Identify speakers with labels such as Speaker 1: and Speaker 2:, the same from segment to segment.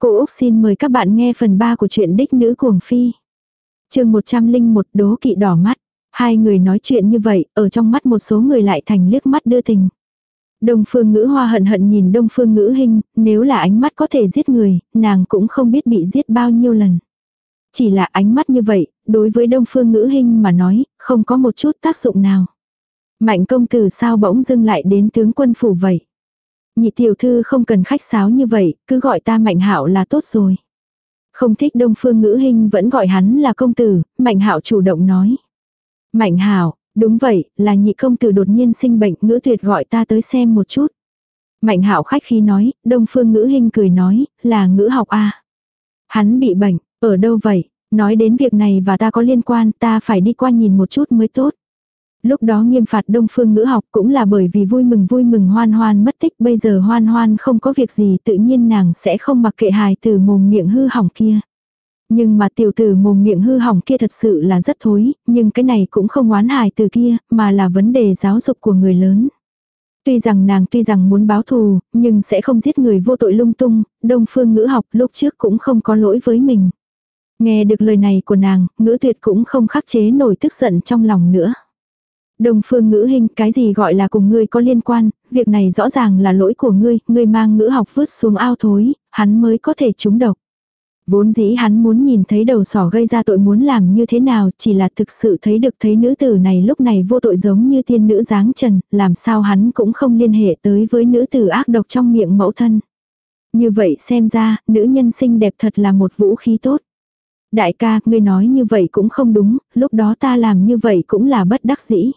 Speaker 1: Cô Úc xin mời các bạn nghe phần 3 của truyện Đích Nữ Cuồng Phi. chương 101 Đố Kỵ Đỏ Mắt. Hai người nói chuyện như vậy, ở trong mắt một số người lại thành liếc mắt đưa tình. Đông phương ngữ hoa hận hận nhìn đông phương ngữ hình, nếu là ánh mắt có thể giết người, nàng cũng không biết bị giết bao nhiêu lần. Chỉ là ánh mắt như vậy, đối với đông phương ngữ hình mà nói, không có một chút tác dụng nào. Mạnh công tử sao bỗng dưng lại đến tướng quân phủ vậy? Nhị tiểu thư không cần khách sáo như vậy, cứ gọi ta mạnh hạo là tốt rồi. Không thích đông phương ngữ hình vẫn gọi hắn là công tử, mạnh hạo chủ động nói. Mạnh hạo, đúng vậy, là nhị công tử đột nhiên sinh bệnh, ngữ tuyệt gọi ta tới xem một chút. Mạnh hạo khách khi nói, đông phương ngữ hình cười nói, là ngữ học a Hắn bị bệnh, ở đâu vậy? Nói đến việc này và ta có liên quan, ta phải đi qua nhìn một chút mới tốt. Lúc đó nghiêm phạt đông phương ngữ học cũng là bởi vì vui mừng vui mừng hoan hoan mất tích bây giờ hoan hoan không có việc gì tự nhiên nàng sẽ không mặc kệ hài từ mồm miệng hư hỏng kia. Nhưng mà tiểu tử mồm miệng hư hỏng kia thật sự là rất thối, nhưng cái này cũng không oán hài từ kia, mà là vấn đề giáo dục của người lớn. Tuy rằng nàng tuy rằng muốn báo thù, nhưng sẽ không giết người vô tội lung tung, đông phương ngữ học lúc trước cũng không có lỗi với mình. Nghe được lời này của nàng, ngữ tuyệt cũng không khắc chế nổi tức giận trong lòng nữa. Đông phương ngữ hình cái gì gọi là cùng ngươi có liên quan, việc này rõ ràng là lỗi của ngươi, ngươi mang ngữ học vứt xuống ao thối, hắn mới có thể trúng độc. Vốn dĩ hắn muốn nhìn thấy đầu sỏ gây ra tội muốn làm như thế nào, chỉ là thực sự thấy được thấy nữ tử này lúc này vô tội giống như tiên nữ dáng trần, làm sao hắn cũng không liên hệ tới với nữ tử ác độc trong miệng mẫu thân. Như vậy xem ra, nữ nhân xinh đẹp thật là một vũ khí tốt. Đại ca, ngươi nói như vậy cũng không đúng, lúc đó ta làm như vậy cũng là bất đắc dĩ.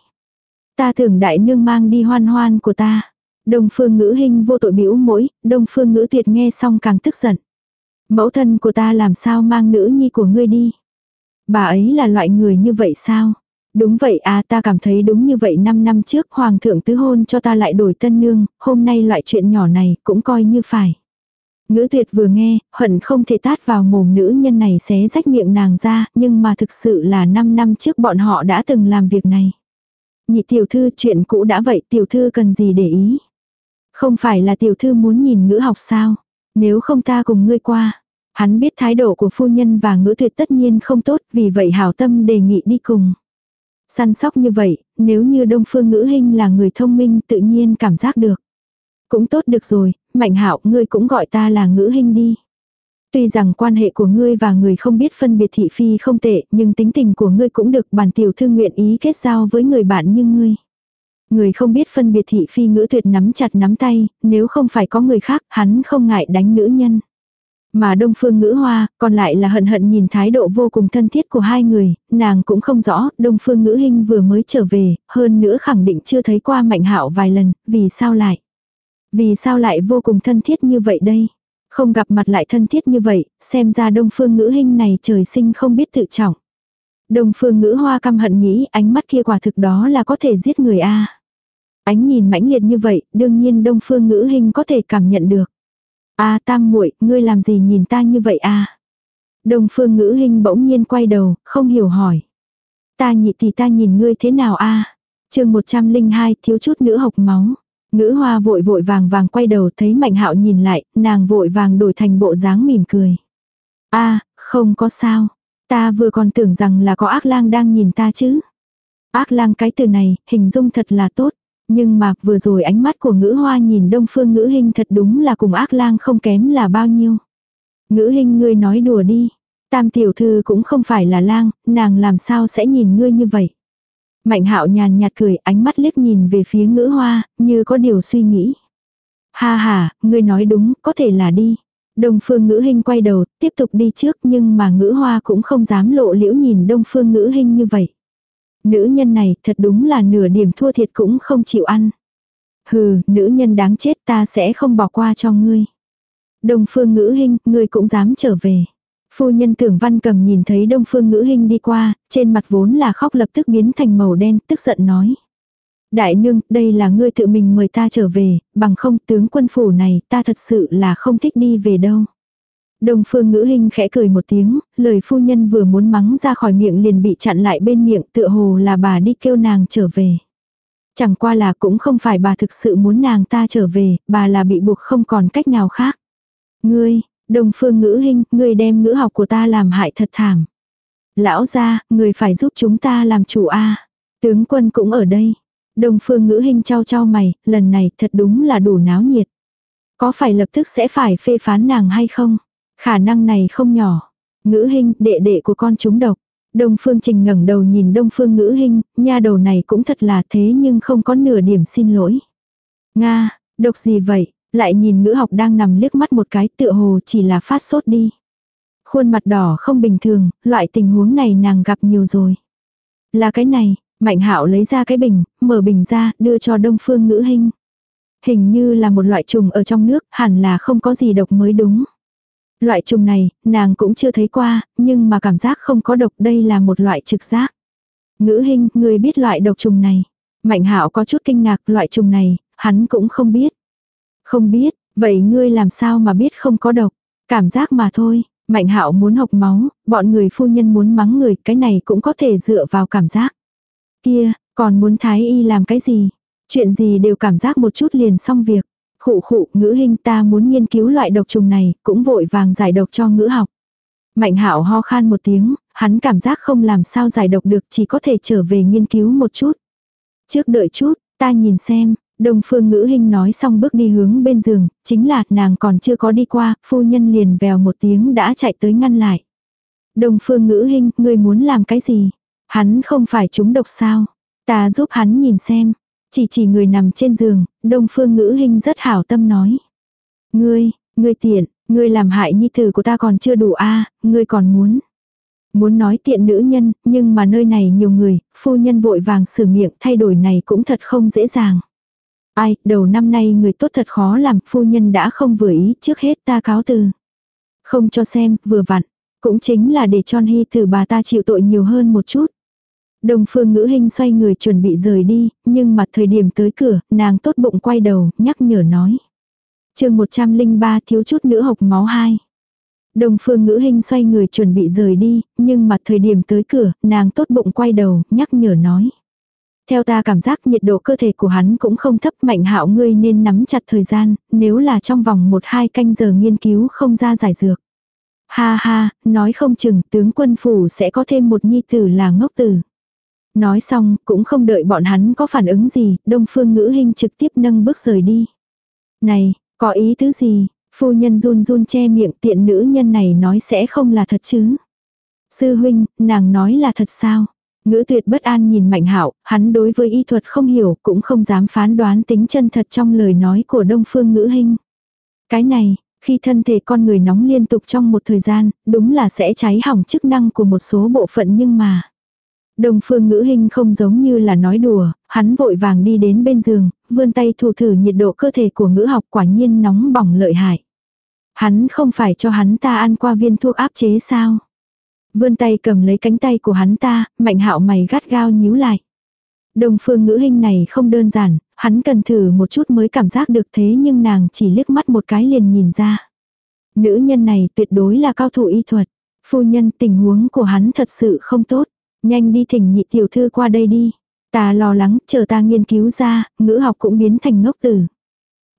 Speaker 1: Ta thường đại nương mang đi hoan hoan của ta. Đông phương ngữ hình vô tội bĩu mỗi. đông phương ngữ tuyệt nghe xong càng tức giận. Mẫu thân của ta làm sao mang nữ nhi của ngươi đi. Bà ấy là loại người như vậy sao? Đúng vậy à ta cảm thấy đúng như vậy 5 năm trước hoàng thượng tứ hôn cho ta lại đổi tân nương, hôm nay loại chuyện nhỏ này cũng coi như phải. Ngữ tuyệt vừa nghe, hận không thể tát vào mồm nữ nhân này xé rách miệng nàng ra, nhưng mà thực sự là 5 năm trước bọn họ đã từng làm việc này. Nhị tiểu thư chuyện cũ đã vậy tiểu thư cần gì để ý. Không phải là tiểu thư muốn nhìn ngữ học sao. Nếu không ta cùng ngươi qua. Hắn biết thái độ của phu nhân và ngữ tuyệt tất nhiên không tốt vì vậy hảo tâm đề nghị đi cùng. Săn sóc như vậy, nếu như đông phương ngữ hình là người thông minh tự nhiên cảm giác được. Cũng tốt được rồi, mạnh hảo ngươi cũng gọi ta là ngữ hình đi. Tuy rằng quan hệ của ngươi và người không biết phân biệt thị phi không tệ, nhưng tính tình của ngươi cũng được bản tiểu thư nguyện ý kết giao với người bạn như ngươi. Người không biết phân biệt thị phi ngữ tuyệt nắm chặt nắm tay, nếu không phải có người khác, hắn không ngại đánh nữ nhân. Mà đông phương ngữ hoa, còn lại là hận hận nhìn thái độ vô cùng thân thiết của hai người, nàng cũng không rõ, đông phương ngữ hình vừa mới trở về, hơn nữa khẳng định chưa thấy qua mạnh hạo vài lần, vì sao lại? Vì sao lại vô cùng thân thiết như vậy đây? Không gặp mặt lại thân thiết như vậy, xem ra đông phương ngữ hình này trời sinh không biết tự trọng. Đông phương ngữ hoa căm hận nghĩ ánh mắt kia quả thực đó là có thể giết người a Ánh nhìn mãnh liệt như vậy, đương nhiên đông phương ngữ hình có thể cảm nhận được. a tam muội ngươi làm gì nhìn ta như vậy a Đông phương ngữ hình bỗng nhiên quay đầu, không hiểu hỏi. Ta nhị thì ta nhìn ngươi thế nào a à? chương 102 thiếu chút nữa học máu. Ngữ hoa vội vội vàng vàng quay đầu thấy mạnh hạo nhìn lại, nàng vội vàng đổi thành bộ dáng mỉm cười. a không có sao. Ta vừa còn tưởng rằng là có ác lang đang nhìn ta chứ. Ác lang cái từ này, hình dung thật là tốt. Nhưng mà vừa rồi ánh mắt của ngữ hoa nhìn đông phương ngữ hình thật đúng là cùng ác lang không kém là bao nhiêu. Ngữ hình ngươi nói đùa đi. Tam tiểu thư cũng không phải là lang, nàng làm sao sẽ nhìn ngươi như vậy. Mạnh hạo nhàn nhạt cười ánh mắt liếc nhìn về phía ngữ hoa, như có điều suy nghĩ. Ha ha, ngươi nói đúng, có thể là đi. Đông phương ngữ hình quay đầu, tiếp tục đi trước nhưng mà ngữ hoa cũng không dám lộ liễu nhìn đông phương ngữ hình như vậy. Nữ nhân này thật đúng là nửa điểm thua thiệt cũng không chịu ăn. Hừ, nữ nhân đáng chết ta sẽ không bỏ qua cho ngươi. Đông phương ngữ hình, ngươi cũng dám trở về. Phu nhân tưởng văn cầm nhìn thấy đông phương ngữ hình đi qua, trên mặt vốn là khóc lập tức biến thành màu đen, tức giận nói. Đại nương, đây là ngươi tự mình mời ta trở về, bằng không tướng quân phủ này ta thật sự là không thích đi về đâu. Đông phương ngữ hình khẽ cười một tiếng, lời phu nhân vừa muốn mắng ra khỏi miệng liền bị chặn lại bên miệng tựa hồ là bà đi kêu nàng trở về. Chẳng qua là cũng không phải bà thực sự muốn nàng ta trở về, bà là bị buộc không còn cách nào khác. Ngươi, Đông phương ngữ hình, người đem ngữ học của ta làm hại thật thảm. Lão gia, người phải giúp chúng ta làm chủ a. Tướng quân cũng ở đây. Đông phương ngữ hình trao trao mày, lần này thật đúng là đủ náo nhiệt. Có phải lập tức sẽ phải phê phán nàng hay không? Khả năng này không nhỏ. Ngữ hình, đệ đệ của con chúng độc. Đông Phương Trình ngẩng đầu nhìn Đông Phương Ngữ Hinh, nha đầu này cũng thật là thế nhưng không có nửa điểm xin lỗi. Nga, độc gì vậy? Lại nhìn ngữ học đang nằm liếc mắt một cái tựa hồ chỉ là phát sốt đi. Khuôn mặt đỏ không bình thường, loại tình huống này nàng gặp nhiều rồi. Là cái này, Mạnh Hạo lấy ra cái bình, mở bình ra, đưa cho Đông Phương Ngữ hình Hình như là một loại trùng ở trong nước, hẳn là không có gì độc mới đúng. Loại trùng này, nàng cũng chưa thấy qua, nhưng mà cảm giác không có độc đây là một loại trực giác. Ngữ hình, người biết loại độc trùng này. Mạnh hạo có chút kinh ngạc loại trùng này, hắn cũng không biết. Không biết, vậy ngươi làm sao mà biết không có độc? Cảm giác mà thôi, mạnh hạo muốn học máu, bọn người phu nhân muốn mắng người, cái này cũng có thể dựa vào cảm giác. Kia, còn muốn thái y làm cái gì? Chuyện gì đều cảm giác một chút liền xong việc. Khụ khụ, ngữ hình ta muốn nghiên cứu loại độc trùng này, cũng vội vàng giải độc cho ngữ học. Mạnh hạo ho khan một tiếng, hắn cảm giác không làm sao giải độc được chỉ có thể trở về nghiên cứu một chút. Trước đợi chút, ta nhìn xem, Đông phương ngữ hình nói xong bước đi hướng bên giường, chính là nàng còn chưa có đi qua, phu nhân liền vèo một tiếng đã chạy tới ngăn lại. Đông phương ngữ hình, ngươi muốn làm cái gì? Hắn không phải trúng độc sao? Ta giúp hắn nhìn xem. Chỉ chỉ người nằm trên giường, đông phương ngữ hình rất hảo tâm nói. Ngươi, ngươi tiện, ngươi làm hại nhi tử của ta còn chưa đủ a ngươi còn muốn. Muốn nói tiện nữ nhân, nhưng mà nơi này nhiều người, phu nhân vội vàng sửa miệng thay đổi này cũng thật không dễ dàng. Ai, đầu năm nay người tốt thật khó làm, phu nhân đã không vừa ý, trước hết ta cáo từ. Không cho xem, vừa vặn, cũng chính là để cho hy tử bà ta chịu tội nhiều hơn một chút. Đồng phương ngữ hình xoay người chuẩn bị rời đi, nhưng mà thời điểm tới cửa, nàng tốt bụng quay đầu, nhắc nhở nói. chương 103 thiếu chút nữa học máu hai. Đồng phương ngữ hình xoay người chuẩn bị rời đi, nhưng mà thời điểm tới cửa, nàng tốt bụng quay đầu, nhắc nhở nói. Theo ta cảm giác nhiệt độ cơ thể của hắn cũng không thấp mạnh hạo ngươi nên nắm chặt thời gian, nếu là trong vòng 1-2 canh giờ nghiên cứu không ra giải dược. Ha ha, nói không chừng tướng quân phủ sẽ có thêm một nhi tử là ngốc tử. Nói xong, cũng không đợi bọn hắn có phản ứng gì, đông phương ngữ hình trực tiếp nâng bước rời đi. Này, có ý tứ gì? Phu nhân run run che miệng tiện nữ nhân này nói sẽ không là thật chứ. Sư huynh, nàng nói là thật sao? Ngữ tuyệt bất an nhìn mạnh hạo, hắn đối với y thuật không hiểu cũng không dám phán đoán tính chân thật trong lời nói của đông phương ngữ hình. Cái này, khi thân thể con người nóng liên tục trong một thời gian, đúng là sẽ cháy hỏng chức năng của một số bộ phận nhưng mà. Đông phương ngữ hình không giống như là nói đùa, hắn vội vàng đi đến bên giường, vươn tay thủ thử nhiệt độ cơ thể của ngữ học quả nhiên nóng bỏng lợi hại. Hắn không phải cho hắn ta ăn qua viên thuốc áp chế sao? Vươn tay cầm lấy cánh tay của hắn ta, mạnh hạo mày gắt gao nhíu lại. Đồng phương ngữ hình này không đơn giản, hắn cần thử một chút mới cảm giác được thế nhưng nàng chỉ liếc mắt một cái liền nhìn ra. Nữ nhân này tuyệt đối là cao thủ y thuật. Phu nhân tình huống của hắn thật sự không tốt. Nhanh đi thỉnh nhị tiểu thư qua đây đi. Ta lo lắng, chờ ta nghiên cứu ra, ngữ học cũng biến thành ngốc tử.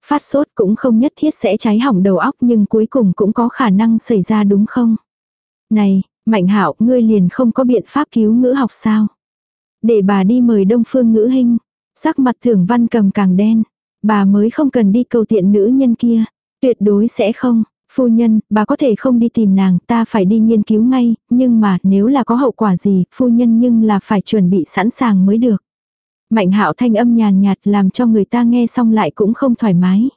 Speaker 1: Phát sốt cũng không nhất thiết sẽ cháy hỏng đầu óc nhưng cuối cùng cũng có khả năng xảy ra đúng không? Này, Mạnh hạo ngươi liền không có biện pháp cứu ngữ học sao? Để bà đi mời đông phương ngữ hình. Sắc mặt thưởng văn cầm càng đen. Bà mới không cần đi cầu tiện nữ nhân kia. Tuyệt đối sẽ không. Phu nhân, bà có thể không đi tìm nàng, ta phải đi nghiên cứu ngay, nhưng mà nếu là có hậu quả gì, phu nhân nhưng là phải chuẩn bị sẵn sàng mới được. Mạnh hạo thanh âm nhàn nhạt làm cho người ta nghe xong lại cũng không thoải mái.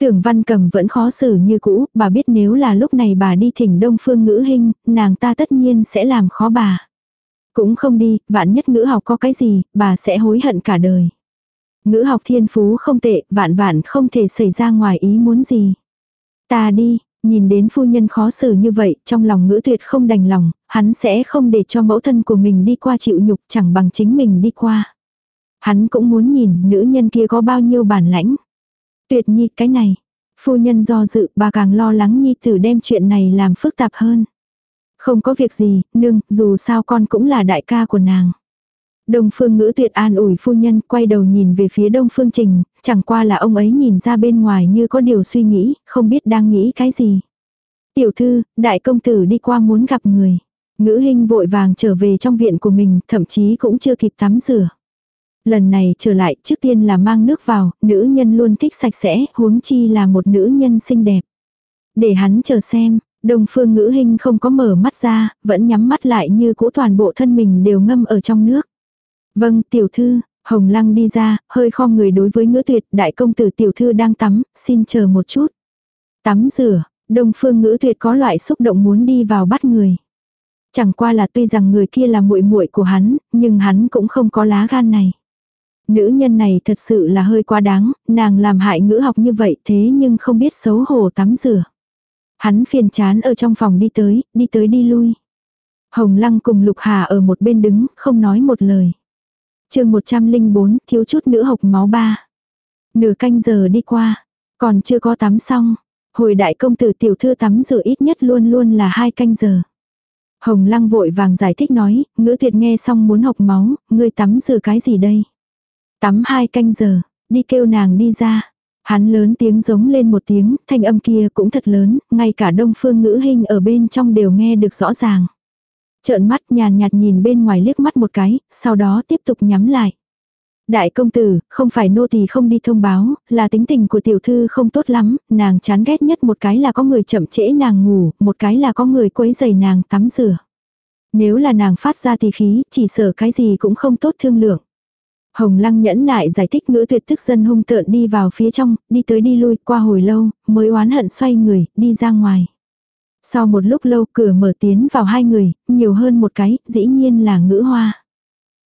Speaker 1: Tưởng văn cầm vẫn khó xử như cũ, bà biết nếu là lúc này bà đi thỉnh đông phương ngữ hình, nàng ta tất nhiên sẽ làm khó bà. Cũng không đi, vạn nhất ngữ học có cái gì, bà sẽ hối hận cả đời. Ngữ học thiên phú không tệ, vạn vạn không thể xảy ra ngoài ý muốn gì. Ta đi, nhìn đến phu nhân khó xử như vậy, trong lòng ngữ tuyệt không đành lòng, hắn sẽ không để cho mẫu thân của mình đi qua chịu nhục chẳng bằng chính mình đi qua. Hắn cũng muốn nhìn nữ nhân kia có bao nhiêu bản lãnh. Tuyệt nhi cái này. Phu nhân do dự bà càng lo lắng nhi tử đem chuyện này làm phức tạp hơn. Không có việc gì, nương, dù sao con cũng là đại ca của nàng. Đông phương ngữ tuyệt an ủi phu nhân quay đầu nhìn về phía đông phương trình, chẳng qua là ông ấy nhìn ra bên ngoài như có điều suy nghĩ, không biết đang nghĩ cái gì. Tiểu thư, đại công tử đi qua muốn gặp người. Ngữ hình vội vàng trở về trong viện của mình, thậm chí cũng chưa kịp tắm rửa. Lần này trở lại, trước tiên là mang nước vào, nữ nhân luôn thích sạch sẽ, huống chi là một nữ nhân xinh đẹp. Để hắn chờ xem, Đông phương ngữ hình không có mở mắt ra, vẫn nhắm mắt lại như cũ toàn bộ thân mình đều ngâm ở trong nước. Vâng, tiểu thư, Hồng Lăng đi ra, hơi kho người đối với ngữ tuyệt, đại công tử tiểu thư đang tắm, xin chờ một chút. Tắm rửa, đông phương ngữ tuyệt có loại xúc động muốn đi vào bắt người. Chẳng qua là tuy rằng người kia là muội muội của hắn, nhưng hắn cũng không có lá gan này. Nữ nhân này thật sự là hơi quá đáng, nàng làm hại ngữ học như vậy thế nhưng không biết xấu hổ tắm rửa. Hắn phiền chán ở trong phòng đi tới, đi tới đi lui. Hồng Lăng cùng Lục Hà ở một bên đứng, không nói một lời. chương 104, thiếu chút nữa học máu ba. Nửa canh giờ đi qua, còn chưa có tắm xong. Hồi đại công tử tiểu thư tắm rửa ít nhất luôn luôn là hai canh giờ. Hồng Lăng vội vàng giải thích nói, ngữ tuyệt nghe xong muốn học máu, ngươi tắm rửa cái gì đây? Tắm hai canh giờ, đi kêu nàng đi ra. Hắn lớn tiếng giống lên một tiếng, thanh âm kia cũng thật lớn, ngay cả đông phương ngữ hình ở bên trong đều nghe được rõ ràng. Trợn mắt nhàn nhạt nhìn bên ngoài liếc mắt một cái, sau đó tiếp tục nhắm lại. Đại công tử, không phải nô tỳ không đi thông báo, là tính tình của tiểu thư không tốt lắm, nàng chán ghét nhất một cái là có người chậm trễ nàng ngủ, một cái là có người quấy giày nàng tắm rửa. Nếu là nàng phát ra tỳ khí, chỉ sợ cái gì cũng không tốt thương lượng. Hồng Lăng nhẫn nại giải thích ngữ tuyệt tức dân hung tợn đi vào phía trong, đi tới đi lui, qua hồi lâu, mới oán hận xoay người, đi ra ngoài. Sau một lúc lâu cửa mở tiến vào hai người, nhiều hơn một cái, dĩ nhiên là ngữ hoa.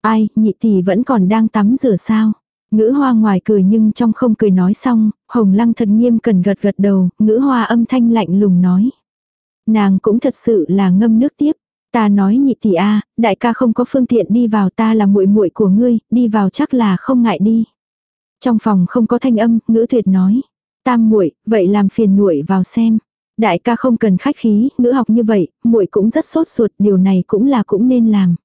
Speaker 1: Ai, nhị tỷ vẫn còn đang tắm rửa sao? Ngữ hoa ngoài cười nhưng trong không cười nói xong, hồng lăng thật nghiêm cần gật gật đầu, ngữ hoa âm thanh lạnh lùng nói. Nàng cũng thật sự là ngâm nước tiếp. Ta nói nhị tỷ a, đại ca không có phương tiện đi vào ta là muội muội của ngươi, đi vào chắc là không ngại đi. Trong phòng không có thanh âm, ngữ tuyệt nói. Tam muội, vậy làm phiền muội vào xem. Đại ca không cần khách khí, ngữ học như vậy, muội cũng rất sốt ruột, điều này cũng là cũng nên làm.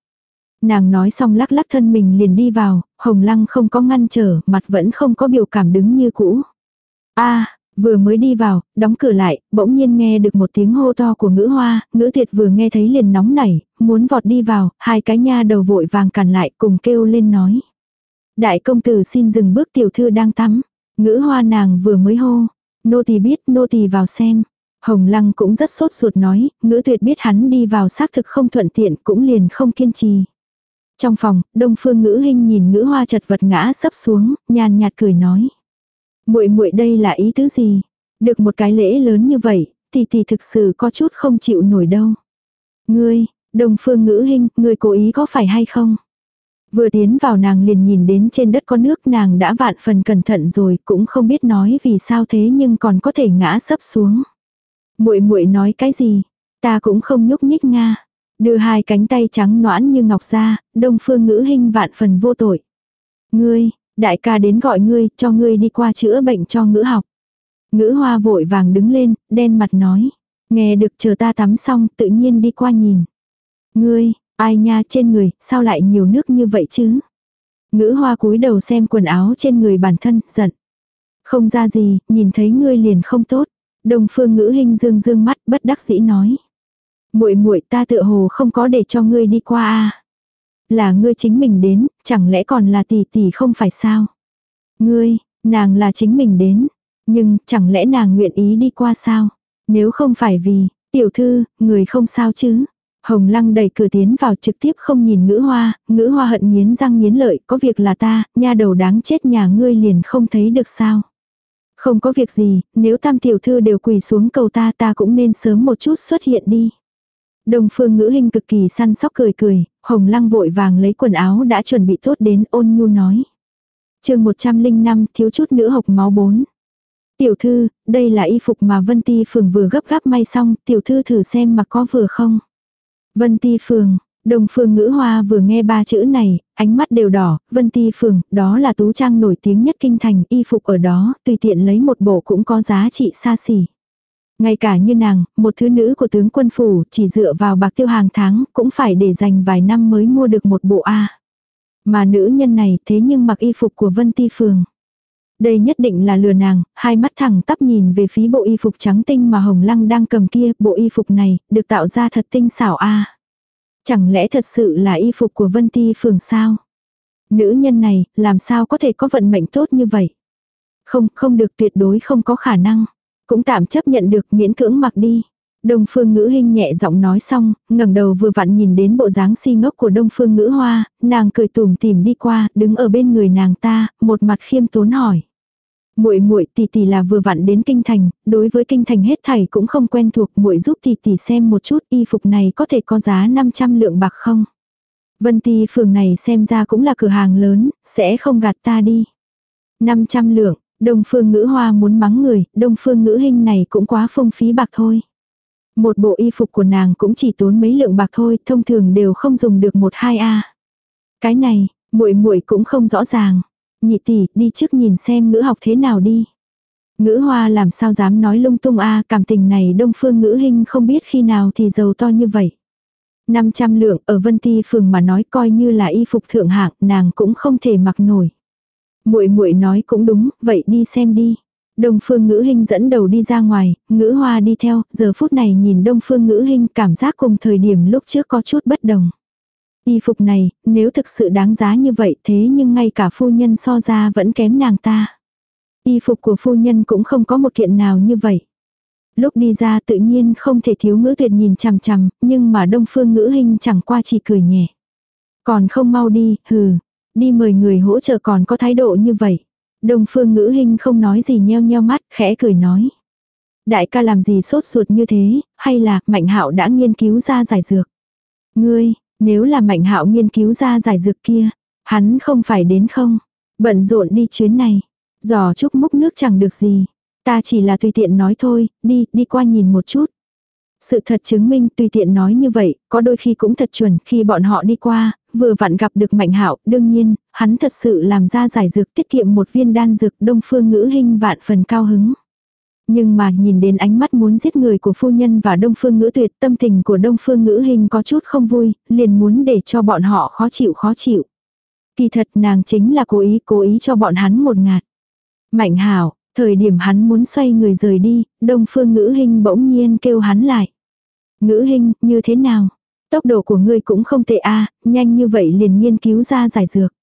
Speaker 1: Nàng nói xong lắc lắc thân mình liền đi vào, hồng lăng không có ngăn trở, mặt vẫn không có biểu cảm đứng như cũ. a Vừa mới đi vào, đóng cửa lại, bỗng nhiên nghe được một tiếng hô to của ngữ hoa, ngữ tuyệt vừa nghe thấy liền nóng nảy, muốn vọt đi vào, hai cái nha đầu vội vàng cản lại cùng kêu lên nói. Đại công tử xin dừng bước tiểu thư đang tắm. Ngữ hoa nàng vừa mới hô. Nô tỳ biết nô tỳ vào xem. Hồng lăng cũng rất sốt ruột nói, ngữ tuyệt biết hắn đi vào xác thực không thuận tiện cũng liền không kiên trì. Trong phòng, đông phương ngữ hình nhìn ngữ hoa chật vật ngã sấp xuống, nhàn nhạt cười nói muội muội đây là ý tứ gì? Được một cái lễ lớn như vậy, thì thì thực sự có chút không chịu nổi đâu. Ngươi, đồng phương ngữ hình, ngươi cố ý có phải hay không? Vừa tiến vào nàng liền nhìn đến trên đất có nước nàng đã vạn phần cẩn thận rồi cũng không biết nói vì sao thế nhưng còn có thể ngã sấp xuống. muội muội nói cái gì? Ta cũng không nhúc nhích nga. Đưa hai cánh tay trắng noãn như ngọc ra, đông phương ngữ hình vạn phần vô tội. Ngươi, Đại ca đến gọi ngươi, cho ngươi đi qua chữa bệnh cho ngữ học. Ngữ hoa vội vàng đứng lên, đen mặt nói. Nghe được chờ ta tắm xong, tự nhiên đi qua nhìn. Ngươi, ai nha trên người, sao lại nhiều nước như vậy chứ? Ngữ hoa cúi đầu xem quần áo trên người bản thân, giận. Không ra gì, nhìn thấy ngươi liền không tốt. Đồng phương ngữ hình dương dương mắt bất đắc dĩ nói. muội muội ta tựa hồ không có để cho ngươi đi qua à là ngươi chính mình đến, chẳng lẽ còn là tỷ tỷ không phải sao? Ngươi, nàng là chính mình đến, nhưng chẳng lẽ nàng nguyện ý đi qua sao? Nếu không phải vì, tiểu thư, người không sao chứ? Hồng lăng đẩy cửa tiến vào trực tiếp không nhìn ngữ hoa, ngữ hoa hận nghiến răng nghiến lợi, có việc là ta, nha đầu đáng chết nhà ngươi liền không thấy được sao. Không có việc gì, nếu tam tiểu thư đều quỳ xuống cầu ta ta cũng nên sớm một chút xuất hiện đi. Đồng phương ngữ hình cực kỳ săn sóc cười cười, hồng lăng vội vàng lấy quần áo đã chuẩn bị tốt đến ôn nhu nói. chương 105 thiếu chút nữa hộc máu bốn. Tiểu thư, đây là y phục mà Vân Ti Phường vừa gấp gáp may xong, tiểu thư thử xem mà có vừa không. Vân Ti Phường, Đồng Phương Ngữ Hoa vừa nghe ba chữ này, ánh mắt đều đỏ, Vân Ti Phường, đó là tú trang nổi tiếng nhất kinh thành, y phục ở đó, tùy tiện lấy một bộ cũng có giá trị xa xỉ. Ngay cả như nàng, một thứ nữ của tướng quân phủ chỉ dựa vào bạc tiêu hàng tháng cũng phải để dành vài năm mới mua được một bộ A. Mà nữ nhân này thế nhưng mặc y phục của Vân Ti Phường. Đây nhất định là lừa nàng, hai mắt thẳng tắp nhìn về phía bộ y phục trắng tinh mà Hồng Lăng đang cầm kia, bộ y phục này, được tạo ra thật tinh xảo a Chẳng lẽ thật sự là y phục của Vân Ti Phường sao? Nữ nhân này, làm sao có thể có vận mệnh tốt như vậy? Không, không được tuyệt đối không có khả năng. Cũng tạm chấp nhận được miễn cưỡng mặc đi. Đông Phương Ngữ hình nhẹ giọng nói xong, ngẩng đầu vừa vặn nhìn đến bộ dáng si ngốc của Đông Phương Ngữ Hoa, nàng cười tủm tỉm đi qua, đứng ở bên người nàng ta, một mặt khiêm tốn hỏi. Muội muội tỷ tỷ là vừa vặn đến kinh thành, đối với kinh thành hết thảy cũng không quen thuộc, muội giúp tỷ tỷ xem một chút y phục này có thể có giá 500 lượng bạc không? Vân Ti phường này xem ra cũng là cửa hàng lớn, sẽ không gạt ta đi. 500 lượng, Đông Phương Ngữ Hoa muốn mắng người, Đông Phương Ngữ hình này cũng quá phung phí bạc thôi. Một bộ y phục của nàng cũng chỉ tốn mấy lượng bạc thôi, thông thường đều không dùng được một hai a. Cái này, muội muội cũng không rõ ràng. Nhị tỷ, đi trước nhìn xem ngữ học thế nào đi. Ngữ hoa làm sao dám nói lung tung a cảm tình này đông phương ngữ hình không biết khi nào thì giàu to như vậy. 500 lượng ở Vân Ti phường mà nói coi như là y phục thượng hạng, nàng cũng không thể mặc nổi. Muội muội nói cũng đúng, vậy đi xem đi. Đông Phương Ngữ Hinh dẫn đầu đi ra ngoài, Ngữ Hoa đi theo, giờ phút này nhìn Đông Phương Ngữ Hinh cảm giác cùng thời điểm lúc trước có chút bất đồng. Y phục này, nếu thực sự đáng giá như vậy thế nhưng ngay cả phu nhân so ra vẫn kém nàng ta. Y phục của phu nhân cũng không có một kiện nào như vậy. Lúc đi ra tự nhiên không thể thiếu ngữ tuyệt nhìn chằm chằm, nhưng mà đông phương ngữ hình chẳng qua chỉ cười nhẹ. Còn không mau đi, hừ, đi mời người hỗ trợ còn có thái độ như vậy. Đông phương ngữ hình không nói gì nheo nheo mắt, khẽ cười nói. Đại ca làm gì sốt ruột như thế, hay là mạnh hạo đã nghiên cứu ra giải dược. Ngươi, nếu là mạnh hạo nghiên cứu ra giải dược kia, hắn không phải đến không? Bận rộn đi chuyến này. Giò chúc múc nước chẳng được gì. Ta chỉ là tùy tiện nói thôi, đi, đi qua nhìn một chút. Sự thật chứng minh tùy tiện nói như vậy, có đôi khi cũng thật chuẩn, khi bọn họ đi qua, vừa vặn gặp được Mạnh Hạo, đương nhiên, hắn thật sự làm ra giải dược tiết kiệm một viên đan dược, Đông Phương Ngữ hình vạn phần cao hứng. Nhưng mà nhìn đến ánh mắt muốn giết người của phu nhân và Đông Phương Ngữ Tuyệt, tâm tình của Đông Phương Ngữ Hình có chút không vui, liền muốn để cho bọn họ khó chịu khó chịu. Kỳ thật nàng chính là cố ý cố ý cho bọn hắn một ngạt. Mạnh hạo thời điểm hắn muốn xoay người rời đi, Đông Phương Ngữ Hình bỗng nhiên kêu hắn lại. Ngữ Hình, như thế nào? Tốc độ của ngươi cũng không tệ a, à, nhanh như vậy liền nghiên cứu ra giải dược.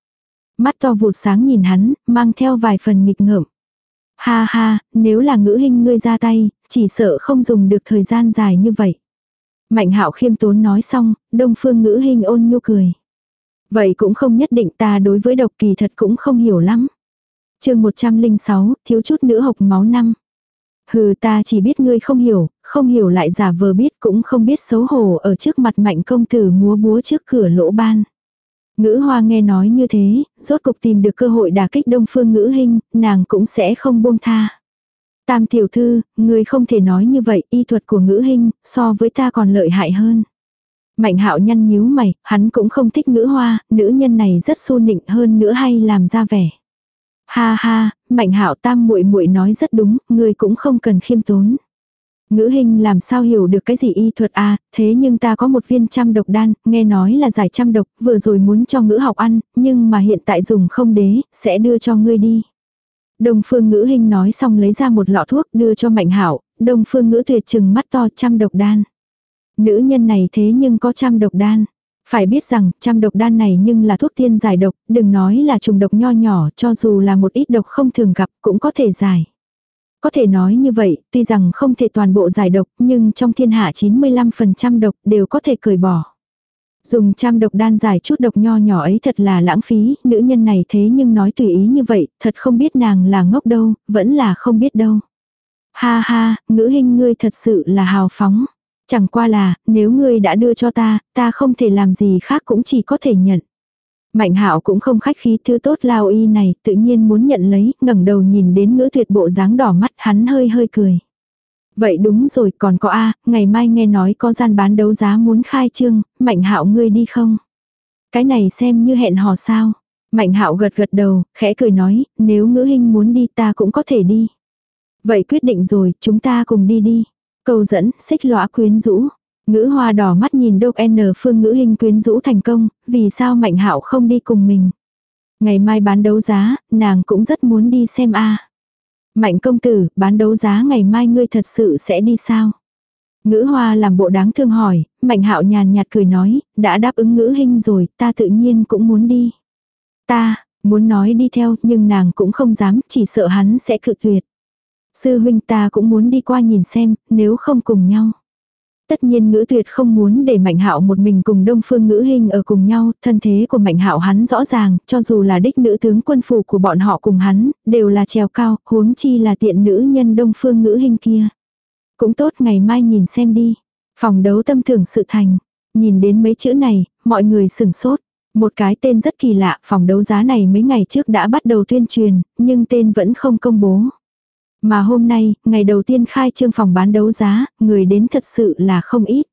Speaker 1: Mắt to vụt sáng nhìn hắn, mang theo vài phần nghịch ngợm. Ha ha, nếu là ngữ hình ngươi ra tay, chỉ sợ không dùng được thời gian dài như vậy. Mạnh hạo khiêm tốn nói xong, đông phương ngữ hình ôn nhu cười. Vậy cũng không nhất định ta đối với độc kỳ thật cũng không hiểu lắm. chương 106, thiếu chút nữa học máu năm. Hừ ta chỉ biết ngươi không hiểu, không hiểu lại giả vờ biết cũng không biết xấu hổ ở trước mặt mạnh công tử múa búa trước cửa lỗ ban. Ngữ hoa nghe nói như thế, rốt cục tìm được cơ hội đả kích đông phương ngữ hình, nàng cũng sẽ không buông tha. Tam tiểu thư, người không thể nói như vậy, y thuật của ngữ hình, so với ta còn lợi hại hơn. Mạnh hạo nhăn nhíu mày, hắn cũng không thích ngữ hoa, nữ nhân này rất xu nịnh hơn nữa hay làm ra vẻ. Ha ha, mạnh hạo tam muội muội nói rất đúng, người cũng không cần khiêm tốn. Ngữ hình làm sao hiểu được cái gì y thuật à, thế nhưng ta có một viên trăm độc đan, nghe nói là giải trăm độc, vừa rồi muốn cho ngữ học ăn, nhưng mà hiện tại dùng không đế, sẽ đưa cho ngươi đi. Đông phương ngữ hình nói xong lấy ra một lọ thuốc đưa cho mạnh hảo, đông phương ngữ tuyệt chừng mắt to trăm độc đan. Nữ nhân này thế nhưng có trăm độc đan. Phải biết rằng, trăm độc đan này nhưng là thuốc tiên giải độc, đừng nói là trùng độc nho nhỏ, cho dù là một ít độc không thường gặp, cũng có thể giải. Có thể nói như vậy, tuy rằng không thể toàn bộ giải độc, nhưng trong thiên hạ 95% độc đều có thể cởi bỏ. Dùng trăm độc đan giải chút độc nho nhỏ ấy thật là lãng phí, nữ nhân này thế nhưng nói tùy ý như vậy, thật không biết nàng là ngốc đâu, vẫn là không biết đâu. Ha ha, ngữ hình ngươi thật sự là hào phóng. Chẳng qua là, nếu ngươi đã đưa cho ta, ta không thể làm gì khác cũng chỉ có thể nhận. Mạnh hạo cũng không khách khí thứ tốt lao y này, tự nhiên muốn nhận lấy, ngẩng đầu nhìn đến ngữ tuyệt bộ dáng đỏ mắt hắn hơi hơi cười. Vậy đúng rồi, còn có A, ngày mai nghe nói có gian bán đấu giá muốn khai trương, mạnh hạo ngươi đi không? Cái này xem như hẹn hò sao? Mạnh hạo gật gật đầu, khẽ cười nói, nếu ngữ hình muốn đi ta cũng có thể đi. Vậy quyết định rồi, chúng ta cùng đi đi. Câu dẫn, xích lõa quyến rũ. Ngữ hoa đỏ mắt nhìn đốc N phương ngữ hình quyến rũ thành công, vì sao mạnh hạo không đi cùng mình. Ngày mai bán đấu giá, nàng cũng rất muốn đi xem a. Mạnh công tử, bán đấu giá ngày mai ngươi thật sự sẽ đi sao? Ngữ hoa làm bộ đáng thương hỏi, mạnh hạo nhàn nhạt cười nói, đã đáp ứng ngữ hình rồi, ta tự nhiên cũng muốn đi. Ta, muốn nói đi theo, nhưng nàng cũng không dám, chỉ sợ hắn sẽ cự tuyệt. Sư huynh ta cũng muốn đi qua nhìn xem, nếu không cùng nhau. Tất nhiên ngữ tuyệt không muốn để Mạnh Hạo một mình cùng Đông Phương Ngữ hình ở cùng nhau, thân thế của Mạnh Hạo hắn rõ ràng, cho dù là đích nữ tướng quân phủ của bọn họ cùng hắn, đều là trèo cao, huống chi là tiện nữ nhân Đông Phương Ngữ hình kia. Cũng tốt ngày mai nhìn xem đi. Phòng đấu tâm thường sự thành. Nhìn đến mấy chữ này, mọi người sừng sốt. Một cái tên rất kỳ lạ, phòng đấu giá này mấy ngày trước đã bắt đầu tuyên truyền, nhưng tên vẫn không công bố. Mà hôm nay, ngày đầu tiên khai trương phòng bán đấu giá, người đến thật sự là không ít.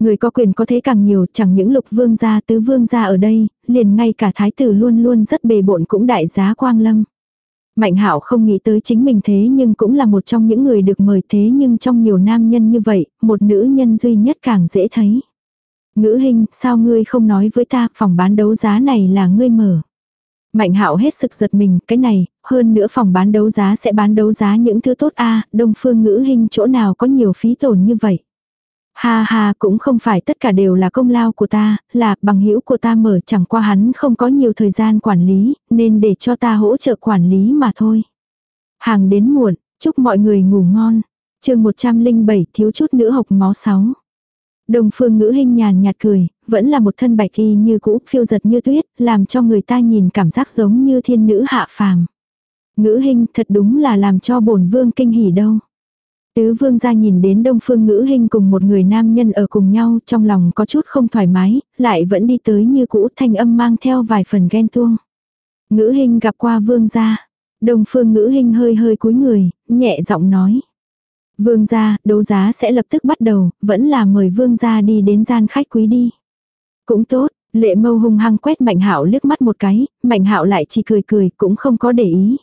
Speaker 1: Người có quyền có thế càng nhiều, chẳng những lục vương gia tứ vương gia ở đây, liền ngay cả thái tử luôn luôn rất bề bộn cũng đại giá quang lâm. Mạnh hạo không nghĩ tới chính mình thế nhưng cũng là một trong những người được mời thế nhưng trong nhiều nam nhân như vậy, một nữ nhân duy nhất càng dễ thấy. Ngữ hình, sao ngươi không nói với ta, phòng bán đấu giá này là ngươi mở. Mạnh hạo hết sức giật mình, cái này, hơn nữa phòng bán đấu giá sẽ bán đấu giá những thứ tốt a đông phương ngữ hình chỗ nào có nhiều phí tổn như vậy. Ha ha cũng không phải tất cả đều là công lao của ta, là bằng hữu của ta mở chẳng qua hắn không có nhiều thời gian quản lý, nên để cho ta hỗ trợ quản lý mà thôi. Hàng đến muộn, chúc mọi người ngủ ngon. chương 107 thiếu chút nữa học máu 6. Đồng phương ngữ hình nhàn nhạt cười, vẫn là một thân bạch y như cũ phiêu giật như tuyết, làm cho người ta nhìn cảm giác giống như thiên nữ hạ phàm. Ngữ hình thật đúng là làm cho bổn vương kinh hỉ đâu. Tứ vương ra nhìn đến đông phương ngữ hình cùng một người nam nhân ở cùng nhau trong lòng có chút không thoải mái, lại vẫn đi tới như cũ thanh âm mang theo vài phần ghen tuông. Ngữ hình gặp qua vương gia. Đông phương ngữ hình hơi hơi cúi người, nhẹ giọng nói. Vương gia, đấu giá sẽ lập tức bắt đầu, vẫn là mời vương gia đi đến gian khách quý đi. Cũng tốt, lệ mâu hung hăng quét mạnh hạo liếc mắt một cái, mạnh hạo lại chỉ cười cười cũng không có để ý.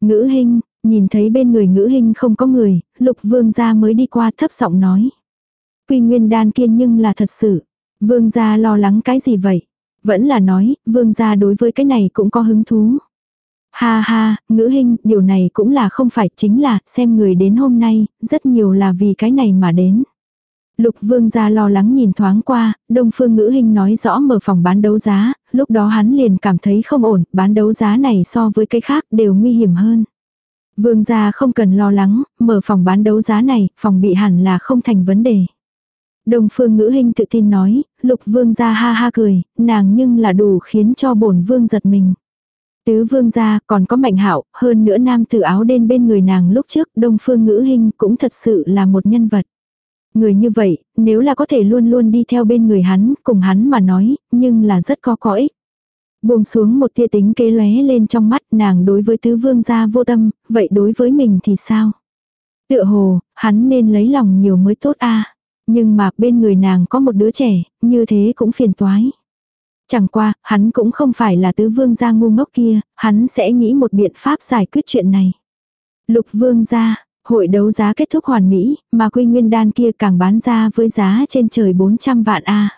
Speaker 1: Ngữ hình, nhìn thấy bên người ngữ hình không có người, lục vương gia mới đi qua thấp giọng nói. Quy nguyên đan kiên nhưng là thật sự. Vương gia lo lắng cái gì vậy? Vẫn là nói, vương gia đối với cái này cũng có hứng thú. Ha ha, ngữ hình, điều này cũng là không phải, chính là, xem người đến hôm nay, rất nhiều là vì cái này mà đến. Lục vương gia lo lắng nhìn thoáng qua, đông phương ngữ hình nói rõ mở phòng bán đấu giá, lúc đó hắn liền cảm thấy không ổn, bán đấu giá này so với cái khác đều nguy hiểm hơn. Vương gia không cần lo lắng, mở phòng bán đấu giá này, phòng bị hẳn là không thành vấn đề. Đông phương ngữ hình tự tin nói, lục vương gia ha ha cười, nàng nhưng là đủ khiến cho bổn vương giật mình. Tứ vương gia còn có mạnh hạo, hơn nữa nam tử áo đen bên người nàng lúc trước, đông phương ngữ hình cũng thật sự là một nhân vật. Người như vậy, nếu là có thể luôn luôn đi theo bên người hắn, cùng hắn mà nói, nhưng là rất có có ích. Buông xuống một tia tính kế lóe lên trong mắt nàng đối với tứ vương gia vô tâm, vậy đối với mình thì sao? Tựa hồ, hắn nên lấy lòng nhiều mới tốt a Nhưng mà bên người nàng có một đứa trẻ, như thế cũng phiền toái. Chẳng qua, hắn cũng không phải là tứ vương gia ngu ngốc kia, hắn sẽ nghĩ một biện pháp giải quyết chuyện này. Lục vương gia, hội đấu giá kết thúc hoàn mỹ, mà quy nguyên đan kia càng bán ra với giá trên trời 400 vạn a.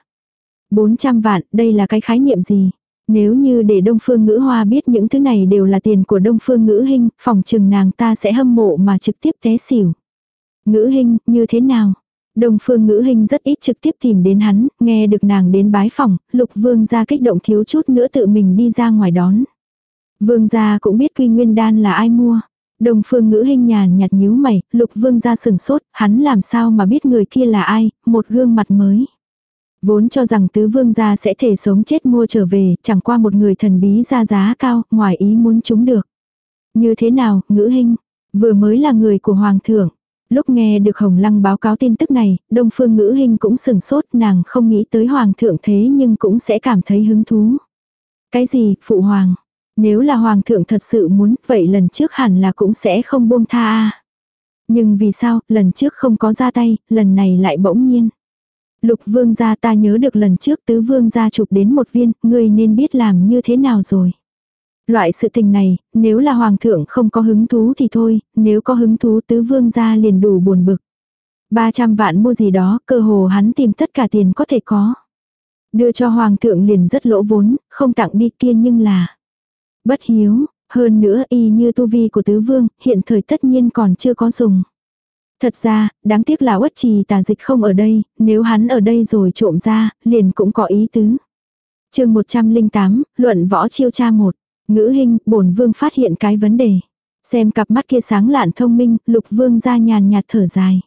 Speaker 1: 400 vạn, đây là cái khái niệm gì? Nếu như để Đông Phương Ngữ Hoa biết những thứ này đều là tiền của Đông Phương Ngữ Hinh, phòng trừng nàng ta sẽ hâm mộ mà trực tiếp té xỉu. Ngữ Hinh, như thế nào? Đông Phương Ngữ hình rất ít trực tiếp tìm đến hắn, nghe được nàng đến bái phòng, Lục Vương gia kích động thiếu chút nữa tự mình đi ra ngoài đón. Vương gia cũng biết Quy Nguyên Đan là ai mua. Đông Phương Ngữ hình nhàn nhạt nhíu mày, Lục Vương gia sừng sốt, hắn làm sao mà biết người kia là ai, một gương mặt mới. Vốn cho rằng tứ vương gia sẽ thể sống chết mua trở về, chẳng qua một người thần bí ra giá cao, ngoài ý muốn chúng được. Như thế nào, ngữ hình, vừa mới là người của hoàng thượng. Lúc nghe được Hồng Lăng báo cáo tin tức này, Đông Phương Ngữ Hinh cũng sừng sốt, nàng không nghĩ tới hoàng thượng thế nhưng cũng sẽ cảm thấy hứng thú. Cái gì, phụ hoàng? Nếu là hoàng thượng thật sự muốn, vậy lần trước hẳn là cũng sẽ không buông tha a. Nhưng vì sao, lần trước không có ra tay, lần này lại bỗng nhiên. Lục vương gia ta nhớ được lần trước tứ vương gia chụp đến một viên, ngươi nên biết làm như thế nào rồi. Loại sự tình này, nếu là hoàng thượng không có hứng thú thì thôi, nếu có hứng thú tứ vương gia liền đủ buồn bực. 300 vạn mua gì đó, cơ hồ hắn tìm tất cả tiền có thể có. Đưa cho hoàng thượng liền rất lỗ vốn, không tặng đi kia nhưng là. Bất hiếu, hơn nữa y như tu vi của tứ vương, hiện thời tất nhiên còn chưa có dùng. Thật ra, đáng tiếc là uất trì tà dịch không ở đây, nếu hắn ở đây rồi trộm ra, liền cũng có ý tứ. chương 108, luận võ chiêu cha một Ngữ hình, bổn vương phát hiện cái vấn đề. Xem cặp mắt kia sáng lạn thông minh, lục vương ra nhàn nhạt thở dài.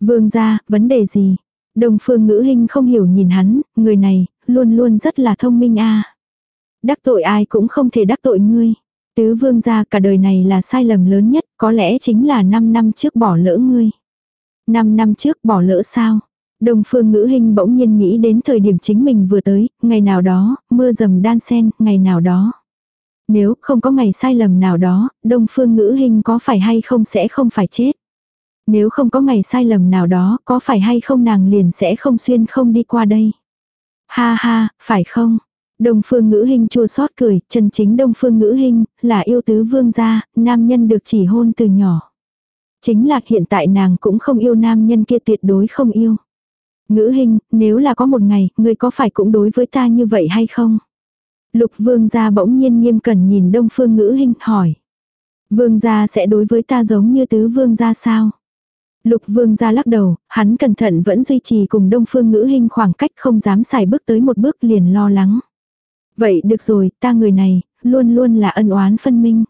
Speaker 1: Vương ra, vấn đề gì? Đồng phương ngữ hình không hiểu nhìn hắn, người này, luôn luôn rất là thông minh a Đắc tội ai cũng không thể đắc tội ngươi. Tứ vương gia cả đời này là sai lầm lớn nhất, có lẽ chính là 5 năm trước bỏ lỡ ngươi. 5 năm trước bỏ lỡ sao? Đồng phương ngữ hình bỗng nhiên nghĩ đến thời điểm chính mình vừa tới, ngày nào đó, mưa dầm đan sen, ngày nào đó. Nếu không có ngày sai lầm nào đó, đông phương ngữ hình có phải hay không sẽ không phải chết. Nếu không có ngày sai lầm nào đó, có phải hay không nàng liền sẽ không xuyên không đi qua đây. Ha ha, phải không? Đông phương ngữ hình chua xót cười, chân chính đông phương ngữ hình, là yêu tứ vương gia, nam nhân được chỉ hôn từ nhỏ. Chính là hiện tại nàng cũng không yêu nam nhân kia tuyệt đối không yêu. Ngữ hình, nếu là có một ngày, ngươi có phải cũng đối với ta như vậy hay không? Lục vương gia bỗng nhiên nghiêm cẩn nhìn đông phương ngữ hình hỏi. Vương gia sẽ đối với ta giống như tứ vương gia sao? Lục vương gia lắc đầu, hắn cẩn thận vẫn duy trì cùng đông phương ngữ hình khoảng cách không dám xài bước tới một bước liền lo lắng. Vậy được rồi, ta người này, luôn luôn là ân oán phân minh.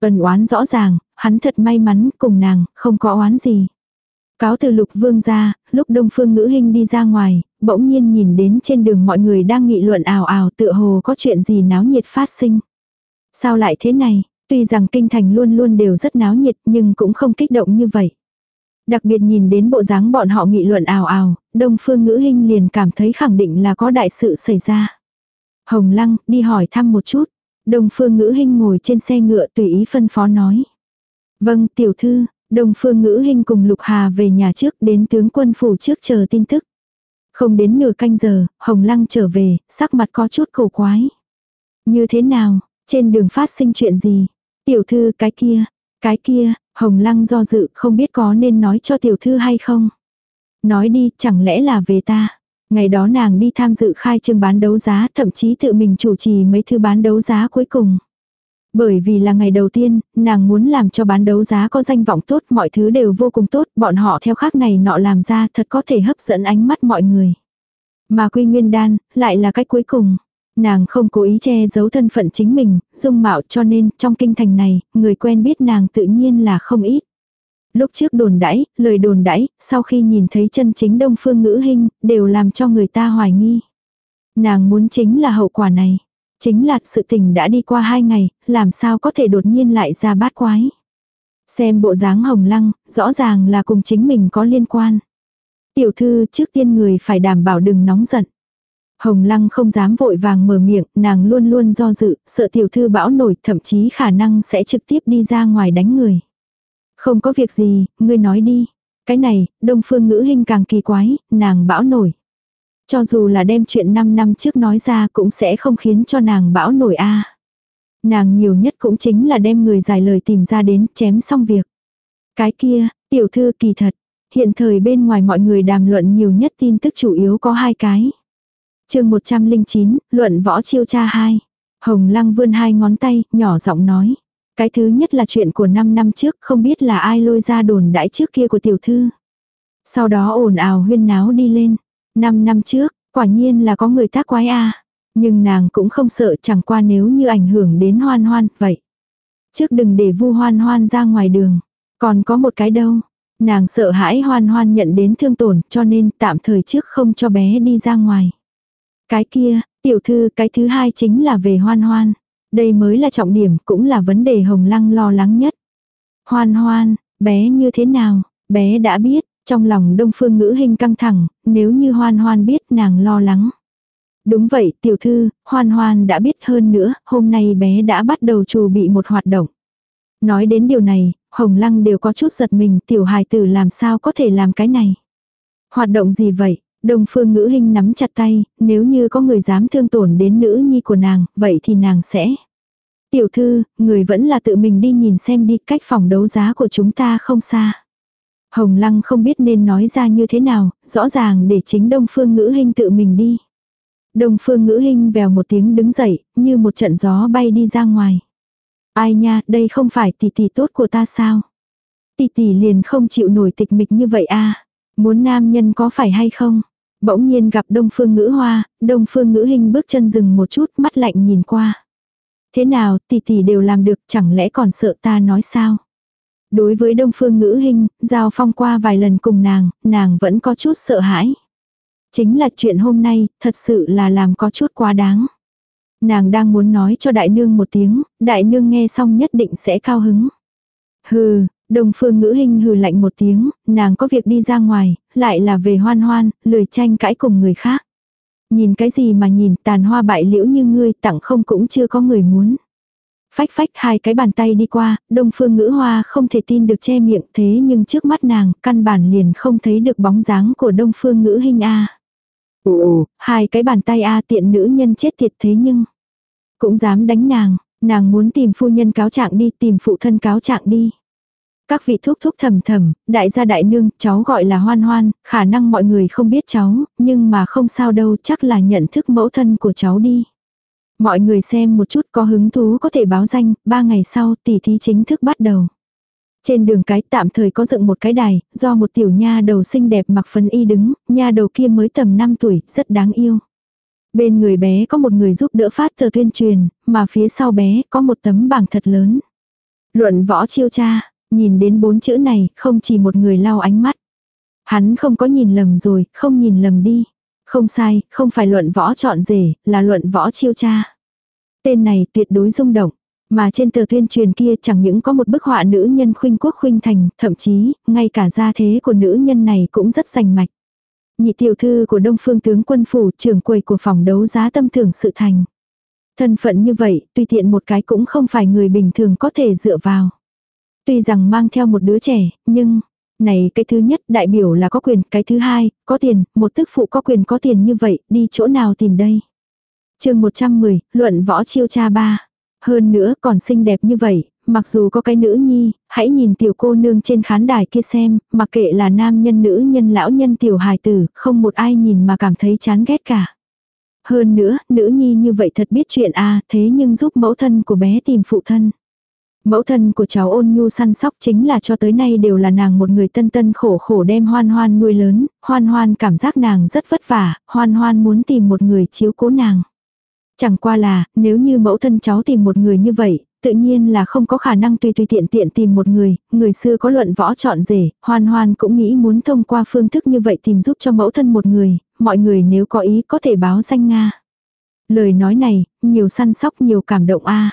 Speaker 1: Ân oán rõ ràng, hắn thật may mắn cùng nàng, không có oán gì. Cáo từ lục vương ra, lúc đông phương ngữ hình đi ra ngoài, bỗng nhiên nhìn đến trên đường mọi người đang nghị luận ảo ảo tựa hồ có chuyện gì náo nhiệt phát sinh. Sao lại thế này, tuy rằng kinh thành luôn luôn đều rất náo nhiệt nhưng cũng không kích động như vậy. Đặc biệt nhìn đến bộ dáng bọn họ nghị luận ảo ảo, đông phương ngữ hình liền cảm thấy khẳng định là có đại sự xảy ra. Hồng Lăng, đi hỏi thăm một chút. đông phương ngữ hình ngồi trên xe ngựa tùy ý phân phó nói. Vâng, tiểu thư, đồng phương ngữ hình cùng Lục Hà về nhà trước đến tướng quân phủ trước chờ tin tức. Không đến nửa canh giờ, Hồng Lăng trở về, sắc mặt có chút cổ quái. Như thế nào, trên đường phát sinh chuyện gì? Tiểu thư cái kia, cái kia, Hồng Lăng do dự không biết có nên nói cho tiểu thư hay không. Nói đi, chẳng lẽ là về ta. Ngày đó nàng đi tham dự khai trương bán đấu giá, thậm chí tự mình chủ trì mấy thứ bán đấu giá cuối cùng. Bởi vì là ngày đầu tiên, nàng muốn làm cho bán đấu giá có danh vọng tốt, mọi thứ đều vô cùng tốt, bọn họ theo khác này nọ làm ra thật có thể hấp dẫn ánh mắt mọi người. Mà quy nguyên đan, lại là cách cuối cùng. Nàng không cố ý che giấu thân phận chính mình, dung mạo cho nên trong kinh thành này, người quen biết nàng tự nhiên là không ít. Lúc trước đồn đãi, lời đồn đãi, sau khi nhìn thấy chân chính đông phương ngữ hình, đều làm cho người ta hoài nghi. Nàng muốn chính là hậu quả này. Chính là sự tình đã đi qua hai ngày, làm sao có thể đột nhiên lại ra bát quái. Xem bộ dáng hồng lăng, rõ ràng là cùng chính mình có liên quan. Tiểu thư trước tiên người phải đảm bảo đừng nóng giận. Hồng lăng không dám vội vàng mở miệng, nàng luôn luôn do dự, sợ tiểu thư bão nổi, thậm chí khả năng sẽ trực tiếp đi ra ngoài đánh người. Không có việc gì, ngươi nói đi. Cái này, đông phương ngữ hình càng kỳ quái, nàng bão nổi. Cho dù là đem chuyện 5 năm trước nói ra cũng sẽ không khiến cho nàng bão nổi a Nàng nhiều nhất cũng chính là đem người giải lời tìm ra đến chém xong việc. Cái kia, tiểu thư kỳ thật. Hiện thời bên ngoài mọi người đàm luận nhiều nhất tin tức chủ yếu có hai cái. chương 109, luận võ chiêu cha hai. Hồng lăng vươn hai ngón tay, nhỏ giọng nói. Cái thứ nhất là chuyện của 5 năm trước, không biết là ai lôi ra đồn đãi trước kia của tiểu thư. Sau đó ồn ào huyên náo đi lên năm năm trước, quả nhiên là có người tác quái a Nhưng nàng cũng không sợ chẳng qua nếu như ảnh hưởng đến hoan hoan, vậy. Trước đừng để vu hoan hoan ra ngoài đường. Còn có một cái đâu. Nàng sợ hãi hoan hoan nhận đến thương tổn cho nên tạm thời trước không cho bé đi ra ngoài. Cái kia, tiểu thư cái thứ hai chính là về hoan hoan. Đây mới là trọng điểm, cũng là vấn đề Hồng Lăng lo lắng nhất. Hoan hoan, bé như thế nào, bé đã biết, trong lòng đông phương ngữ hình căng thẳng, nếu như hoan hoan biết nàng lo lắng. Đúng vậy, tiểu thư, hoan hoan đã biết hơn nữa, hôm nay bé đã bắt đầu chuẩn bị một hoạt động. Nói đến điều này, Hồng Lăng đều có chút giật mình, tiểu hài tử làm sao có thể làm cái này. Hoạt động gì vậy? Đông phương ngữ hình nắm chặt tay, nếu như có người dám thương tổn đến nữ nhi của nàng, vậy thì nàng sẽ. Tiểu thư, người vẫn là tự mình đi nhìn xem đi cách phòng đấu giá của chúng ta không xa. Hồng Lăng không biết nên nói ra như thế nào, rõ ràng để chính Đông Phương Ngữ Hinh tự mình đi. Đông phương ngữ Hinh vèo một tiếng đứng dậy, như một trận gió bay đi ra ngoài. Ai nha, đây không phải tỷ tỷ tốt của ta sao? Tỷ tỷ liền không chịu nổi tịch mịch như vậy a Muốn nam nhân có phải hay không? Bỗng nhiên gặp đông phương ngữ hoa, đông phương ngữ Hinh bước chân dừng một chút mắt lạnh nhìn qua. Thế nào, tỷ tỷ đều làm được, chẳng lẽ còn sợ ta nói sao? Đối với đông phương ngữ hình, giao phong qua vài lần cùng nàng, nàng vẫn có chút sợ hãi. Chính là chuyện hôm nay, thật sự là làm có chút quá đáng. Nàng đang muốn nói cho đại nương một tiếng, đại nương nghe xong nhất định sẽ cao hứng. Hừ, Đông phương ngữ hình hừ lạnh một tiếng, nàng có việc đi ra ngoài, lại là về hoan hoan, lười tranh cãi cùng người khác. Nhìn cái gì mà nhìn tàn hoa bại liễu như ngươi tặng không cũng chưa có người muốn. Phách phách hai cái bàn tay đi qua, đông phương ngữ hoa không thể tin được che miệng thế nhưng trước mắt nàng căn bản liền không thấy được bóng dáng của đông phương ngữ hình A. Ồ, hai cái bàn tay A tiện nữ nhân chết tiệt thế nhưng cũng dám đánh nàng, nàng muốn tìm phu nhân cáo trạng đi tìm phụ thân cáo trạng đi. Các vị thúc thúc thầm thầm, đại gia đại nương, cháu gọi là hoan hoan, khả năng mọi người không biết cháu, nhưng mà không sao đâu, chắc là nhận thức mẫu thân của cháu đi. Mọi người xem một chút có hứng thú có thể báo danh, ba ngày sau tỷ thí chính thức bắt đầu. Trên đường cái tạm thời có dựng một cái đài, do một tiểu nha đầu xinh đẹp mặc phấn y đứng, nha đầu kia mới tầm 5 tuổi, rất đáng yêu. Bên người bé có một người giúp đỡ phát tờ tuyên truyền, mà phía sau bé có một tấm bảng thật lớn. Luận võ chiêu cha, nhìn đến bốn chữ này, không chỉ một người lau ánh mắt. Hắn không có nhìn lầm rồi, không nhìn lầm đi. Không sai, không phải luận võ chọn rể, là luận võ chiêu cha. Tên này tuyệt đối rung động. Mà trên tờ tuyên truyền kia chẳng những có một bức họa nữ nhân khuynh quốc khuynh thành, thậm chí, ngay cả gia thế của nữ nhân này cũng rất rành mạch. Nhị tiểu thư của Đông Phương tướng quân phủ trưởng quầy của phòng đấu giá tâm tưởng sự thành. Thân phận như vậy, tùy tiện một cái cũng không phải người bình thường có thể dựa vào. Tuy rằng mang theo một đứa trẻ, nhưng, này cái thứ nhất đại biểu là có quyền, cái thứ hai, có tiền, một tức phụ có quyền có tiền như vậy, đi chỗ nào tìm đây. chương 110, luận võ chiêu cha ba. Hơn nữa còn xinh đẹp như vậy, mặc dù có cái nữ nhi, hãy nhìn tiểu cô nương trên khán đài kia xem, mặc kệ là nam nhân nữ nhân lão nhân tiểu hài tử, không một ai nhìn mà cảm thấy chán ghét cả. Hơn nữa, nữ nhi như vậy thật biết chuyện a à, thế nhưng giúp mẫu thân của bé tìm phụ thân. Mẫu thân của cháu ôn nhu săn sóc chính là cho tới nay đều là nàng một người tân tân khổ khổ đem hoan hoan nuôi lớn, hoan hoan cảm giác nàng rất vất vả, hoan hoan muốn tìm một người chiếu cố nàng. Chẳng qua là, nếu như mẫu thân cháu tìm một người như vậy, tự nhiên là không có khả năng tùy tùy tiện tiện tìm một người, người xưa có luận võ chọn rể, hoan hoan cũng nghĩ muốn thông qua phương thức như vậy tìm giúp cho mẫu thân một người, mọi người nếu có ý có thể báo danh Nga. Lời nói này, nhiều săn sóc nhiều cảm động a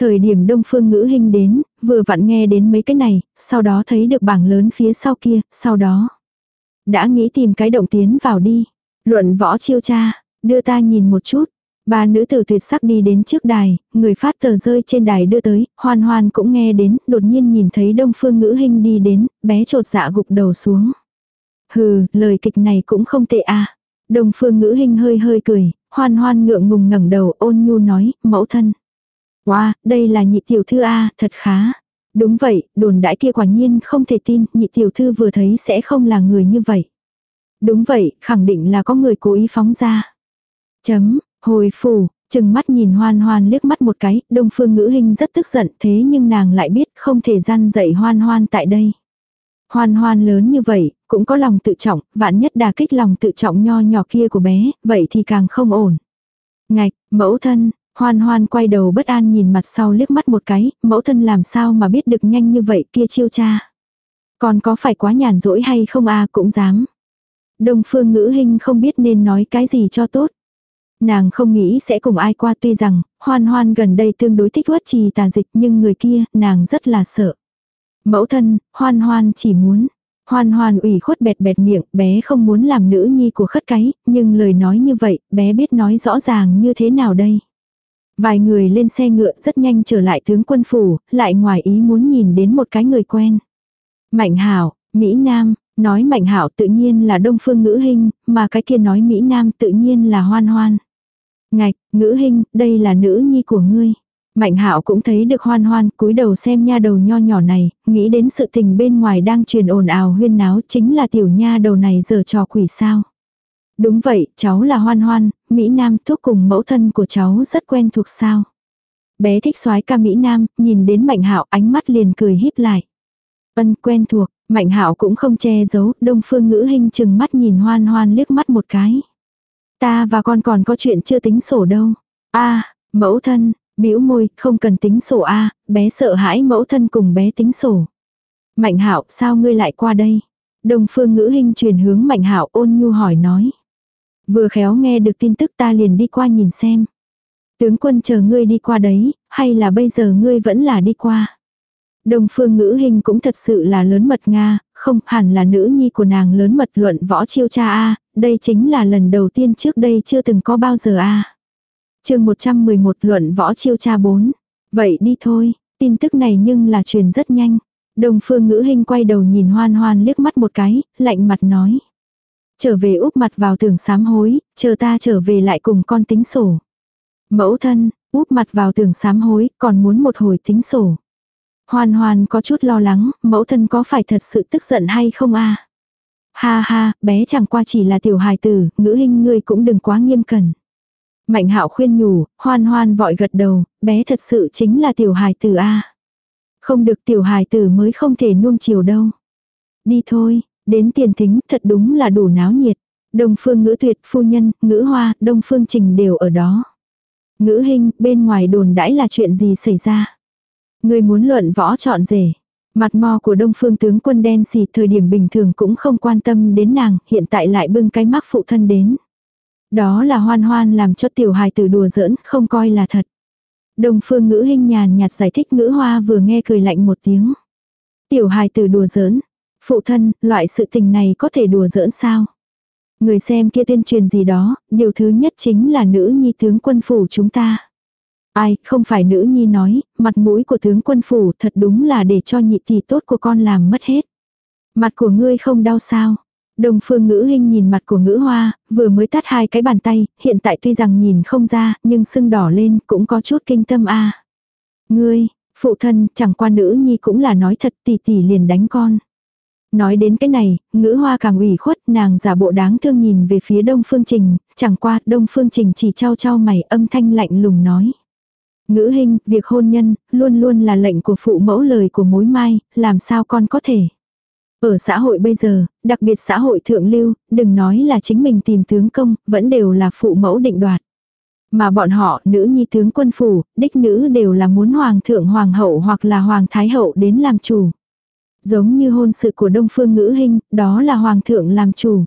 Speaker 1: Thời điểm đông phương ngữ hình đến, vừa vặn nghe đến mấy cái này, sau đó thấy được bảng lớn phía sau kia, sau đó. Đã nghĩ tìm cái động tiến vào đi. Luận võ chiêu cha, đưa ta nhìn một chút. Ba nữ tử tuyệt sắc đi đến trước đài, người phát tờ rơi trên đài đưa tới, hoan hoan cũng nghe đến, đột nhiên nhìn thấy đông phương ngữ hình đi đến, bé trột dạ gục đầu xuống. Hừ, lời kịch này cũng không tệ à Đông phương ngữ hình hơi hơi cười, hoan hoan ngượng ngùng ngẩng đầu ôn nhu nói, mẫu thân. Wow, đây là nhị tiểu thư A, thật khá. Đúng vậy, đồn đãi kia quả nhiên không thể tin, nhị tiểu thư vừa thấy sẽ không là người như vậy. Đúng vậy, khẳng định là có người cố ý phóng ra. Chấm, hồi phủ, chừng mắt nhìn hoan hoan liếc mắt một cái, đông phương ngữ hình rất tức giận thế nhưng nàng lại biết không thể gian dậy hoan hoan tại đây. Hoan hoan lớn như vậy, cũng có lòng tự trọng, vạn nhất đà kích lòng tự trọng nho nhỏ kia của bé, vậy thì càng không ổn. Ngạch, mẫu thân, Hoan hoan quay đầu bất an nhìn mặt sau liếc mắt một cái, mẫu thân làm sao mà biết được nhanh như vậy kia chiêu cha. Còn có phải quá nhàn rỗi hay không a cũng dám. Đông phương ngữ hình không biết nên nói cái gì cho tốt. Nàng không nghĩ sẽ cùng ai qua tuy rằng, hoan hoan gần đây tương đối thích huất trì tà dịch nhưng người kia, nàng rất là sợ. Mẫu thân, hoan hoan chỉ muốn. Hoan hoan ủy khuất bẹt bẹt miệng, bé không muốn làm nữ nhi của khất cái, nhưng lời nói như vậy, bé biết nói rõ ràng như thế nào đây. Vài người lên xe ngựa rất nhanh trở lại tướng quân phủ, lại ngoài ý muốn nhìn đến một cái người quen. Mạnh hảo, Mỹ Nam, nói Mạnh hảo tự nhiên là Đông Phương Ngữ Hinh, mà cái kia nói Mỹ Nam tự nhiên là Hoan Hoan. Ngạch, Ngữ Hinh, đây là nữ nhi của ngươi. Mạnh hạo cũng thấy được hoan hoan, cúi đầu xem nha đầu nho nhỏ này, nghĩ đến sự tình bên ngoài đang truyền ồn ào huyên náo chính là tiểu nha đầu này giờ trò quỷ sao. Đúng vậy, cháu là Hoan Hoan, Mỹ Nam thuốc cùng mẫu thân của cháu rất quen thuộc sao. Bé thích soái ca Mỹ Nam, nhìn đến Mạnh Hạo ánh mắt liền cười híp lại. Ân quen thuộc, Mạnh Hạo cũng không che giấu, Đông Phương Ngữ Hinh chừng mắt nhìn Hoan Hoan liếc mắt một cái. Ta và con còn có chuyện chưa tính sổ đâu. A, mẫu thân, bĩu môi, không cần tính sổ a, bé sợ hãi mẫu thân cùng bé tính sổ. Mạnh Hạo, sao ngươi lại qua đây? Đông Phương Ngữ Hinh truyền hướng Mạnh Hạo ôn nhu hỏi nói. Vừa khéo nghe được tin tức ta liền đi qua nhìn xem. Tướng quân chờ ngươi đi qua đấy, hay là bây giờ ngươi vẫn là đi qua. Đồng phương ngữ hình cũng thật sự là lớn mật Nga, không hẳn là nữ nhi của nàng lớn mật luận võ chiêu cha A, đây chính là lần đầu tiên trước đây chưa từng có bao giờ A. À. chương 111 luận võ chiêu cha 4. Vậy đi thôi, tin tức này nhưng là truyền rất nhanh. Đồng phương ngữ hình quay đầu nhìn hoan hoan liếc mắt một cái, lạnh mặt nói. Trở về úp mặt vào tường sám hối, chờ ta trở về lại cùng con tính sổ. Mẫu thân, úp mặt vào tường sám hối, còn muốn một hồi tính sổ. hoàn hoàn có chút lo lắng, mẫu thân có phải thật sự tức giận hay không a Ha ha, bé chẳng qua chỉ là tiểu hài tử, ngữ hình ngươi cũng đừng quá nghiêm cẩn. Mạnh hạo khuyên nhủ, hoan hoan vội gật đầu, bé thật sự chính là tiểu hài tử a Không được tiểu hài tử mới không thể nuông chiều đâu. Đi thôi, đến tiền thính thật đúng là đủ náo nhiệt. Đông phương ngữ tuyệt, phu nhân, ngữ hoa, đông phương trình đều ở đó. Ngữ hình, bên ngoài đồn đãi là chuyện gì xảy ra? Người muốn luận võ chọn rể. Mặt mò của đông phương tướng quân đen xì thời điểm bình thường cũng không quan tâm đến nàng, hiện tại lại bưng cái mắc phụ thân đến. Đó là hoan hoan làm cho tiểu hài tử đùa giỡn, không coi là thật. Đông phương ngữ hình nhàn nhạt giải thích ngữ hoa vừa nghe cười lạnh một tiếng. Tiểu hài tử đùa giỡn. Phụ thân, loại sự tình này có thể đùa giỡn sao? Người xem kia tuyên truyền gì đó, điều thứ nhất chính là nữ nhi tướng quân phủ chúng ta. Ai, không phải nữ nhi nói, mặt mũi của tướng quân phủ thật đúng là để cho nhị tỷ tốt của con làm mất hết. Mặt của ngươi không đau sao? Đồng phương ngữ hình nhìn mặt của ngữ hoa, vừa mới tắt hai cái bàn tay, hiện tại tuy rằng nhìn không ra, nhưng sưng đỏ lên cũng có chút kinh tâm a Ngươi, phụ thân, chẳng qua nữ nhi cũng là nói thật tỷ tỷ liền đánh con. Nói đến cái này, ngữ hoa càng ủy khuất, nàng giả bộ đáng thương nhìn về phía đông phương trình, chẳng qua đông phương trình chỉ trao trao mày âm thanh lạnh lùng nói. Ngữ hình, việc hôn nhân, luôn luôn là lệnh của phụ mẫu lời của mối mai, làm sao con có thể. Ở xã hội bây giờ, đặc biệt xã hội thượng lưu, đừng nói là chính mình tìm tướng công, vẫn đều là phụ mẫu định đoạt. Mà bọn họ, nữ nhi tướng quân phủ, đích nữ đều là muốn hoàng thượng hoàng hậu hoặc là hoàng thái hậu đến làm chủ. Giống như hôn sự của Đông Phương Ngữ Hinh, đó là Hoàng thượng làm chủ.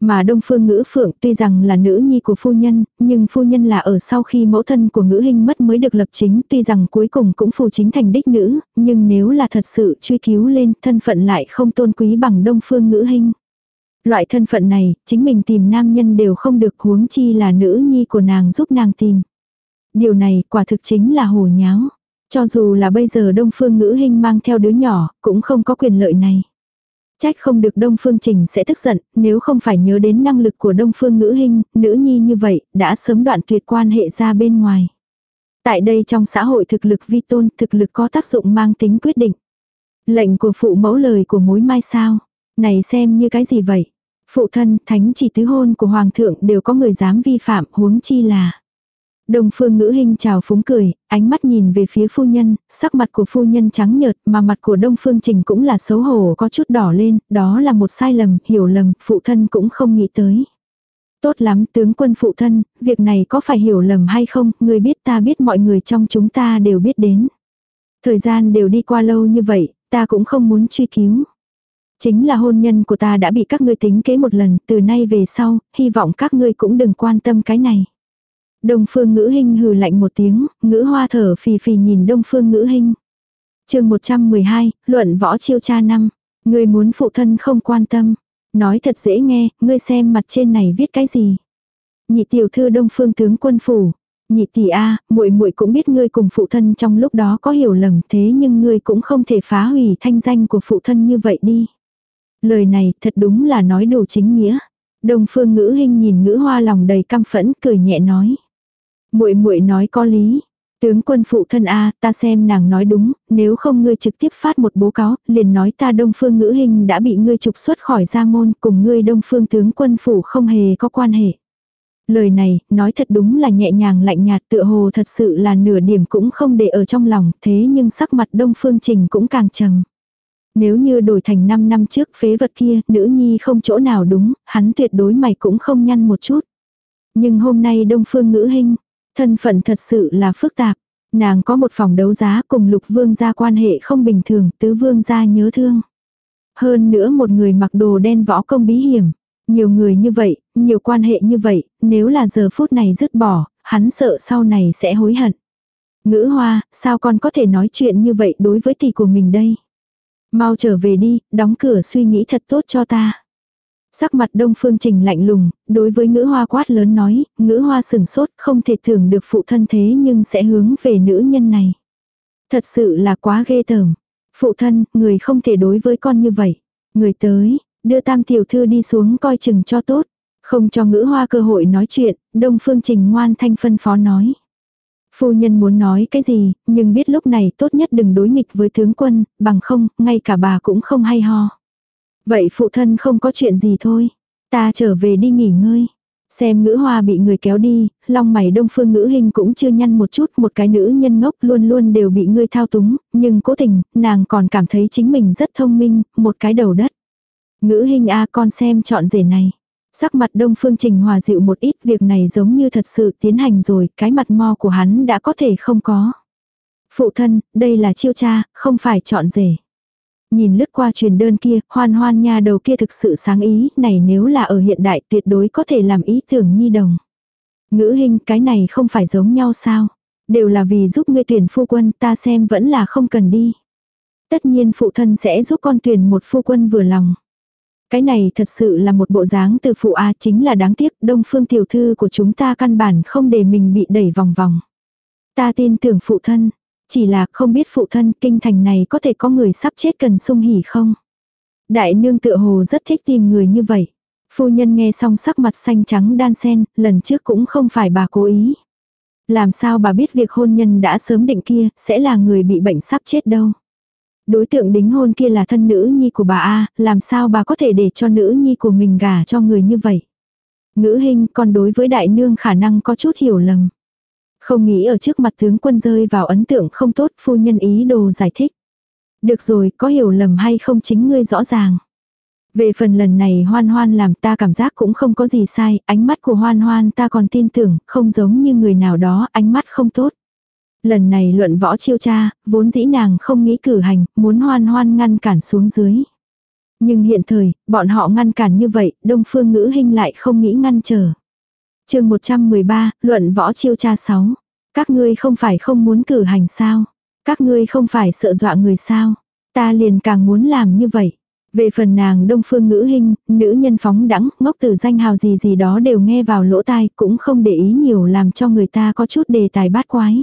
Speaker 1: Mà Đông Phương Ngữ Phượng tuy rằng là nữ nhi của phu nhân, nhưng phu nhân là ở sau khi mẫu thân của Ngữ Hinh mất mới được lập chính, tuy rằng cuối cùng cũng phù chính thành đích nữ, nhưng nếu là thật sự truy cứu lên, thân phận lại không tôn quý bằng Đông Phương Ngữ Hinh. Loại thân phận này, chính mình tìm nam nhân đều không được huống chi là nữ nhi của nàng giúp nàng tìm. Điều này quả thực chính là hồ nháo. Cho dù là bây giờ Đông Phương Ngữ Hinh mang theo đứa nhỏ, cũng không có quyền lợi này. Trách không được Đông Phương Trình sẽ tức giận, nếu không phải nhớ đến năng lực của Đông Phương Ngữ Hinh, nữ nhi như vậy, đã sớm đoạn tuyệt quan hệ ra bên ngoài. Tại đây trong xã hội thực lực vi tôn, thực lực có tác dụng mang tính quyết định. Lệnh của phụ mẫu lời của mối mai sao? Này xem như cái gì vậy? Phụ thân, thánh chỉ tứ hôn của hoàng thượng đều có người dám vi phạm, huống chi là. Đồng phương ngữ hình chào phúng cười, ánh mắt nhìn về phía phu nhân, sắc mặt của phu nhân trắng nhợt mà mặt của đông phương trình cũng là xấu hổ có chút đỏ lên, đó là một sai lầm, hiểu lầm, phụ thân cũng không nghĩ tới. Tốt lắm tướng quân phụ thân, việc này có phải hiểu lầm hay không, người biết ta biết mọi người trong chúng ta đều biết đến. Thời gian đều đi qua lâu như vậy, ta cũng không muốn truy cứu. Chính là hôn nhân của ta đã bị các ngươi tính kế một lần, từ nay về sau, hy vọng các ngươi cũng đừng quan tâm cái này. Đông phương ngữ hình hừ lạnh một tiếng, ngữ hoa thở phì phì nhìn đông phương ngữ hình. chương 112, luận võ chiêu cha năm. Ngươi muốn phụ thân không quan tâm. Nói thật dễ nghe, ngươi xem mặt trên này viết cái gì. Nhị tiểu thư đông phương tướng quân phủ. Nhị tỷ a, muội muội cũng biết ngươi cùng phụ thân trong lúc đó có hiểu lầm thế nhưng ngươi cũng không thể phá hủy thanh danh của phụ thân như vậy đi. Lời này thật đúng là nói đủ chính nghĩa. Đông phương ngữ hình nhìn ngữ hoa lòng đầy căm phẫn cười nhẹ nói muội muội nói có lý. Tướng quân phụ thân A, ta xem nàng nói đúng, nếu không ngươi trực tiếp phát một bố cáo, liền nói ta đông phương ngữ hình đã bị ngươi trục xuất khỏi gia môn, cùng ngươi đông phương tướng quân phủ không hề có quan hệ. Lời này, nói thật đúng là nhẹ nhàng lạnh nhạt tựa hồ thật sự là nửa điểm cũng không để ở trong lòng, thế nhưng sắc mặt đông phương trình cũng càng trầm. Nếu như đổi thành 5 năm trước phế vật kia, nữ nhi không chỗ nào đúng, hắn tuyệt đối mày cũng không nhăn một chút. Nhưng hôm nay đông phương ngữ hình, thân phận thật sự là phức tạp. Nàng có một phòng đấu giá cùng lục vương gia quan hệ không bình thường, tứ vương gia nhớ thương. Hơn nữa một người mặc đồ đen võ công bí hiểm. Nhiều người như vậy, nhiều quan hệ như vậy, nếu là giờ phút này dứt bỏ, hắn sợ sau này sẽ hối hận. Ngữ hoa, sao con có thể nói chuyện như vậy đối với tỷ của mình đây? Mau trở về đi, đóng cửa suy nghĩ thật tốt cho ta. Sắc mặt đông phương trình lạnh lùng, đối với ngữ hoa quát lớn nói, ngữ hoa sừng sốt không thể thưởng được phụ thân thế nhưng sẽ hướng về nữ nhân này. Thật sự là quá ghê tởm. Phụ thân, người không thể đối với con như vậy. Người tới, đưa tam tiểu thư đi xuống coi chừng cho tốt. Không cho ngữ hoa cơ hội nói chuyện, đông phương trình ngoan thanh phân phó nói. Phu nhân muốn nói cái gì, nhưng biết lúc này tốt nhất đừng đối nghịch với tướng quân, bằng không, ngay cả bà cũng không hay ho. Vậy phụ thân không có chuyện gì thôi. Ta trở về đi nghỉ ngơi. Xem ngữ hoa bị người kéo đi, long mày đông phương ngữ hình cũng chưa nhăn một chút, một cái nữ nhân ngốc luôn luôn đều bị ngươi thao túng, nhưng cố tình, nàng còn cảm thấy chính mình rất thông minh, một cái đầu đất. Ngữ hình a con xem chọn rể này. Sắc mặt đông phương trình hòa dịu một ít việc này giống như thật sự tiến hành rồi, cái mặt mo của hắn đã có thể không có. Phụ thân, đây là chiêu cha, không phải chọn rể. Nhìn lướt qua truyền đơn kia, hoan hoan nha đầu kia thực sự sáng ý, này nếu là ở hiện đại tuyệt đối có thể làm ý tưởng nhi đồng. Ngữ hình cái này không phải giống nhau sao? Đều là vì giúp ngươi tuyển phu quân ta xem vẫn là không cần đi. Tất nhiên phụ thân sẽ giúp con tuyển một phu quân vừa lòng. Cái này thật sự là một bộ dáng từ phụ A chính là đáng tiếc đông phương tiểu thư của chúng ta căn bản không để mình bị đẩy vòng vòng. Ta tin tưởng phụ thân, chỉ là không biết phụ thân kinh thành này có thể có người sắp chết cần sung hỉ không. Đại nương tựa hồ rất thích tìm người như vậy. Phu nhân nghe xong sắc mặt xanh trắng đan sen, lần trước cũng không phải bà cố ý. Làm sao bà biết việc hôn nhân đã sớm định kia, sẽ là người bị bệnh sắp chết đâu. Đối tượng đính hôn kia là thân nữ nhi của bà A, làm sao bà có thể để cho nữ nhi của mình gả cho người như vậy. Ngữ hình còn đối với đại nương khả năng có chút hiểu lầm. Không nghĩ ở trước mặt tướng quân rơi vào ấn tượng không tốt phu nhân ý đồ giải thích. Được rồi, có hiểu lầm hay không chính ngươi rõ ràng. Về phần lần này hoan hoan làm ta cảm giác cũng không có gì sai, ánh mắt của hoan hoan ta còn tin tưởng, không giống như người nào đó, ánh mắt không tốt. Lần này luận võ chiêu cha, vốn dĩ nàng không nghĩ cử hành, muốn hoan hoan ngăn cản xuống dưới. Nhưng hiện thời, bọn họ ngăn cản như vậy, đông phương ngữ hình lại không nghĩ ngăn trở chương 113, luận võ chiêu cha 6. Các ngươi không phải không muốn cử hành sao? Các ngươi không phải sợ dọa người sao? Ta liền càng muốn làm như vậy. Về phần nàng đông phương ngữ hình, nữ nhân phóng đẳng, ngốc từ danh hào gì gì đó đều nghe vào lỗ tai, cũng không để ý nhiều làm cho người ta có chút đề tài bát quái.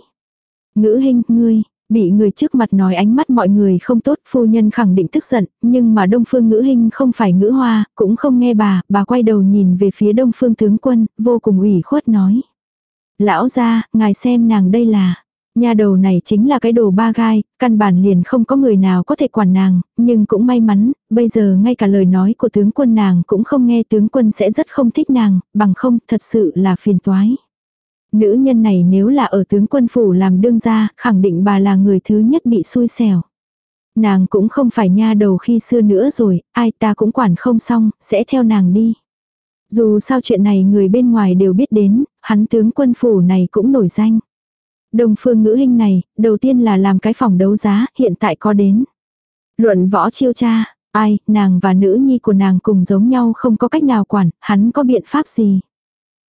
Speaker 1: Ngữ hình, ngươi, Bị người trước mặt nói ánh mắt mọi người không tốt, phu nhân khẳng định tức giận, nhưng mà đông phương ngữ hình không phải ngữ hoa, cũng không nghe bà, bà quay đầu nhìn về phía đông phương tướng quân, vô cùng ủy khuất nói. Lão ra, ngài xem nàng đây là, nhà đầu này chính là cái đồ ba gai, căn bản liền không có người nào có thể quản nàng, nhưng cũng may mắn, bây giờ ngay cả lời nói của tướng quân nàng cũng không nghe tướng quân sẽ rất không thích nàng, bằng không thật sự là phiền toái. Nữ nhân này nếu là ở tướng quân phủ làm đương gia, khẳng định bà là người thứ nhất bị xui xẻo. Nàng cũng không phải nha đầu khi xưa nữa rồi, ai ta cũng quản không xong, sẽ theo nàng đi. Dù sao chuyện này người bên ngoài đều biết đến, hắn tướng quân phủ này cũng nổi danh. Đồng phương ngữ hình này, đầu tiên là làm cái phòng đấu giá, hiện tại có đến. Luận võ chiêu cha, ai, nàng và nữ nhi của nàng cùng giống nhau không có cách nào quản, hắn có biện pháp gì.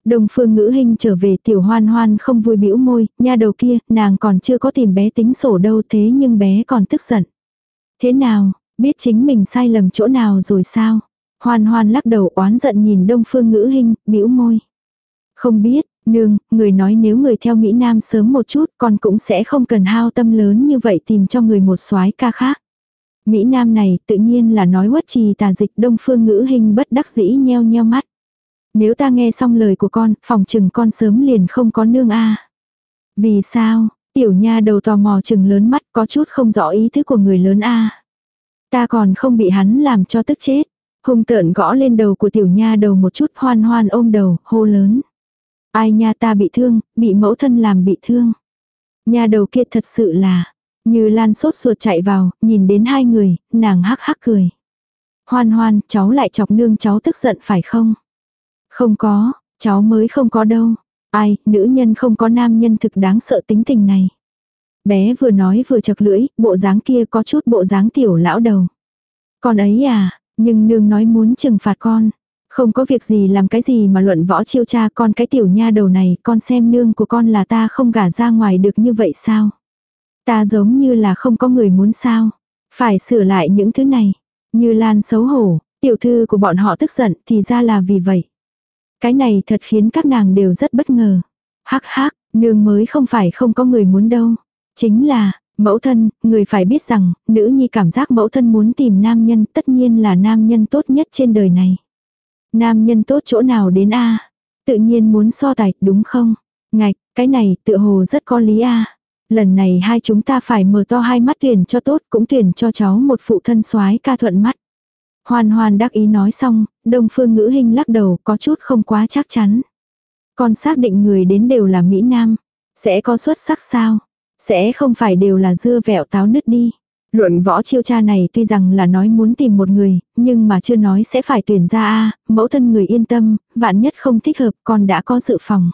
Speaker 1: Đông phương ngữ hình trở về tiểu hoan hoan không vui bĩu môi, nha đầu kia, nàng còn chưa có tìm bé tính sổ đâu thế nhưng bé còn tức giận. Thế nào, biết chính mình sai lầm chỗ nào rồi sao? Hoan hoan lắc đầu oán giận nhìn đông phương ngữ hình, bĩu môi. Không biết, nương, người nói nếu người theo Mỹ Nam sớm một chút con cũng sẽ không cần hao tâm lớn như vậy tìm cho người một soái ca khác. Mỹ Nam này tự nhiên là nói quất trì tà dịch đông phương ngữ hình bất đắc dĩ nheo nheo mắt. Nếu ta nghe xong lời của con, phòng chừng con sớm liền không có nương a. Vì sao? Tiểu nha đầu tò mò chừng lớn mắt có chút không rõ ý thức của người lớn a Ta còn không bị hắn làm cho tức chết. Hung tợn gõ lên đầu của tiểu nha đầu một chút hoan hoan ôm đầu, hô lớn. Ai nha ta bị thương, bị mẫu thân làm bị thương. Nha đầu kia thật sự là, như lan sốt ruột chạy vào, nhìn đến hai người, nàng hắc hắc cười. Hoan hoan, cháu lại chọc nương cháu tức giận phải không? Không có, cháu mới không có đâu. Ai, nữ nhân không có nam nhân thực đáng sợ tính tình này. Bé vừa nói vừa chật lưỡi, bộ dáng kia có chút bộ dáng tiểu lão đầu. Con ấy à, nhưng nương nói muốn trừng phạt con. Không có việc gì làm cái gì mà luận võ chiêu cha con cái tiểu nha đầu này, con xem nương của con là ta không gả ra ngoài được như vậy sao? Ta giống như là không có người muốn sao? Phải sửa lại những thứ này. Như Lan xấu hổ, tiểu thư của bọn họ tức giận thì ra là vì vậy. Cái này thật khiến các nàng đều rất bất ngờ. Hắc hắc, nương mới không phải không có người muốn đâu. Chính là, mẫu thân, người phải biết rằng, nữ nhi cảm giác mẫu thân muốn tìm nam nhân tất nhiên là nam nhân tốt nhất trên đời này. Nam nhân tốt chỗ nào đến a Tự nhiên muốn so tài, đúng không? Ngạch, cái này tự hồ rất có lý a Lần này hai chúng ta phải mở to hai mắt tuyển cho tốt cũng tuyển cho cháu một phụ thân soái ca thuận mắt. Hoan hoan đắc ý nói xong, đông phương ngữ hình lắc đầu có chút không quá chắc chắn. Con xác định người đến đều là Mỹ Nam. Sẽ có xuất sắc sao? Sẽ không phải đều là dưa vẹo táo nứt đi. Luận võ chiêu cha này tuy rằng là nói muốn tìm một người, nhưng mà chưa nói sẽ phải tuyển ra a mẫu thân người yên tâm, vạn nhất không thích hợp con đã có dự phòng.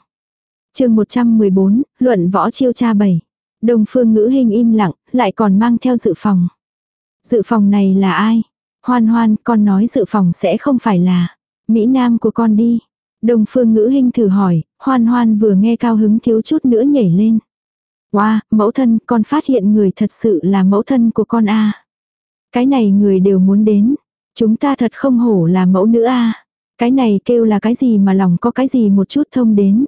Speaker 1: chương 114, luận võ chiêu cha 7. Đồng phương ngữ hình im lặng, lại còn mang theo dự phòng. Dự phòng này là ai? Hoan hoan, con nói dự phòng sẽ không phải là Mỹ Nam của con đi. Đồng phương ngữ hình thử hỏi, hoan hoan vừa nghe cao hứng thiếu chút nữa nhảy lên. Wow, mẫu thân, con phát hiện người thật sự là mẫu thân của con a Cái này người đều muốn đến. Chúng ta thật không hổ là mẫu nữ a Cái này kêu là cái gì mà lòng có cái gì một chút thông đến.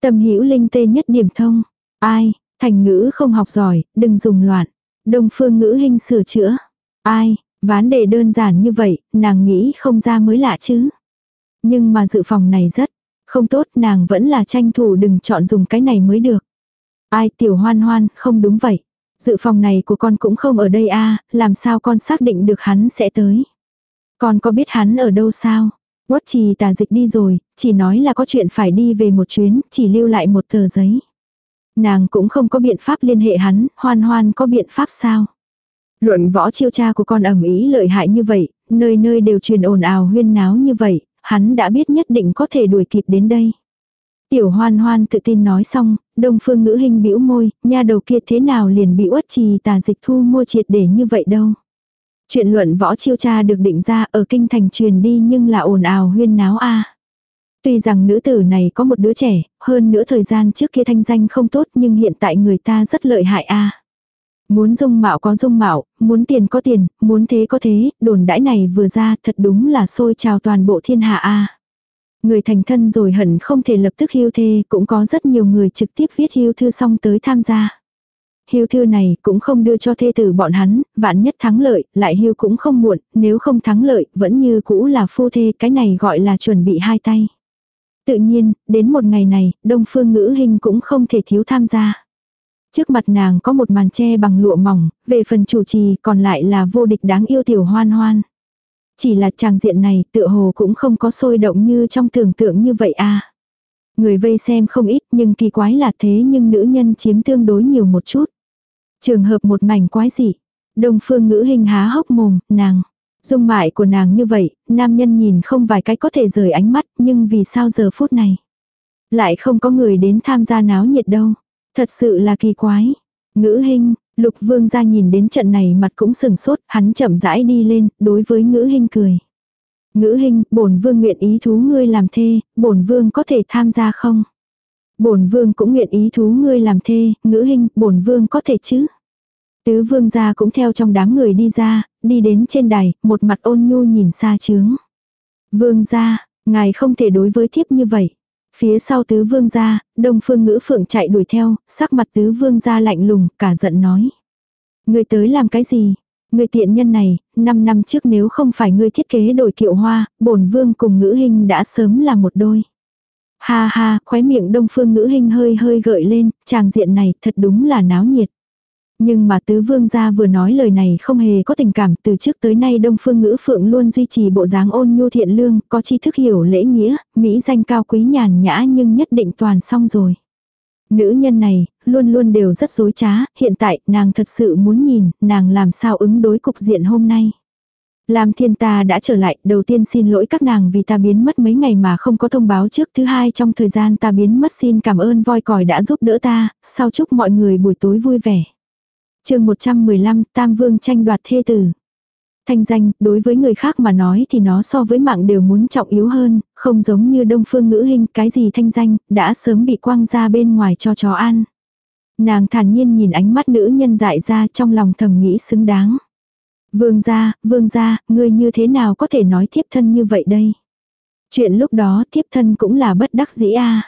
Speaker 1: Tâm hữu linh tê nhất điểm thông. Ai, thành ngữ không học giỏi, đừng dùng loạn. Đông phương ngữ hình sửa chữa. Ai, ván đề đơn giản như vậy, nàng nghĩ không ra mới lạ chứ. Nhưng mà dự phòng này rất không tốt, nàng vẫn là tranh thủ đừng chọn dùng cái này mới được. Ai tiểu hoan hoan, không đúng vậy. Dự phòng này của con cũng không ở đây a làm sao con xác định được hắn sẽ tới. Con có biết hắn ở đâu sao? Quất trì tà dịch đi rồi, chỉ nói là có chuyện phải đi về một chuyến, chỉ lưu lại một tờ giấy. Nàng cũng không có biện pháp liên hệ hắn, hoan hoan có biện pháp sao? Luận võ chiêu cha của con ẩm ý lợi hại như vậy, nơi nơi đều truyền ồn ào huyên náo như vậy, hắn đã biết nhất định có thể đuổi kịp đến đây. Tiểu hoan hoan tự tin nói xong, đông phương ngữ hình bĩu môi, nha đầu kia thế nào liền bị uất trì tà dịch thu mua triệt để như vậy đâu. Chuyện luận võ chiêu cha được định ra ở kinh thành truyền đi nhưng là ồn ào huyên náo a Tuy rằng nữ tử này có một đứa trẻ, hơn nữa thời gian trước kia thanh danh không tốt nhưng hiện tại người ta rất lợi hại a Muốn dung mạo có dung mạo, muốn tiền có tiền, muốn thế có thế, đồn đãi này vừa ra thật đúng là xôi trào toàn bộ thiên hạ a Người thành thân rồi hận không thể lập tức hưu thê, cũng có rất nhiều người trực tiếp viết hưu thư xong tới tham gia. Hưu thư này cũng không đưa cho thê tử bọn hắn, vạn nhất thắng lợi, lại hưu cũng không muộn, nếu không thắng lợi, vẫn như cũ là phu thê, cái này gọi là chuẩn bị hai tay. Tự nhiên, đến một ngày này, đông phương ngữ hình cũng không thể thiếu tham gia. Trước mặt nàng có một màn tre bằng lụa mỏng, về phần chủ trì còn lại là vô địch đáng yêu tiểu hoan hoan. Chỉ là chàng diện này tựa hồ cũng không có sôi động như trong tưởng tượng như vậy à. Người vây xem không ít nhưng kỳ quái là thế nhưng nữ nhân chiếm tương đối nhiều một chút. Trường hợp một mảnh quái dị. Đông phương ngữ hình há hốc mồm, nàng. Dung mại của nàng như vậy, nam nhân nhìn không vài cái có thể rời ánh mắt, nhưng vì sao giờ phút này? Lại không có người đến tham gia náo nhiệt đâu. Thật sự là kỳ quái. Ngữ hình, Lục vương ra nhìn đến trận này mặt cũng sừng sốt, hắn chậm rãi đi lên, đối với ngữ hình cười. Ngữ hình, bổn vương nguyện ý thú ngươi làm thê, bổn vương có thể tham gia không? Bổn vương cũng nguyện ý thú ngươi làm thê, ngữ hình, bổn vương có thể chứ? Tứ vương gia cũng theo trong đám người đi ra, đi đến trên đài, một mặt ôn nhu nhìn xa chướng. Vương gia, ngài không thể đối với thiếp như vậy. Phía sau tứ vương gia, đông phương ngữ phượng chạy đuổi theo, sắc mặt tứ vương gia lạnh lùng, cả giận nói. Người tới làm cái gì? Người tiện nhân này, 5 năm trước nếu không phải ngươi thiết kế đổi kiệu hoa, bổn vương cùng ngữ hình đã sớm là một đôi. Ha ha, khóe miệng đông phương ngữ hình hơi hơi gợi lên, chàng diện này thật đúng là náo nhiệt. Nhưng mà tứ vương gia vừa nói lời này không hề có tình cảm từ trước tới nay đông phương ngữ phượng luôn duy trì bộ dáng ôn nhu thiện lương, có tri thức hiểu lễ nghĩa, mỹ danh cao quý nhàn nhã nhưng nhất định toàn xong rồi. Nữ nhân này, luôn luôn đều rất dối trá, hiện tại nàng thật sự muốn nhìn, nàng làm sao ứng đối cục diện hôm nay. Lam thiên ta đã trở lại, đầu tiên xin lỗi các nàng vì ta biến mất mấy ngày mà không có thông báo trước. Thứ hai trong thời gian ta biến mất xin cảm ơn voi còi đã giúp đỡ ta, sau chúc mọi người buổi tối vui vẻ chương 115, Tam Vương tranh đoạt thê tử. Thanh danh, đối với người khác mà nói thì nó so với mạng đều muốn trọng yếu hơn, không giống như đông phương ngữ hình, cái gì thanh danh, đã sớm bị quăng ra bên ngoài cho chó ăn. Nàng thản nhiên nhìn ánh mắt nữ nhân dại ra trong lòng thầm nghĩ xứng đáng. Vương gia, vương gia, ngươi như thế nào có thể nói thiếp thân như vậy đây? Chuyện lúc đó thiếp thân cũng là bất đắc dĩ a.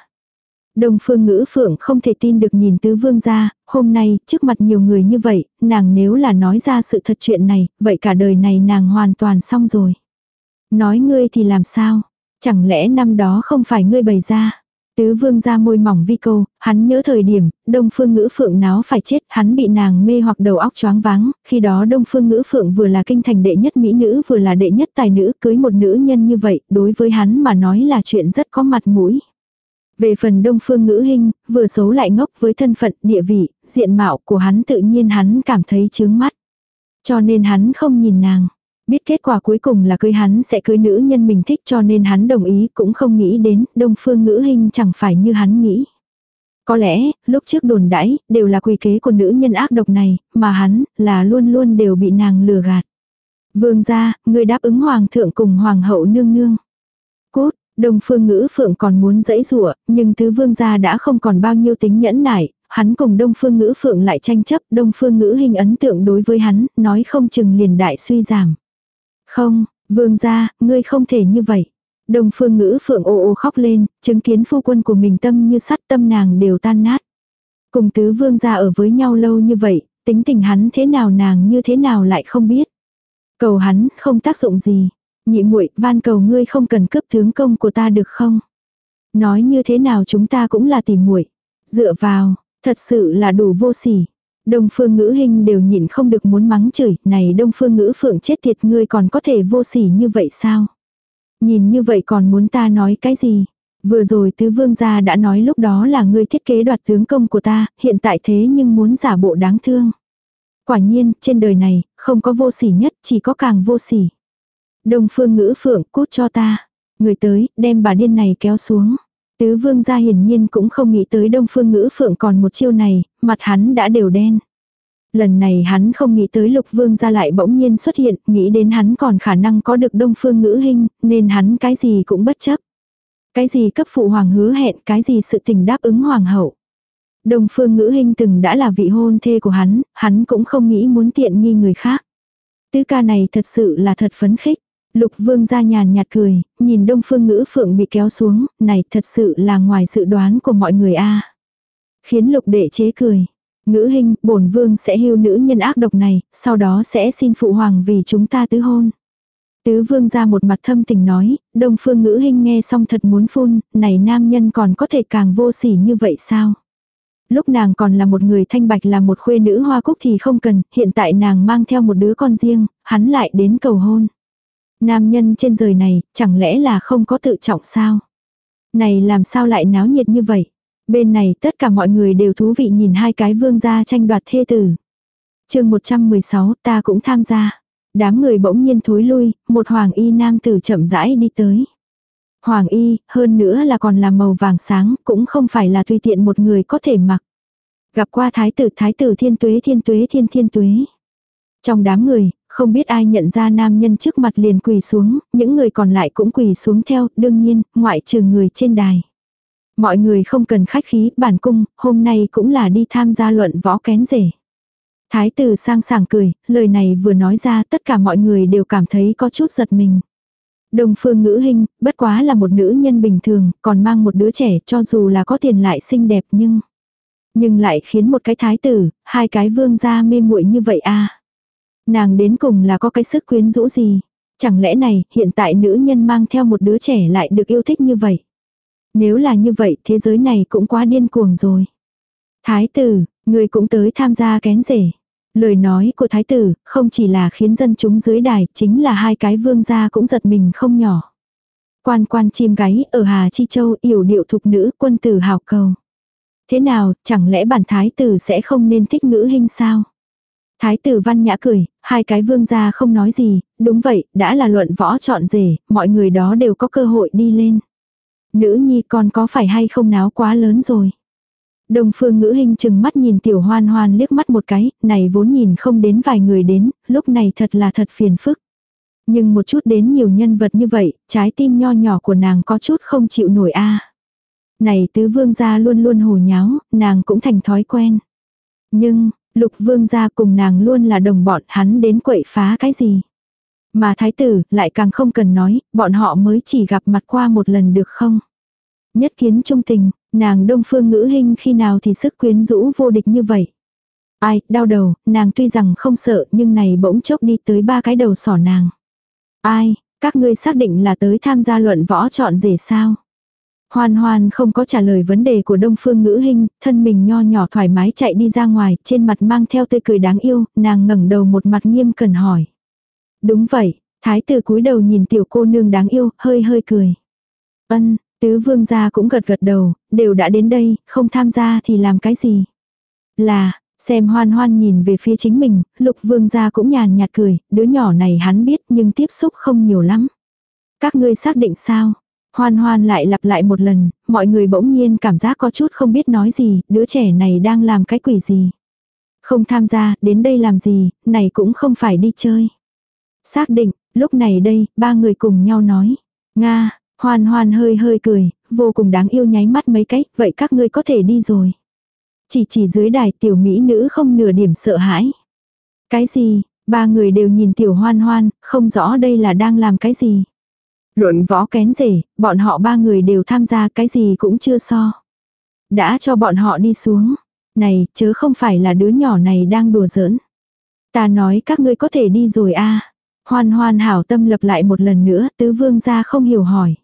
Speaker 1: Đồng phương ngữ phượng không thể tin được nhìn tứ vương gia, hôm nay, trước mặt nhiều người như vậy, nàng nếu là nói ra sự thật chuyện này, vậy cả đời này nàng hoàn toàn xong rồi. Nói ngươi thì làm sao? Chẳng lẽ năm đó không phải ngươi bày ra? Tứ vương ra môi mỏng vi câu, hắn nhớ thời điểm, đông phương ngữ phượng náo phải chết, hắn bị nàng mê hoặc đầu óc choáng váng, khi đó đông phương ngữ phượng vừa là kinh thành đệ nhất mỹ nữ vừa là đệ nhất tài nữ, cưới một nữ nhân như vậy, đối với hắn mà nói là chuyện rất có mặt mũi. Về phần đông phương ngữ hình, vừa xấu lại ngốc với thân phận, địa vị, diện mạo của hắn tự nhiên hắn cảm thấy chướng mắt. Cho nên hắn không nhìn nàng. Biết kết quả cuối cùng là cưới hắn sẽ cưới nữ nhân mình thích cho nên hắn đồng ý cũng không nghĩ đến đông phương ngữ hình chẳng phải như hắn nghĩ. Có lẽ, lúc trước đồn đãi đều là quỳ kế của nữ nhân ác độc này, mà hắn, là luôn luôn đều bị nàng lừa gạt. Vương gia, người đáp ứng hoàng thượng cùng hoàng hậu nương nương. Cút, đông phương ngữ phượng còn muốn dẫy rủa nhưng tứ vương gia đã không còn bao nhiêu tính nhẫn nại, hắn cùng đông phương ngữ phượng lại tranh chấp, đông phương ngữ hình ấn tượng đối với hắn, nói không chừng liền đại suy giảm. Không, vương gia, ngươi không thể như vậy. Đông phương ngữ phượng ô ô khóc lên, chứng kiến phu quân của mình tâm như sắt tâm nàng đều tan nát. Cùng tứ vương gia ở với nhau lâu như vậy, tính tình hắn thế nào nàng như thế nào lại không biết. Cầu hắn không tác dụng gì. Nhị muội van cầu ngươi không cần cướp tướng công của ta được không? Nói như thế nào chúng ta cũng là tỉ muội. Dựa vào, thật sự là đủ vô sỉ. Đông phương ngữ hình đều nhịn không được muốn mắng chửi, này đông phương ngữ phượng chết tiệt ngươi còn có thể vô sỉ như vậy sao? Nhìn như vậy còn muốn ta nói cái gì? Vừa rồi tứ vương gia đã nói lúc đó là ngươi thiết kế đoạt tướng công của ta, hiện tại thế nhưng muốn giả bộ đáng thương. Quả nhiên, trên đời này, không có vô sỉ nhất, chỉ có càng vô sỉ. Đông phương ngữ phượng cút cho ta. Người tới, đem bà điên này kéo xuống. Tứ vương gia hiển nhiên cũng không nghĩ tới đông phương ngữ phượng còn một chiêu này, mặt hắn đã đều đen. Lần này hắn không nghĩ tới lục vương gia lại bỗng nhiên xuất hiện, nghĩ đến hắn còn khả năng có được đông phương ngữ hình, nên hắn cái gì cũng bất chấp. Cái gì cấp phụ hoàng hứa hẹn, cái gì sự tình đáp ứng hoàng hậu. Đông phương ngữ hình từng đã là vị hôn thê của hắn, hắn cũng không nghĩ muốn tiện nghi người khác. Tứ ca này thật sự là thật phấn khích. Lục vương ra nhàn nhạt cười, nhìn đông phương ngữ phượng bị kéo xuống, này thật sự là ngoài dự đoán của mọi người a Khiến lục đệ chế cười. Ngữ hình, bổn vương sẽ hưu nữ nhân ác độc này, sau đó sẽ xin phụ hoàng vì chúng ta tứ hôn. Tứ vương ra một mặt thâm tình nói, đông phương ngữ hình nghe xong thật muốn phun, này nam nhân còn có thể càng vô sỉ như vậy sao? Lúc nàng còn là một người thanh bạch là một khuê nữ hoa cúc thì không cần, hiện tại nàng mang theo một đứa con riêng, hắn lại đến cầu hôn. Nam nhân trên đời này, chẳng lẽ là không có tự trọng sao? Này làm sao lại náo nhiệt như vậy? Bên này tất cả mọi người đều thú vị nhìn hai cái vương gia tranh đoạt thê tử. chương 116 ta cũng tham gia. Đám người bỗng nhiên thối lui, một hoàng y nam tử chậm rãi đi tới. Hoàng y, hơn nữa là còn là màu vàng sáng, cũng không phải là tùy tiện một người có thể mặc. Gặp qua thái tử thái tử thiên tuế thiên tuế thiên thiên tuế. Trong đám người, không biết ai nhận ra nam nhân trước mặt liền quỳ xuống, những người còn lại cũng quỳ xuống theo, đương nhiên, ngoại trừ người trên đài. Mọi người không cần khách khí, bản cung, hôm nay cũng là đi tham gia luận võ kén rể. Thái tử sang sảng cười, lời này vừa nói ra tất cả mọi người đều cảm thấy có chút giật mình. Đồng phương ngữ hình, bất quá là một nữ nhân bình thường, còn mang một đứa trẻ cho dù là có tiền lại xinh đẹp nhưng... Nhưng lại khiến một cái thái tử, hai cái vương gia mê muội như vậy à. Nàng đến cùng là có cái sức quyến rũ gì? Chẳng lẽ này, hiện tại nữ nhân mang theo một đứa trẻ lại được yêu thích như vậy? Nếu là như vậy thế giới này cũng quá điên cuồng rồi. Thái tử, người cũng tới tham gia kén rể. Lời nói của thái tử không chỉ là khiến dân chúng dưới đài, chính là hai cái vương gia cũng giật mình không nhỏ. Quan quan chim gáy ở Hà Chi Châu yểu điệu thục nữ quân tử hào cầu. Thế nào, chẳng lẽ bản thái tử sẽ không nên thích ngữ hình sao? Thái tử văn nhã cười, hai cái vương gia không nói gì, đúng vậy, đã là luận võ chọn rể, mọi người đó đều có cơ hội đi lên. Nữ nhi con có phải hay không náo quá lớn rồi. Đông phương ngữ hình chừng mắt nhìn tiểu hoan hoan liếc mắt một cái, này vốn nhìn không đến vài người đến, lúc này thật là thật phiền phức. Nhưng một chút đến nhiều nhân vật như vậy, trái tim nho nhỏ của nàng có chút không chịu nổi a. Này tứ vương gia luôn luôn hồ nháo, nàng cũng thành thói quen. Nhưng, lục vương gia cùng nàng luôn là đồng bọn hắn đến quậy phá cái gì. Mà thái tử lại càng không cần nói, bọn họ mới chỉ gặp mặt qua một lần được không. Nhất kiến trung tình, nàng đông phương ngữ hình khi nào thì sức quyến rũ vô địch như vậy. Ai, đau đầu, nàng tuy rằng không sợ nhưng này bỗng chốc đi tới ba cái đầu sỏ nàng. Ai, các ngươi xác định là tới tham gia luận võ chọn rể sao? Hoan hoan không có trả lời vấn đề của đông phương ngữ hình, thân mình nho nhỏ thoải mái chạy đi ra ngoài, trên mặt mang theo tươi cười đáng yêu, nàng ngẩng đầu một mặt nghiêm cần hỏi. Đúng vậy, thái tử cúi đầu nhìn tiểu cô nương đáng yêu, hơi hơi cười. Ân, tứ vương gia cũng gật gật đầu, đều đã đến đây, không tham gia thì làm cái gì? Là, Xem hoan hoan nhìn về phía chính mình, lục vương gia cũng nhàn nhạt cười, đứa nhỏ này hắn biết nhưng tiếp xúc không nhiều lắm. Các ngươi xác định sao? Hoan hoan lại lặp lại một lần, mọi người bỗng nhiên cảm giác có chút không biết nói gì, đứa trẻ này đang làm cái quỷ gì. Không tham gia, đến đây làm gì, này cũng không phải đi chơi. Xác định, lúc này đây, ba người cùng nhau nói. Nga, hoan hoan hơi hơi cười, vô cùng đáng yêu nháy mắt mấy cách, vậy các ngươi có thể đi rồi. Chỉ chỉ dưới đài tiểu mỹ nữ không nửa điểm sợ hãi. Cái gì, ba người đều nhìn tiểu hoan hoan, không rõ đây là đang làm cái gì. Luận võ kén rể, bọn họ ba người đều tham gia cái gì cũng chưa so. Đã cho bọn họ đi xuống. Này, chớ không phải là đứa nhỏ này đang đùa giỡn. Ta nói các ngươi có thể đi rồi a Hoan hoan hảo tâm lập lại một lần nữa, tứ vương gia không hiểu hỏi.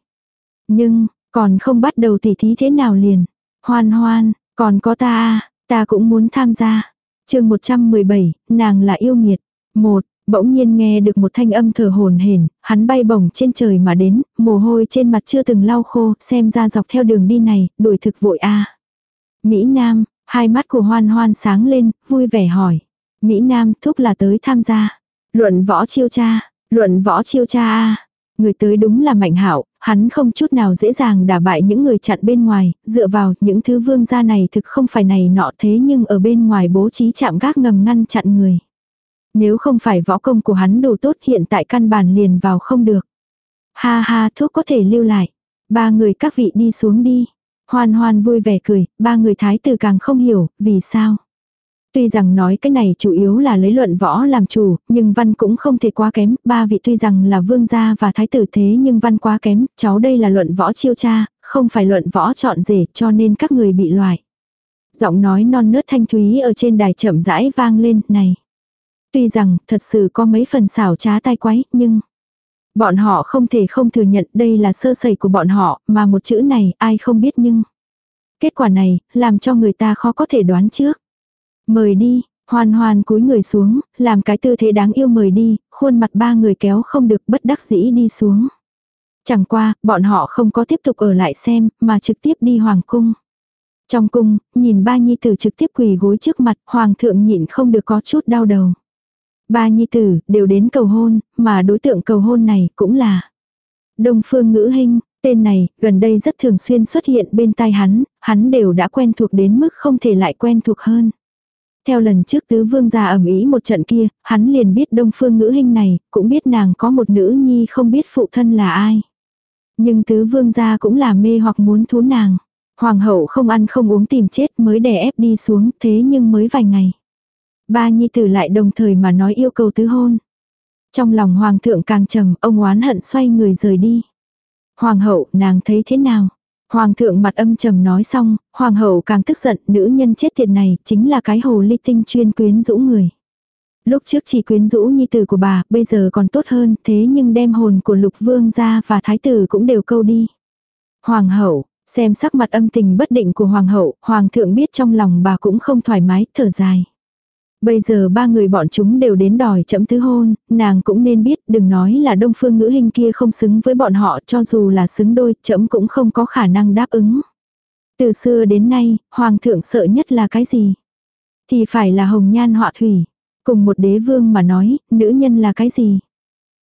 Speaker 1: Nhưng, còn không bắt đầu tỉ thí thế nào liền. Hoan hoan, còn có ta a ta cũng muốn tham gia. chương 117, nàng là yêu nghiệt. Một, bỗng nhiên nghe được một thanh âm thở hồn hển, hắn bay bổng trên trời mà đến, mồ hôi trên mặt chưa từng lau khô, xem ra dọc theo đường đi này, đuổi thực vội a. Mỹ Nam, hai mắt của Hoan Hoan sáng lên, vui vẻ hỏi. Mỹ Nam thúc là tới tham gia. Luận võ chiêu cha, luận võ chiêu cha a. Người tới đúng là Mạnh Hạo, hắn không chút nào dễ dàng đả bại những người chặn bên ngoài, dựa vào những thứ vương gia này thực không phải này nọ thế nhưng ở bên ngoài bố trí chạm gác ngầm ngăn chặn người. Nếu không phải võ công của hắn đủ tốt hiện tại căn bản liền vào không được. Ha ha thuốc có thể lưu lại. Ba người các vị đi xuống đi. Hoan hoan vui vẻ cười, ba người thái tử càng không hiểu, vì sao. Tuy rằng nói cái này chủ yếu là lấy luận võ làm chủ, nhưng văn cũng không thể quá kém, ba vị tuy rằng là vương gia và thái tử thế nhưng văn quá kém, cháu đây là luận võ chiêu cha, không phải luận võ chọn rể cho nên các người bị loại. Giọng nói non nớt thanh thúy ở trên đài chậm rãi vang lên, này. Tuy rằng thật sự có mấy phần xảo trá tai quái, nhưng bọn họ không thể không thừa nhận đây là sơ sẩy của bọn họ, mà một chữ này ai không biết nhưng. Kết quả này, làm cho người ta khó có thể đoán trước. Mời đi, hoan hoan cúi người xuống, làm cái tư thế đáng yêu mời đi, khuôn mặt ba người kéo không được bất đắc dĩ đi xuống. Chẳng qua, bọn họ không có tiếp tục ở lại xem, mà trực tiếp đi hoàng cung. Trong cung, nhìn ba nhi tử trực tiếp quỳ gối trước mặt, hoàng thượng nhịn không được có chút đau đầu. Ba nhi tử, đều đến cầu hôn, mà đối tượng cầu hôn này cũng là Đông Phương Ngữ Hinh, tên này, gần đây rất thường xuyên xuất hiện bên tai hắn, hắn đều đã quen thuộc đến mức không thể lại quen thuộc hơn. Theo lần trước tứ vương gia ẩm ý một trận kia, hắn liền biết đông phương ngữ Hinh này, cũng biết nàng có một nữ nhi không biết phụ thân là ai. Nhưng tứ vương gia cũng là mê hoặc muốn thú nàng. Hoàng hậu không ăn không uống tìm chết mới đè ép đi xuống thế nhưng mới vài ngày. Ba nhi tử lại đồng thời mà nói yêu cầu tứ hôn. Trong lòng hoàng thượng càng trầm, ông oán hận xoay người rời đi. Hoàng hậu, nàng thấy thế nào? Hoàng thượng mặt âm trầm nói xong, hoàng hậu càng tức giận, nữ nhân chết tiệt này chính là cái hồ ly tinh chuyên quyến rũ người. Lúc trước chỉ quyến rũ nhi tử của bà, bây giờ còn tốt hơn, thế nhưng đem hồn của lục vương ra và thái tử cũng đều câu đi. Hoàng hậu, Xem sắc mặt âm tình bất định của hoàng hậu, hoàng thượng biết trong lòng bà cũng không thoải mái, thở dài. Bây giờ ba người bọn chúng đều đến đòi chậm tứ hôn, nàng cũng nên biết đừng nói là đông phương ngữ hình kia không xứng với bọn họ cho dù là xứng đôi, chậm cũng không có khả năng đáp ứng. Từ xưa đến nay, hoàng thượng sợ nhất là cái gì? Thì phải là hồng nhan họa thủy. Cùng một đế vương mà nói, nữ nhân là cái gì?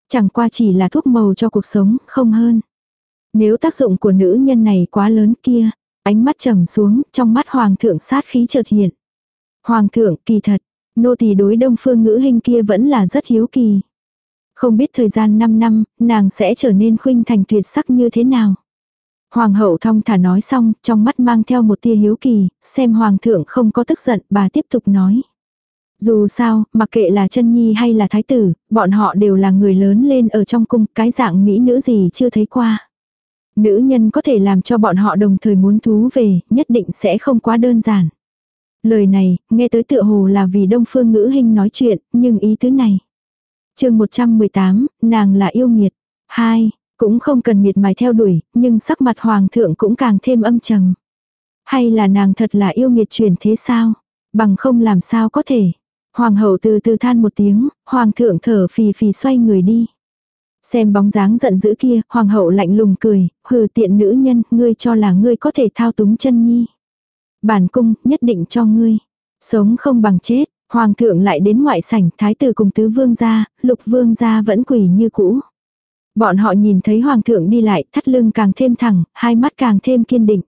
Speaker 1: Chẳng qua chỉ là thuốc màu cho cuộc sống, không hơn. Nếu tác dụng của nữ nhân này quá lớn kia, ánh mắt trầm xuống, trong mắt hoàng thượng sát khí chợt hiện. Hoàng thượng, kỳ thật, nô tỳ đối đông phương ngữ hình kia vẫn là rất hiếu kỳ. Không biết thời gian 5 năm, nàng sẽ trở nên khuynh thành tuyệt sắc như thế nào. Hoàng hậu thong thả nói xong, trong mắt mang theo một tia hiếu kỳ, xem hoàng thượng không có tức giận, bà tiếp tục nói. Dù sao, mặc kệ là chân nhi hay là thái tử, bọn họ đều là người lớn lên ở trong cung, cái dạng mỹ nữ gì chưa thấy qua. Nữ nhân có thể làm cho bọn họ đồng thời muốn thú về, nhất định sẽ không quá đơn giản. Lời này, nghe tới tựa hồ là vì đông phương ngữ hình nói chuyện, nhưng ý tứ này. chương 118, nàng là yêu nghiệt. hai Cũng không cần miệt mài theo đuổi, nhưng sắc mặt hoàng thượng cũng càng thêm âm trầm. Hay là nàng thật là yêu nghiệt chuyển thế sao? Bằng không làm sao có thể. Hoàng hậu từ từ than một tiếng, hoàng thượng thở phì phì xoay người đi. Xem bóng dáng giận dữ kia, hoàng hậu lạnh lùng cười, hừ tiện nữ nhân, ngươi cho là ngươi có thể thao túng chân nhi. Bản cung, nhất định cho ngươi. Sống không bằng chết, hoàng thượng lại đến ngoại sảnh, thái tử cùng tứ vương gia, lục vương gia vẫn quỳ như cũ. Bọn họ nhìn thấy hoàng thượng đi lại, thắt lưng càng thêm thẳng, hai mắt càng thêm kiên định.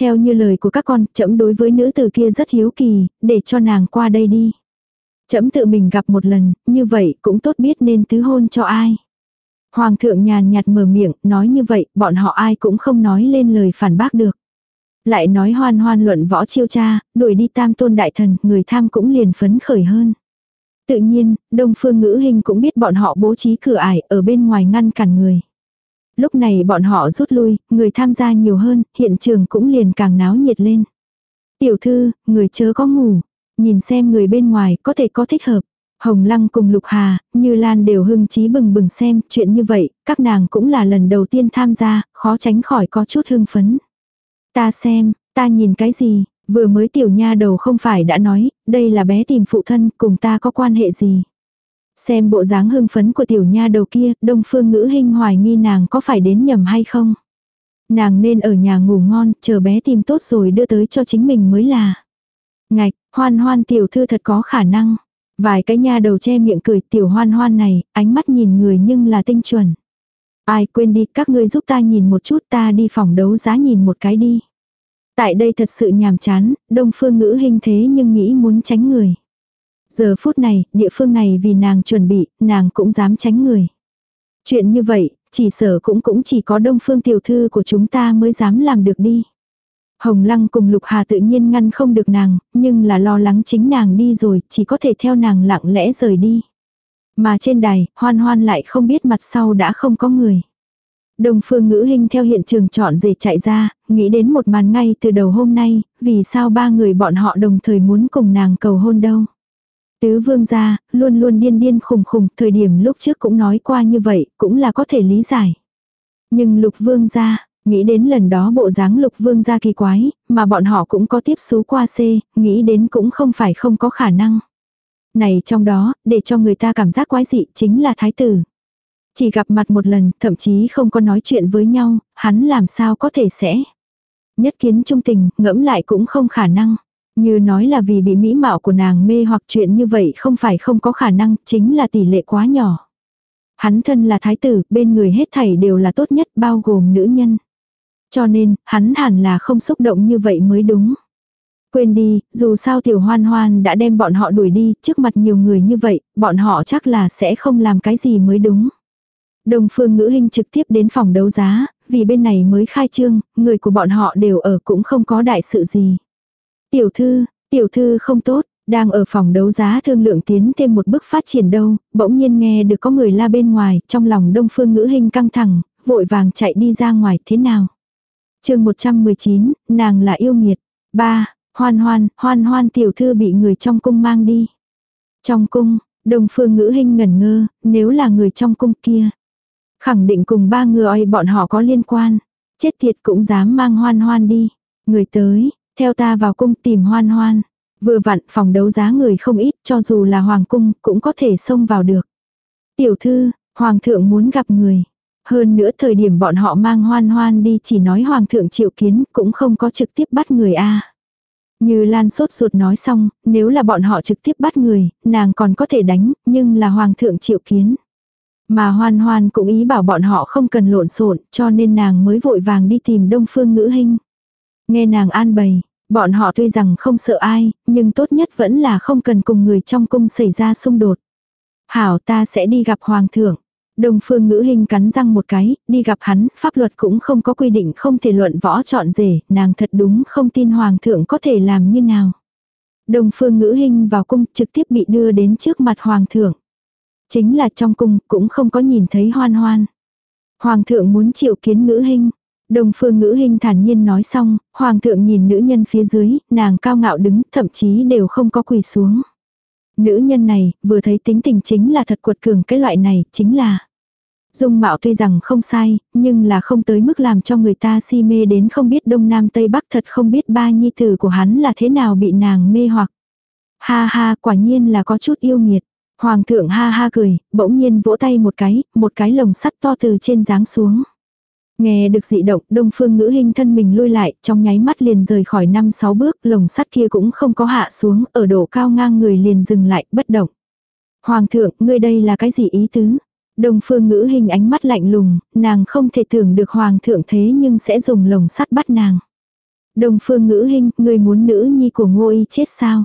Speaker 1: Theo như lời của các con, chậm đối với nữ tử kia rất hiếu kỳ, để cho nàng qua đây đi. trẫm tự mình gặp một lần, như vậy cũng tốt biết nên tứ hôn cho ai. Hoàng thượng nhàn nhạt mở miệng, nói như vậy, bọn họ ai cũng không nói lên lời phản bác được. Lại nói hoan hoan luận võ chiêu cha, đuổi đi tam tôn đại thần, người tham cũng liền phấn khởi hơn. Tự nhiên, đông phương ngữ hình cũng biết bọn họ bố trí cửa ải ở bên ngoài ngăn cản người. Lúc này bọn họ rút lui, người tham gia nhiều hơn, hiện trường cũng liền càng náo nhiệt lên. Tiểu thư, người chớ có ngủ, nhìn xem người bên ngoài có thể có thích hợp. Hồng Lăng cùng Lục Hà, Như Lan đều hưng trí bừng bừng xem, chuyện như vậy, các nàng cũng là lần đầu tiên tham gia, khó tránh khỏi có chút hưng phấn. Ta xem, ta nhìn cái gì, vừa mới tiểu nha đầu không phải đã nói, đây là bé tìm phụ thân, cùng ta có quan hệ gì. Xem bộ dáng hưng phấn của tiểu nha đầu kia, đông phương ngữ hình hoài nghi nàng có phải đến nhầm hay không. Nàng nên ở nhà ngủ ngon, chờ bé tìm tốt rồi đưa tới cho chính mình mới là. Ngạch, hoan hoan tiểu thư thật có khả năng. Vài cái nha đầu che miệng cười tiểu hoan hoan này, ánh mắt nhìn người nhưng là tinh chuẩn. Ai quên đi, các ngươi giúp ta nhìn một chút ta đi phòng đấu giá nhìn một cái đi. Tại đây thật sự nhàm chán, đông phương ngữ hình thế nhưng nghĩ muốn tránh người. Giờ phút này, địa phương này vì nàng chuẩn bị, nàng cũng dám tránh người. Chuyện như vậy, chỉ sở cũng cũng chỉ có đông phương tiểu thư của chúng ta mới dám làm được đi. Hồng Lăng cùng Lục Hà tự nhiên ngăn không được nàng, nhưng là lo lắng chính nàng đi rồi, chỉ có thể theo nàng lặng lẽ rời đi. Mà trên đài, hoan hoan lại không biết mặt sau đã không có người. Đồng phương ngữ hình theo hiện trường chọn rể chạy ra, nghĩ đến một màn ngay từ đầu hôm nay, vì sao ba người bọn họ đồng thời muốn cùng nàng cầu hôn đâu. Tứ vương gia, luôn luôn điên điên khùng khùng, thời điểm lúc trước cũng nói qua như vậy, cũng là có thể lý giải. Nhưng lục vương gia, nghĩ đến lần đó bộ dáng lục vương gia kỳ quái, mà bọn họ cũng có tiếp xú qua C, nghĩ đến cũng không phải không có khả năng. Này trong đó, để cho người ta cảm giác quái dị chính là thái tử. Chỉ gặp mặt một lần, thậm chí không có nói chuyện với nhau, hắn làm sao có thể sẽ. Nhất kiến trung tình, ngẫm lại cũng không khả năng. Như nói là vì bị mỹ mạo của nàng mê hoặc chuyện như vậy không phải không có khả năng, chính là tỷ lệ quá nhỏ. Hắn thân là thái tử, bên người hết thảy đều là tốt nhất bao gồm nữ nhân. Cho nên, hắn hẳn là không xúc động như vậy mới đúng. Quên đi, dù sao tiểu hoan hoan đã đem bọn họ đuổi đi, trước mặt nhiều người như vậy, bọn họ chắc là sẽ không làm cái gì mới đúng. Đồng phương ngữ hình trực tiếp đến phòng đấu giá, vì bên này mới khai trương, người của bọn họ đều ở cũng không có đại sự gì. Tiểu thư, tiểu thư không tốt, đang ở phòng đấu giá thương lượng tiến thêm một bước phát triển đâu, bỗng nhiên nghe được có người la bên ngoài, trong lòng đông phương ngữ hình căng thẳng, vội vàng chạy đi ra ngoài, thế nào? chương 119, nàng là yêu nghiệt. ba Hoan hoan, hoan hoan tiểu thư bị người trong cung mang đi. Trong cung, đồng phương ngữ hình ngẩn ngơ, nếu là người trong cung kia. Khẳng định cùng ba người oi bọn họ có liên quan. Chết tiệt cũng dám mang hoan hoan đi. Người tới, theo ta vào cung tìm hoan hoan. Vừa vặn phòng đấu giá người không ít cho dù là hoàng cung cũng có thể xông vào được. Tiểu thư, hoàng thượng muốn gặp người. Hơn nữa thời điểm bọn họ mang hoan hoan đi chỉ nói hoàng thượng triệu kiến cũng không có trực tiếp bắt người a như Lan sốt ruột nói xong, nếu là bọn họ trực tiếp bắt người, nàng còn có thể đánh, nhưng là hoàng thượng triệu kiến. Mà hoan hoan cũng ý bảo bọn họ không cần lộn xộn cho nên nàng mới vội vàng đi tìm đông phương ngữ hình. Nghe nàng an bày, bọn họ tuy rằng không sợ ai, nhưng tốt nhất vẫn là không cần cùng người trong cung xảy ra xung đột. Hảo ta sẽ đi gặp hoàng thượng. Đông phương ngữ hình cắn răng một cái, đi gặp hắn, pháp luật cũng không có quy định không thể luận võ chọn rể, nàng thật đúng không tin hoàng thượng có thể làm như nào. Đông phương ngữ hình vào cung trực tiếp bị đưa đến trước mặt hoàng thượng. Chính là trong cung cũng không có nhìn thấy hoan hoan. Hoàng thượng muốn chịu kiến ngữ hình. Đồng phương ngữ hình thản nhiên nói xong, hoàng thượng nhìn nữ nhân phía dưới, nàng cao ngạo đứng, thậm chí đều không có quỳ xuống. Nữ nhân này, vừa thấy tính tình chính là thật cuột cường cái loại này, chính là. Dung mạo tuy rằng không sai, nhưng là không tới mức làm cho người ta si mê đến không biết đông nam tây bắc thật không biết ba nhi tử của hắn là thế nào bị nàng mê hoặc. Ha ha, quả nhiên là có chút yêu nghiệt. Hoàng thượng ha ha cười, bỗng nhiên vỗ tay một cái, một cái lồng sắt to từ trên giáng xuống. Nghe được dị động, đông phương ngữ hình thân mình lui lại, trong nháy mắt liền rời khỏi năm sáu bước, lồng sắt kia cũng không có hạ xuống, ở độ cao ngang người liền dừng lại, bất động. Hoàng thượng, ngươi đây là cái gì ý tứ? Đông phương ngữ hình ánh mắt lạnh lùng, nàng không thể tưởng được hoàng thượng thế nhưng sẽ dùng lồng sắt bắt nàng. Đông phương ngữ hình, ngươi muốn nữ nhi của ngô y chết sao?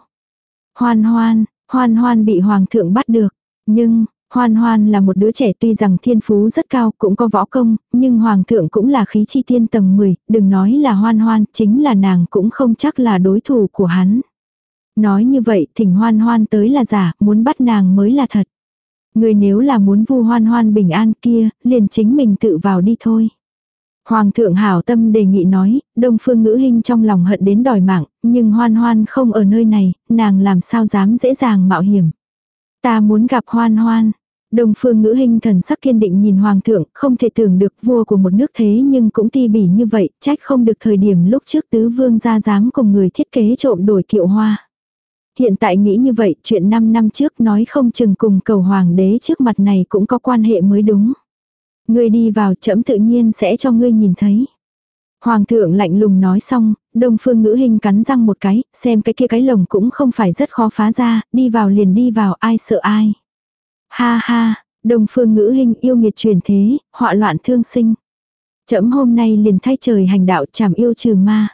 Speaker 1: Hoan hoan, hoan hoan bị hoàng thượng bắt được. Nhưng, Hoan hoan là một đứa trẻ tuy rằng thiên phú rất cao cũng có võ công, nhưng hoàng thượng cũng là khí chi tiên tầng 10, đừng nói là hoan hoan, chính là nàng cũng không chắc là đối thủ của hắn. Nói như vậy thỉnh hoan hoan tới là giả, muốn bắt nàng mới là thật. Người nếu là muốn vu hoan hoan bình an kia, liền chính mình tự vào đi thôi. Hoàng thượng hảo tâm đề nghị nói, đông phương ngữ hình trong lòng hận đến đòi mạng, nhưng hoan hoan không ở nơi này, nàng làm sao dám dễ dàng mạo hiểm. Ta muốn gặp hoan hoan, Đông phương ngữ hình thần sắc kiên định nhìn hoàng thượng, không thể tưởng được vua của một nước thế nhưng cũng ti bỉ như vậy, trách không được thời điểm lúc trước tứ vương ra dám cùng người thiết kế trộm đổi kiệu hoa. Hiện tại nghĩ như vậy, chuyện 5 năm trước nói không chừng cùng cầu hoàng đế trước mặt này cũng có quan hệ mới đúng. Ngươi đi vào chấm tự nhiên sẽ cho ngươi nhìn thấy. Hoàng thượng lạnh lùng nói xong, đông phương ngữ hình cắn răng một cái, xem cái kia cái lồng cũng không phải rất khó phá ra, đi vào liền đi vào ai sợ ai. Ha ha, đông phương ngữ hình yêu nghiệt truyền thế, họa loạn thương sinh. Chấm hôm nay liền thay trời hành đạo chảm yêu trừ ma.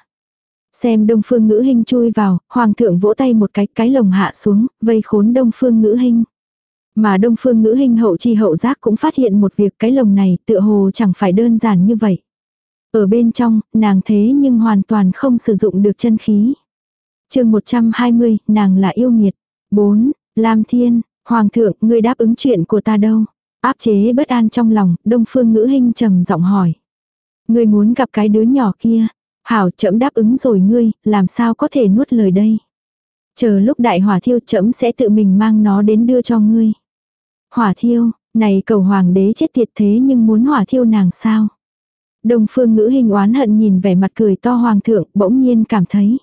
Speaker 1: Xem đông phương ngữ hình chui vào, hoàng thượng vỗ tay một cái, cái lồng hạ xuống, vây khốn đông phương ngữ hình. Mà đông phương ngữ hình hậu chi hậu giác cũng phát hiện một việc cái lồng này tựa hồ chẳng phải đơn giản như vậy. Ở bên trong, nàng thế nhưng hoàn toàn không sử dụng được chân khí. chương 120, nàng là yêu nghiệt. 4. Lam Thiên, Hoàng thượng, ngươi đáp ứng chuyện của ta đâu? Áp chế bất an trong lòng, đông phương ngữ hình trầm giọng hỏi. Ngươi muốn gặp cái đứa nhỏ kia. Hảo chậm đáp ứng rồi ngươi, làm sao có thể nuốt lời đây? Chờ lúc đại hỏa thiêu chậm sẽ tự mình mang nó đến đưa cho ngươi. Hỏa thiêu, này cầu hoàng đế chết tiệt thế nhưng muốn hỏa thiêu nàng sao? Đông phương ngữ hình oán hận nhìn vẻ mặt cười to hoàng thượng bỗng nhiên cảm thấy.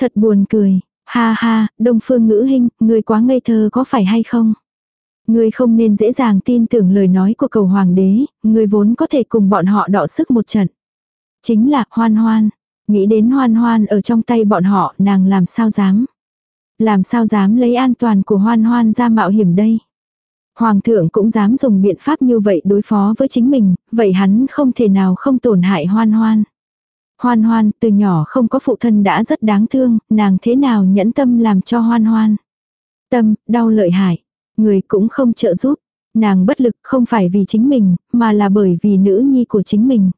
Speaker 1: Thật buồn cười, Ha ha, đông phương ngữ hình, ngươi quá ngây thơ có phải hay không? ngươi không nên dễ dàng tin tưởng lời nói của cầu hoàng đế, ngươi vốn có thể cùng bọn họ đọ sức một trận. Chính là hoan hoan. Nghĩ đến hoan hoan ở trong tay bọn họ nàng làm sao dám. Làm sao dám lấy an toàn của hoan hoan ra mạo hiểm đây. Hoàng thượng cũng dám dùng biện pháp như vậy đối phó với chính mình, vậy hắn không thể nào không tổn hại hoan hoan. Hoan hoan, từ nhỏ không có phụ thân đã rất đáng thương, nàng thế nào nhẫn tâm làm cho hoan hoan. Tâm, đau lợi hại. Người cũng không trợ giúp. Nàng bất lực không phải vì chính mình, mà là bởi vì nữ nhi của chính mình.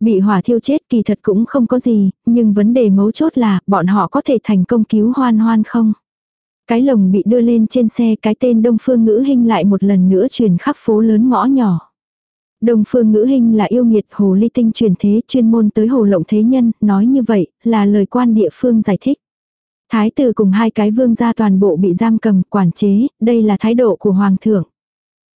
Speaker 1: Bị hỏa thiêu chết kỳ thật cũng không có gì, nhưng vấn đề mấu chốt là bọn họ có thể thành công cứu hoan hoan không. Cái lồng bị đưa lên trên xe cái tên đông phương ngữ hình lại một lần nữa truyền khắp phố lớn ngõ nhỏ. đông phương ngữ hình là yêu nghiệt hồ ly tinh truyền thế chuyên môn tới hồ lộng thế nhân, nói như vậy, là lời quan địa phương giải thích. Thái tử cùng hai cái vương gia toàn bộ bị giam cầm, quản chế, đây là thái độ của hoàng thượng.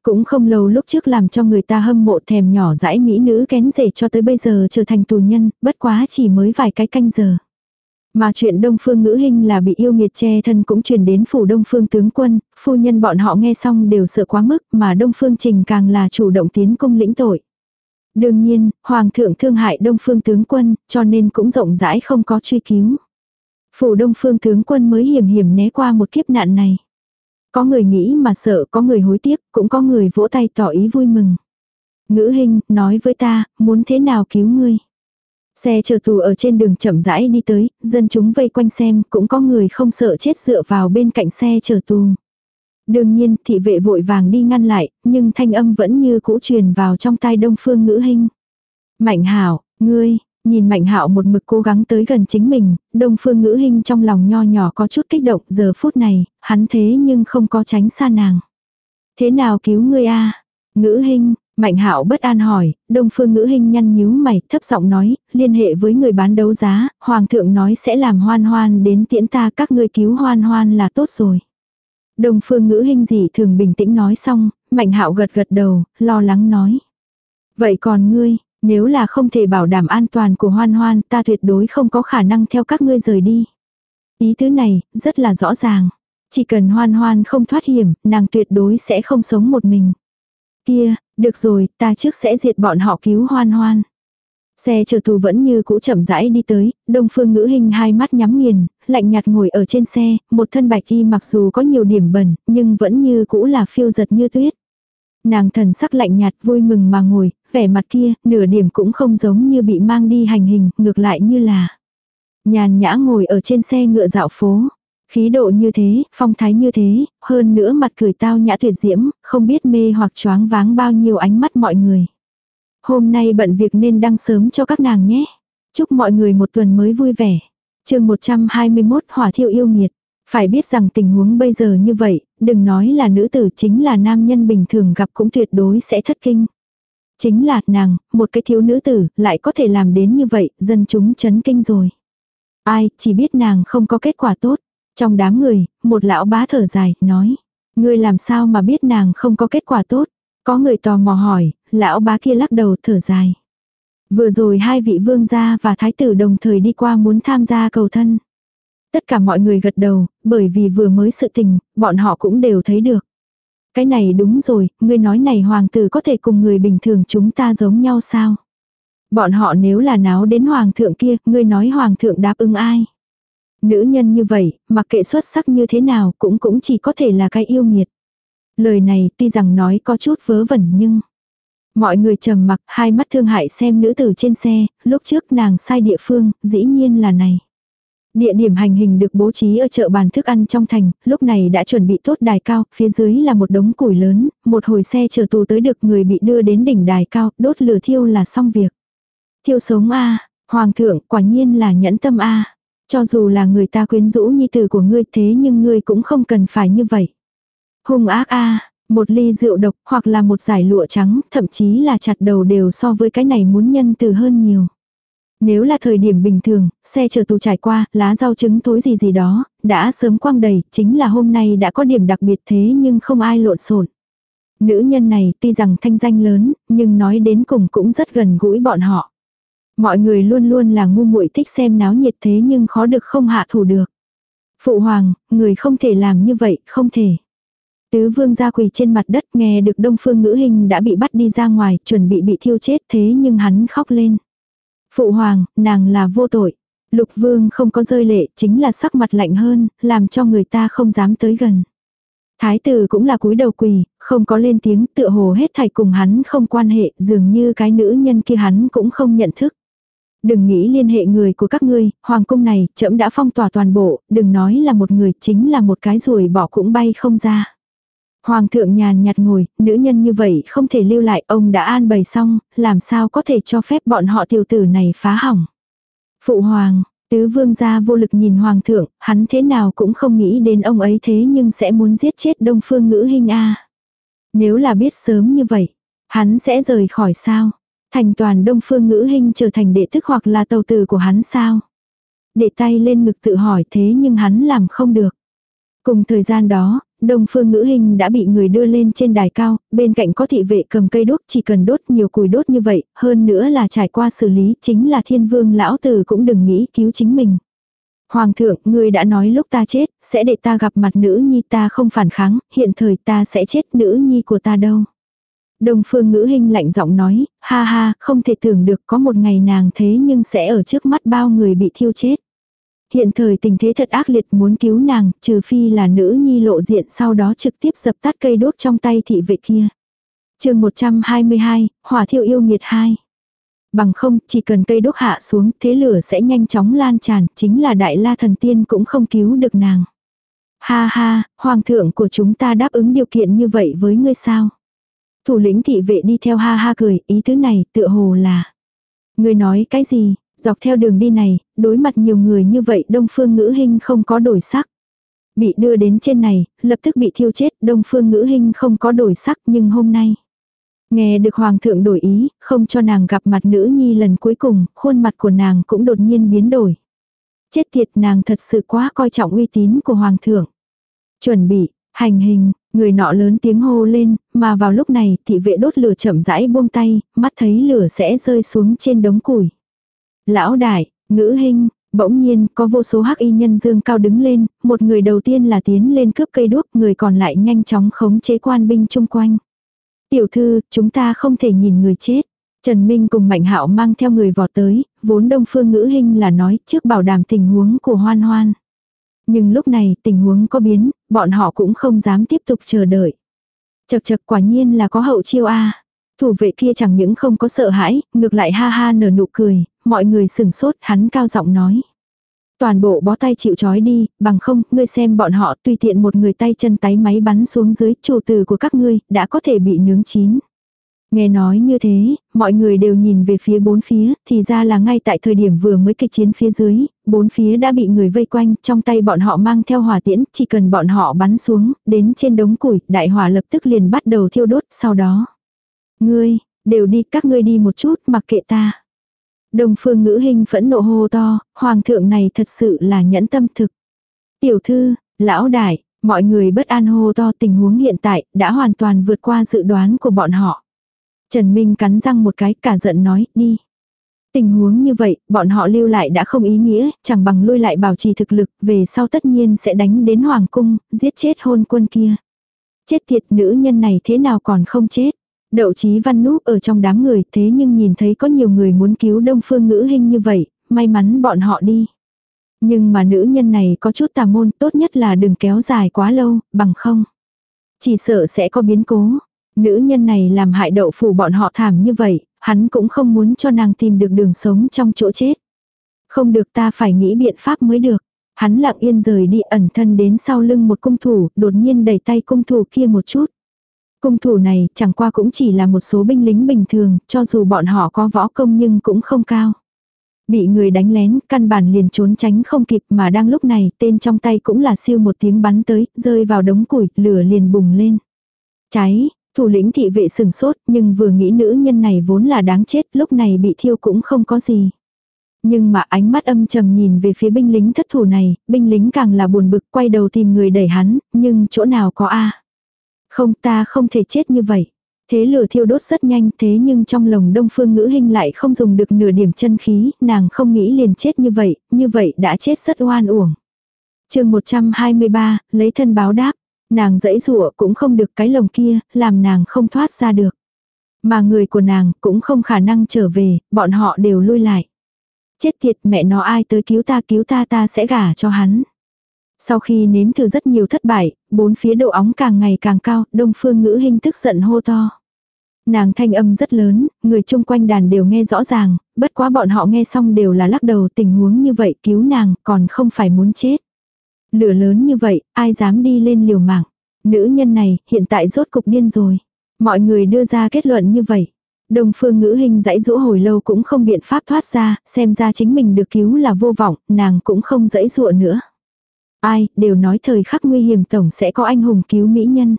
Speaker 1: Cũng không lâu lúc trước làm cho người ta hâm mộ thèm nhỏ dãi mỹ nữ kén rể cho tới bây giờ trở thành tù nhân, bất quá chỉ mới vài cái canh giờ. Mà chuyện Đông Phương Ngữ Hinh là bị yêu nghiệt che thân cũng truyền đến phủ Đông Phương tướng quân, phu nhân bọn họ nghe xong đều sợ quá mức mà Đông Phương Trình càng là chủ động tiến công lĩnh tội. Đương nhiên, Hoàng thượng thương hại Đông Phương tướng quân, cho nên cũng rộng rãi không có truy cứu. Phủ Đông Phương tướng quân mới hiểm hiểm né qua một kiếp nạn này. Có người nghĩ mà sợ, có người hối tiếc, cũng có người vỗ tay tỏ ý vui mừng. Ngữ hình, nói với ta, muốn thế nào cứu ngươi. Xe chờ tù ở trên đường chậm rãi đi tới, dân chúng vây quanh xem, cũng có người không sợ chết dựa vào bên cạnh xe chờ tù. Đương nhiên, thị vệ vội vàng đi ngăn lại, nhưng thanh âm vẫn như cũ truyền vào trong tai đông phương ngữ hình. Mạnh hảo, ngươi, nhìn mạnh hạo một mực cố gắng tới gần chính mình, đông phương ngữ hình trong lòng nho nhỏ có chút kích động giờ phút này, hắn thế nhưng không có tránh xa nàng. Thế nào cứu ngươi a Ngữ hình, Mạnh hạo bất an hỏi, đông phương ngữ hình nhăn nhíu mày, thấp giọng nói, liên hệ với người bán đấu giá, hoàng thượng nói sẽ làm hoan hoan đến tiễn ta các ngươi cứu hoan hoan là tốt rồi. Đông phương ngữ hình gì thường bình tĩnh nói xong, mạnh hạo gật gật đầu, lo lắng nói. Vậy còn ngươi, nếu là không thể bảo đảm an toàn của hoan hoan ta tuyệt đối không có khả năng theo các ngươi rời đi. Ý tứ này, rất là rõ ràng. Chỉ cần hoan hoan không thoát hiểm, nàng tuyệt đối sẽ không sống một mình. Kia, được rồi, ta trước sẽ diệt bọn họ cứu hoan hoan. Xe chờ tù vẫn như cũ chậm rãi đi tới, đông phương ngữ hình hai mắt nhắm nghiền, lạnh nhạt ngồi ở trên xe, một thân bạch y mặc dù có nhiều điểm bẩn, nhưng vẫn như cũ là phiêu giật như tuyết. Nàng thần sắc lạnh nhạt vui mừng mà ngồi, vẻ mặt kia, nửa điểm cũng không giống như bị mang đi hành hình, ngược lại như là nhàn nhã ngồi ở trên xe ngựa dạo phố. Khí độ như thế, phong thái như thế, hơn nữa mặt cười tao nhã tuyệt diễm, không biết mê hoặc choáng váng bao nhiêu ánh mắt mọi người. Hôm nay bận việc nên đăng sớm cho các nàng nhé. Chúc mọi người một tuần mới vui vẻ. chương 121 Hỏa thiêu yêu nghiệt. Phải biết rằng tình huống bây giờ như vậy, đừng nói là nữ tử chính là nam nhân bình thường gặp cũng tuyệt đối sẽ thất kinh. Chính là nàng, một cái thiếu nữ tử, lại có thể làm đến như vậy, dân chúng chấn kinh rồi. Ai, chỉ biết nàng không có kết quả tốt. Trong đám người, một lão bá thở dài, nói. Ngươi làm sao mà biết nàng không có kết quả tốt? Có người tò mò hỏi, lão bá kia lắc đầu thở dài. Vừa rồi hai vị vương gia và thái tử đồng thời đi qua muốn tham gia cầu thân. Tất cả mọi người gật đầu, bởi vì vừa mới sự tình, bọn họ cũng đều thấy được. Cái này đúng rồi, ngươi nói này hoàng tử có thể cùng người bình thường chúng ta giống nhau sao? Bọn họ nếu là náo đến hoàng thượng kia, ngươi nói hoàng thượng đáp ứng ai? Nữ nhân như vậy, mặc kệ xuất sắc như thế nào cũng cũng chỉ có thể là cái yêu nghiệt. Lời này tuy rằng nói có chút vớ vẩn nhưng... Mọi người trầm mặc hai mắt thương hại xem nữ tử trên xe, lúc trước nàng sai địa phương, dĩ nhiên là này. Địa điểm hành hình được bố trí ở chợ bàn thức ăn trong thành, lúc này đã chuẩn bị tốt đài cao, phía dưới là một đống củi lớn, một hồi xe chờ tù tới được người bị đưa đến đỉnh đài cao, đốt lửa thiêu là xong việc. Thiêu sống a hoàng thượng quả nhiên là nhẫn tâm a cho dù là người ta quyến rũ nhi tử của ngươi thế nhưng ngươi cũng không cần phải như vậy. Hung ác a một ly rượu độc hoặc là một giải lụa trắng, thậm chí là chặt đầu đều so với cái này muốn nhân từ hơn nhiều. Nếu là thời điểm bình thường, xe chở tù trải qua, lá rau trứng thối gì gì đó, đã sớm quăng đầy, chính là hôm nay đã có điểm đặc biệt thế nhưng không ai lộn xộn. Nữ nhân này tuy rằng thanh danh lớn, nhưng nói đến cùng cũng rất gần gũi bọn họ. Mọi người luôn luôn là ngu muội thích xem náo nhiệt thế nhưng khó được không hạ thủ được. Phụ hoàng, người không thể làm như vậy, không thể. Tứ vương gia quỳ trên mặt đất nghe được đông phương ngữ hình đã bị bắt đi ra ngoài, chuẩn bị bị thiêu chết thế nhưng hắn khóc lên. Phụ hoàng, nàng là vô tội. Lục vương không có rơi lệ, chính là sắc mặt lạnh hơn, làm cho người ta không dám tới gần. Thái tử cũng là cúi đầu quỳ, không có lên tiếng, tựa hồ hết thảy cùng hắn không quan hệ, dường như cái nữ nhân kia hắn cũng không nhận thức. Đừng nghĩ liên hệ người của các ngươi, hoàng cung này, trẫm đã phong tỏa toàn bộ, đừng nói là một người, chính là một cái ruồi bỏ cũng bay không ra. Hoàng thượng nhàn nhạt ngồi, nữ nhân như vậy không thể lưu lại, ông đã an bày xong, làm sao có thể cho phép bọn họ tiểu tử này phá hỏng. Phụ hoàng, tứ vương gia vô lực nhìn hoàng thượng, hắn thế nào cũng không nghĩ đến ông ấy thế nhưng sẽ muốn giết chết đông phương ngữ hình a Nếu là biết sớm như vậy, hắn sẽ rời khỏi sao? Thành toàn đông phương ngữ hình trở thành đệ thức hoặc là tàu tử của hắn sao? Để tay lên ngực tự hỏi thế nhưng hắn làm không được. Cùng thời gian đó, Đông phương ngữ hình đã bị người đưa lên trên đài cao, bên cạnh có thị vệ cầm cây đốt chỉ cần đốt nhiều củi đốt như vậy, hơn nữa là trải qua xử lý chính là thiên vương lão tử cũng đừng nghĩ cứu chính mình. Hoàng thượng, ngươi đã nói lúc ta chết, sẽ để ta gặp mặt nữ nhi ta không phản kháng, hiện thời ta sẽ chết nữ nhi của ta đâu. Đông phương ngữ hình lạnh giọng nói, ha ha, không thể tưởng được có một ngày nàng thế nhưng sẽ ở trước mắt bao người bị thiêu chết. Hiện thời tình thế thật ác liệt muốn cứu nàng, trừ phi là nữ nhi lộ diện sau đó trực tiếp dập tắt cây đốt trong tay thị vệ kia. chương 122, Hỏa thiêu yêu nghiệt 2. Bằng không, chỉ cần cây đốt hạ xuống, thế lửa sẽ nhanh chóng lan tràn, chính là đại la thần tiên cũng không cứu được nàng. Ha ha, hoàng thượng của chúng ta đáp ứng điều kiện như vậy với ngươi sao? Thủ lĩnh thị vệ đi theo ha ha cười, ý thứ này tựa hồ là. Ngươi nói cái gì, dọc theo đường đi này, đối mặt nhiều người như vậy đông phương ngữ hình không có đổi sắc. Bị đưa đến trên này, lập tức bị thiêu chết, đông phương ngữ hình không có đổi sắc nhưng hôm nay. Nghe được hoàng thượng đổi ý, không cho nàng gặp mặt nữ nhi lần cuối cùng, khuôn mặt của nàng cũng đột nhiên biến đổi. Chết tiệt nàng thật sự quá coi trọng uy tín của hoàng thượng. Chuẩn bị, hành hình, người nọ lớn tiếng hô lên, mà vào lúc này thị vệ đốt lửa chậm rãi buông tay, mắt thấy lửa sẽ rơi xuống trên đống củi. Lão đại, ngữ hình, bỗng nhiên có vô số hắc y nhân dương cao đứng lên, một người đầu tiên là tiến lên cướp cây đuốc, người còn lại nhanh chóng khống chế quan binh chung quanh. Tiểu thư, chúng ta không thể nhìn người chết. Trần Minh cùng Mạnh Hạo mang theo người vọt tới, vốn Đông Phương Ngữ hình là nói trước bảo đảm tình huống của Hoan Hoan. Nhưng lúc này tình huống có biến, bọn họ cũng không dám tiếp tục chờ đợi. Chật chật quả nhiên là có hậu chiêu a. Thủ vệ kia chẳng những không có sợ hãi, ngược lại ha ha nở nụ cười, mọi người sừng sốt, hắn cao giọng nói. Toàn bộ bó tay chịu trói đi, bằng không, ngươi xem bọn họ tùy tiện một người tay chân tái máy bắn xuống dưới, chủ từ của các ngươi, đã có thể bị nướng chín. Nghe nói như thế, mọi người đều nhìn về phía bốn phía, thì ra là ngay tại thời điểm vừa mới kịch chiến phía dưới, bốn phía đã bị người vây quanh, trong tay bọn họ mang theo hỏa tiễn, chỉ cần bọn họ bắn xuống, đến trên đống củi, đại hỏa lập tức liền bắt đầu thiêu đốt, sau đó. Ngươi, đều đi, các ngươi đi một chút, mặc kệ ta. đồng phương ngữ hình phẫn nộ hô to, hoàng thượng này thật sự là nhẫn tâm thực. Tiểu thư, lão đại, mọi người bất an hô to tình huống hiện tại đã hoàn toàn vượt qua dự đoán của bọn họ. Trần Minh cắn răng một cái cả giận nói đi. Tình huống như vậy, bọn họ lưu lại đã không ý nghĩa, chẳng bằng lui lại bảo trì thực lực, về sau tất nhiên sẽ đánh đến hoàng cung, giết chết hôn quân kia. Chết thiệt nữ nhân này thế nào còn không chết. Đậu chí văn núp ở trong đám người thế nhưng nhìn thấy có nhiều người muốn cứu đông phương ngữ hình như vậy, may mắn bọn họ đi. Nhưng mà nữ nhân này có chút tà môn tốt nhất là đừng kéo dài quá lâu, bằng không. Chỉ sợ sẽ có biến cố. Nữ nhân này làm hại đậu phủ bọn họ thảm như vậy, hắn cũng không muốn cho nàng tìm được đường sống trong chỗ chết. Không được ta phải nghĩ biện pháp mới được. Hắn lặng yên rời đi ẩn thân đến sau lưng một cung thủ, đột nhiên đẩy tay cung thủ kia một chút. Cung thủ này chẳng qua cũng chỉ là một số binh lính bình thường, cho dù bọn họ có võ công nhưng cũng không cao. Bị người đánh lén, căn bản liền trốn tránh không kịp mà đang lúc này, tên trong tay cũng là siêu một tiếng bắn tới, rơi vào đống củi, lửa liền bùng lên. Cháy, thủ lĩnh thị vệ sừng sốt, nhưng vừa nghĩ nữ nhân này vốn là đáng chết, lúc này bị thiêu cũng không có gì. Nhưng mà ánh mắt âm trầm nhìn về phía binh lính thất thủ này, binh lính càng là buồn bực quay đầu tìm người đẩy hắn, nhưng chỗ nào có a không ta không thể chết như vậy. Thế lửa thiêu đốt rất nhanh thế nhưng trong lòng đông phương ngữ hình lại không dùng được nửa điểm chân khí, nàng không nghĩ liền chết như vậy, như vậy đã chết rất oan uổng. chương 123, lấy thân báo đáp, nàng dẫy rụa cũng không được cái lồng kia, làm nàng không thoát ra được. Mà người của nàng cũng không khả năng trở về, bọn họ đều lui lại. Chết tiệt mẹ nó ai tới cứu ta cứu ta ta sẽ gả cho hắn. Sau khi nếm thử rất nhiều thất bại, bốn phía độ óng càng ngày càng cao, đông phương ngữ hình tức giận hô to. Nàng thanh âm rất lớn, người chung quanh đàn đều nghe rõ ràng, bất quá bọn họ nghe xong đều là lắc đầu tình huống như vậy cứu nàng còn không phải muốn chết. Lửa lớn như vậy, ai dám đi lên liều mạng. Nữ nhân này hiện tại rốt cục điên rồi. Mọi người đưa ra kết luận như vậy. Đông phương ngữ hình dãy rũ hồi lâu cũng không biện pháp thoát ra, xem ra chính mình được cứu là vô vọng, nàng cũng không dãy dụa nữa. Ai, đều nói thời khắc nguy hiểm tổng sẽ có anh hùng cứu mỹ nhân.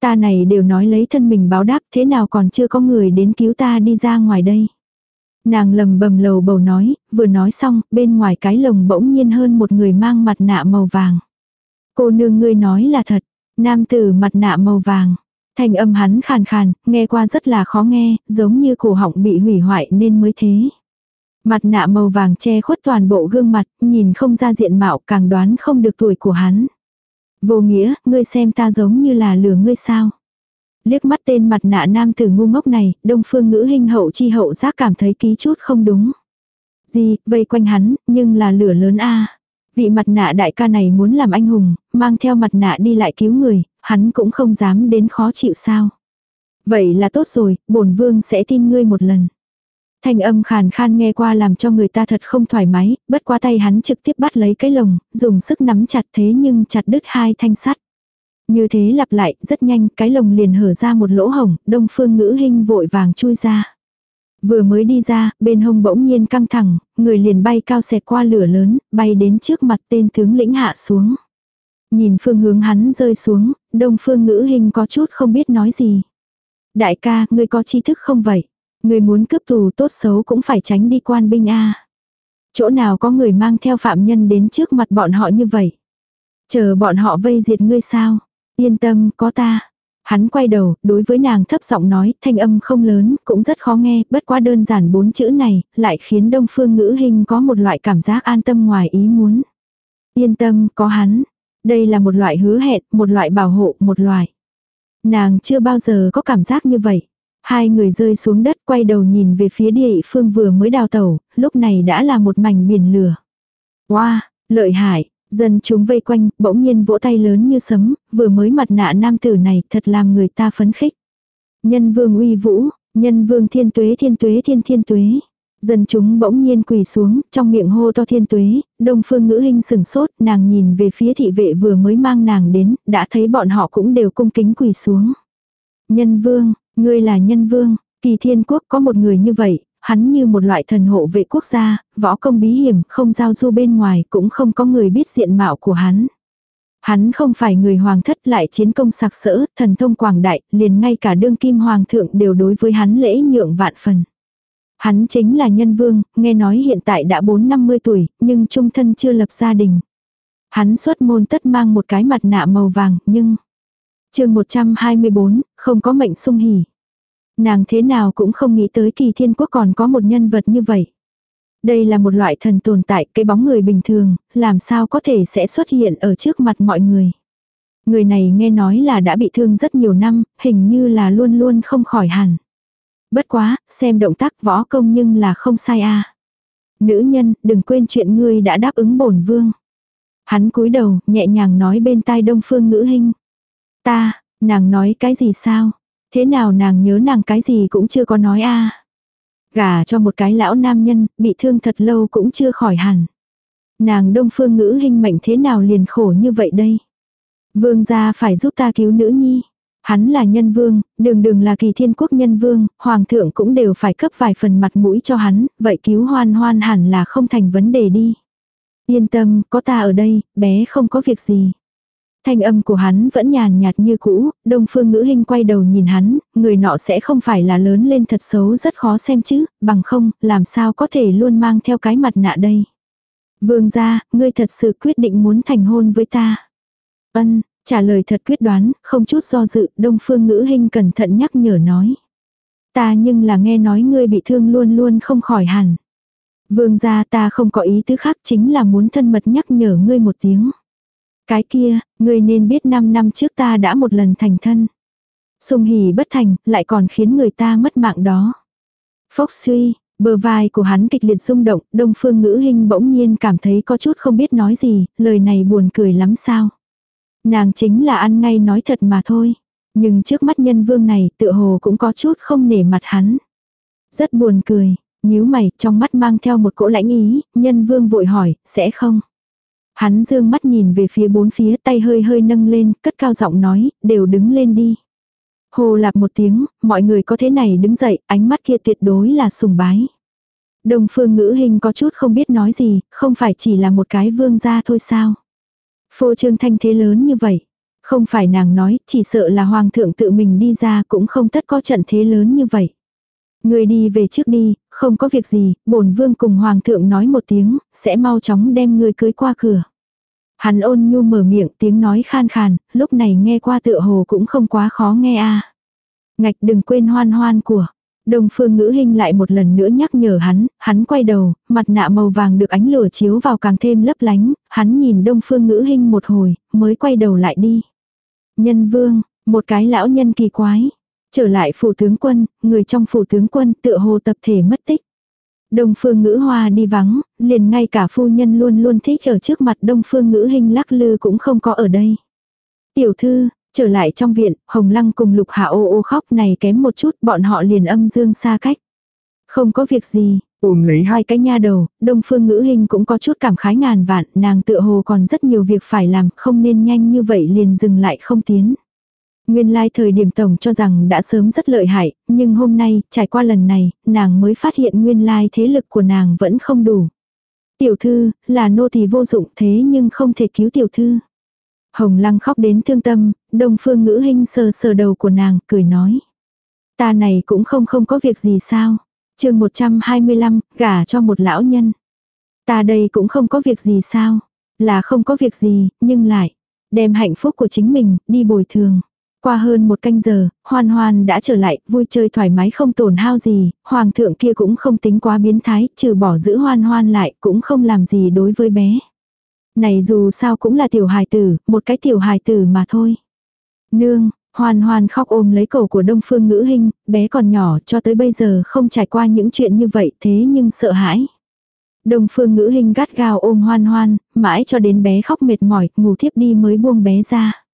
Speaker 1: Ta này đều nói lấy thân mình báo đáp thế nào còn chưa có người đến cứu ta đi ra ngoài đây. Nàng lầm bầm lầu bầu nói, vừa nói xong, bên ngoài cái lồng bỗng nhiên hơn một người mang mặt nạ màu vàng. Cô nương ngươi nói là thật. Nam tử mặt nạ màu vàng. Thanh âm hắn khàn khàn, nghe qua rất là khó nghe, giống như cổ họng bị hủy hoại nên mới thế. Mặt nạ màu vàng che khuất toàn bộ gương mặt, nhìn không ra diện mạo càng đoán không được tuổi của hắn. Vô nghĩa, ngươi xem ta giống như là lừa ngươi sao. Liếc mắt tên mặt nạ nam tử ngu ngốc này, đông phương ngữ hình hậu chi hậu giác cảm thấy ký chút không đúng. Gì, vây quanh hắn, nhưng là lửa lớn a Vị mặt nạ đại ca này muốn làm anh hùng, mang theo mặt nạ đi lại cứu người, hắn cũng không dám đến khó chịu sao. Vậy là tốt rồi, bổn vương sẽ tin ngươi một lần. Thanh âm khàn khan nghe qua làm cho người ta thật không thoải mái, bất qua tay hắn trực tiếp bắt lấy cái lồng, dùng sức nắm chặt thế nhưng chặt đứt hai thanh sắt. Như thế lặp lại, rất nhanh, cái lồng liền hở ra một lỗ hổng, đông phương ngữ hình vội vàng chui ra. Vừa mới đi ra, bên hông bỗng nhiên căng thẳng, người liền bay cao xẹt qua lửa lớn, bay đến trước mặt tên tướng lĩnh hạ xuống. Nhìn phương hướng hắn rơi xuống, đông phương ngữ hình có chút không biết nói gì. Đại ca, ngươi có tri thức không vậy? Người muốn cướp tù tốt xấu cũng phải tránh đi quan binh a. Chỗ nào có người mang theo phạm nhân đến trước mặt bọn họ như vậy? Chờ bọn họ vây diệt ngươi sao? Yên tâm, có ta. Hắn quay đầu, đối với nàng thấp giọng nói, thanh âm không lớn, cũng rất khó nghe, bất quá đơn giản bốn chữ này, lại khiến đông phương ngữ hình có một loại cảm giác an tâm ngoài ý muốn. Yên tâm, có hắn. Đây là một loại hứa hẹn, một loại bảo hộ, một loại. Nàng chưa bao giờ có cảm giác như vậy. Hai người rơi xuống đất quay đầu nhìn về phía địa phương vừa mới đào tẩu, lúc này đã là một mảnh biển lửa. Wow, lợi hại, dân chúng vây quanh, bỗng nhiên vỗ tay lớn như sấm, vừa mới mặt nạ nam tử này thật làm người ta phấn khích. Nhân vương uy vũ, nhân vương thiên tuế thiên tuế thiên thiên tuế. Dân chúng bỗng nhiên quỳ xuống, trong miệng hô to thiên tuế, đông phương ngữ hình sừng sốt, nàng nhìn về phía thị vệ vừa mới mang nàng đến, đã thấy bọn họ cũng đều cung kính quỳ xuống. Nhân vương, Ngươi là nhân vương, kỳ thiên quốc có một người như vậy, hắn như một loại thần hộ vệ quốc gia, võ công bí hiểm, không giao du bên ngoài, cũng không có người biết diện mạo của hắn. Hắn không phải người hoàng thất lại chiến công sặc sỡ, thần thông quảng đại, liền ngay cả đương kim hoàng thượng đều đối với hắn lễ nhượng vạn phần. Hắn chính là nhân vương, nghe nói hiện tại đã 4-50 tuổi, nhưng trung thân chưa lập gia đình. Hắn xuất môn tất mang một cái mặt nạ màu vàng, nhưng chương 124, không có mệnh sung hỉ. Nàng thế nào cũng không nghĩ tới kỳ thiên quốc còn có một nhân vật như vậy. Đây là một loại thần tồn tại, cái bóng người bình thường, làm sao có thể sẽ xuất hiện ở trước mặt mọi người. Người này nghe nói là đã bị thương rất nhiều năm, hình như là luôn luôn không khỏi hẳn. Bất quá, xem động tác võ công nhưng là không sai a. Nữ nhân, đừng quên chuyện ngươi đã đáp ứng bổn vương. Hắn cúi đầu, nhẹ nhàng nói bên tai đông phương ngữ hình. Ta, nàng nói cái gì sao? Thế nào nàng nhớ nàng cái gì cũng chưa có nói a Gả cho một cái lão nam nhân, bị thương thật lâu cũng chưa khỏi hẳn. Nàng đông phương ngữ hình mệnh thế nào liền khổ như vậy đây? Vương gia phải giúp ta cứu nữ nhi. Hắn là nhân vương, đường đường là kỳ thiên quốc nhân vương, hoàng thượng cũng đều phải cấp vài phần mặt mũi cho hắn, vậy cứu hoan hoan hẳn là không thành vấn đề đi. Yên tâm, có ta ở đây, bé không có việc gì. Thanh âm của hắn vẫn nhàn nhạt như cũ, đông phương ngữ hình quay đầu nhìn hắn, người nọ sẽ không phải là lớn lên thật xấu rất khó xem chứ, bằng không, làm sao có thể luôn mang theo cái mặt nạ đây. Vương gia, ngươi thật sự quyết định muốn thành hôn với ta. Ân, trả lời thật quyết đoán, không chút do dự, đông phương ngữ hình cẩn thận nhắc nhở nói. Ta nhưng là nghe nói ngươi bị thương luôn luôn không khỏi hẳn. Vương gia ta không có ý tứ khác chính là muốn thân mật nhắc nhở ngươi một tiếng. Cái kia, ngươi nên biết 5 năm trước ta đã một lần thành thân. Sung hỉ bất thành, lại còn khiến người ta mất mạng đó. Phốc suy, bờ vai của hắn kịch liệt rung động, đông phương ngữ hình bỗng nhiên cảm thấy có chút không biết nói gì, lời này buồn cười lắm sao. Nàng chính là ăn ngay nói thật mà thôi. Nhưng trước mắt nhân vương này tựa hồ cũng có chút không nể mặt hắn. Rất buồn cười, nhíu mày, trong mắt mang theo một cỗ lãnh ý, nhân vương vội hỏi, sẽ không? Hắn dương mắt nhìn về phía bốn phía tay hơi hơi nâng lên, cất cao giọng nói, đều đứng lên đi. Hồ lạp một tiếng, mọi người có thế này đứng dậy, ánh mắt kia tuyệt đối là sùng bái. Đồng phương ngữ hình có chút không biết nói gì, không phải chỉ là một cái vương gia thôi sao. Phô trương thanh thế lớn như vậy. Không phải nàng nói, chỉ sợ là hoàng thượng tự mình đi ra cũng không tất có trận thế lớn như vậy. Người đi về trước đi, không có việc gì, bổn vương cùng hoàng thượng nói một tiếng, sẽ mau chóng đem người cưới qua cửa. Hắn ôn nhu mở miệng tiếng nói khan khàn, lúc này nghe qua tựa hồ cũng không quá khó nghe a Ngạch đừng quên hoan hoan của. Đông phương ngữ hình lại một lần nữa nhắc nhở hắn, hắn quay đầu, mặt nạ màu vàng được ánh lửa chiếu vào càng thêm lấp lánh, hắn nhìn đông phương ngữ hình một hồi, mới quay đầu lại đi. Nhân vương, một cái lão nhân kỳ quái. Trở lại phủ tướng quân, người trong phủ tướng quân tựa hồ tập thể mất tích. Đông phương ngữ hoa đi vắng, liền ngay cả phu nhân luôn luôn thích ở trước mặt đông phương ngữ hình lắc lư cũng không có ở đây. Tiểu thư, trở lại trong viện, Hồng Lăng cùng Lục Hạ ô ô khóc này kém một chút, bọn họ liền âm dương xa cách. Không có việc gì, ôm lấy hai cái nha đầu, đông phương ngữ hình cũng có chút cảm khái ngàn vạn, nàng tựa hồ còn rất nhiều việc phải làm, không nên nhanh như vậy liền dừng lại không tiến. Nguyên lai thời điểm tổng cho rằng đã sớm rất lợi hại, nhưng hôm nay, trải qua lần này, nàng mới phát hiện nguyên lai thế lực của nàng vẫn không đủ. Tiểu thư, là nô tỳ vô dụng thế nhưng không thể cứu tiểu thư. Hồng lăng khóc đến thương tâm, đông phương ngữ hình sờ sờ đầu của nàng, cười nói. Ta này cũng không không có việc gì sao. chương 125, gả cho một lão nhân. Ta đây cũng không có việc gì sao. Là không có việc gì, nhưng lại, đem hạnh phúc của chính mình, đi bồi thường. Qua hơn một canh giờ, hoan hoan đã trở lại, vui chơi thoải mái không tổn hao gì, hoàng thượng kia cũng không tính quá biến thái, trừ bỏ giữ hoan hoan lại, cũng không làm gì đối với bé. Này dù sao cũng là tiểu hài tử, một cái tiểu hài tử mà thôi. Nương, hoan hoan khóc ôm lấy cổ của đông phương ngữ hình, bé còn nhỏ cho tới bây giờ không trải qua những chuyện như vậy thế nhưng sợ hãi. Đông phương ngữ hình gắt gao ôm hoan hoan, mãi cho đến bé khóc mệt mỏi, ngủ thiếp đi mới buông bé ra.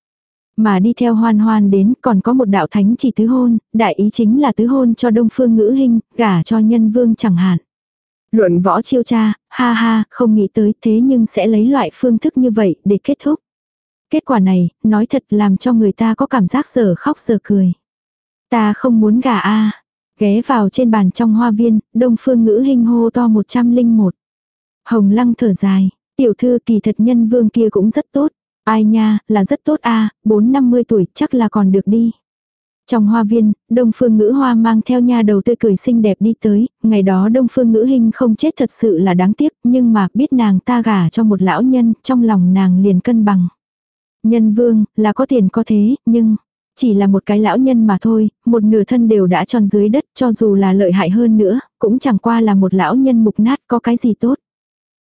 Speaker 1: Mà đi theo hoan hoan đến còn có một đạo thánh chỉ tứ hôn, đại ý chính là tứ hôn cho đông phương ngữ hình, gả cho nhân vương chẳng hạn. Luận võ chiêu cha, ha ha, không nghĩ tới thế nhưng sẽ lấy loại phương thức như vậy để kết thúc. Kết quả này, nói thật làm cho người ta có cảm giác giờ khóc giờ cười. Ta không muốn gả a Ghé vào trên bàn trong hoa viên, đông phương ngữ hình hô to 101. Hồng lăng thở dài, tiểu thư kỳ thật nhân vương kia cũng rất tốt. Ai nha, là rất tốt a bốn năm mươi tuổi chắc là còn được đi. Trong hoa viên, Đông Phương Ngữ Hoa mang theo nha đầu tươi cười xinh đẹp đi tới, ngày đó Đông Phương Ngữ Hình không chết thật sự là đáng tiếc, nhưng mà biết nàng ta gả cho một lão nhân, trong lòng nàng liền cân bằng. Nhân vương, là có tiền có thế, nhưng, chỉ là một cái lão nhân mà thôi, một nửa thân đều đã tròn dưới đất, cho dù là lợi hại hơn nữa, cũng chẳng qua là một lão nhân mục nát có cái gì tốt.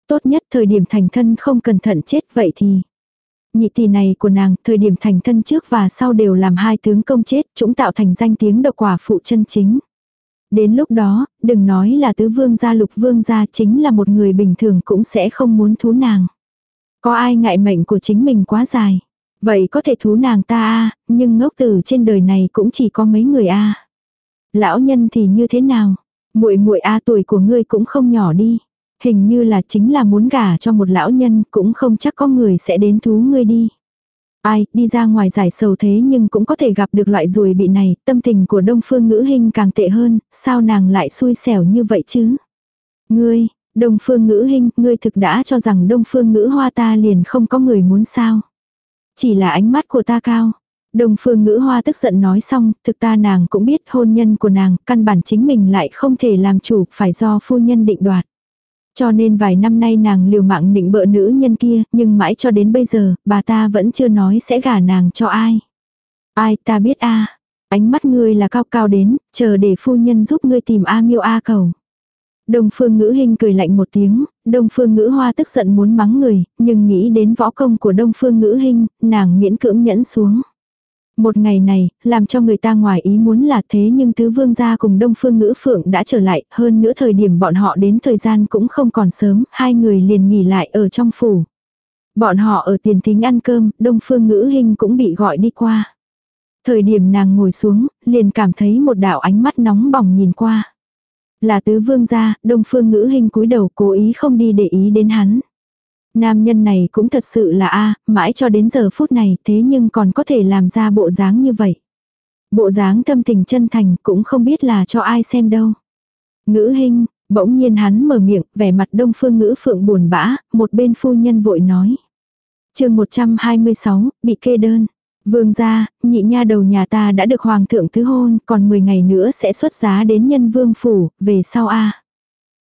Speaker 1: Tốt nhất thời điểm thành thân không cẩn thận chết vậy thì Nhị tỷ này của nàng, thời điểm thành thân trước và sau đều làm hai tướng công chết, chúng tạo thành danh tiếng độc quả phụ chân chính. Đến lúc đó, đừng nói là tứ vương gia lục vương gia chính là một người bình thường cũng sẽ không muốn thú nàng. Có ai ngại mệnh của chính mình quá dài. Vậy có thể thú nàng ta a nhưng ngốc tử trên đời này cũng chỉ có mấy người a Lão nhân thì như thế nào? muội muội a tuổi của ngươi cũng không nhỏ đi. Hình như là chính là muốn gả cho một lão nhân cũng không chắc có người sẽ đến thú ngươi đi. Ai, đi ra ngoài giải sầu thế nhưng cũng có thể gặp được loại ruồi bị này, tâm tình của đông phương ngữ hình càng tệ hơn, sao nàng lại xui xẻo như vậy chứ? Ngươi, đông phương ngữ hình, ngươi thực đã cho rằng đông phương ngữ hoa ta liền không có người muốn sao? Chỉ là ánh mắt của ta cao. Đông phương ngữ hoa tức giận nói xong, thực ta nàng cũng biết hôn nhân của nàng, căn bản chính mình lại không thể làm chủ, phải do phu nhân định đoạt. Cho nên vài năm nay nàng liều mạng định bợ nữ nhân kia, nhưng mãi cho đến bây giờ, bà ta vẫn chưa nói sẽ gả nàng cho ai. Ai ta biết a Ánh mắt ngươi là cao cao đến, chờ để phu nhân giúp ngươi tìm A miêu A cầu. Đông phương ngữ hình cười lạnh một tiếng, đông phương ngữ hoa tức giận muốn mắng người, nhưng nghĩ đến võ công của đông phương ngữ hình, nàng miễn cưỡng nhẫn xuống. Một ngày này, làm cho người ta ngoài ý muốn là thế nhưng tứ vương gia cùng đông phương ngữ phượng đã trở lại, hơn nữa thời điểm bọn họ đến thời gian cũng không còn sớm, hai người liền nghỉ lại ở trong phủ. Bọn họ ở tiền thính ăn cơm, đông phương ngữ hình cũng bị gọi đi qua. Thời điểm nàng ngồi xuống, liền cảm thấy một đạo ánh mắt nóng bỏng nhìn qua. Là tứ vương gia, đông phương ngữ hình cúi đầu cố ý không đi để ý đến hắn. Nam nhân này cũng thật sự là a mãi cho đến giờ phút này thế nhưng còn có thể làm ra bộ dáng như vậy. Bộ dáng thâm tình chân thành cũng không biết là cho ai xem đâu. Ngữ hình, bỗng nhiên hắn mở miệng, vẻ mặt đông phương ngữ phượng buồn bã, một bên phu nhân vội nói. chương 126, bị kê đơn. Vương gia, nhị nha đầu nhà ta đã được hoàng thượng thứ hôn, còn 10 ngày nữa sẽ xuất giá đến nhân vương phủ, về sau a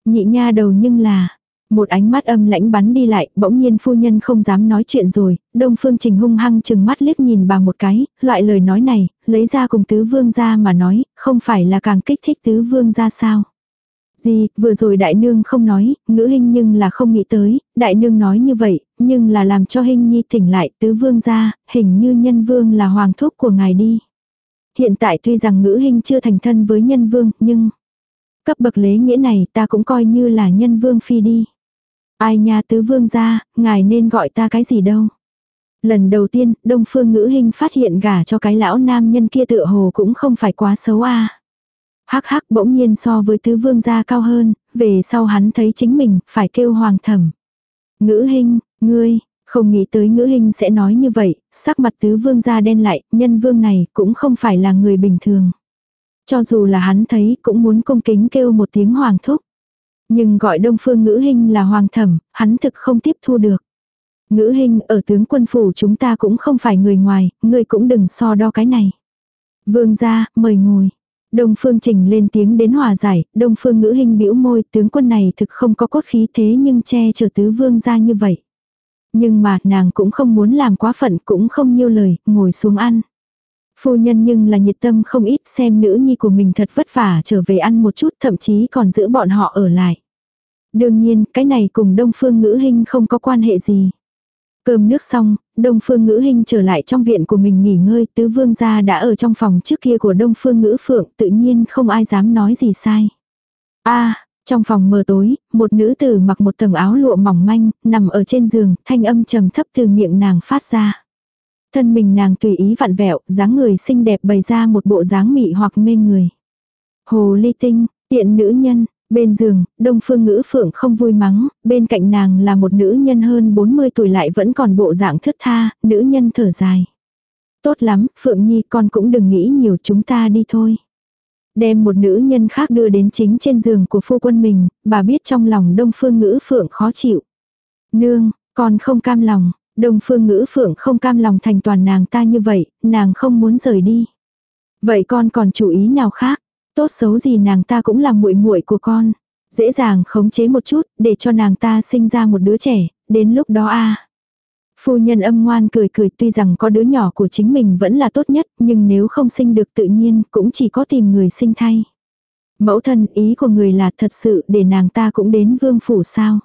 Speaker 1: Nhị nha đầu nhưng là, một ánh mắt âm lãnh bắn đi lại, bỗng nhiên phu nhân không dám nói chuyện rồi, đông phương trình hung hăng chừng mắt liếc nhìn bà một cái, loại lời nói này, lấy ra cùng tứ vương ra mà nói, không phải là càng kích thích tứ vương ra sao. Gì, vừa rồi đại nương không nói, ngữ hình nhưng là không nghĩ tới, đại nương nói như vậy, nhưng là làm cho hình nhi tỉnh lại tứ vương ra, hình như nhân vương là hoàng thúc của ngài đi. Hiện tại tuy rằng ngữ hình chưa thành thân với nhân vương, nhưng cấp bậc lễ nghĩa này ta cũng coi như là nhân vương phi đi. Ai nha tứ vương gia ngài nên gọi ta cái gì đâu. Lần đầu tiên, Đông Phương Ngữ Hinh phát hiện gả cho cái lão nam nhân kia tựa hồ cũng không phải quá xấu a. Hắc hắc bỗng nhiên so với tứ vương gia cao hơn, về sau hắn thấy chính mình, phải kêu hoàng thẩm. Ngữ Hinh, ngươi, không nghĩ tới Ngữ Hinh sẽ nói như vậy, sắc mặt tứ vương gia đen lại, nhân vương này cũng không phải là người bình thường. Cho dù là hắn thấy cũng muốn cung kính kêu một tiếng hoàng thúc. Nhưng gọi đông phương ngữ hình là hoàng thẩm, hắn thực không tiếp thu được. Ngữ hình ở tướng quân phủ chúng ta cũng không phải người ngoài, ngươi cũng đừng so đo cái này. Vương gia, mời ngồi. Đông phương trình lên tiếng đến hòa giải, đông phương ngữ hình bĩu môi, tướng quân này thực không có cốt khí thế nhưng che chở tứ vương gia như vậy. Nhưng mà nàng cũng không muốn làm quá phận cũng không nhiều lời, ngồi xuống ăn. Phu nhân nhưng là nhiệt tâm không ít xem nữ nhi của mình thật vất vả trở về ăn một chút thậm chí còn giữ bọn họ ở lại. Đương nhiên, cái này cùng Đông Phương Ngữ Hinh không có quan hệ gì. Cơm nước xong, Đông Phương Ngữ Hinh trở lại trong viện của mình nghỉ ngơi, tứ vương gia đã ở trong phòng trước kia của Đông Phương Ngữ Phượng, tự nhiên không ai dám nói gì sai. A, trong phòng mờ tối, một nữ tử mặc một tầng áo lụa mỏng manh, nằm ở trên giường, thanh âm trầm thấp từ miệng nàng phát ra. Thân mình nàng tùy ý vặn vẹo, dáng người xinh đẹp bày ra một bộ dáng mị hoặc mê người. Hồ ly tinh, tiện nữ nhân, Bên giường, Đông Phương Ngữ Phượng không vui mắng, bên cạnh nàng là một nữ nhân hơn 40 tuổi lại vẫn còn bộ dạng thướt tha, nữ nhân thở dài. Tốt lắm, Phượng Nhi con cũng đừng nghĩ nhiều chúng ta đi thôi. Đem một nữ nhân khác đưa đến chính trên giường của phu quân mình, bà biết trong lòng Đông Phương Ngữ Phượng khó chịu. Nương, con không cam lòng, Đông Phương Ngữ Phượng không cam lòng thành toàn nàng ta như vậy, nàng không muốn rời đi. Vậy con còn chủ ý nào khác? Tốt xấu gì nàng ta cũng là muội muội của con. Dễ dàng khống chế một chút, để cho nàng ta sinh ra một đứa trẻ, đến lúc đó a Phu nhân âm ngoan cười cười tuy rằng có đứa nhỏ của chính mình vẫn là tốt nhất, nhưng nếu không sinh được tự nhiên cũng chỉ có tìm người sinh thay. Mẫu thân ý của người là thật sự để nàng ta cũng đến vương phủ sao.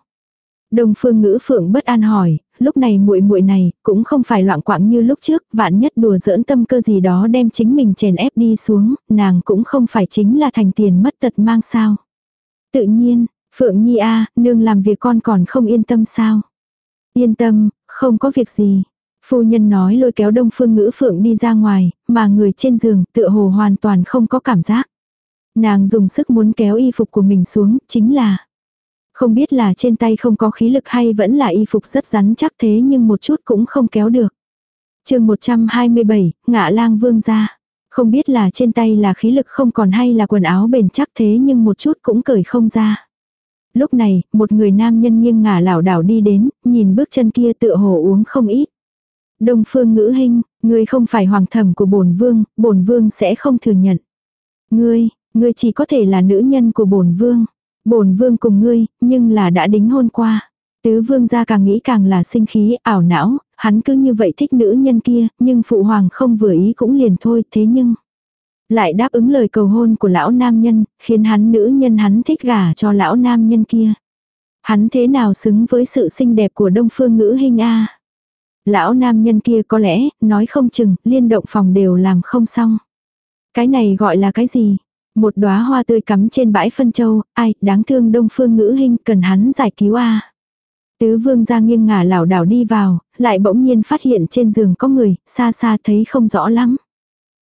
Speaker 1: Đồng phương ngữ phượng bất an hỏi, lúc này muội muội này cũng không phải loạn quạng như lúc trước, vạn nhất đùa giỡn tâm cơ gì đó đem chính mình chèn ép đi xuống, nàng cũng không phải chính là thành tiền mất tật mang sao. Tự nhiên, Phượng Nhi a, nương làm việc con còn không yên tâm sao? Yên tâm, không có việc gì. Phu nhân nói lôi kéo Đông Phương Ngữ Phượng đi ra ngoài, mà người trên giường tựa hồ hoàn toàn không có cảm giác. Nàng dùng sức muốn kéo y phục của mình xuống, chính là không biết là trên tay không có khí lực hay vẫn là y phục rất rắn chắc thế nhưng một chút cũng không kéo được. chương 127, ngạ lang vương ra. Không biết là trên tay là khí lực không còn hay là quần áo bền chắc thế nhưng một chút cũng cởi không ra. Lúc này, một người nam nhân nghiêng ngả lảo đảo đi đến, nhìn bước chân kia tựa hồ uống không ít. Đông phương ngữ hinh ngươi không phải hoàng thẩm của bổn vương, bổn vương sẽ không thừa nhận. Ngươi, ngươi chỉ có thể là nữ nhân của bổn vương bổn vương cùng ngươi, nhưng là đã đính hôn qua. Tứ vương gia càng nghĩ càng là sinh khí, ảo não, hắn cứ như vậy thích nữ nhân kia, nhưng phụ hoàng không vừa ý cũng liền thôi, thế nhưng... Lại đáp ứng lời cầu hôn của lão nam nhân, khiến hắn nữ nhân hắn thích gả cho lão nam nhân kia. Hắn thế nào xứng với sự xinh đẹp của đông phương ngữ hình a Lão nam nhân kia có lẽ, nói không chừng, liên động phòng đều làm không xong. Cái này gọi là cái gì? Một đóa hoa tươi cắm trên bãi phân châu, ai, đáng thương đông phương ngữ hình cần hắn giải cứu a Tứ vương ra nghiêng ngả lảo đảo đi vào, lại bỗng nhiên phát hiện trên giường có người, xa xa thấy không rõ lắm.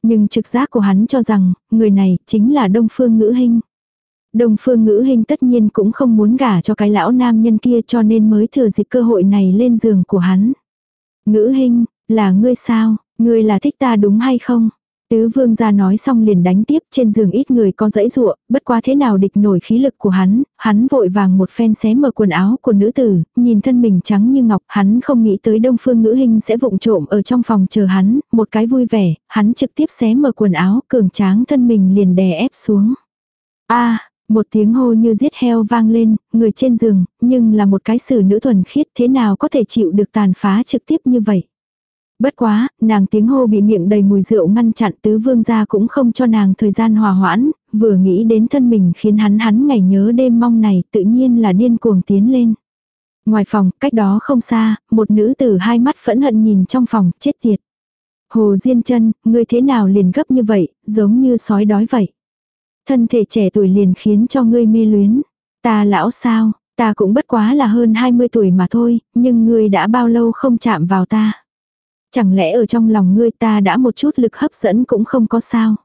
Speaker 1: Nhưng trực giác của hắn cho rằng, người này chính là đông phương ngữ hình. Đông phương ngữ hình tất nhiên cũng không muốn gả cho cái lão nam nhân kia cho nên mới thừa dịp cơ hội này lên giường của hắn. Ngữ hình, là ngươi sao, ngươi là thích ta đúng hay không? Tứ vương gia nói xong liền đánh tiếp trên giường ít người có dãy ruộng. bất quá thế nào địch nổi khí lực của hắn, hắn vội vàng một phen xé mở quần áo của nữ tử, nhìn thân mình trắng như ngọc, hắn không nghĩ tới đông phương ngữ hình sẽ vụng trộm ở trong phòng chờ hắn, một cái vui vẻ, hắn trực tiếp xé mở quần áo, cường tráng thân mình liền đè ép xuống. a Một tiếng hô như giết heo vang lên, người trên giường, nhưng là một cái xử nữ thuần khiết thế nào có thể chịu được tàn phá trực tiếp như vậy. Bất quá, nàng tiếng hô bị miệng đầy mùi rượu ngăn chặn tứ vương gia cũng không cho nàng thời gian hòa hoãn, vừa nghĩ đến thân mình khiến hắn hắn ngày nhớ đêm mong này tự nhiên là điên cuồng tiến lên. Ngoài phòng, cách đó không xa, một nữ tử hai mắt phẫn hận nhìn trong phòng, chết tiệt. Hồ Diên chân, ngươi thế nào liền gấp như vậy, giống như sói đói vậy. Thân thể trẻ tuổi liền khiến cho ngươi mê luyến. Ta lão sao, ta cũng bất quá là hơn 20 tuổi mà thôi, nhưng ngươi đã bao lâu không chạm vào ta. Chẳng lẽ ở trong lòng ngươi ta đã một chút lực hấp dẫn cũng không có sao.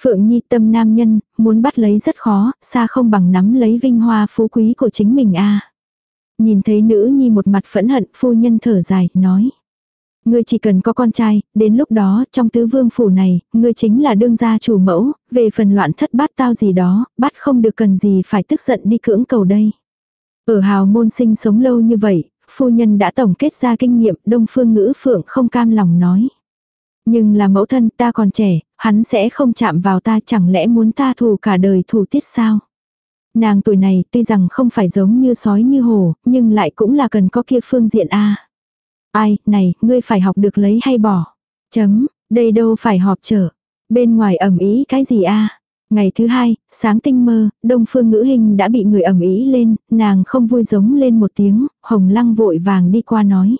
Speaker 1: Phượng Nhi tâm nam nhân, muốn bắt lấy rất khó, xa không bằng nắm lấy vinh hoa phú quý của chính mình a. Nhìn thấy nữ nhi một mặt phẫn hận, phu nhân thở dài, nói. Ngươi chỉ cần có con trai, đến lúc đó, trong tứ vương phủ này, ngươi chính là đương gia chủ mẫu, về phần loạn thất bát tao gì đó, bắt không được cần gì phải tức giận đi cưỡng cầu đây. Ở hào môn sinh sống lâu như vậy, phu nhân đã tổng kết ra kinh nghiệm, đông phương ngữ phượng không cam lòng nói. Nhưng là mẫu thân ta còn trẻ, hắn sẽ không chạm vào ta chẳng lẽ muốn ta thù cả đời thù tiết sao? Nàng tuổi này tuy rằng không phải giống như sói như hổ, nhưng lại cũng là cần có kia phương diện A. Ai, này, ngươi phải học được lấy hay bỏ. Chấm, đây đâu phải họp trở. Bên ngoài ẩm ý cái gì a Ngày thứ hai, sáng tinh mơ, đông phương ngữ hình đã bị người ẩm ý lên, nàng không vui giống lên một tiếng, hồng lăng vội vàng đi qua nói.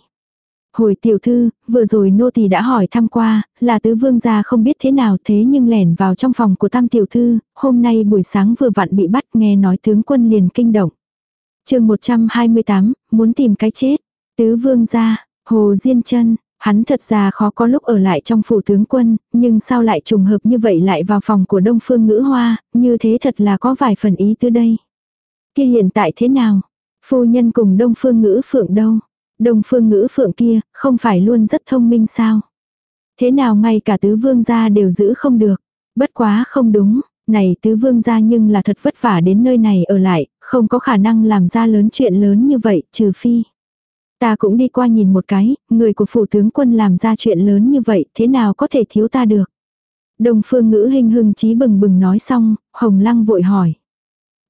Speaker 1: Hồi tiểu thư, vừa rồi nô tỳ đã hỏi thăm qua, là tứ vương gia không biết thế nào thế nhưng lẻn vào trong phòng của tam tiểu thư, hôm nay buổi sáng vừa vặn bị bắt nghe nói tướng quân liền kinh động. chương 128, muốn tìm cái chết. Tứ vương gia, hồ diên chân hắn thật ra khó có lúc ở lại trong phủ tướng quân, nhưng sao lại trùng hợp như vậy lại vào phòng của đông phương ngữ hoa, như thế thật là có vài phần ý tư đây. Kia hiện tại thế nào? Phu nhân cùng đông phương ngữ phượng đâu? Đông phương ngữ phượng kia, không phải luôn rất thông minh sao? Thế nào ngay cả tứ vương gia đều giữ không được? Bất quá không đúng, này tứ vương gia nhưng là thật vất vả đến nơi này ở lại, không có khả năng làm ra lớn chuyện lớn như vậy, trừ phi. Ta cũng đi qua nhìn một cái, người của phủ tướng quân làm ra chuyện lớn như vậy, thế nào có thể thiếu ta được? Đồng phương ngữ hình hưng trí bừng bừng nói xong, hồng lăng vội hỏi.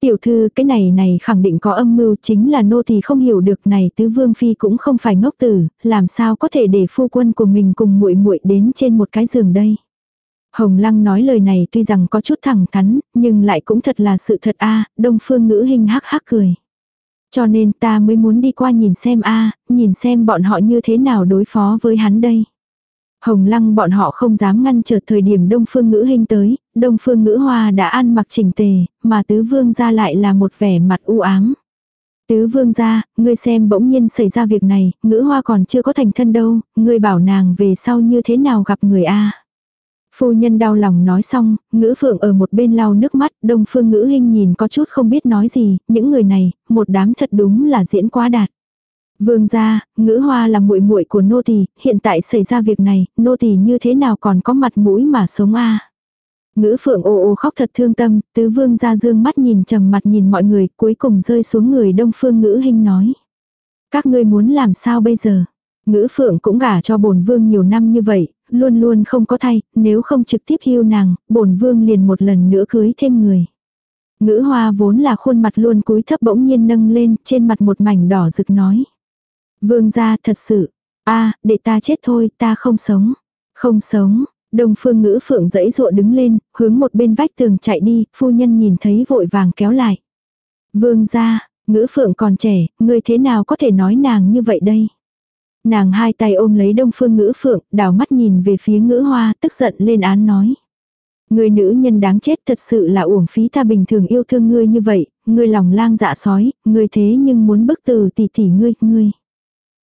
Speaker 1: Tiểu thư cái này này khẳng định có âm mưu chính là nô thì không hiểu được này tứ vương phi cũng không phải ngốc tử, làm sao có thể để phu quân của mình cùng muội muội đến trên một cái giường đây. Hồng Lăng nói lời này tuy rằng có chút thẳng thắn, nhưng lại cũng thật là sự thật a đông phương ngữ hình hắc hắc cười. Cho nên ta mới muốn đi qua nhìn xem a nhìn xem bọn họ như thế nào đối phó với hắn đây. Hồng lăng bọn họ không dám ngăn trở thời điểm đông phương ngữ hình tới, đông phương ngữ hoa đã ăn mặc chỉnh tề, mà tứ vương ra lại là một vẻ mặt u ám. Tứ vương ra, ngươi xem bỗng nhiên xảy ra việc này, ngữ hoa còn chưa có thành thân đâu, ngươi bảo nàng về sau như thế nào gặp người a Phu nhân đau lòng nói xong, ngữ phượng ở một bên lau nước mắt, đông phương ngữ hình nhìn có chút không biết nói gì, những người này, một đám thật đúng là diễn quá đạt. Vương gia, ngữ hoa là muội muội của nô tỳ, hiện tại xảy ra việc này, nô tỳ như thế nào còn có mặt mũi mà sống a? Ngữ phượng ồ ồ khóc thật thương tâm, tứ vương gia dương mắt nhìn trầm mặt nhìn mọi người, cuối cùng rơi xuống người đông phương ngữ hình nói. Các ngươi muốn làm sao bây giờ? Ngữ phượng cũng gả cho bổn vương nhiều năm như vậy, luôn luôn không có thay, nếu không trực tiếp hưu nàng, bổn vương liền một lần nữa cưới thêm người. Ngữ hoa vốn là khuôn mặt luôn cúi thấp bỗng nhiên nâng lên, trên mặt một mảnh đỏ rực nói. Vương gia thật sự, a để ta chết thôi, ta không sống. Không sống, đồng phương ngữ phượng dẫy dụa đứng lên, hướng một bên vách tường chạy đi, phu nhân nhìn thấy vội vàng kéo lại. Vương gia, ngữ phượng còn trẻ, người thế nào có thể nói nàng như vậy đây? Nàng hai tay ôm lấy đông phương ngữ phượng, đảo mắt nhìn về phía ngữ hoa, tức giận lên án nói. Người nữ nhân đáng chết thật sự là uổng phí ta bình thường yêu thương ngươi như vậy, ngươi lòng lang dạ sói, ngươi thế nhưng muốn bức từ tỷ tỷ ngươi, ngươi.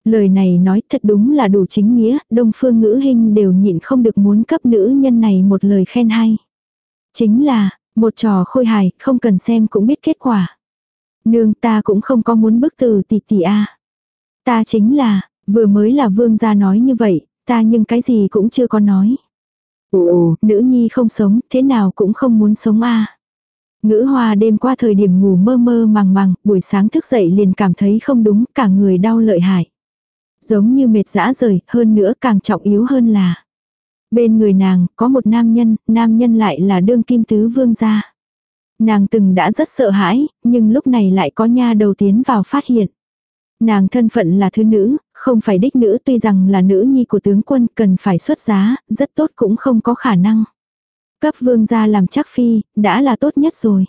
Speaker 1: Lời này nói thật đúng là đủ chính nghĩa, đông phương ngữ hình đều nhịn không được muốn cấp nữ nhân này một lời khen hay. Chính là, một trò khôi hài, không cần xem cũng biết kết quả. Nương ta cũng không có muốn bức từ tỷ tỷ a Ta chính là, vừa mới là vương gia nói như vậy, ta nhưng cái gì cũng chưa có nói. Ồ, nữ nhi không sống, thế nào cũng không muốn sống a Ngữ hoa đêm qua thời điểm ngủ mơ mơ màng màng, buổi sáng thức dậy liền cảm thấy không đúng, cả người đau lợi hại. Giống như mệt dã rời, hơn nữa càng trọng yếu hơn là. Bên người nàng, có một nam nhân, nam nhân lại là đương kim tứ vương gia. Nàng từng đã rất sợ hãi, nhưng lúc này lại có nha đầu tiến vào phát hiện. Nàng thân phận là thứ nữ, không phải đích nữ tuy rằng là nữ nhi của tướng quân cần phải xuất giá, rất tốt cũng không có khả năng. Cấp vương gia làm chắc phi, đã là tốt nhất rồi.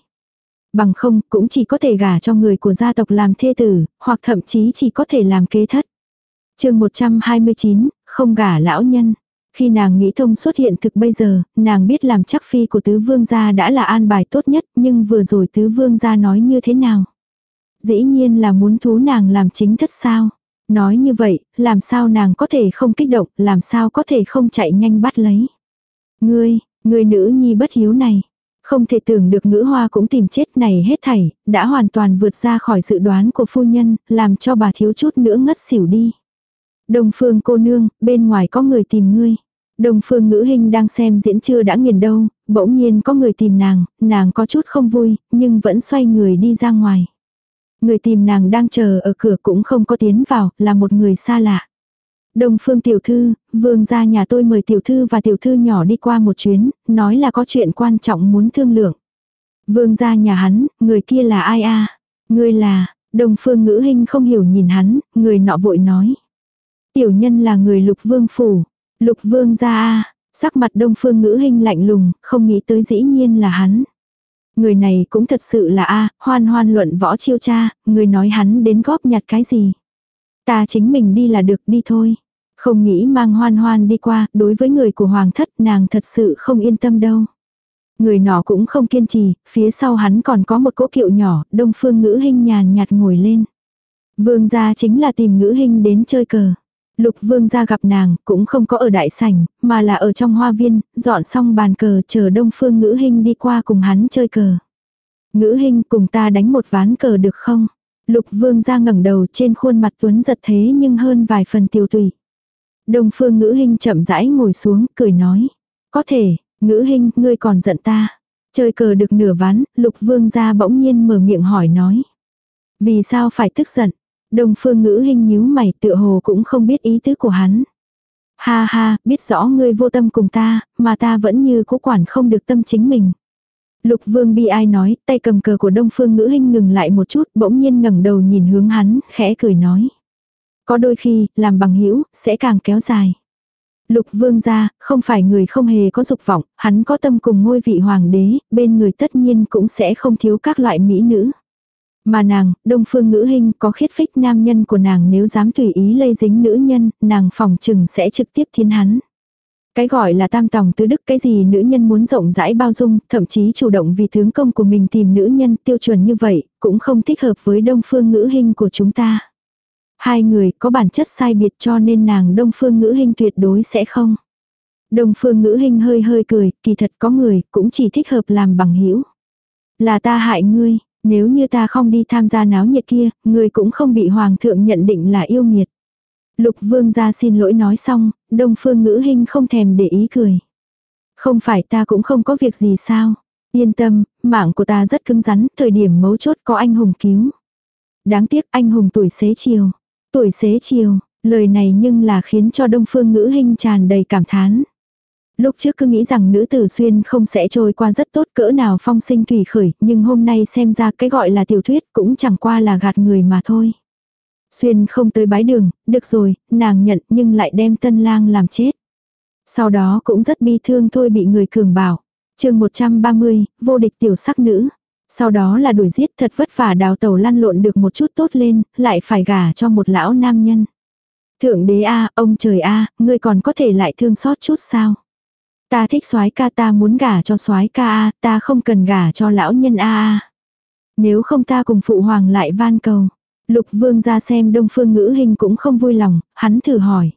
Speaker 1: Bằng không, cũng chỉ có thể gả cho người của gia tộc làm thê tử, hoặc thậm chí chỉ có thể làm kế thất. chương 129, không gả lão nhân. Khi nàng nghĩ thông xuất hiện thực bây giờ, nàng biết làm chắc phi của tứ vương gia đã là an bài tốt nhất, nhưng vừa rồi tứ vương gia nói như thế nào? Dĩ nhiên là muốn thú nàng làm chính thất sao? Nói như vậy, làm sao nàng có thể không kích động, làm sao có thể không chạy nhanh bắt lấy? Ngươi, ngươi nữ nhi bất hiếu này. Không thể tưởng được ngữ hoa cũng tìm chết này hết thảy, đã hoàn toàn vượt ra khỏi dự đoán của phu nhân, làm cho bà thiếu chút nữa ngất xỉu đi. đồng phương cô nương, bên ngoài có người tìm ngươi. đồng phương ngữ hình đang xem diễn chưa đã nghiền đâu, bỗng nhiên có người tìm nàng, nàng có chút không vui, nhưng vẫn xoay người đi ra ngoài. Người tìm nàng đang chờ ở cửa cũng không có tiến vào, là một người xa lạ. Đông phương tiểu thư, vương gia nhà tôi mời tiểu thư và tiểu thư nhỏ đi qua một chuyến, nói là có chuyện quan trọng muốn thương lượng. Vương gia nhà hắn, người kia là ai a? Người là, đông phương ngữ hình không hiểu nhìn hắn, người nọ vội nói. Tiểu nhân là người lục vương phủ. Lục vương gia a sắc mặt đông phương ngữ hình lạnh lùng, không nghĩ tới dĩ nhiên là hắn. Người này cũng thật sự là a hoan hoan luận võ chiêu cha, người nói hắn đến góp nhặt cái gì. Ta chính mình đi là được đi thôi. Không nghĩ mang hoan hoan đi qua, đối với người của hoàng thất nàng thật sự không yên tâm đâu. Người nọ cũng không kiên trì, phía sau hắn còn có một cỗ kiệu nhỏ, đông phương ngữ hình nhàn nhạt ngồi lên. Vương gia chính là tìm ngữ hình đến chơi cờ. Lục vương gia gặp nàng, cũng không có ở đại sảnh, mà là ở trong hoa viên, dọn xong bàn cờ chờ đông phương ngữ hình đi qua cùng hắn chơi cờ. Ngữ hình cùng ta đánh một ván cờ được không? Lục vương gia ngẩng đầu trên khuôn mặt tuấn giật thế nhưng hơn vài phần tiêu tùy. Đông phương ngữ hình chậm rãi ngồi xuống, cười nói. Có thể, ngữ hình, ngươi còn giận ta. Chơi cờ được nửa ván, lục vương gia bỗng nhiên mở miệng hỏi nói. Vì sao phải tức giận? Đông phương ngữ hình nhíu mày tựa hồ cũng không biết ý tứ của hắn. Ha ha, biết rõ ngươi vô tâm cùng ta, mà ta vẫn như cố quản không được tâm chính mình. Lục vương bi ai nói, tay cầm cờ của đông phương ngữ hình ngừng lại một chút, bỗng nhiên ngẩng đầu nhìn hướng hắn, khẽ cười nói. Có đôi khi, làm bằng hữu sẽ càng kéo dài. Lục vương gia, không phải người không hề có dục vọng, hắn có tâm cùng ngôi vị hoàng đế, bên người tất nhiên cũng sẽ không thiếu các loại mỹ nữ. Mà nàng, đông phương ngữ hình có khiết phích nam nhân của nàng nếu dám tùy ý lây dính nữ nhân, nàng phòng chừng sẽ trực tiếp thiên hắn. Cái gọi là tam tòng tứ đức cái gì nữ nhân muốn rộng rãi bao dung, thậm chí chủ động vì tướng công của mình tìm nữ nhân tiêu chuẩn như vậy, cũng không thích hợp với đông phương ngữ hình của chúng ta. Hai người có bản chất sai biệt cho nên nàng đông phương ngữ hình tuyệt đối sẽ không. Đông phương ngữ hình hơi hơi cười, kỳ thật có người cũng chỉ thích hợp làm bằng hữu Là ta hại ngươi, nếu như ta không đi tham gia náo nhiệt kia, ngươi cũng không bị hoàng thượng nhận định là yêu nghiệt. Lục vương gia xin lỗi nói xong, đông phương ngữ hình không thèm để ý cười. Không phải ta cũng không có việc gì sao. Yên tâm, mạng của ta rất cứng rắn, thời điểm mấu chốt có anh hùng cứu. Đáng tiếc anh hùng tuổi xế chiều. Tuổi xế chiều, lời này nhưng là khiến cho đông phương ngữ hình tràn đầy cảm thán. Lúc trước cứ nghĩ rằng nữ tử xuyên không sẽ trôi qua rất tốt cỡ nào phong sinh thủy khởi, nhưng hôm nay xem ra cái gọi là tiểu thuyết cũng chẳng qua là gạt người mà thôi. Xuyên không tới bái đường, được rồi, nàng nhận nhưng lại đem tân lang làm chết. Sau đó cũng rất bi thương thôi bị người cường bảo. chương 130, vô địch tiểu sắc nữ. Sau đó là đuổi giết thật vất vả đào tàu lăn lộn được một chút tốt lên, lại phải gả cho một lão nam nhân. Thượng đế a ông trời a ngươi còn có thể lại thương xót chút sao? Ta thích soái ca ta muốn gả cho soái ca a ta không cần gả cho lão nhân a a. Nếu không ta cùng phụ hoàng lại van cầu. Lục vương ra xem đông phương ngữ hình cũng không vui lòng, hắn thử hỏi.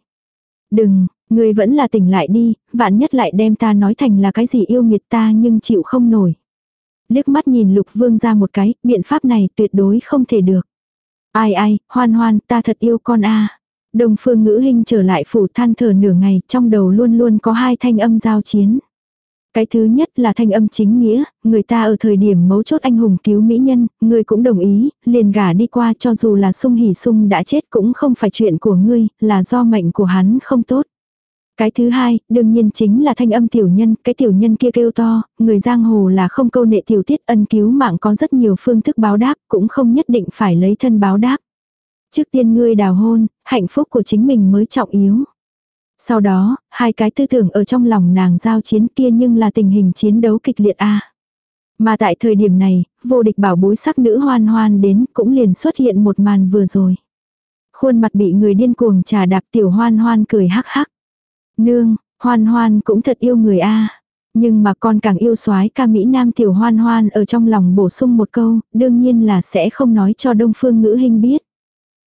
Speaker 1: Đừng, ngươi vẫn là tỉnh lại đi, vạn nhất lại đem ta nói thành là cái gì yêu nghiệt ta nhưng chịu không nổi liếc mắt nhìn lục vương ra một cái, biện pháp này tuyệt đối không thể được. Ai ai, hoan hoan, ta thật yêu con a Đồng phương ngữ hình trở lại phủ than thở nửa ngày, trong đầu luôn luôn có hai thanh âm giao chiến. Cái thứ nhất là thanh âm chính nghĩa, người ta ở thời điểm mấu chốt anh hùng cứu mỹ nhân, người cũng đồng ý, liền gả đi qua cho dù là sung hỉ sung đã chết cũng không phải chuyện của ngươi, là do mệnh của hắn không tốt. Cái thứ hai, đương nhiên chính là thanh âm tiểu nhân, cái tiểu nhân kia kêu to, người giang hồ là không câu nệ tiểu tiết ân cứu mạng có rất nhiều phương thức báo đáp, cũng không nhất định phải lấy thân báo đáp. Trước tiên ngươi đào hôn, hạnh phúc của chính mình mới trọng yếu. Sau đó, hai cái tư tưởng ở trong lòng nàng giao chiến kia nhưng là tình hình chiến đấu kịch liệt a. Mà tại thời điểm này, vô địch bảo bối sắc nữ hoan hoan đến cũng liền xuất hiện một màn vừa rồi. Khuôn mặt bị người điên cuồng trà đạp tiểu hoan hoan cười hắc hắc. Nương, hoan hoan cũng thật yêu người a Nhưng mà con càng yêu soái ca Mỹ Nam tiểu hoan hoan ở trong lòng bổ sung một câu, đương nhiên là sẽ không nói cho đông phương ngữ hình biết.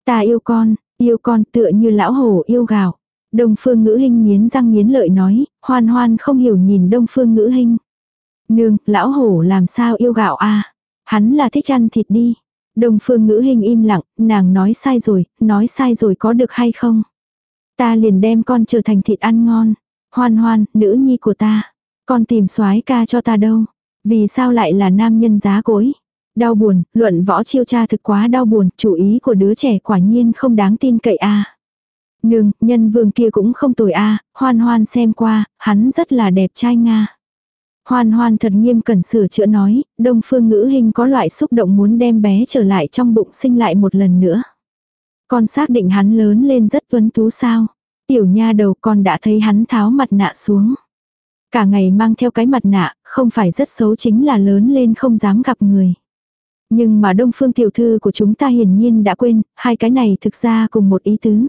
Speaker 1: Ta yêu con, yêu con tựa như lão hổ yêu gạo. Đông phương ngữ hình nghiến răng nghiến lợi nói, hoan hoan không hiểu nhìn đông phương ngữ hình. Nương, lão hổ làm sao yêu gạo a Hắn là thích ăn thịt đi. Đông phương ngữ hình im lặng, nàng nói sai rồi, nói sai rồi có được hay không? Ta liền đem con trở thành thịt ăn ngon. Hoan hoan, nữ nhi của ta. Con tìm soái ca cho ta đâu? Vì sao lại là nam nhân giá cối? Đau buồn, luận võ chiêu cha thực quá đau buồn, chủ ý của đứa trẻ quả nhiên không đáng tin cậy a. Nương, nhân vương kia cũng không tồi a, hoan hoan xem qua, hắn rất là đẹp trai nga. Hoan hoan thật nghiêm cẩn sửa chữa nói, đông phương ngữ hình có loại xúc động muốn đem bé trở lại trong bụng sinh lại một lần nữa. Con xác định hắn lớn lên rất tuấn tú sao. Tiểu nha đầu con đã thấy hắn tháo mặt nạ xuống. Cả ngày mang theo cái mặt nạ, không phải rất xấu chính là lớn lên không dám gặp người. Nhưng mà đông phương tiểu thư của chúng ta hiển nhiên đã quên, hai cái này thực ra cùng một ý tứ.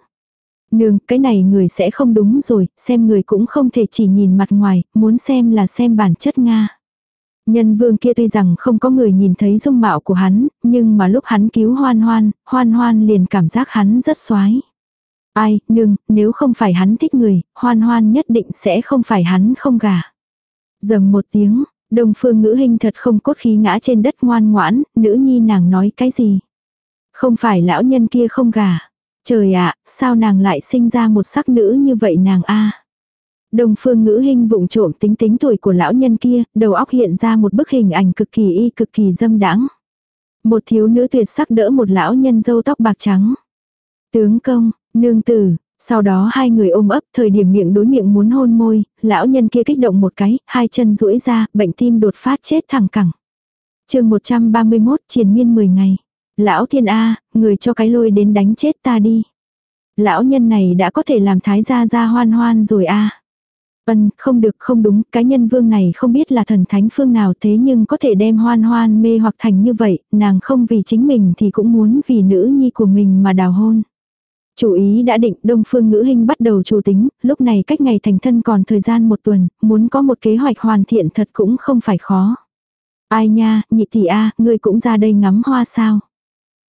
Speaker 1: Nương, cái này người sẽ không đúng rồi, xem người cũng không thể chỉ nhìn mặt ngoài, muốn xem là xem bản chất Nga. Nhân vương kia tuy rằng không có người nhìn thấy dung mạo của hắn, nhưng mà lúc hắn cứu hoan hoan, hoan hoan liền cảm giác hắn rất xoái. Ai, nương, nếu không phải hắn thích người, hoan hoan nhất định sẽ không phải hắn không gả. Dầm một tiếng, đồng phương ngữ hình thật không cốt khí ngã trên đất ngoan ngoãn, nữ nhi nàng nói cái gì. Không phải lão nhân kia không gả. Trời ạ, sao nàng lại sinh ra một sắc nữ như vậy nàng a Đồng phương ngữ hình vụng trộm tính tính tuổi của lão nhân kia, đầu óc hiện ra một bức hình ảnh cực kỳ y cực kỳ dâm đãng. Một thiếu nữ tuyệt sắc đỡ một lão nhân dâu tóc bạc trắng. Tướng công, nương tử, sau đó hai người ôm ấp thời điểm miệng đối miệng muốn hôn môi, lão nhân kia kích động một cái, hai chân duỗi ra, bệnh tim đột phát chết thẳng cẳng. chương 131 triền miên 10 ngày. Lão thiên A, người cho cái lôi đến đánh chết ta đi. Lão nhân này đã có thể làm thái gia ra hoan hoan rồi A. vân không được không đúng, cái nhân vương này không biết là thần thánh phương nào thế nhưng có thể đem hoan hoan mê hoặc thành như vậy, nàng không vì chính mình thì cũng muốn vì nữ nhi của mình mà đào hôn. Chủ ý đã định Đông Phương Ngữ Hinh bắt đầu chủ tính, lúc này cách ngày thành thân còn thời gian một tuần, muốn có một kế hoạch hoàn thiện thật cũng không phải khó. Ai nha, nhị tỷ a, ngươi cũng ra đây ngắm hoa sao?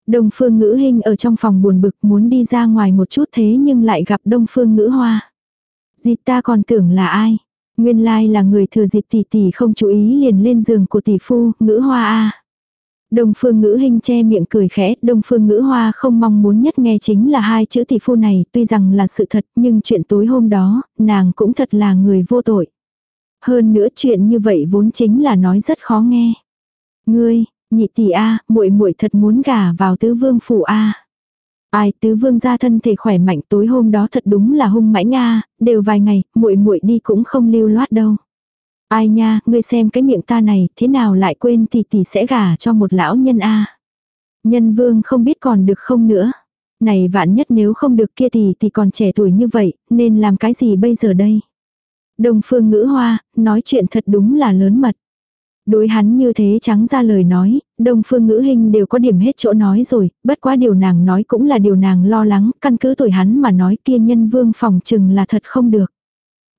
Speaker 1: Đông Phương Ngữ Hinh ở trong phòng buồn bực muốn đi ra ngoài một chút thế nhưng lại gặp Đông Phương Ngữ Hoa. Dì ta còn tưởng là ai? Nguyên lai là người thừa dịp tỷ tỷ không chú ý liền lên giường của tỷ phu, Ngữ Hoa a. Đông phương ngữ hình che miệng cười khẽ, đông phương ngữ hoa không mong muốn nhất nghe chính là hai chữ tỷ phu này, tuy rằng là sự thật, nhưng chuyện tối hôm đó, nàng cũng thật là người vô tội. Hơn nữa chuyện như vậy vốn chính là nói rất khó nghe. Ngươi, nhị tỷ a, muội muội thật muốn gả vào tứ vương phủ a. Ai, tứ vương gia thân thể khỏe mạnh tối hôm đó thật đúng là hung mãnh a, đều vài ngày, muội muội đi cũng không lưu loát đâu. Ai nha, ngươi xem cái miệng ta này, thế nào lại quên tỷ tỷ sẽ gả cho một lão nhân a. Nhân vương không biết còn được không nữa. Này vạn nhất nếu không được kia tỷ tỷ còn trẻ tuổi như vậy, nên làm cái gì bây giờ đây? Đông phương ngữ hoa, nói chuyện thật đúng là lớn mật. Đối hắn như thế trắng ra lời nói, đông phương ngữ hình đều có điểm hết chỗ nói rồi, bất quá điều nàng nói cũng là điều nàng lo lắng, căn cứ tuổi hắn mà nói kia nhân vương phòng chừng là thật không được.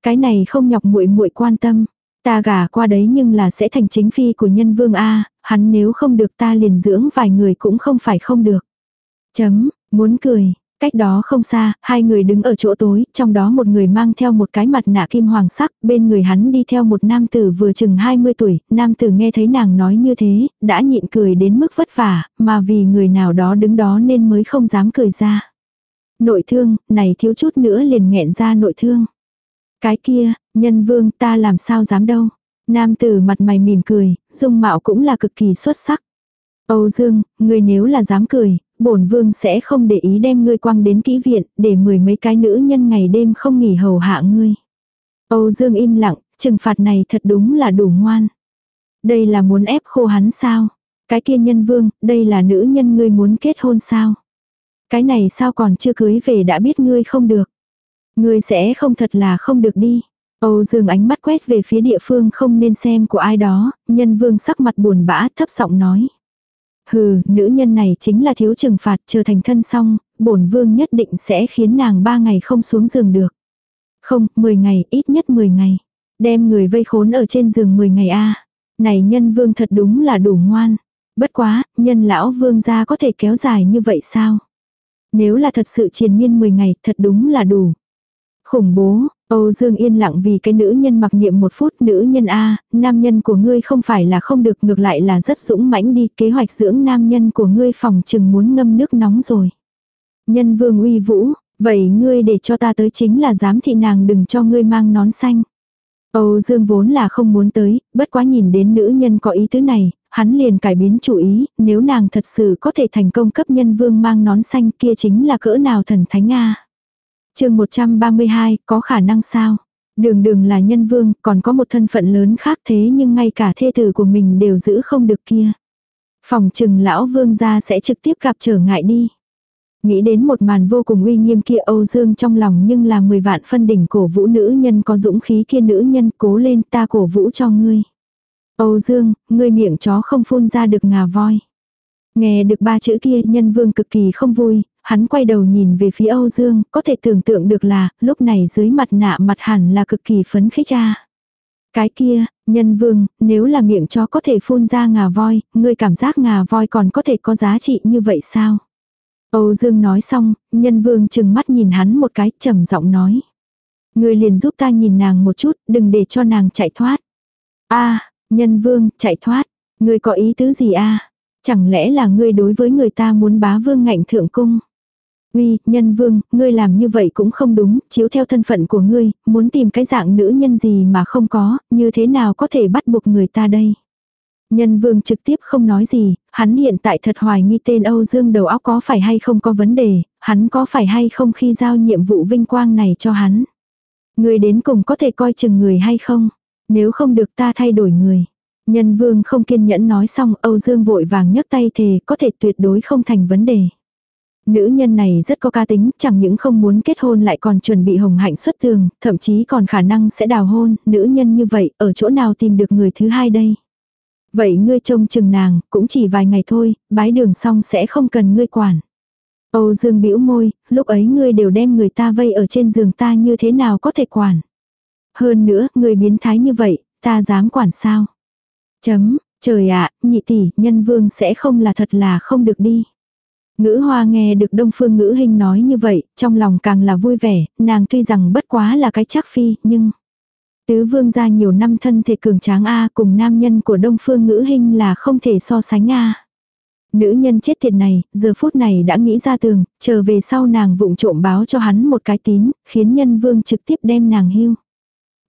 Speaker 1: Cái này không nhọc muội muội quan tâm. Ta gả qua đấy nhưng là sẽ thành chính phi của nhân vương A, hắn nếu không được ta liền dưỡng vài người cũng không phải không được. Chấm, muốn cười, cách đó không xa, hai người đứng ở chỗ tối, trong đó một người mang theo một cái mặt nạ kim hoàng sắc, bên người hắn đi theo một nam tử vừa chừng 20 tuổi, nam tử nghe thấy nàng nói như thế, đã nhịn cười đến mức vất vả, mà vì người nào đó đứng đó nên mới không dám cười ra. Nội thương, này thiếu chút nữa liền nghẹn ra nội thương. Cái kia, nhân vương ta làm sao dám đâu. Nam tử mặt mày mỉm cười, dung mạo cũng là cực kỳ xuất sắc. Âu Dương, ngươi nếu là dám cười, bổn vương sẽ không để ý đem ngươi quăng đến kỹ viện, để mười mấy cái nữ nhân ngày đêm không nghỉ hầu hạ ngươi. Âu Dương im lặng, trừng phạt này thật đúng là đủ ngoan. Đây là muốn ép khô hắn sao? Cái kia nhân vương, đây là nữ nhân ngươi muốn kết hôn sao? Cái này sao còn chưa cưới về đã biết ngươi không được. Ngươi sẽ không thật là không được đi. Âu Dương ánh mắt quét về phía địa phương không nên xem của ai đó, nhân vương sắc mặt buồn bã thấp giọng nói. Hừ, nữ nhân này chính là thiếu trừng phạt chờ thành thân xong, bổn vương nhất định sẽ khiến nàng ba ngày không xuống giường được. Không, 10 ngày, ít nhất 10 ngày. Đem người vây khốn ở trên giường 10 ngày a Này nhân vương thật đúng là đủ ngoan. Bất quá, nhân lão vương gia có thể kéo dài như vậy sao? Nếu là thật sự triền miên 10 ngày, thật đúng là đủ. Khủng bố, Âu Dương yên lặng vì cái nữ nhân mặc niệm một phút nữ nhân A, nam nhân của ngươi không phải là không được ngược lại là rất dũng mãnh đi kế hoạch dưỡng nam nhân của ngươi phòng chừng muốn ngâm nước nóng rồi. Nhân vương uy vũ, vậy ngươi để cho ta tới chính là giám thị nàng đừng cho ngươi mang nón xanh. Âu Dương vốn là không muốn tới, bất quá nhìn đến nữ nhân có ý tứ này, hắn liền cải biến chủ ý, nếu nàng thật sự có thể thành công cấp nhân vương mang nón xanh kia chính là cỡ nào thần thánh a chương 132, có khả năng sao? Đường đường là nhân vương, còn có một thân phận lớn khác thế nhưng ngay cả thê tử của mình đều giữ không được kia. Phòng trừng lão vương gia sẽ trực tiếp gặp trở ngại đi. Nghĩ đến một màn vô cùng uy nghiêm kia Âu Dương trong lòng nhưng là 10 vạn phân đỉnh cổ vũ nữ nhân có dũng khí kia nữ nhân cố lên ta cổ vũ cho ngươi. Âu Dương, ngươi miệng chó không phun ra được ngà voi. Nghe được ba chữ kia nhân vương cực kỳ không vui, hắn quay đầu nhìn về phía Âu Dương, có thể tưởng tượng được là, lúc này dưới mặt nạ mặt hẳn là cực kỳ phấn khích ra. Cái kia, nhân vương, nếu là miệng chó có thể phun ra ngà voi, ngươi cảm giác ngà voi còn có thể có giá trị như vậy sao? Âu Dương nói xong, nhân vương chừng mắt nhìn hắn một cái trầm giọng nói. Ngươi liền giúp ta nhìn nàng một chút, đừng để cho nàng chạy thoát. a nhân vương, chạy thoát. Ngươi có ý tứ gì a Chẳng lẽ là ngươi đối với người ta muốn bá vương ngạnh thượng cung? Uy, nhân vương, ngươi làm như vậy cũng không đúng, chiếu theo thân phận của ngươi, muốn tìm cái dạng nữ nhân gì mà không có, như thế nào có thể bắt buộc người ta đây? Nhân vương trực tiếp không nói gì, hắn hiện tại thật hoài nghi tên Âu Dương đầu óc có phải hay không có vấn đề, hắn có phải hay không khi giao nhiệm vụ vinh quang này cho hắn. Người đến cùng có thể coi chừng người hay không, nếu không được ta thay đổi người. Nhân vương không kiên nhẫn nói xong Âu Dương vội vàng nhấc tay thề có thể tuyệt đối không thành vấn đề. Nữ nhân này rất có ca tính, chẳng những không muốn kết hôn lại còn chuẩn bị hồng hạnh xuất tường, thậm chí còn khả năng sẽ đào hôn, nữ nhân như vậy, ở chỗ nào tìm được người thứ hai đây? Vậy ngươi trông chừng nàng, cũng chỉ vài ngày thôi, bái đường xong sẽ không cần ngươi quản. Âu Dương bĩu môi, lúc ấy ngươi đều đem người ta vây ở trên giường ta như thế nào có thể quản. Hơn nữa, người biến thái như vậy, ta dám quản sao? Chấm, trời ạ, nhị tỷ, nhân vương sẽ không là thật là không được đi. Ngữ hoa nghe được đông phương ngữ hình nói như vậy, trong lòng càng là vui vẻ, nàng tuy rằng bất quá là cái chắc phi, nhưng... Tứ vương gia nhiều năm thân thể cường tráng A cùng nam nhân của đông phương ngữ hình là không thể so sánh A. Nữ nhân chết tiệt này, giờ phút này đã nghĩ ra tường, chờ về sau nàng vụng trộm báo cho hắn một cái tín, khiến nhân vương trực tiếp đem nàng hưu.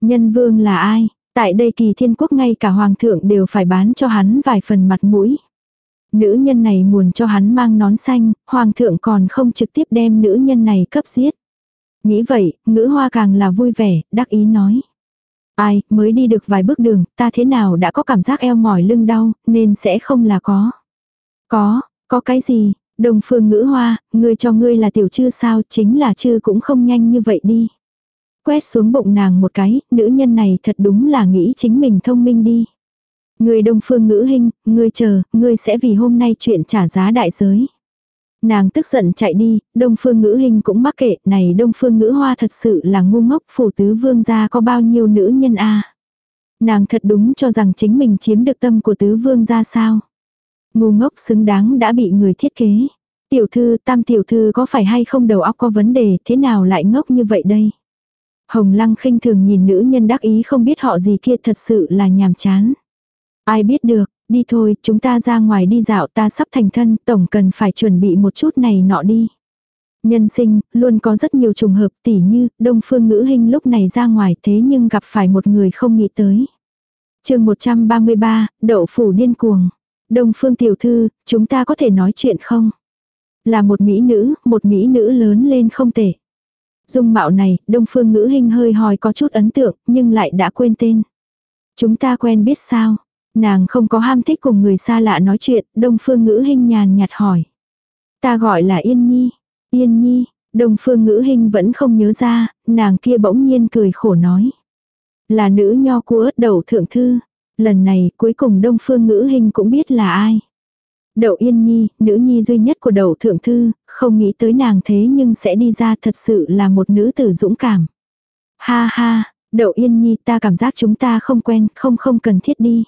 Speaker 1: Nhân vương là ai? Tại đây kỳ thiên quốc ngay cả hoàng thượng đều phải bán cho hắn vài phần mặt mũi. Nữ nhân này muốn cho hắn mang nón xanh, hoàng thượng còn không trực tiếp đem nữ nhân này cấp giết. Nghĩ vậy, ngữ hoa càng là vui vẻ, đắc ý nói. Ai, mới đi được vài bước đường, ta thế nào đã có cảm giác eo mỏi lưng đau, nên sẽ không là có. Có, có cái gì, đồng phương ngữ hoa, ngươi cho ngươi là tiểu chư sao, chính là chư cũng không nhanh như vậy đi. Quét xuống bụng nàng một cái, nữ nhân này thật đúng là nghĩ chính mình thông minh đi. Người đông phương ngữ hình, ngươi chờ, ngươi sẽ vì hôm nay chuyện trả giá đại giới. Nàng tức giận chạy đi, đông phương ngữ hình cũng mắc kệ, này đông phương ngữ hoa thật sự là ngu ngốc, phủ tứ vương gia có bao nhiêu nữ nhân a Nàng thật đúng cho rằng chính mình chiếm được tâm của tứ vương gia sao. Ngu ngốc xứng đáng đã bị người thiết kế. Tiểu thư, tam tiểu thư có phải hay không đầu óc có vấn đề, thế nào lại ngốc như vậy đây? Hồng lăng khinh thường nhìn nữ nhân đắc ý không biết họ gì kia thật sự là nhàm chán. Ai biết được, đi thôi, chúng ta ra ngoài đi dạo ta sắp thành thân, tổng cần phải chuẩn bị một chút này nọ đi. Nhân sinh, luôn có rất nhiều trùng hợp tỉ như, đông phương ngữ hình lúc này ra ngoài thế nhưng gặp phải một người không nghĩ tới. chương 133, đậu phủ điên cuồng. Đông phương tiểu thư, chúng ta có thể nói chuyện không? Là một mỹ nữ, một mỹ nữ lớn lên không tệ. Dung mạo này, Đông Phương Ngữ Hinh hơi hòi có chút ấn tượng, nhưng lại đã quên tên. Chúng ta quen biết sao? Nàng không có ham thích cùng người xa lạ nói chuyện, Đông Phương Ngữ Hinh nhàn nhạt hỏi. Ta gọi là Yên Nhi. Yên Nhi, Đông Phương Ngữ Hinh vẫn không nhớ ra, nàng kia bỗng nhiên cười khổ nói. Là nữ nho của ớt đầu thượng thư. Lần này cuối cùng Đông Phương Ngữ Hinh cũng biết là ai. Đậu Yên Nhi, nữ nhi duy nhất của đậu thượng thư, không nghĩ tới nàng thế nhưng sẽ đi ra thật sự là một nữ tử dũng cảm. Ha ha, đậu Yên Nhi ta cảm giác chúng ta không quen, không không cần thiết đi.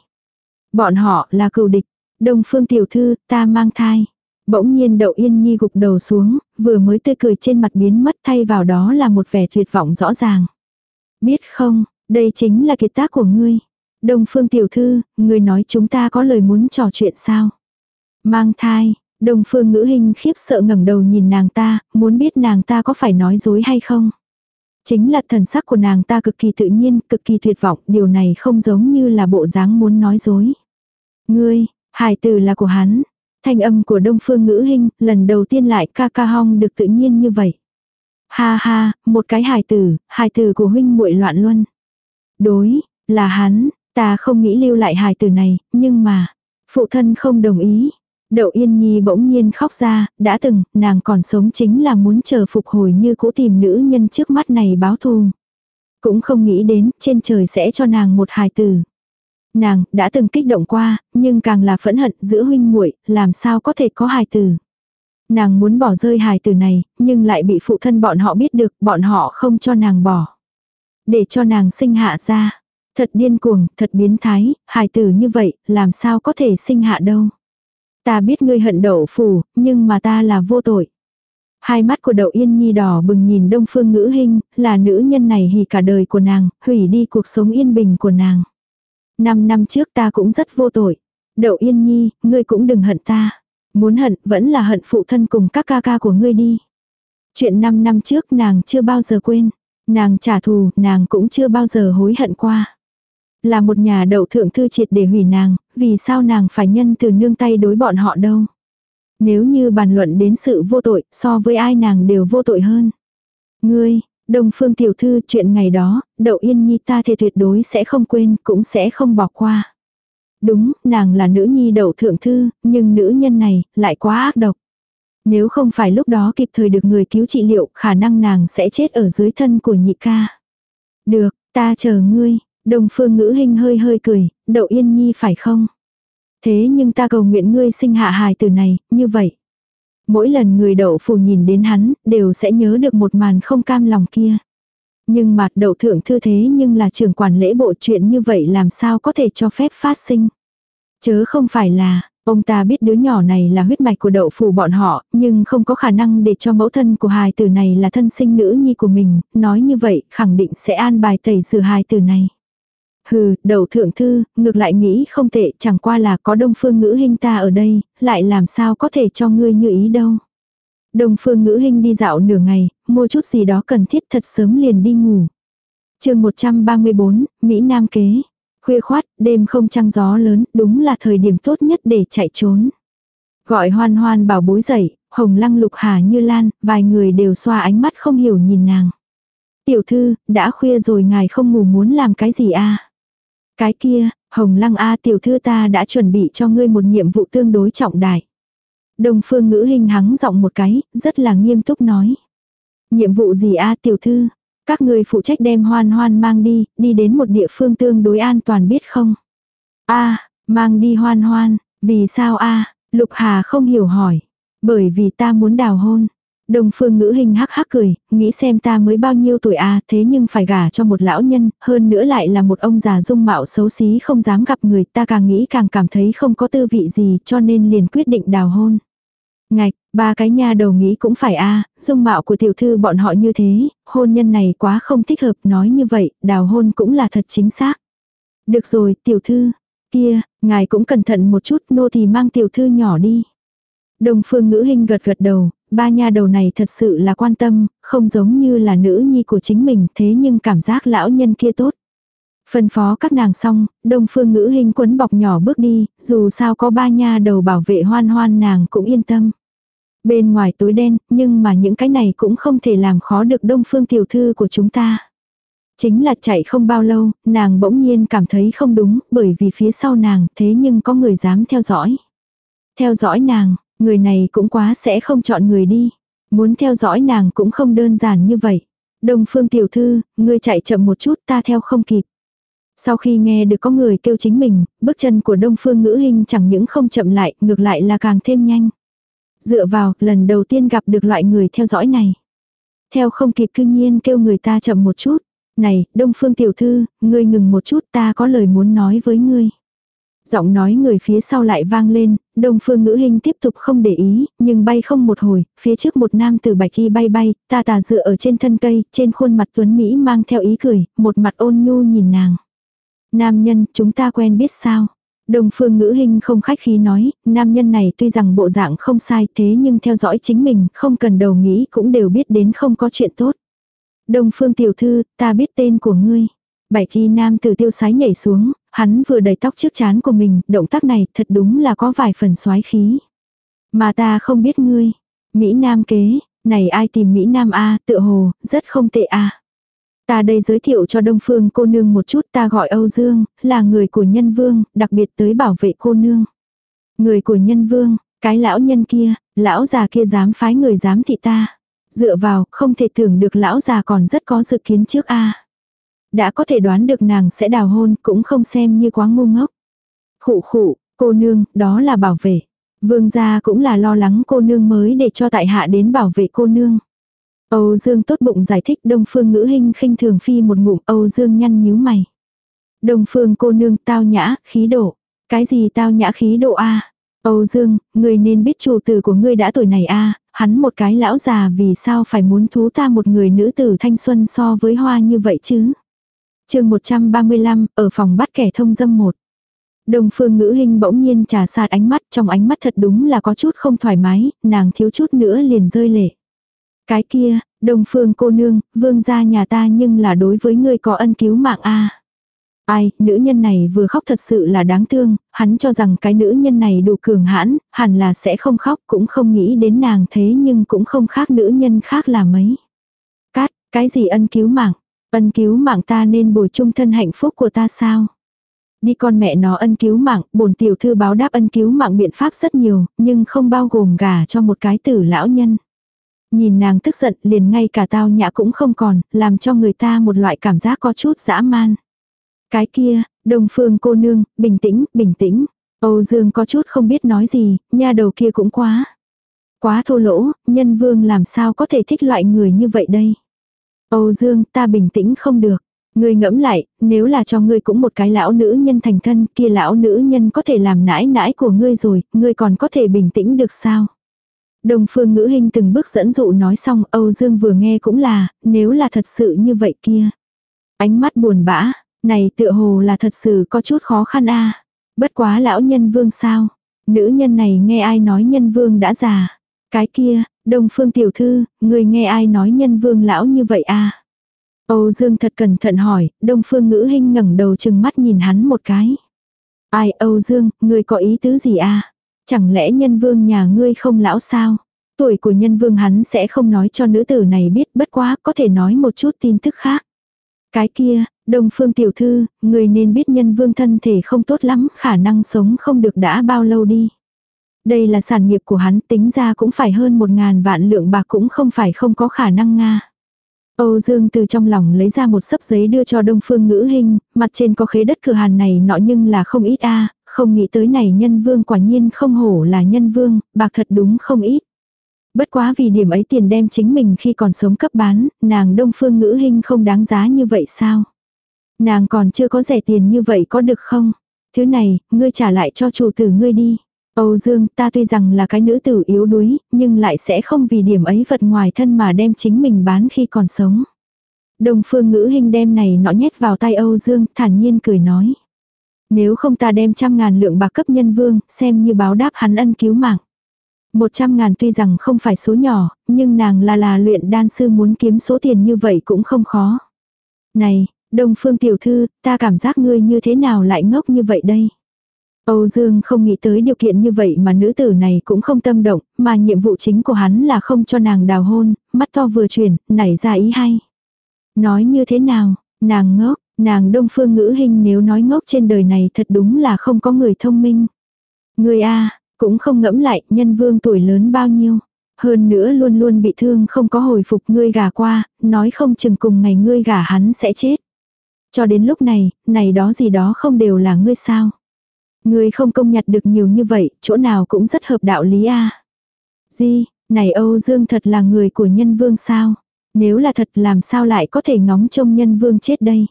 Speaker 1: Bọn họ là cừu địch. Đông Phương tiểu thư, ta mang thai. Bỗng nhiên đậu Yên Nhi gục đầu xuống, vừa mới tươi cười trên mặt biến mất thay vào đó là một vẻ tuyệt vọng rõ ràng. Biết không, đây chính là kiệt tác của ngươi. Đông Phương tiểu thư, ngươi nói chúng ta có lời muốn trò chuyện sao? Mang thai, Đông Phương ngữ hình khiếp sợ ngẩng đầu nhìn nàng ta, muốn biết nàng ta có phải nói dối hay không. Chính là thần sắc của nàng ta cực kỳ tự nhiên, cực kỳ tuyệt vọng, điều này không giống như là bộ dáng muốn nói dối. Ngươi, hài tử là của hắn. Thanh âm của Đông Phương ngữ hình, lần đầu tiên lại ca ca hong được tự nhiên như vậy. Ha ha, một cái hài tử, hài tử của huynh muội loạn luân. Đối, là hắn, ta không nghĩ lưu lại hài tử này, nhưng mà, phụ thân không đồng ý. Đậu Yên Nhi bỗng nhiên khóc ra, đã từng, nàng còn sống chính là muốn chờ phục hồi như cũ tìm nữ nhân trước mắt này báo thù. Cũng không nghĩ đến, trên trời sẽ cho nàng một hài tử. Nàng, đã từng kích động qua, nhưng càng là phẫn hận giữa huynh muội làm sao có thể có hài tử. Nàng muốn bỏ rơi hài tử này, nhưng lại bị phụ thân bọn họ biết được, bọn họ không cho nàng bỏ. Để cho nàng sinh hạ ra. Thật điên cuồng, thật biến thái, hài tử như vậy, làm sao có thể sinh hạ đâu. Ta biết ngươi hận đậu phủ, nhưng mà ta là vô tội. Hai mắt của đậu yên nhi đỏ bừng nhìn đông phương ngữ hình, là nữ nhân này hì cả đời của nàng, hủy đi cuộc sống yên bình của nàng. Năm năm trước ta cũng rất vô tội. Đậu yên nhi, ngươi cũng đừng hận ta. Muốn hận, vẫn là hận phụ thân cùng các ca ca của ngươi đi. Chuyện năm năm trước nàng chưa bao giờ quên. Nàng trả thù, nàng cũng chưa bao giờ hối hận qua. Là một nhà đậu thượng thư triệt để hủy nàng, vì sao nàng phải nhân từ nương tay đối bọn họ đâu. Nếu như bàn luận đến sự vô tội, so với ai nàng đều vô tội hơn. Ngươi, đồng Phương tiểu thư chuyện ngày đó, Đậu Yên Nhi ta thì tuyệt đối sẽ không quên, cũng sẽ không bỏ qua. Đúng, nàng là nữ nhi đậu thượng thư, nhưng nữ nhân này, lại quá ác độc. Nếu không phải lúc đó kịp thời được người cứu trị liệu, khả năng nàng sẽ chết ở dưới thân của nhị ca. Được, ta chờ ngươi, đồng phương ngữ hình hơi hơi cười, đậu yên nhi phải không? Thế nhưng ta cầu nguyện ngươi sinh hạ hài từ này, như vậy. Mỗi lần người đậu phù nhìn đến hắn, đều sẽ nhớ được một màn không cam lòng kia. Nhưng mặt đậu thượng thư thế nhưng là trưởng quản lễ bộ chuyện như vậy làm sao có thể cho phép phát sinh. Chớ không phải là, Ông ta biết đứa nhỏ này là huyết mạch của đậu phủ bọn họ, nhưng không có khả năng để cho mẫu thân của hài tử này là thân sinh nữ nhi của mình, nói như vậy khẳng định sẽ an bài tẩy rửa hài tử này. Hừ, đầu thượng thư, ngược lại nghĩ không tệ, chẳng qua là có đông phương ngữ hình ta ở đây, lại làm sao có thể cho ngươi như ý đâu. Đông phương ngữ hình đi dạo nửa ngày, mua chút gì đó cần thiết thật sớm liền đi ngủ. chương 134, Mỹ Nam Kế. Khuya khoát, đêm không trăng gió lớn, đúng là thời điểm tốt nhất để chạy trốn. Gọi hoan hoan bảo bối dậy, hồng lăng lục hà như lan, vài người đều xoa ánh mắt không hiểu nhìn nàng. Tiểu thư, đã khuya rồi ngài không ngủ muốn làm cái gì à? Cái kia, Hồng Lăng A tiểu thư ta đã chuẩn bị cho ngươi một nhiệm vụ tương đối trọng đại. Đồng phương ngữ hình hắng giọng một cái, rất là nghiêm túc nói. Nhiệm vụ gì A tiểu thư? Các người phụ trách đem hoan hoan mang đi, đi đến một địa phương tương đối an toàn biết không? A, mang đi hoan hoan, vì sao A? Lục Hà không hiểu hỏi. Bởi vì ta muốn đào hôn. Đồng phương ngữ hình hắc hắc cười, nghĩ xem ta mới bao nhiêu tuổi à thế nhưng phải gả cho một lão nhân, hơn nữa lại là một ông già dung mạo xấu xí không dám gặp người ta càng nghĩ càng cảm thấy không có tư vị gì cho nên liền quyết định đào hôn. Ngạch, ba cái nha đầu nghĩ cũng phải a dung mạo của tiểu thư bọn họ như thế, hôn nhân này quá không thích hợp nói như vậy, đào hôn cũng là thật chính xác. Được rồi, tiểu thư, kia, ngài cũng cẩn thận một chút, nô thì mang tiểu thư nhỏ đi. Đồng phương ngữ hình gật gật đầu, ba nha đầu này thật sự là quan tâm, không giống như là nữ nhi của chính mình thế nhưng cảm giác lão nhân kia tốt. Phân phó các nàng xong, đông phương ngữ hình quấn bọc nhỏ bước đi, dù sao có ba nha đầu bảo vệ hoan hoan nàng cũng yên tâm. Bên ngoài tối đen, nhưng mà những cái này cũng không thể làm khó được đông phương tiểu thư của chúng ta. Chính là chạy không bao lâu, nàng bỗng nhiên cảm thấy không đúng, bởi vì phía sau nàng thế nhưng có người dám theo dõi. Theo dõi nàng, người này cũng quá sẽ không chọn người đi. Muốn theo dõi nàng cũng không đơn giản như vậy. Đông phương tiểu thư, ngươi chạy chậm một chút ta theo không kịp. Sau khi nghe được có người kêu chính mình, bước chân của đông phương ngữ hình chẳng những không chậm lại, ngược lại là càng thêm nhanh. Dựa vào, lần đầu tiên gặp được loại người theo dõi này. Theo không kịp cư nhiên kêu người ta chậm một chút. Này, đông phương tiểu thư, ngươi ngừng một chút ta có lời muốn nói với ngươi. Giọng nói người phía sau lại vang lên, đông phương ngữ hình tiếp tục không để ý, nhưng bay không một hồi, phía trước một nam từ bạch y bay bay, ta tà dựa ở trên thân cây, trên khuôn mặt tuấn Mỹ mang theo ý cười, một mặt ôn nhu nhìn nàng. Nam nhân, chúng ta quen biết sao? Đông phương ngữ hình không khách khí nói, nam nhân này tuy rằng bộ dạng không sai thế nhưng theo dõi chính mình, không cần đầu nghĩ cũng đều biết đến không có chuyện tốt. Đông phương tiểu thư, ta biết tên của ngươi. Bảy chi nam từ tiêu sái nhảy xuống, hắn vừa đẩy tóc trước chán của mình, động tác này thật đúng là có vài phần xoái khí. Mà ta không biết ngươi. Mỹ Nam kế, này ai tìm Mỹ Nam A, tựa hồ, rất không tệ A. Ta đây giới thiệu cho Đông Phương cô nương một chút ta gọi Âu Dương, là người của nhân vương, đặc biệt tới bảo vệ cô nương. Người của nhân vương, cái lão nhân kia, lão già kia dám phái người dám thị ta. Dựa vào, không thể tưởng được lão già còn rất có dự kiến trước a đã có thể đoán được nàng sẽ đào hôn, cũng không xem như quá ngu ngốc. Khụ khụ, cô nương, đó là bảo vệ. Vương gia cũng là lo lắng cô nương mới để cho tại hạ đến bảo vệ cô nương. Âu Dương tốt bụng giải thích Đông Phương ngữ hình khinh thường phi một ngụm Âu Dương nhăn nhíu mày. Đông Phương cô nương tao nhã, khí độ. Cái gì tao nhã khí độ a Âu Dương, người nên biết chủ tử của ngươi đã tuổi này a hắn một cái lão già vì sao phải muốn thú ta một người nữ tử thanh xuân so với hoa như vậy chứ chương 135, ở phòng bắt kẻ thông dâm một. Đồng phương ngữ hình bỗng nhiên trà sạt ánh mắt, trong ánh mắt thật đúng là có chút không thoải mái, nàng thiếu chút nữa liền rơi lệ. Cái kia, đồng phương cô nương, vương gia nhà ta nhưng là đối với người có ân cứu mạng a Ai, nữ nhân này vừa khóc thật sự là đáng thương, hắn cho rằng cái nữ nhân này đủ cường hãn, hẳn là sẽ không khóc cũng không nghĩ đến nàng thế nhưng cũng không khác nữ nhân khác là mấy. Cát, cái gì ân cứu mạng? Ân cứu mạng ta nên bồi chung thân hạnh phúc của ta sao? Đi con mẹ nó ân cứu mạng, bổn tiểu thư báo đáp ân cứu mạng biện pháp rất nhiều, nhưng không bao gồm gà cho một cái tử lão nhân. Nhìn nàng tức giận liền ngay cả tao nhã cũng không còn, làm cho người ta một loại cảm giác có chút dã man. Cái kia, đồng phương cô nương, bình tĩnh, bình tĩnh. Âu Dương có chút không biết nói gì, nha đầu kia cũng quá. Quá thô lỗ, nhân vương làm sao có thể thích loại người như vậy đây. Âu Dương, ta bình tĩnh không được. Ngươi ngẫm lại, nếu là cho ngươi cũng một cái lão nữ nhân thành thân, kia lão nữ nhân có thể làm nãi nãi của ngươi rồi, ngươi còn có thể bình tĩnh được sao? Đồng phương ngữ hình từng bước dẫn dụ nói xong, Âu Dương vừa nghe cũng là, nếu là thật sự như vậy kia. Ánh mắt buồn bã, này tựa hồ là thật sự có chút khó khăn a Bất quá lão nhân vương sao? Nữ nhân này nghe ai nói nhân vương đã già. Cái kia, đông phương tiểu thư, người nghe ai nói nhân vương lão như vậy a Âu Dương thật cẩn thận hỏi, đông phương ngữ hình ngẩng đầu chừng mắt nhìn hắn một cái. Ai Âu Dương, người có ý tứ gì a Chẳng lẽ nhân vương nhà ngươi không lão sao? Tuổi của nhân vương hắn sẽ không nói cho nữ tử này biết bất quá có thể nói một chút tin tức khác. Cái kia, Đông phương tiểu thư, người nên biết nhân vương thân thể không tốt lắm, khả năng sống không được đã bao lâu đi. Đây là sản nghiệp của hắn tính ra cũng phải hơn một ngàn vạn lượng bạc cũng không phải không có khả năng nga. Âu Dương từ trong lòng lấy ra một sấp giấy đưa cho Đông Phương Ngữ Hình, mặt trên có khế đất cửa hàng này nọ nhưng là không ít a, không nghĩ tới này nhân vương quả nhiên không hổ là nhân vương, bạc thật đúng không ít. Bất quá vì điểm ấy tiền đem chính mình khi còn sống cấp bán, nàng Đông Phương Ngữ Hình không đáng giá như vậy sao? Nàng còn chưa có rẻ tiền như vậy có được không? Thứ này, ngươi trả lại cho chủ tử ngươi đi. Âu Dương, ta tuy rằng là cái nữ tử yếu đuối, nhưng lại sẽ không vì điểm ấy vật ngoài thân mà đem chính mình bán khi còn sống. Đồng phương ngữ hình đem này nọ nhét vào tay Âu Dương, thản nhiên cười nói. Nếu không ta đem trăm ngàn lượng bạc cấp nhân vương, xem như báo đáp hắn ân cứu mạng. Một trăm ngàn tuy rằng không phải số nhỏ, nhưng nàng là là luyện đan sư muốn kiếm số tiền như vậy cũng không khó. Này, Đông phương tiểu thư, ta cảm giác ngươi như thế nào lại ngốc như vậy đây? Âu Dương không nghĩ tới điều kiện như vậy mà nữ tử này cũng không tâm động, mà nhiệm vụ chính của hắn là không cho nàng đào hôn, mắt to vừa chuyển, nảy ra ý hay. Nói như thế nào, nàng ngốc, nàng đông phương ngữ hình nếu nói ngốc trên đời này thật đúng là không có người thông minh. Người A, cũng không ngẫm lại, nhân vương tuổi lớn bao nhiêu. Hơn nữa luôn luôn bị thương không có hồi phục ngươi gả qua, nói không chừng cùng ngày ngươi gả hắn sẽ chết. Cho đến lúc này, này đó gì đó không đều là ngươi sao người không công nhặt được nhiều như vậy, chỗ nào cũng rất hợp đạo lý a. Di, này Âu Dương thật là người của nhân vương sao? Nếu là thật làm sao lại có thể ngóng trông nhân vương chết đây?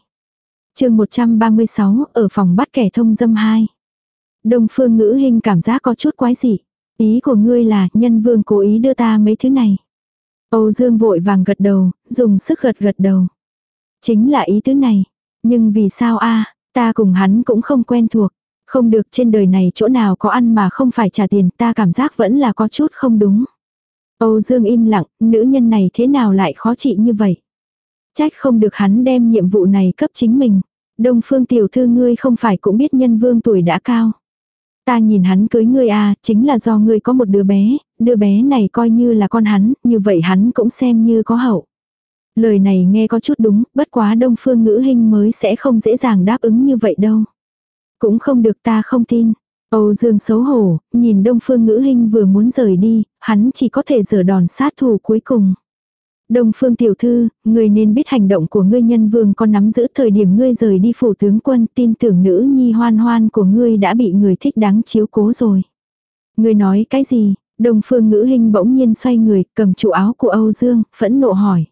Speaker 1: chương 136 ở phòng bắt kẻ thông dâm 2. Đông phương ngữ hình cảm giác có chút quái dị. Ý của ngươi là nhân vương cố ý đưa ta mấy thứ này. Âu Dương vội vàng gật đầu, dùng sức gật gật đầu. Chính là ý tứ này. Nhưng vì sao a ta cùng hắn cũng không quen thuộc. Không được trên đời này chỗ nào có ăn mà không phải trả tiền ta cảm giác vẫn là có chút không đúng. Âu Dương im lặng, nữ nhân này thế nào lại khó trị như vậy. Trách không được hắn đem nhiệm vụ này cấp chính mình. Đông phương tiểu thư ngươi không phải cũng biết nhân vương tuổi đã cao. Ta nhìn hắn cưới ngươi à, chính là do ngươi có một đứa bé, đứa bé này coi như là con hắn, như vậy hắn cũng xem như có hậu. Lời này nghe có chút đúng, bất quá đông phương ngữ hình mới sẽ không dễ dàng đáp ứng như vậy đâu. Cũng không được ta không tin. Âu Dương xấu hổ, nhìn đông phương ngữ hình vừa muốn rời đi, hắn chỉ có thể giở đòn sát thủ cuối cùng. Đông phương tiểu thư, người nên biết hành động của ngươi nhân vương có nắm giữ thời điểm ngươi rời đi phủ tướng quân tin tưởng nữ nhi hoan hoan của ngươi đã bị người thích đáng chiếu cố rồi. Ngươi nói cái gì? Đông phương ngữ hình bỗng nhiên xoay người, cầm trụ áo của Âu Dương, phẫn nộ hỏi.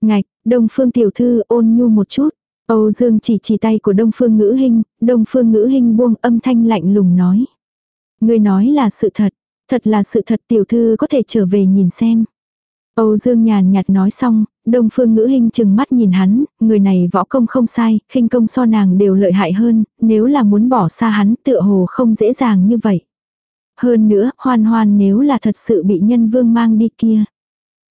Speaker 1: Ngạch, Đông phương tiểu thư ôn nhu một chút. Âu Dương chỉ chỉ tay của Đông phương ngữ Hinh. Đông phương ngữ Hinh buông âm thanh lạnh lùng nói. Ngươi nói là sự thật, thật là sự thật tiểu thư có thể trở về nhìn xem. Âu Dương nhàn nhạt nói xong, Đông Phương Ngữ Hinh chừng mắt nhìn hắn, người này võ công không sai, khinh công so nàng đều lợi hại hơn, nếu là muốn bỏ xa hắn tựa hồ không dễ dàng như vậy. Hơn nữa, hoan hoan nếu là thật sự bị nhân vương mang đi kia.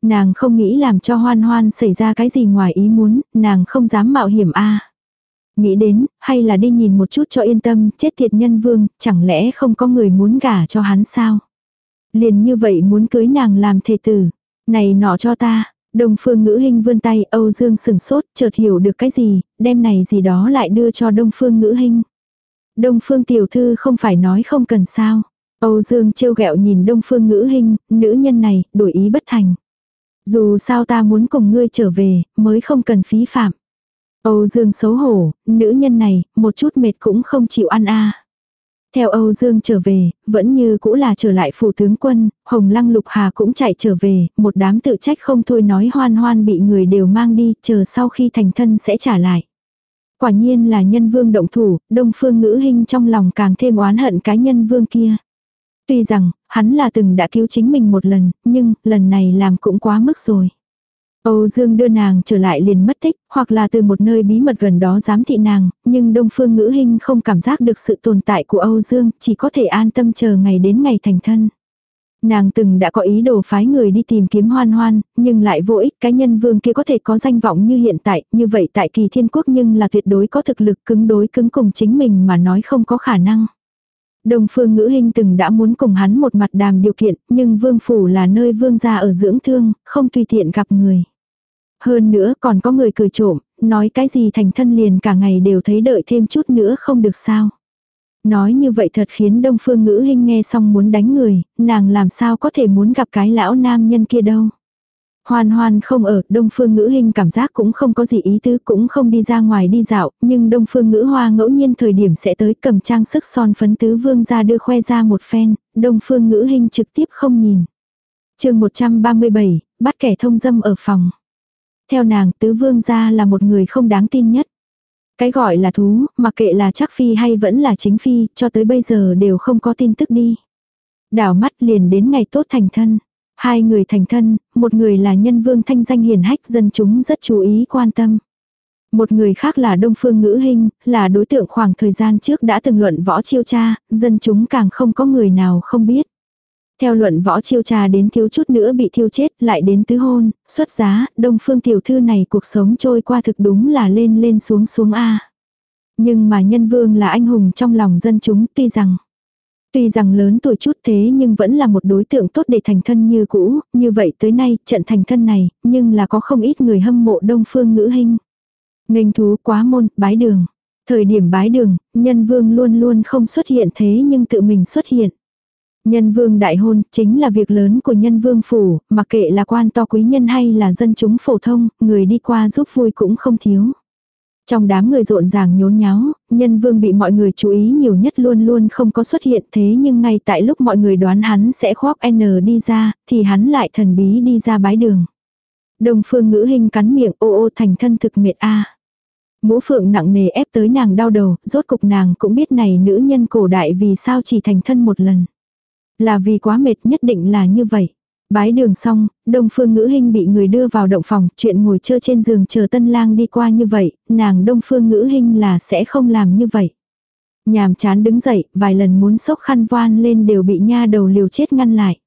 Speaker 1: Nàng không nghĩ làm cho hoan hoan xảy ra cái gì ngoài ý muốn, nàng không dám mạo hiểm a Nghĩ đến, hay là đi nhìn một chút cho yên tâm, chết thiệt nhân vương, chẳng lẽ không có người muốn gả cho hắn sao? Liền như vậy muốn cưới nàng làm thề tử. Này nọ cho ta, Đông Phương Ngữ hình vươn tay, Âu Dương sừng sốt, chợt hiểu được cái gì, đem này gì đó lại đưa cho Đông Phương Ngữ hình Đông Phương tiểu thư không phải nói không cần sao. Âu Dương trêu ghẹo nhìn Đông Phương Ngữ hình nữ nhân này, đổi ý bất thành. Dù sao ta muốn cùng ngươi trở về, mới không cần phí phạm. Âu Dương xấu hổ, nữ nhân này, một chút mệt cũng không chịu ăn a. Theo Âu Dương trở về, vẫn như cũ là trở lại phủ tướng quân, Hồng Lăng Lục Hà cũng chạy trở về, một đám tự trách không thôi nói hoan hoan bị người đều mang đi, chờ sau khi thành thân sẽ trả lại. Quả nhiên là nhân vương động thủ, đông phương ngữ hình trong lòng càng thêm oán hận cái nhân vương kia. Tuy rằng, hắn là từng đã cứu chính mình một lần, nhưng lần này làm cũng quá mức rồi. Âu Dương đưa nàng trở lại liền mất tích, hoặc là từ một nơi bí mật gần đó giám thị nàng, nhưng Đông Phương Ngữ Hinh không cảm giác được sự tồn tại của Âu Dương, chỉ có thể an tâm chờ ngày đến ngày thành thân. Nàng từng đã có ý đồ phái người đi tìm kiếm hoan hoan, nhưng lại vô ích cái nhân vương kia có thể có danh vọng như hiện tại, như vậy tại kỳ thiên quốc nhưng là tuyệt đối có thực lực cứng đối cứng cùng chính mình mà nói không có khả năng. Đông phương ngữ hình từng đã muốn cùng hắn một mặt đàm điều kiện, nhưng vương phủ là nơi vương gia ở dưỡng thương, không tùy tiện gặp người. Hơn nữa còn có người cười trộm, nói cái gì thành thân liền cả ngày đều thấy đợi thêm chút nữa không được sao. Nói như vậy thật khiến Đông Phương Ngữ hình nghe xong muốn đánh người, nàng làm sao có thể muốn gặp cái lão nam nhân kia đâu. Hoan hoan không ở, Đông Phương Ngữ hình cảm giác cũng không có gì ý tứ, cũng không đi ra ngoài đi dạo, nhưng Đông Phương Ngữ Hoa ngẫu nhiên thời điểm sẽ tới cầm trang sức son phấn tứ vương ra đưa khoe ra một phen, Đông Phương Ngữ hình trực tiếp không nhìn. chương 137, bắt kẻ thông dâm ở phòng. Theo nàng, tứ vương gia là một người không đáng tin nhất. Cái gọi là thú, mặc kệ là chắc phi hay vẫn là chính phi, cho tới bây giờ đều không có tin tức đi. Đảo mắt liền đến ngày tốt thành thân. Hai người thành thân, một người là nhân vương thanh danh hiền hách dân chúng rất chú ý quan tâm. Một người khác là Đông Phương Ngữ Hinh, là đối tượng khoảng thời gian trước đã từng luận võ chiêu cha, dân chúng càng không có người nào không biết. Theo luận võ chiêu trà đến thiếu chút nữa bị thiêu chết, lại đến tứ hôn, xuất giá, đông phương tiểu thư này cuộc sống trôi qua thực đúng là lên lên xuống xuống a Nhưng mà nhân vương là anh hùng trong lòng dân chúng tuy rằng Tuy rằng lớn tuổi chút thế nhưng vẫn là một đối tượng tốt để thành thân như cũ, như vậy tới nay trận thành thân này, nhưng là có không ít người hâm mộ đông phương ngữ hình. Nghênh thú quá môn, bái đường. Thời điểm bái đường, nhân vương luôn luôn không xuất hiện thế nhưng tự mình xuất hiện. Nhân vương đại hôn chính là việc lớn của nhân vương phủ, mặc kệ là quan to quý nhân hay là dân chúng phổ thông, người đi qua giúp vui cũng không thiếu. Trong đám người rộn ràng nhốn nháo, nhân vương bị mọi người chú ý nhiều nhất luôn luôn không có xuất hiện thế nhưng ngay tại lúc mọi người đoán hắn sẽ khoác N đi ra, thì hắn lại thần bí đi ra bái đường. Đồng phương ngữ hình cắn miệng ô ô thành thân thực miệt a Mũ phượng nặng nề ép tới nàng đau đầu, rốt cục nàng cũng biết này nữ nhân cổ đại vì sao chỉ thành thân một lần. Là vì quá mệt nhất định là như vậy. Bái đường xong, đông phương ngữ hình bị người đưa vào động phòng, chuyện ngồi chơi trên giường chờ tân lang đi qua như vậy, nàng đông phương ngữ hình là sẽ không làm như vậy. Nhàm chán đứng dậy, vài lần muốn sốc khăn voan lên đều bị nha đầu liều chết ngăn lại.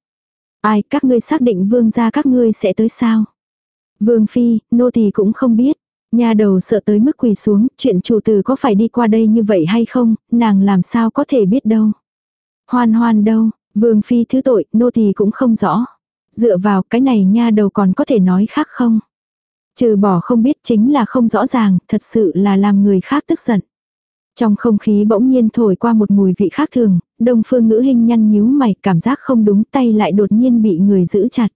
Speaker 1: Ai, các ngươi xác định vương gia các ngươi sẽ tới sao? Vương phi, nô tỳ cũng không biết. Nha đầu sợ tới mức quỳ xuống, chuyện chủ tử có phải đi qua đây như vậy hay không, nàng làm sao có thể biết đâu. Hoan hoan đâu, vương phi thứ tội, nô tỳ cũng không rõ. Dựa vào cái này nha đầu còn có thể nói khác không? Trừ bỏ không biết chính là không rõ ràng, thật sự là làm người khác tức giận. Trong không khí bỗng nhiên thổi qua một mùi vị khác thường, đông phương ngữ hình nhăn nhíu mày cảm giác không đúng tay lại đột nhiên bị người giữ chặt.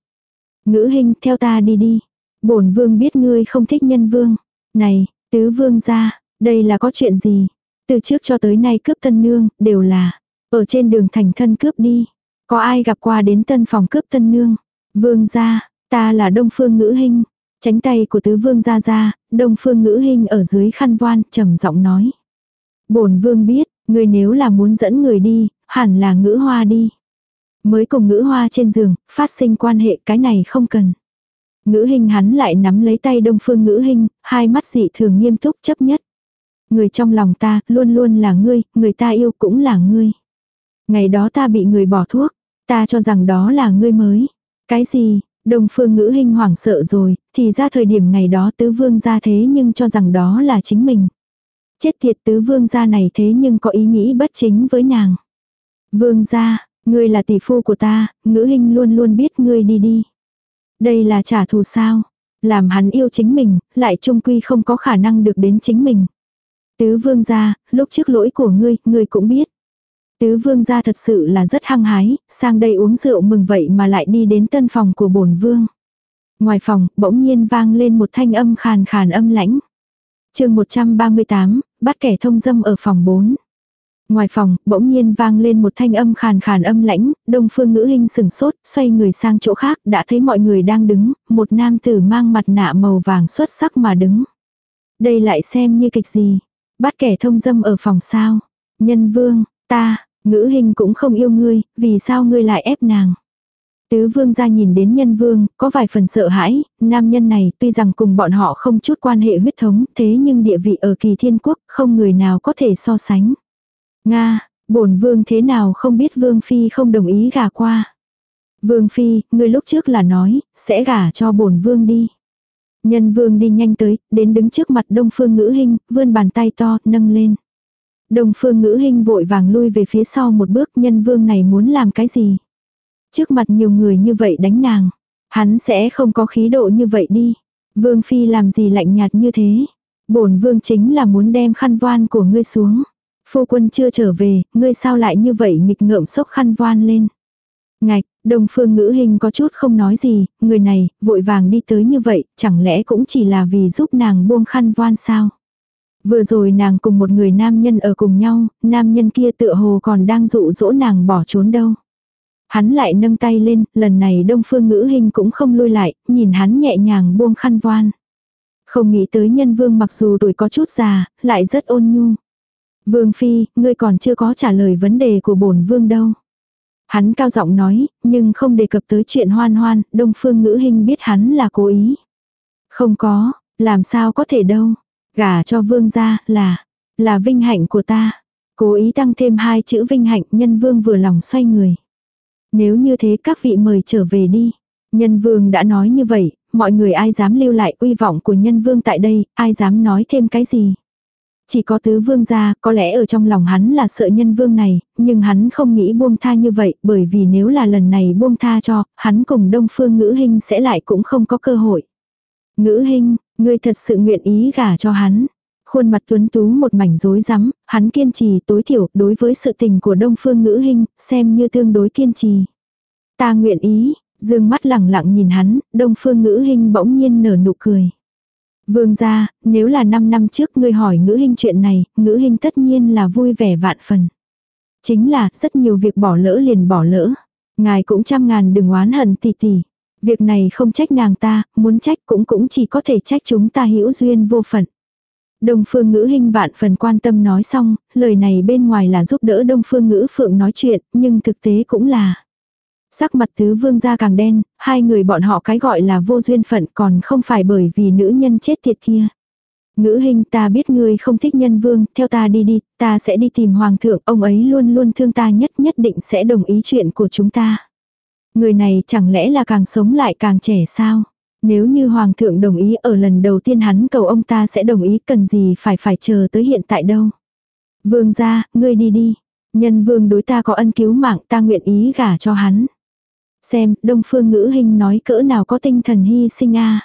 Speaker 1: Ngữ hình theo ta đi đi. bổn vương biết ngươi không thích nhân vương. Này, tứ vương ra, đây là có chuyện gì? Từ trước cho tới nay cướp tân nương, đều là, ở trên đường thành thân cướp đi. Có ai gặp qua đến tân phòng cướp tân nương? Vương gia, ta là đông phương ngữ hình. Tránh tay của tứ vương gia gia đông phương ngữ hình ở dưới khăn voan, trầm giọng nói. bổn vương biết, người nếu là muốn dẫn người đi, hẳn là ngữ hoa đi. Mới cùng ngữ hoa trên giường, phát sinh quan hệ cái này không cần. Ngữ hình hắn lại nắm lấy tay đông phương ngữ hình, hai mắt dị thường nghiêm túc chấp nhất. Người trong lòng ta, luôn luôn là ngươi, người ta yêu cũng là ngươi. Ngày đó ta bị người bỏ thuốc, ta cho rằng đó là ngươi mới. Cái gì, đông phương ngữ hình hoảng sợ rồi, thì ra thời điểm ngày đó tứ vương ra thế nhưng cho rằng đó là chính mình. Chết tiệt tứ vương gia này thế nhưng có ý nghĩ bất chính với nàng. Vương gia, ngươi là tỷ phu của ta, ngữ hình luôn luôn biết ngươi đi đi. Đây là trả thù sao? Làm hắn yêu chính mình, lại trung quy không có khả năng được đến chính mình. Tứ vương gia, lúc trước lỗi của ngươi, ngươi cũng biết. Tứ vương gia thật sự là rất hăng hái, sang đây uống rượu mừng vậy mà lại đi đến tân phòng của bổn vương. Ngoài phòng, bỗng nhiên vang lên một thanh âm khàn khàn âm lãnh. chương 138, bắt kẻ thông dâm ở phòng 4. Ngoài phòng, bỗng nhiên vang lên một thanh âm khàn khàn âm lãnh, đông phương ngữ hình sừng sốt, xoay người sang chỗ khác, đã thấy mọi người đang đứng, một nam tử mang mặt nạ màu vàng xuất sắc mà đứng. Đây lại xem như kịch gì, bắt kẻ thông dâm ở phòng sao. Nhân vương, ta, ngữ hình cũng không yêu ngươi, vì sao ngươi lại ép nàng. Tứ vương ra nhìn đến nhân vương, có vài phần sợ hãi, nam nhân này tuy rằng cùng bọn họ không chút quan hệ huyết thống, thế nhưng địa vị ở kỳ thiên quốc, không người nào có thể so sánh. Nga, bổn vương thế nào không biết vương phi không đồng ý gả qua. Vương phi, ngươi lúc trước là nói, sẽ gả cho bổn vương đi. Nhân vương đi nhanh tới, đến đứng trước mặt đông phương ngữ hình, vươn bàn tay to, nâng lên. Đông phương ngữ hình vội vàng lui về phía sau một bước nhân vương này muốn làm cái gì. Trước mặt nhiều người như vậy đánh nàng. Hắn sẽ không có khí độ như vậy đi. Vương phi làm gì lạnh nhạt như thế. bổn vương chính là muốn đem khăn voan của ngươi xuống. Phu quân chưa trở về, ngươi sao lại như vậy nghịch ngợm sốc khăn voan lên. Ngạch, đồng phương ngữ hình có chút không nói gì, người này, vội vàng đi tới như vậy, chẳng lẽ cũng chỉ là vì giúp nàng buông khăn voan sao? Vừa rồi nàng cùng một người nam nhân ở cùng nhau, nam nhân kia tựa hồ còn đang dụ dỗ nàng bỏ trốn đâu. Hắn lại nâng tay lên, lần này đông phương ngữ hình cũng không lui lại, nhìn hắn nhẹ nhàng buông khăn voan. Không nghĩ tới nhân vương mặc dù tuổi có chút già, lại rất ôn nhu. Vương Phi, ngươi còn chưa có trả lời vấn đề của bổn vương đâu. Hắn cao giọng nói, nhưng không đề cập tới chuyện hoan hoan, đông phương ngữ hình biết hắn là cố ý. Không có, làm sao có thể đâu. Gả cho vương gia là, là vinh hạnh của ta. Cố ý tăng thêm hai chữ vinh hạnh nhân vương vừa lòng xoay người. Nếu như thế các vị mời trở về đi. Nhân vương đã nói như vậy, mọi người ai dám lưu lại uy vọng của nhân vương tại đây, ai dám nói thêm cái gì. Chỉ có tứ vương gia, có lẽ ở trong lòng hắn là sợ nhân vương này, nhưng hắn không nghĩ buông tha như vậy, bởi vì nếu là lần này buông tha cho, hắn cùng đông phương ngữ hình sẽ lại cũng không có cơ hội. Ngữ hình, ngươi thật sự nguyện ý gả cho hắn. Khuôn mặt tuấn tú một mảnh rối rắm, hắn kiên trì tối thiểu đối với sự tình của đông phương ngữ hình, xem như tương đối kiên trì. Ta nguyện ý, dương mắt lẳng lặng nhìn hắn, đông phương ngữ hình bỗng nhiên nở nụ cười. Vương gia, nếu là 5 năm trước ngươi hỏi ngữ hình chuyện này, ngữ hình tất nhiên là vui vẻ vạn phần. Chính là, rất nhiều việc bỏ lỡ liền bỏ lỡ. Ngài cũng trăm ngàn đừng oán hận tỷ tỷ. Việc này không trách nàng ta, muốn trách cũng cũng chỉ có thể trách chúng ta hữu duyên vô phận. Đông phương ngữ hình vạn phần quan tâm nói xong, lời này bên ngoài là giúp đỡ đông phương ngữ phượng nói chuyện, nhưng thực tế cũng là. Sắc mặt tứ vương ra càng đen, hai người bọn họ cái gọi là vô duyên phận còn không phải bởi vì nữ nhân chết tiệt kia. Ngữ hình ta biết ngươi không thích nhân vương, theo ta đi đi, ta sẽ đi tìm hoàng thượng, ông ấy luôn luôn thương ta nhất nhất định sẽ đồng ý chuyện của chúng ta. Người này chẳng lẽ là càng sống lại càng trẻ sao? Nếu như hoàng thượng đồng ý ở lần đầu tiên hắn cầu ông ta sẽ đồng ý cần gì phải phải chờ tới hiện tại đâu. Vương gia, ngươi đi đi. Nhân vương đối ta có ân cứu mạng ta nguyện ý gả cho hắn. Xem, đông phương ngữ hình nói cỡ nào có tinh thần hy sinh a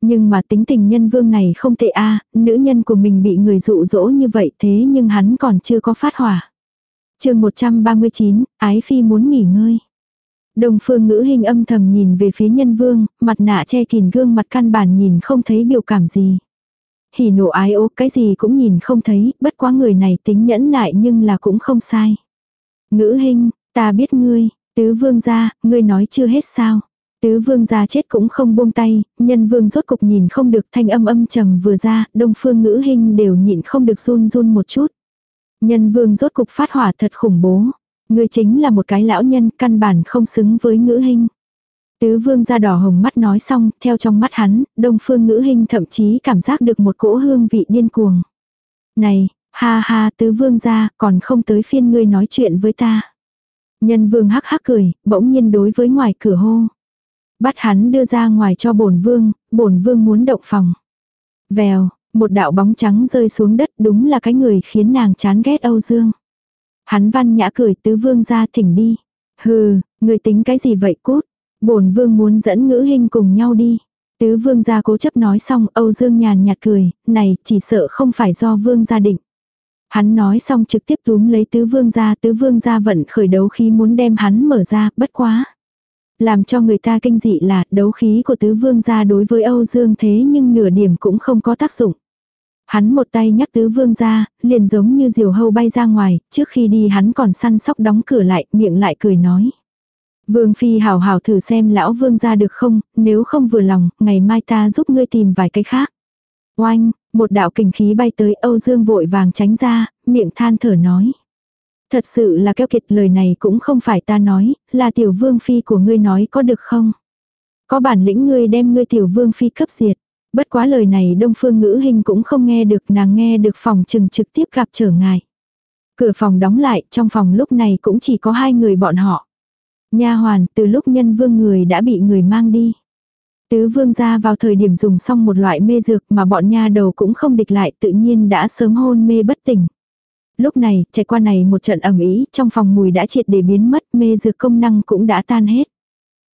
Speaker 1: Nhưng mà tính tình nhân vương này không tệ a nữ nhân của mình bị người dụ dỗ như vậy thế nhưng hắn còn chưa có phát hỏa. chương 139, Ái Phi muốn nghỉ ngơi. Đông phương ngữ hình âm thầm nhìn về phía nhân vương, mặt nạ che kìn gương mặt căn bản nhìn không thấy biểu cảm gì. Hỉ nộ ái ố cái gì cũng nhìn không thấy, bất quá người này tính nhẫn nại nhưng là cũng không sai. Ngữ hình, ta biết ngươi, Tứ vương gia, ngươi nói chưa hết sao. Tứ vương gia chết cũng không buông tay, nhân vương rốt cục nhìn không được thanh âm âm trầm vừa ra, đông phương ngữ hình đều nhịn không được run run một chút. Nhân vương rốt cục phát hỏa thật khủng bố. Ngươi chính là một cái lão nhân căn bản không xứng với ngữ hình. Tứ vương ra đỏ hồng mắt nói xong, theo trong mắt hắn, đông phương ngữ hình thậm chí cảm giác được một cỗ hương vị điên cuồng. Này, ha ha tứ vương gia, còn không tới phiên ngươi nói chuyện với ta. Nhân vương hắc hắc cười, bỗng nhiên đối với ngoài cửa hô. Bắt hắn đưa ra ngoài cho bổn vương, bổn vương muốn động phòng. Vèo, một đạo bóng trắng rơi xuống đất đúng là cái người khiến nàng chán ghét Âu Dương. Hắn văn nhã cười tứ vương ra thỉnh đi. Hừ, người tính cái gì vậy cút. Bổn vương muốn dẫn ngữ hình cùng nhau đi. Tứ vương gia cố chấp nói xong Âu Dương nhàn nhạt cười, này chỉ sợ không phải do vương gia định. Hắn nói xong trực tiếp túm lấy tứ vương gia, tứ vương gia vận khởi đấu khí muốn đem hắn mở ra, bất quá. Làm cho người ta kinh dị là đấu khí của tứ vương gia đối với Âu Dương thế nhưng nửa điểm cũng không có tác dụng. Hắn một tay nhắc tứ vương ra, liền giống như diều hâu bay ra ngoài, trước khi đi hắn còn săn sóc đóng cửa lại, miệng lại cười nói. Vương Phi hào hào thử xem lão vương ra được không, nếu không vừa lòng, ngày mai ta giúp ngươi tìm vài cái khác. Oanh, một đạo kình khí bay tới Âu Dương vội vàng tránh ra, miệng than thở nói. Thật sự là keo kiệt lời này cũng không phải ta nói, là tiểu vương phi của ngươi nói có được không? Có bản lĩnh ngươi đem ngươi tiểu vương phi cấp diệt. Bất quá lời này đông phương ngữ hình cũng không nghe được nàng nghe được phòng trừng trực tiếp gặp trở ngại. Cửa phòng đóng lại, trong phòng lúc này cũng chỉ có hai người bọn họ. Nha hoàn, từ lúc nhân vương người đã bị người mang đi. Tứ vương ra vào thời điểm dùng xong một loại mê dược mà bọn nha đầu cũng không địch lại tự nhiên đã sớm hôn mê bất tỉnh. Lúc này, trải qua này một trận ẩm ý, trong phòng mùi đã triệt để biến mất, mê dược công năng cũng đã tan hết.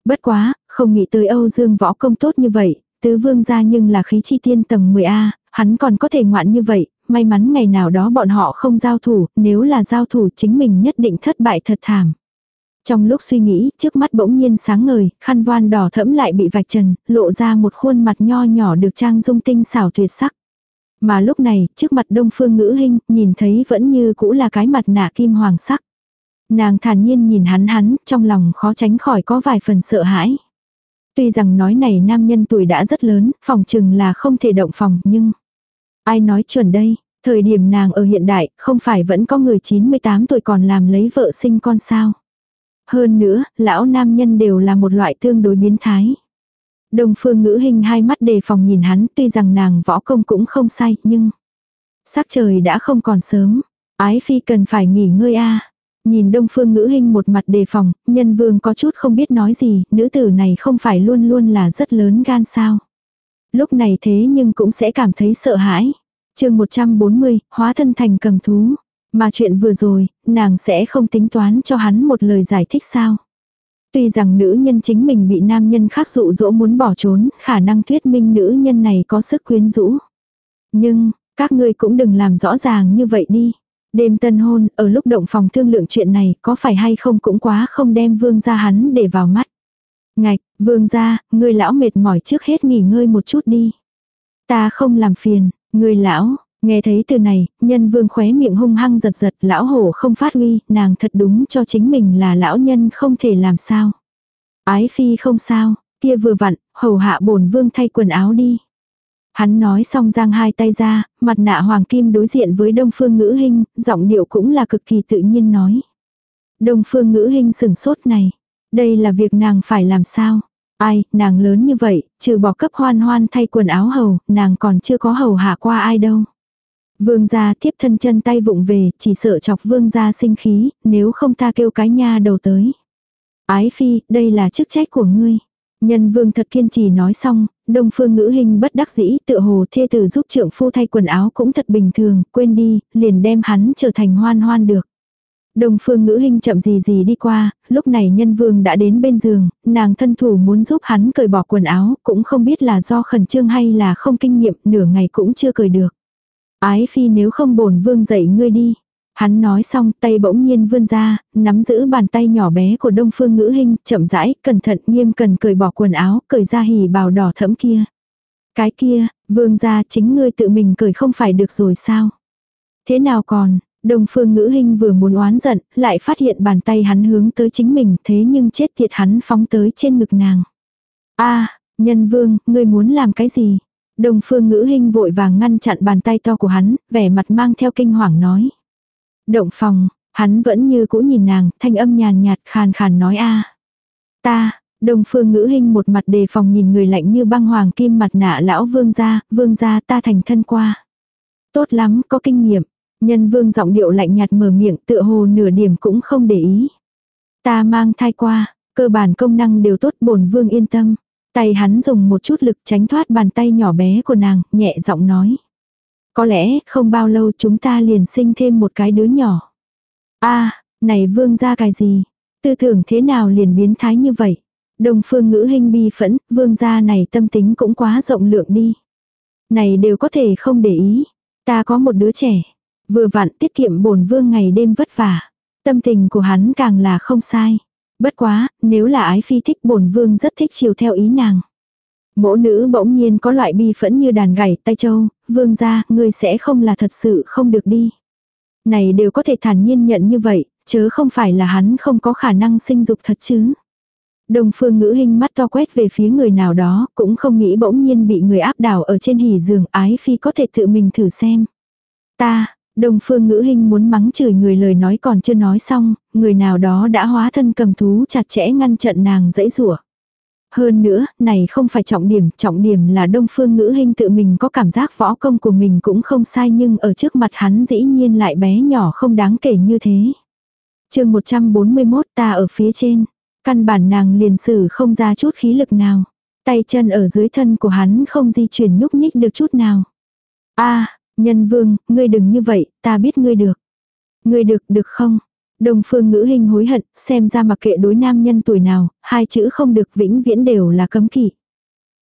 Speaker 1: Bất quá, không nghĩ tới Âu Dương võ công tốt như vậy, tứ vương gia nhưng là khí chi tiên tầng 10A, hắn còn có thể ngoạn như vậy, may mắn ngày nào đó bọn họ không giao thủ, nếu là giao thủ chính mình nhất định thất bại thật thảm. Trong lúc suy nghĩ, trước mắt bỗng nhiên sáng ngời, khăn voan đỏ thẫm lại bị vạch trần, lộ ra một khuôn mặt nho nhỏ được trang dung tinh xảo tuyệt sắc. Mà lúc này, trước mặt đông phương ngữ hình, nhìn thấy vẫn như cũ là cái mặt nạ kim hoàng sắc. Nàng thản nhiên nhìn hắn hắn, trong lòng khó tránh khỏi có vài phần sợ hãi. Tuy rằng nói này nam nhân tuổi đã rất lớn, phòng chừng là không thể động phòng, nhưng... Ai nói chuẩn đây, thời điểm nàng ở hiện đại, không phải vẫn có người 98 tuổi còn làm lấy vợ sinh con sao. Hơn nữa, lão nam nhân đều là một loại tương đối biến thái. Đông phương ngữ hình hai mắt đề phòng nhìn hắn tuy rằng nàng võ công cũng không sai nhưng sắc trời đã không còn sớm. Ái phi cần phải nghỉ ngơi a Nhìn đông phương ngữ hình một mặt đề phòng, nhân vương có chút không biết nói gì, nữ tử này không phải luôn luôn là rất lớn gan sao. Lúc này thế nhưng cũng sẽ cảm thấy sợ hãi. chương 140, hóa thân thành cầm thú. Mà chuyện vừa rồi, nàng sẽ không tính toán cho hắn một lời giải thích sao. Tuy rằng nữ nhân chính mình bị nam nhân khác dụ dỗ muốn bỏ trốn, khả năng thuyết minh nữ nhân này có sức quyến rũ. Nhưng, các ngươi cũng đừng làm rõ ràng như vậy đi. Đêm tân hôn, ở lúc động phòng thương lượng chuyện này, có phải hay không cũng quá không đem vương gia hắn để vào mắt. Ngạch, vương gia người lão mệt mỏi trước hết nghỉ ngơi một chút đi. Ta không làm phiền, người lão, nghe thấy từ này, nhân vương khóe miệng hung hăng giật giật, lão hổ không phát huy, nàng thật đúng cho chính mình là lão nhân không thể làm sao. Ái phi không sao, kia vừa vặn, hầu hạ bổn vương thay quần áo đi. Hắn nói xong giang hai tay ra, mặt nạ hoàng kim đối diện với đông phương ngữ hình, giọng điệu cũng là cực kỳ tự nhiên nói. Đông phương ngữ hình sừng sốt này. Đây là việc nàng phải làm sao? Ai, nàng lớn như vậy, trừ bỏ cấp hoan hoan thay quần áo hầu, nàng còn chưa có hầu hạ qua ai đâu. Vương gia tiếp thân chân tay vụng về, chỉ sợ chọc vương gia sinh khí, nếu không ta kêu cái nha đầu tới. Ái phi, đây là chức trách của ngươi. Nhân vương thật kiên trì nói xong, đông phương ngữ hình bất đắc dĩ tựa hồ thê tử giúp trưởng phu thay quần áo cũng thật bình thường, quên đi, liền đem hắn trở thành hoan hoan được. Đông phương ngữ hình chậm gì gì đi qua, lúc này nhân vương đã đến bên giường, nàng thân thủ muốn giúp hắn cởi bỏ quần áo, cũng không biết là do khẩn trương hay là không kinh nghiệm, nửa ngày cũng chưa cởi được. Ái phi nếu không bổn vương dậy ngươi đi. Hắn nói xong tay bỗng nhiên vươn ra, nắm giữ bàn tay nhỏ bé của đông phương ngữ hình, chậm rãi, cẩn thận nghiêm cần cởi bỏ quần áo, cởi ra hỉ bào đỏ thẫm kia. Cái kia, vương gia chính ngươi tự mình cởi không phải được rồi sao? Thế nào còn, đông phương ngữ hình vừa muốn oán giận, lại phát hiện bàn tay hắn hướng tới chính mình, thế nhưng chết tiệt hắn phóng tới trên ngực nàng. a nhân vương, ngươi muốn làm cái gì? Đông phương ngữ hình vội vàng ngăn chặn bàn tay to của hắn, vẻ mặt mang theo kinh hoàng nói. Động phòng, hắn vẫn như cũ nhìn nàng, thanh âm nhàn nhạt khàn khàn nói a Ta, đông phương ngữ hình một mặt đề phòng nhìn người lạnh như băng hoàng kim mặt nạ lão vương gia, vương gia ta thành thân qua. Tốt lắm, có kinh nghiệm. Nhân vương giọng điệu lạnh nhạt mở miệng tựa hồ nửa điểm cũng không để ý. Ta mang thai qua, cơ bản công năng đều tốt bổn vương yên tâm. Tay hắn dùng một chút lực tránh thoát bàn tay nhỏ bé của nàng, nhẹ giọng nói. Có lẽ không bao lâu chúng ta liền sinh thêm một cái đứa nhỏ. a này vương gia cái gì? Tư tưởng thế nào liền biến thái như vậy? Đồng phương ngữ hình bi phẫn, vương gia này tâm tính cũng quá rộng lượng đi. Này đều có thể không để ý. Ta có một đứa trẻ. Vừa vặn tiết kiệm bổn vương ngày đêm vất vả. Tâm tình của hắn càng là không sai. Bất quá, nếu là ái phi thích bổn vương rất thích chiều theo ý nàng. Mỗ nữ bỗng nhiên có loại bi phẫn như đàn gảy tay châu, vương gia, ngươi sẽ không là thật sự không được đi. Này đều có thể thản nhiên nhận như vậy, chớ không phải là hắn không có khả năng sinh dục thật chứ. Đồng phương ngữ hình mắt to quét về phía người nào đó, cũng không nghĩ bỗng nhiên bị người áp đảo ở trên hỉ giường ái phi có thể tự mình thử xem. Ta, đồng phương ngữ hình muốn mắng chửi người lời nói còn chưa nói xong, người nào đó đã hóa thân cầm thú chặt chẽ ngăn trận nàng dãy rủa hơn nữa, này không phải trọng điểm, trọng điểm là đông phương ngữ hình tự mình có cảm giác võ công của mình cũng không sai nhưng ở trước mặt hắn dĩ nhiên lại bé nhỏ không đáng kể như thế. chương 141 ta ở phía trên, căn bản nàng liền sử không ra chút khí lực nào. Tay chân ở dưới thân của hắn không di chuyển nhúc nhích được chút nào. a nhân vương, ngươi đừng như vậy, ta biết ngươi được. Ngươi được, được không? Đông phương ngữ hình hối hận, xem ra mặc kệ đối nam nhân tuổi nào, hai chữ không được vĩnh viễn đều là cấm kỵ.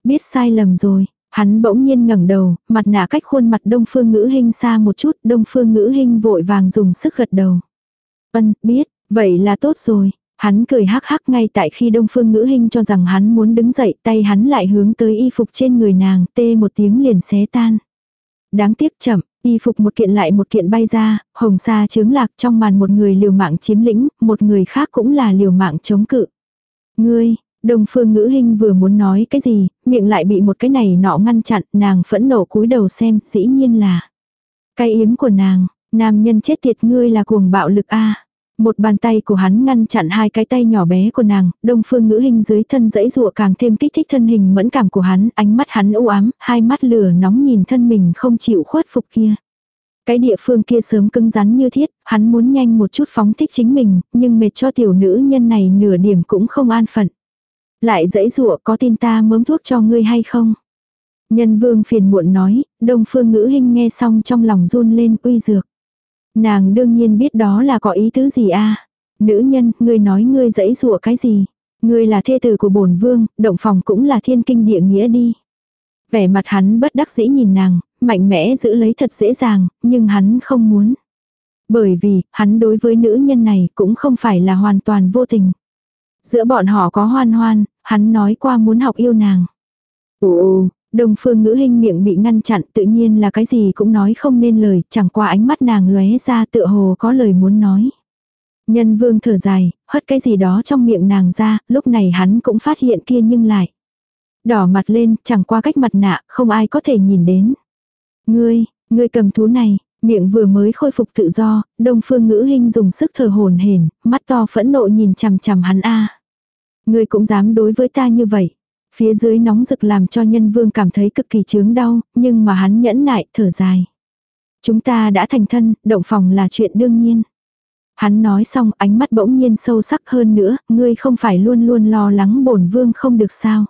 Speaker 1: Biết sai lầm rồi, hắn bỗng nhiên ngẩng đầu, mặt nạ cách khuôn mặt đông phương ngữ hình xa một chút, đông phương ngữ hình vội vàng dùng sức gật đầu. Ân, biết, vậy là tốt rồi. Hắn cười hắc hắc ngay tại khi đông phương ngữ hình cho rằng hắn muốn đứng dậy tay hắn lại hướng tới y phục trên người nàng tê một tiếng liền xé tan. Đáng tiếc chậm, Y phục một kiện lại một kiện bay ra, hồng sa chướng lạc trong màn một người liều mạng chiếm lĩnh, một người khác cũng là liều mạng chống cự. Ngươi, đồng phương ngữ hình vừa muốn nói cái gì, miệng lại bị một cái này nọ ngăn chặn, nàng phẫn nộ cúi đầu xem, dĩ nhiên là. Cái yếm của nàng, nam nhân chết tiệt ngươi là cuồng bạo lực a một bàn tay của hắn ngăn chặn hai cái tay nhỏ bé của nàng, đông phương ngữ hình dưới thân dãy dụa càng thêm kích thích thân hình mẫn cảm của hắn, ánh mắt hắn u ám, hai mắt lửa nóng nhìn thân mình không chịu khuất phục kia. Cái địa phương kia sớm cứng rắn như thiết, hắn muốn nhanh một chút phóng thích chính mình, nhưng mệt cho tiểu nữ nhân này nửa điểm cũng không an phận. Lại dãy dụa có tin ta mớm thuốc cho ngươi hay không? Nhân vương phiền muộn nói, đông phương ngữ hình nghe xong trong lòng run lên uy dược. Nàng đương nhiên biết đó là có ý tứ gì a Nữ nhân, ngươi nói ngươi dẫy dụa cái gì? Ngươi là thê tử của bổn vương, động phòng cũng là thiên kinh địa nghĩa đi. Vẻ mặt hắn bất đắc dĩ nhìn nàng, mạnh mẽ giữ lấy thật dễ dàng, nhưng hắn không muốn. Bởi vì, hắn đối với nữ nhân này cũng không phải là hoàn toàn vô tình. Giữa bọn họ có hoan hoan, hắn nói qua muốn học yêu nàng. Ồ, Đồng phương ngữ hình miệng bị ngăn chặn tự nhiên là cái gì cũng nói không nên lời, chẳng qua ánh mắt nàng lóe ra tựa hồ có lời muốn nói. Nhân vương thở dài, hất cái gì đó trong miệng nàng ra, lúc này hắn cũng phát hiện kia nhưng lại. Đỏ mặt lên, chẳng qua cách mặt nạ, không ai có thể nhìn đến. Ngươi, ngươi cầm thú này, miệng vừa mới khôi phục tự do, đông phương ngữ hình dùng sức thở hồn hển, mắt to phẫn nộ nhìn chằm chằm hắn a. Ngươi cũng dám đối với ta như vậy. Phía dưới nóng rực làm cho nhân vương cảm thấy cực kỳ chướng đau, nhưng mà hắn nhẫn nại, thở dài. Chúng ta đã thành thân, động phòng là chuyện đương nhiên. Hắn nói xong ánh mắt bỗng nhiên sâu sắc hơn nữa, ngươi không phải luôn luôn lo lắng bổn vương không được sao.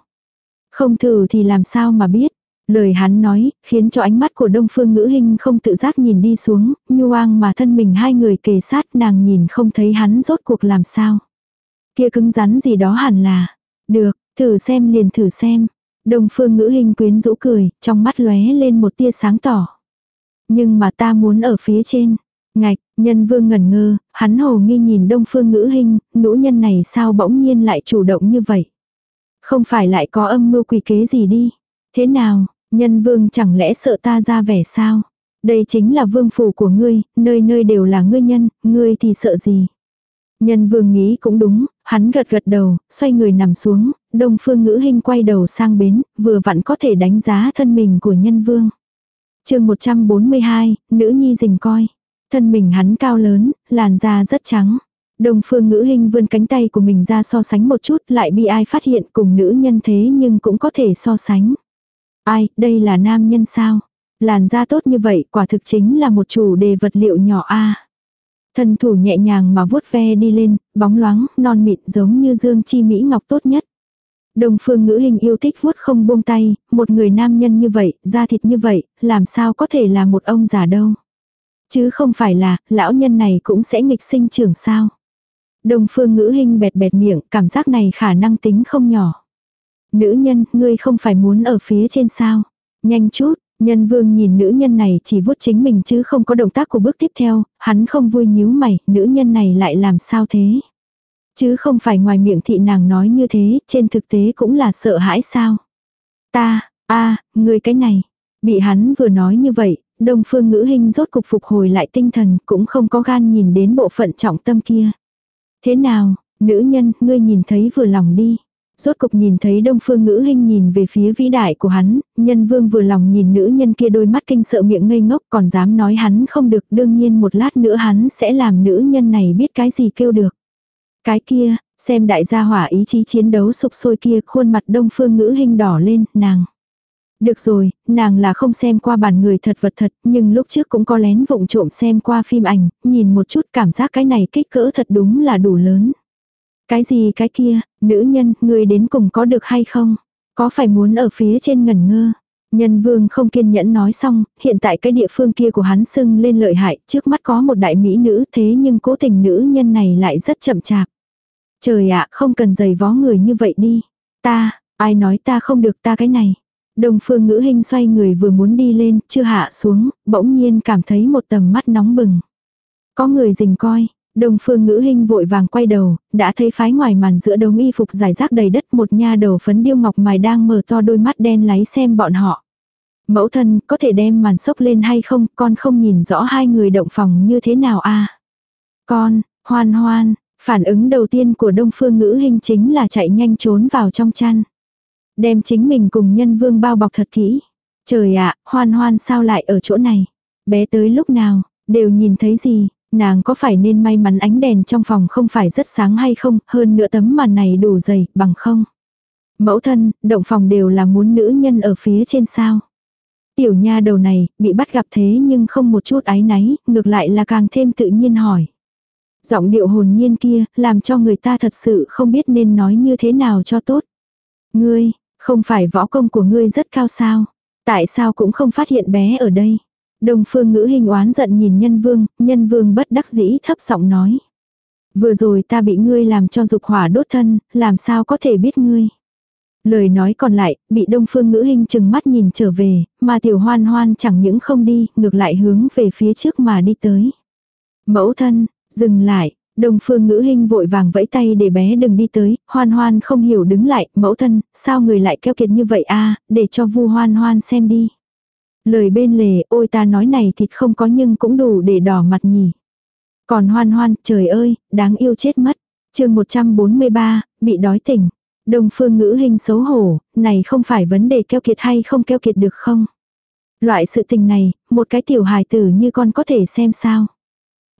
Speaker 1: Không thử thì làm sao mà biết. Lời hắn nói, khiến cho ánh mắt của đông phương ngữ hình không tự giác nhìn đi xuống, nhu oang mà thân mình hai người kề sát nàng nhìn không thấy hắn rốt cuộc làm sao. Kia cứng rắn gì đó hẳn là. Được, thử xem liền thử xem. Đông phương ngữ hình quyến rũ cười, trong mắt lóe lên một tia sáng tỏ. Nhưng mà ta muốn ở phía trên. Ngạch, nhân vương ngẩn ngơ, hắn hồ nghi nhìn đông phương ngữ hình, nữ nhân này sao bỗng nhiên lại chủ động như vậy. Không phải lại có âm mưu quỷ kế gì đi. Thế nào, nhân vương chẳng lẽ sợ ta ra vẻ sao? Đây chính là vương phủ của ngươi, nơi nơi đều là ngươi nhân, ngươi thì sợ gì? Nhân vương nghĩ cũng đúng, hắn gật gật đầu, xoay người nằm xuống, đông phương ngữ hình quay đầu sang bến, vừa vặn có thể đánh giá thân mình của nhân vương. chương 142, nữ nhi rình coi. Thân mình hắn cao lớn, làn da rất trắng. Đông phương ngữ hình vươn cánh tay của mình ra so sánh một chút lại bị ai phát hiện cùng nữ nhân thế nhưng cũng có thể so sánh. Ai, đây là nam nhân sao? Làn da tốt như vậy quả thực chính là một chủ đề vật liệu nhỏ a Thân thủ nhẹ nhàng mà vuốt ve đi lên, bóng loáng, non mịn giống như dương chi mỹ ngọc tốt nhất. Đồng phương ngữ hình yêu thích vuốt không buông tay, một người nam nhân như vậy, da thịt như vậy, làm sao có thể là một ông già đâu. Chứ không phải là, lão nhân này cũng sẽ nghịch sinh trưởng sao. Đồng phương ngữ hình bẹt bẹt miệng, cảm giác này khả năng tính không nhỏ. Nữ nhân, ngươi không phải muốn ở phía trên sao. Nhanh chút, nhân vương nhìn nữ nhân này chỉ vuốt chính mình chứ không có động tác của bước tiếp theo, hắn không vui nhíu mày, nữ nhân này lại làm sao thế. Chứ không phải ngoài miệng thị nàng nói như thế, trên thực tế cũng là sợ hãi sao. Ta, a người cái này. Bị hắn vừa nói như vậy, đông phương ngữ hình rốt cục phục hồi lại tinh thần, cũng không có gan nhìn đến bộ phận trọng tâm kia. Thế nào, nữ nhân, ngươi nhìn thấy vừa lòng đi. Rốt cục nhìn thấy đông phương ngữ hình nhìn về phía vĩ đại của hắn, nhân vương vừa lòng nhìn nữ nhân kia đôi mắt kinh sợ miệng ngây ngốc còn dám nói hắn không được đương nhiên một lát nữa hắn sẽ làm nữ nhân này biết cái gì kêu được. Cái kia, xem đại gia hỏa ý chí chiến đấu sụp sôi kia khuôn mặt đông phương ngữ hình đỏ lên, nàng. Được rồi, nàng là không xem qua bản người thật vật thật, nhưng lúc trước cũng có lén vụng trộm xem qua phim ảnh, nhìn một chút cảm giác cái này kích cỡ thật đúng là đủ lớn. Cái gì cái kia, nữ nhân, người đến cùng có được hay không? Có phải muốn ở phía trên ngẩn ngơ? Nhân vương không kiên nhẫn nói xong, hiện tại cái địa phương kia của hắn sưng lên lợi hại, trước mắt có một đại mỹ nữ thế nhưng cố tình nữ nhân này lại rất chậm chạp. Trời ạ, không cần giày vó người như vậy đi. Ta, ai nói ta không được ta cái này. Đồng phương ngữ hình xoay người vừa muốn đi lên, chưa hạ xuống, bỗng nhiên cảm thấy một tầm mắt nóng bừng. Có người rình coi, đồng phương ngữ hình vội vàng quay đầu, đã thấy phái ngoài màn giữa đống y phục giải rác đầy đất một nha đầu phấn điêu ngọc mài đang mở to đôi mắt đen láy xem bọn họ. Mẫu thân, có thể đem màn sốc lên hay không, con không nhìn rõ hai người động phòng như thế nào a Con, hoan hoan, phản ứng đầu tiên của đông phương ngữ hình chính là chạy nhanh trốn vào trong chăn. Đem chính mình cùng nhân vương bao bọc thật kỹ. Trời ạ, hoan hoan sao lại ở chỗ này? Bé tới lúc nào, đều nhìn thấy gì? Nàng có phải nên may mắn ánh đèn trong phòng không phải rất sáng hay không, hơn nữa tấm màn này đủ dày, bằng không? Mẫu thân, động phòng đều là muốn nữ nhân ở phía trên sao? Tiểu nha đầu này, bị bắt gặp thế nhưng không một chút áy náy, ngược lại là càng thêm tự nhiên hỏi. Giọng điệu hồn nhiên kia, làm cho người ta thật sự không biết nên nói như thế nào cho tốt. Ngươi, không phải võ công của ngươi rất cao sao? Tại sao cũng không phát hiện bé ở đây? Đông phương ngữ hình oán giận nhìn nhân vương, nhân vương bất đắc dĩ thấp giọng nói. Vừa rồi ta bị ngươi làm cho dục hỏa đốt thân, làm sao có thể biết ngươi. Lời nói còn lại, bị đông phương ngữ hình chừng mắt nhìn trở về, mà tiểu hoan hoan chẳng những không đi, ngược lại hướng về phía trước mà đi tới. Mẫu thân, dừng lại, Đông phương ngữ hình vội vàng vẫy tay để bé đừng đi tới, hoan hoan không hiểu đứng lại, mẫu thân, sao người lại keo kiệt như vậy a để cho vu hoan hoan xem đi. Lời bên lề, ôi ta nói này thịt không có nhưng cũng đủ để đỏ mặt nhỉ. Còn hoan hoan, trời ơi, đáng yêu chết mất. chương 143, bị đói tỉnh. Đông phương ngữ hình xấu hổ, này không phải vấn đề keo kiệt hay không keo kiệt được không? Loại sự tình này, một cái tiểu hài tử như con có thể xem sao.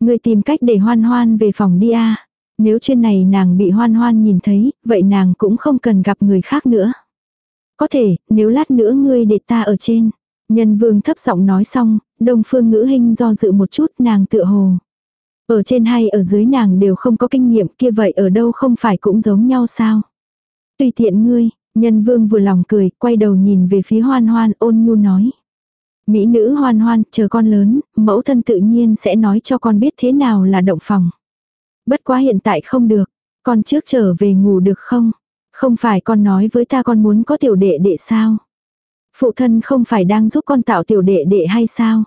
Speaker 1: Người tìm cách để hoan hoan về phòng đi a Nếu chuyện này nàng bị hoan hoan nhìn thấy, vậy nàng cũng không cần gặp người khác nữa. Có thể, nếu lát nữa ngươi để ta ở trên. Nhân vương thấp giọng nói xong, đông phương ngữ hình do dự một chút nàng tựa hồ. Ở trên hay ở dưới nàng đều không có kinh nghiệm kia vậy ở đâu không phải cũng giống nhau sao. Tùy tiện ngươi, nhân vương vừa lòng cười, quay đầu nhìn về phía hoan hoan ôn nhu nói. Mỹ nữ hoan hoan, chờ con lớn, mẫu thân tự nhiên sẽ nói cho con biết thế nào là động phòng. Bất quá hiện tại không được, con trước trở về ngủ được không? Không phải con nói với ta con muốn có tiểu đệ đệ sao? Phụ thân không phải đang giúp con tạo tiểu đệ đệ hay sao?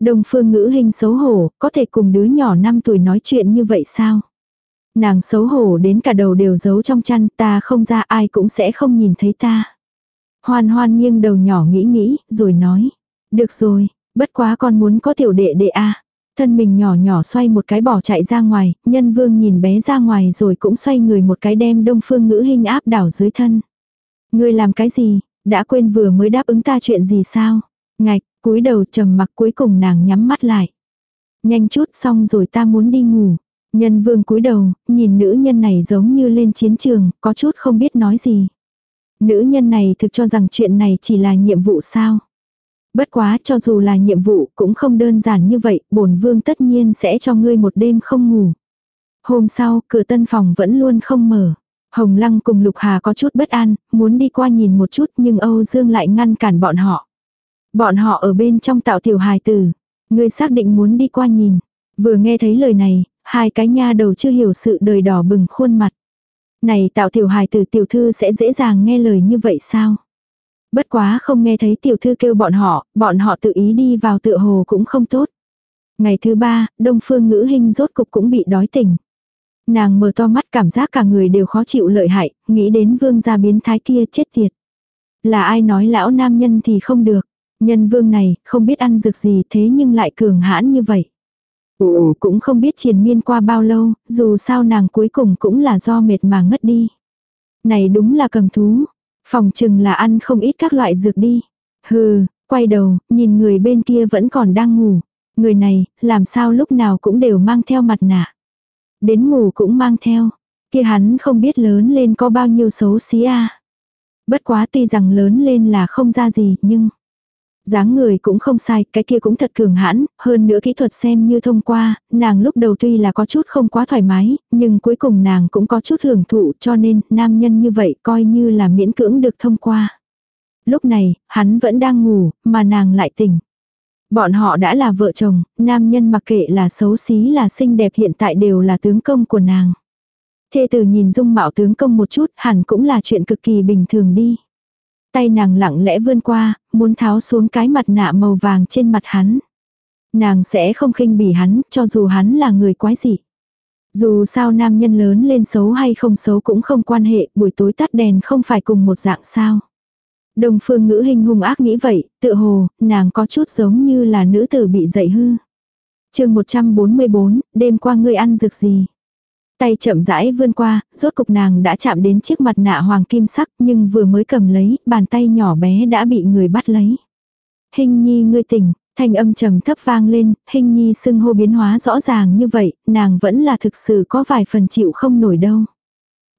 Speaker 1: Đồng phương ngữ hình xấu hổ, có thể cùng đứa nhỏ 5 tuổi nói chuyện như vậy sao? Nàng xấu hổ đến cả đầu đều giấu trong chăn, ta không ra ai cũng sẽ không nhìn thấy ta. Hoan hoan nghiêng đầu nhỏ nghĩ nghĩ, rồi nói. Được rồi, bất quá con muốn có tiểu đệ đệ a Thân mình nhỏ nhỏ xoay một cái bỏ chạy ra ngoài, nhân vương nhìn bé ra ngoài rồi cũng xoay người một cái đem đông phương ngữ hình áp đảo dưới thân. Ngươi làm cái gì, đã quên vừa mới đáp ứng ta chuyện gì sao? Ngạch, cúi đầu trầm mặc cuối cùng nàng nhắm mắt lại. Nhanh chút xong rồi ta muốn đi ngủ. Nhân vương cúi đầu, nhìn nữ nhân này giống như lên chiến trường, có chút không biết nói gì. Nữ nhân này thực cho rằng chuyện này chỉ là nhiệm vụ sao. Bất quá cho dù là nhiệm vụ cũng không đơn giản như vậy, bổn vương tất nhiên sẽ cho ngươi một đêm không ngủ. Hôm sau, cửa tân phòng vẫn luôn không mở. Hồng Lăng cùng Lục Hà có chút bất an, muốn đi qua nhìn một chút nhưng Âu Dương lại ngăn cản bọn họ. Bọn họ ở bên trong tạo tiểu hài tử. Ngươi xác định muốn đi qua nhìn. Vừa nghe thấy lời này, hai cái nha đầu chưa hiểu sự đời đỏ bừng khuôn mặt. Này tạo tiểu hài tử tiểu thư sẽ dễ dàng nghe lời như vậy sao? Bất quá không nghe thấy tiểu thư kêu bọn họ, bọn họ tự ý đi vào tựa hồ cũng không tốt. Ngày thứ ba, đông phương ngữ hình rốt cục cũng bị đói tỉnh. Nàng mở to mắt cảm giác cả người đều khó chịu lợi hại, nghĩ đến vương gia biến thái kia chết tiệt. Là ai nói lão nam nhân thì không được. Nhân vương này không biết ăn dược gì thế nhưng lại cường hãn như vậy. Ồ cũng không biết triền miên qua bao lâu, dù sao nàng cuối cùng cũng là do mệt mà ngất đi. Này đúng là cầm thú, Phòng chừng là ăn không ít các loại dược đi. Hừ, quay đầu, nhìn người bên kia vẫn còn đang ngủ. Người này, làm sao lúc nào cũng đều mang theo mặt nạ. Đến ngủ cũng mang theo. Kia hắn không biết lớn lên có bao nhiêu xấu xí a. Bất quá tuy rằng lớn lên là không ra gì nhưng dáng người cũng không sai, cái kia cũng thật cường hãn, hơn nữa kỹ thuật xem như thông qua, nàng lúc đầu tuy là có chút không quá thoải mái, nhưng cuối cùng nàng cũng có chút hưởng thụ cho nên nam nhân như vậy coi như là miễn cưỡng được thông qua. Lúc này, hắn vẫn đang ngủ, mà nàng lại tỉnh. Bọn họ đã là vợ chồng, nam nhân mặc kệ là xấu xí là xinh đẹp hiện tại đều là tướng công của nàng. Thê tử nhìn dung mạo tướng công một chút hẳn cũng là chuyện cực kỳ bình thường đi. Tay nàng lặng lẽ vươn qua, muốn tháo xuống cái mặt nạ màu vàng trên mặt hắn. Nàng sẽ không khinh bỉ hắn, cho dù hắn là người quái dị. Dù sao nam nhân lớn lên xấu hay không xấu cũng không quan hệ, buổi tối tắt đèn không phải cùng một dạng sao. Đồng phương ngữ hình hung ác nghĩ vậy, tự hồ, nàng có chút giống như là nữ tử bị dậy hư. chương 144, đêm qua ngươi ăn dược gì? Tay chậm rãi vươn qua, rốt cục nàng đã chạm đến chiếc mặt nạ hoàng kim sắc nhưng vừa mới cầm lấy, bàn tay nhỏ bé đã bị người bắt lấy. Hình nhi ngươi tỉnh, thanh âm trầm thấp vang lên, hình nhi sưng hô biến hóa rõ ràng như vậy, nàng vẫn là thực sự có vài phần chịu không nổi đâu.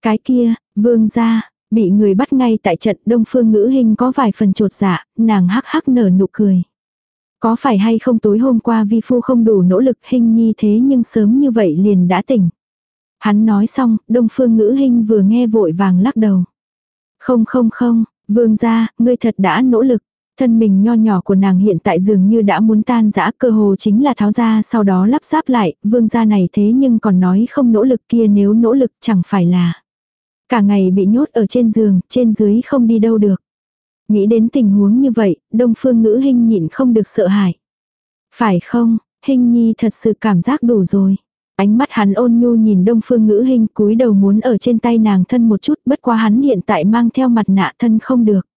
Speaker 1: Cái kia, vương gia, bị người bắt ngay tại trận đông phương ngữ hình có vài phần trột dạ, nàng hắc hắc nở nụ cười. Có phải hay không tối hôm qua vi phu không đủ nỗ lực hình nhi thế nhưng sớm như vậy liền đã tỉnh. Hắn nói xong, đông phương ngữ hình vừa nghe vội vàng lắc đầu. Không không không, vương gia, ngươi thật đã nỗ lực. Thân mình nho nhỏ của nàng hiện tại dường như đã muốn tan rã cơ hồ chính là tháo ra sau đó lắp ráp lại, vương gia này thế nhưng còn nói không nỗ lực kia nếu nỗ lực chẳng phải là. Cả ngày bị nhốt ở trên giường, trên dưới không đi đâu được. Nghĩ đến tình huống như vậy, đông phương ngữ hình nhịn không được sợ hãi. Phải không, hình nhi thật sự cảm giác đủ rồi. Ánh mắt hắn ôn nhu nhìn đông phương ngữ hình cúi đầu muốn ở trên tay nàng thân một chút bất quá hắn hiện tại mang theo mặt nạ thân không được.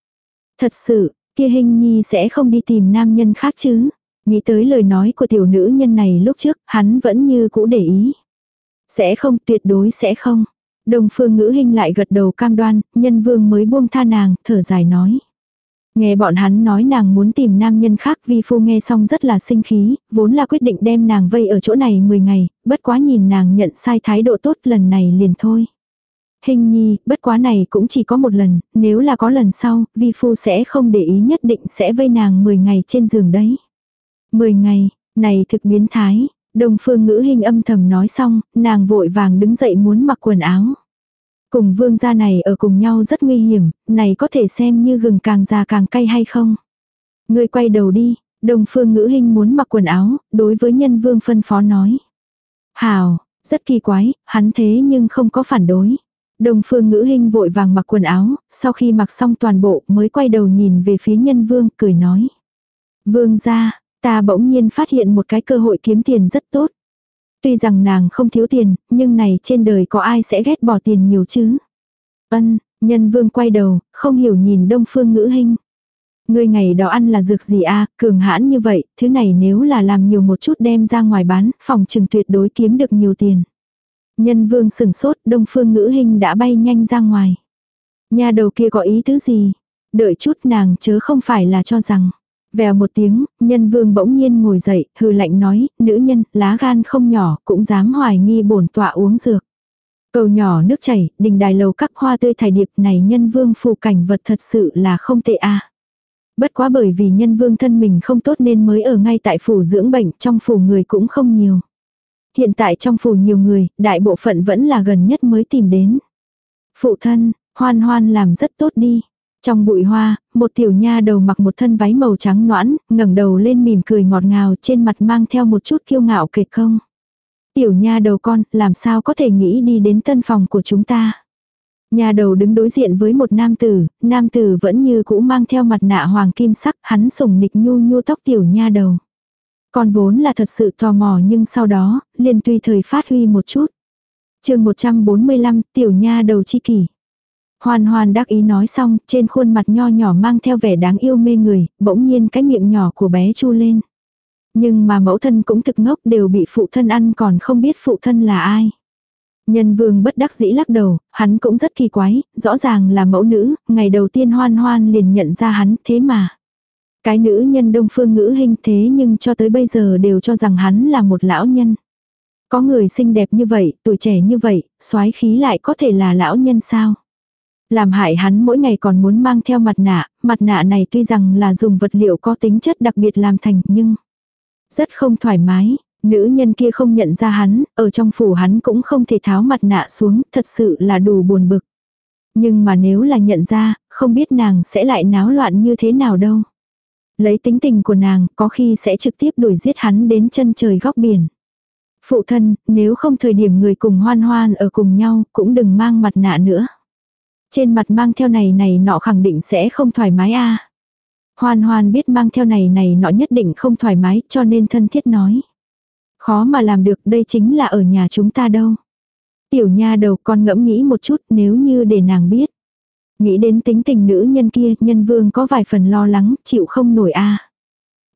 Speaker 1: Thật sự, kia hình nhi sẽ không đi tìm nam nhân khác chứ. Nghĩ tới lời nói của tiểu nữ nhân này lúc trước, hắn vẫn như cũ để ý. Sẽ không, tuyệt đối sẽ không. Đồng phương ngữ hình lại gật đầu cam đoan, nhân vương mới buông tha nàng, thở dài nói. Nghe bọn hắn nói nàng muốn tìm nam nhân khác vi phu nghe xong rất là sinh khí, vốn là quyết định đem nàng vây ở chỗ này 10 ngày, bất quá nhìn nàng nhận sai thái độ tốt lần này liền thôi. Hình nhi, bất quá này cũng chỉ có một lần, nếu là có lần sau, vi phu sẽ không để ý nhất định sẽ vây nàng 10 ngày trên giường đấy. 10 ngày, này thực biến thái, đồng phương ngữ hình âm thầm nói xong, nàng vội vàng đứng dậy muốn mặc quần áo. Cùng vương gia này ở cùng nhau rất nguy hiểm, này có thể xem như gừng càng già càng cay hay không. Người quay đầu đi, đồng phương ngữ hình muốn mặc quần áo, đối với nhân vương phân phó nói. Hào, rất kỳ quái, hắn thế nhưng không có phản đối. Đồng phương ngữ hình vội vàng mặc quần áo, sau khi mặc xong toàn bộ mới quay đầu nhìn về phía nhân vương, cười nói. Vương gia, ta bỗng nhiên phát hiện một cái cơ hội kiếm tiền rất tốt. Tuy rằng nàng không thiếu tiền, nhưng này trên đời có ai sẽ ghét bỏ tiền nhiều chứ? Ân, nhân vương quay đầu, không hiểu nhìn đông phương ngữ hình. Ngươi ngày đó ăn là dược gì a cường hãn như vậy, thứ này nếu là làm nhiều một chút đem ra ngoài bán, phòng trừng tuyệt đối kiếm được nhiều tiền. Nhân vương sừng sốt, đông phương ngữ hình đã bay nhanh ra ngoài. Nhà đầu kia có ý tứ gì? Đợi chút nàng chớ không phải là cho rằng. Vèo một tiếng, nhân vương bỗng nhiên ngồi dậy, hừ lạnh nói, nữ nhân, lá gan không nhỏ, cũng dám hoài nghi bổn tọa uống dược. Cầu nhỏ nước chảy, đình đài lầu các hoa tươi thải điệp này nhân vương phù cảnh vật thật sự là không tệ a. Bất quá bởi vì nhân vương thân mình không tốt nên mới ở ngay tại phủ dưỡng bệnh, trong phủ người cũng không nhiều. Hiện tại trong phủ nhiều người, đại bộ phận vẫn là gần nhất mới tìm đến. Phụ thân, hoan hoan làm rất tốt đi. Trong bụi hoa, một tiểu nha đầu mặc một thân váy màu trắng noãn, ngẩng đầu lên mỉm cười ngọt ngào trên mặt mang theo một chút kiêu ngạo kệt không. Tiểu nha đầu con, làm sao có thể nghĩ đi đến tân phòng của chúng ta. Nhà đầu đứng đối diện với một nam tử, nam tử vẫn như cũ mang theo mặt nạ hoàng kim sắc, hắn sủng nịch nhu nhu tóc tiểu nha đầu. Con vốn là thật sự tò mò nhưng sau đó, liền tùy thời phát huy một chút. chương 145, tiểu nha đầu chi kỷ. Hoan hoan đắc ý nói xong, trên khuôn mặt nho nhỏ mang theo vẻ đáng yêu mê người, bỗng nhiên cái miệng nhỏ của bé chu lên. Nhưng mà mẫu thân cũng thực ngốc đều bị phụ thân ăn còn không biết phụ thân là ai. Nhân vương bất đắc dĩ lắc đầu, hắn cũng rất kỳ quái, rõ ràng là mẫu nữ, ngày đầu tiên hoan hoan liền nhận ra hắn thế mà. Cái nữ nhân đông phương ngữ hình thế nhưng cho tới bây giờ đều cho rằng hắn là một lão nhân. Có người xinh đẹp như vậy, tuổi trẻ như vậy, soái khí lại có thể là lão nhân sao? Làm hại hắn mỗi ngày còn muốn mang theo mặt nạ, mặt nạ này tuy rằng là dùng vật liệu có tính chất đặc biệt làm thành nhưng rất không thoải mái. Nữ nhân kia không nhận ra hắn, ở trong phủ hắn cũng không thể tháo mặt nạ xuống, thật sự là đủ buồn bực. Nhưng mà nếu là nhận ra, không biết nàng sẽ lại náo loạn như thế nào đâu. Lấy tính tình của nàng, có khi sẽ trực tiếp đuổi giết hắn đến chân trời góc biển. Phụ thân, nếu không thời điểm người cùng hoan hoan ở cùng nhau, cũng đừng mang mặt nạ nữa. Trên mặt mang theo này này nọ khẳng định sẽ không thoải mái a. Hoan hoan biết mang theo này này nọ nhất định không thoải mái cho nên thân thiết nói. Khó mà làm được đây chính là ở nhà chúng ta đâu. Tiểu nha đầu con ngẫm nghĩ một chút nếu như để nàng biết. Nghĩ đến tính tình nữ nhân kia nhân vương có vài phần lo lắng chịu không nổi a.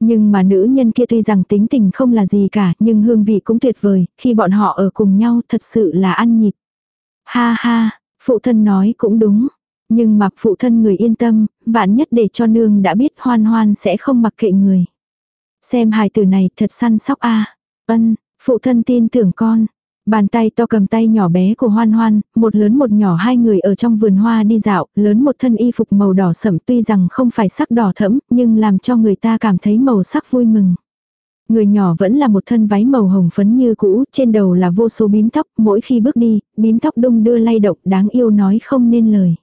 Speaker 1: Nhưng mà nữ nhân kia tuy rằng tính tình không là gì cả nhưng hương vị cũng tuyệt vời, khi bọn họ ở cùng nhau thật sự là ăn nhịp. Ha ha, Phụ thân nói cũng đúng. Nhưng mặc phụ thân người yên tâm, vạn nhất để cho nương đã biết hoan hoan sẽ không mặc kệ người. Xem hài tử này thật săn sóc a Ân, phụ thân tin tưởng con. Bàn tay to cầm tay nhỏ bé của hoan hoan, một lớn một nhỏ hai người ở trong vườn hoa đi dạo, lớn một thân y phục màu đỏ sẫm tuy rằng không phải sắc đỏ thẫm, nhưng làm cho người ta cảm thấy màu sắc vui mừng. Người nhỏ vẫn là một thân váy màu hồng phấn như cũ, trên đầu là vô số bím tóc, mỗi khi bước đi, bím tóc đung đưa lay động đáng yêu nói không nên lời.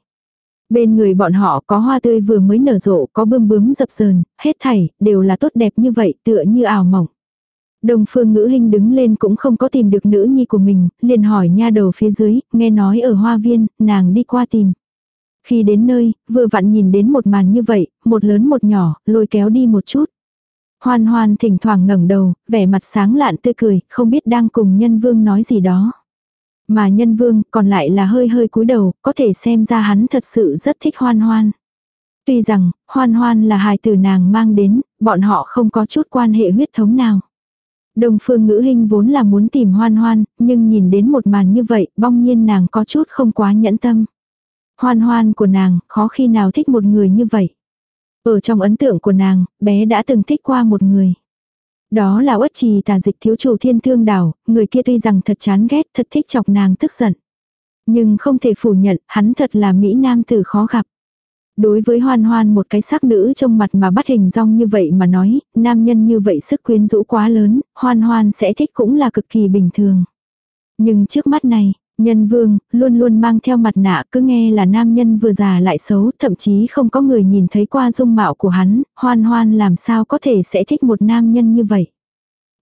Speaker 1: Bên người bọn họ có hoa tươi vừa mới nở rộ, có bươm bướm dập dờn, hết thảy, đều là tốt đẹp như vậy, tựa như ảo mộng. Đông phương ngữ hình đứng lên cũng không có tìm được nữ nhi của mình, liền hỏi nha đầu phía dưới, nghe nói ở hoa viên, nàng đi qua tìm. Khi đến nơi, vừa vặn nhìn đến một màn như vậy, một lớn một nhỏ, lôi kéo đi một chút. Hoan hoan thỉnh thoảng ngẩng đầu, vẻ mặt sáng lạn tươi cười, không biết đang cùng nhân vương nói gì đó. Mà nhân vương còn lại là hơi hơi cúi đầu, có thể xem ra hắn thật sự rất thích hoan hoan. Tuy rằng, hoan hoan là hài tử nàng mang đến, bọn họ không có chút quan hệ huyết thống nào. Đông phương ngữ hình vốn là muốn tìm hoan hoan, nhưng nhìn đến một màn như vậy, bong nhiên nàng có chút không quá nhẫn tâm. Hoan hoan của nàng, khó khi nào thích một người như vậy. Ở trong ấn tượng của nàng, bé đã từng thích qua một người. Đó là uất trì tà dịch thiếu chủ thiên thương đảo, người kia tuy rằng thật chán ghét, thật thích chọc nàng tức giận. Nhưng không thể phủ nhận, hắn thật là Mỹ Nam tử khó gặp. Đối với hoan hoan một cái sắc nữ trong mặt mà bắt hình rong như vậy mà nói, nam nhân như vậy sức quyến rũ quá lớn, hoan hoan sẽ thích cũng là cực kỳ bình thường. Nhưng trước mắt này, nhân vương, luôn luôn mang theo mặt nạ cứ nghe là nam nhân vừa già lại xấu, thậm chí không có người nhìn thấy qua dung mạo của hắn, hoan hoan làm sao có thể sẽ thích một nam nhân như vậy.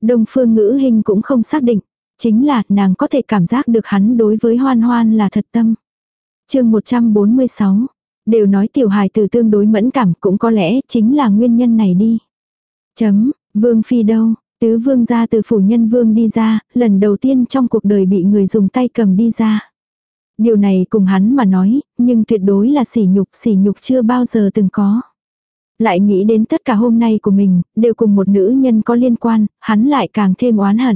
Speaker 1: Đông phương ngữ hình cũng không xác định, chính là nàng có thể cảm giác được hắn đối với hoan hoan là thật tâm. chương 146 Đều nói tiểu hài từ tương đối mẫn cảm cũng có lẽ chính là nguyên nhân này đi. Chấm, vương phi đâu, tứ vương gia từ phủ nhân vương đi ra, lần đầu tiên trong cuộc đời bị người dùng tay cầm đi ra. Điều này cùng hắn mà nói, nhưng tuyệt đối là sỉ nhục, sỉ nhục chưa bao giờ từng có. Lại nghĩ đến tất cả hôm nay của mình, đều cùng một nữ nhân có liên quan, hắn lại càng thêm oán hận.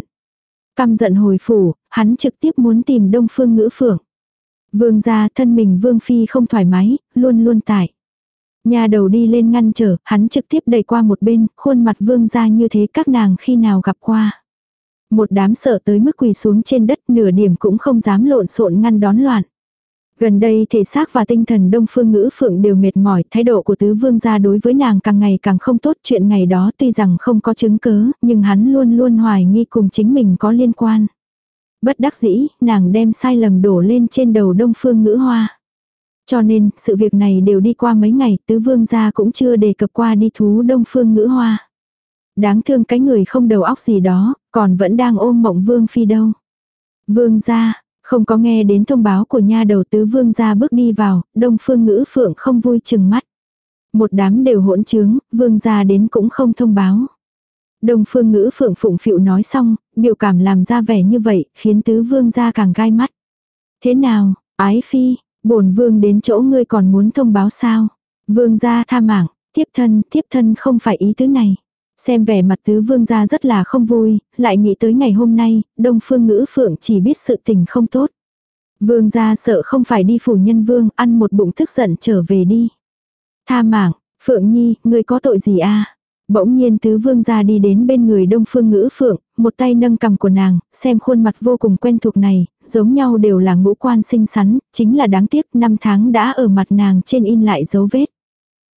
Speaker 1: Căm giận hồi phủ, hắn trực tiếp muốn tìm đông phương ngữ phượng. Vương gia thân mình vương phi không thoải mái, luôn luôn tại. Nhà đầu đi lên ngăn trở, hắn trực tiếp đẩy qua một bên, khuôn mặt vương gia như thế các nàng khi nào gặp qua. Một đám sợ tới mức quỳ xuống trên đất nửa điểm cũng không dám lộn xộn ngăn đón loạn. Gần đây thể xác và tinh thần đông phương ngữ phượng đều mệt mỏi, thái độ của tứ vương gia đối với nàng càng ngày càng không tốt chuyện ngày đó tuy rằng không có chứng cớ, nhưng hắn luôn luôn hoài nghi cùng chính mình có liên quan. Bất đắc dĩ, nàng đem sai lầm đổ lên trên đầu đông phương ngữ hoa. Cho nên, sự việc này đều đi qua mấy ngày, tứ vương gia cũng chưa đề cập qua đi thú đông phương ngữ hoa. Đáng thương cái người không đầu óc gì đó, còn vẫn đang ôm mộng vương phi đâu. Vương gia, không có nghe đến thông báo của nha đầu tứ vương gia bước đi vào, đông phương ngữ phượng không vui chừng mắt. Một đám đều hỗn trướng, vương gia đến cũng không thông báo. Đông phương ngữ phượng phụng phịu nói xong, biểu cảm làm ra vẻ như vậy, khiến tứ vương gia càng gai mắt. Thế nào, ái phi, bổn vương đến chỗ ngươi còn muốn thông báo sao? Vương gia tha mạng, tiếp thân, tiếp thân không phải ý tứ này. Xem vẻ mặt tứ vương gia rất là không vui, lại nghĩ tới ngày hôm nay, đông phương ngữ phượng chỉ biết sự tình không tốt. Vương gia sợ không phải đi phủ nhân vương, ăn một bụng thức giận trở về đi. Tha mạng, Phượng Nhi, ngươi có tội gì a Bỗng nhiên tứ vương gia đi đến bên người đông phương ngữ phượng, một tay nâng cầm của nàng, xem khuôn mặt vô cùng quen thuộc này, giống nhau đều là ngũ quan xinh xắn, chính là đáng tiếc năm tháng đã ở mặt nàng trên in lại dấu vết.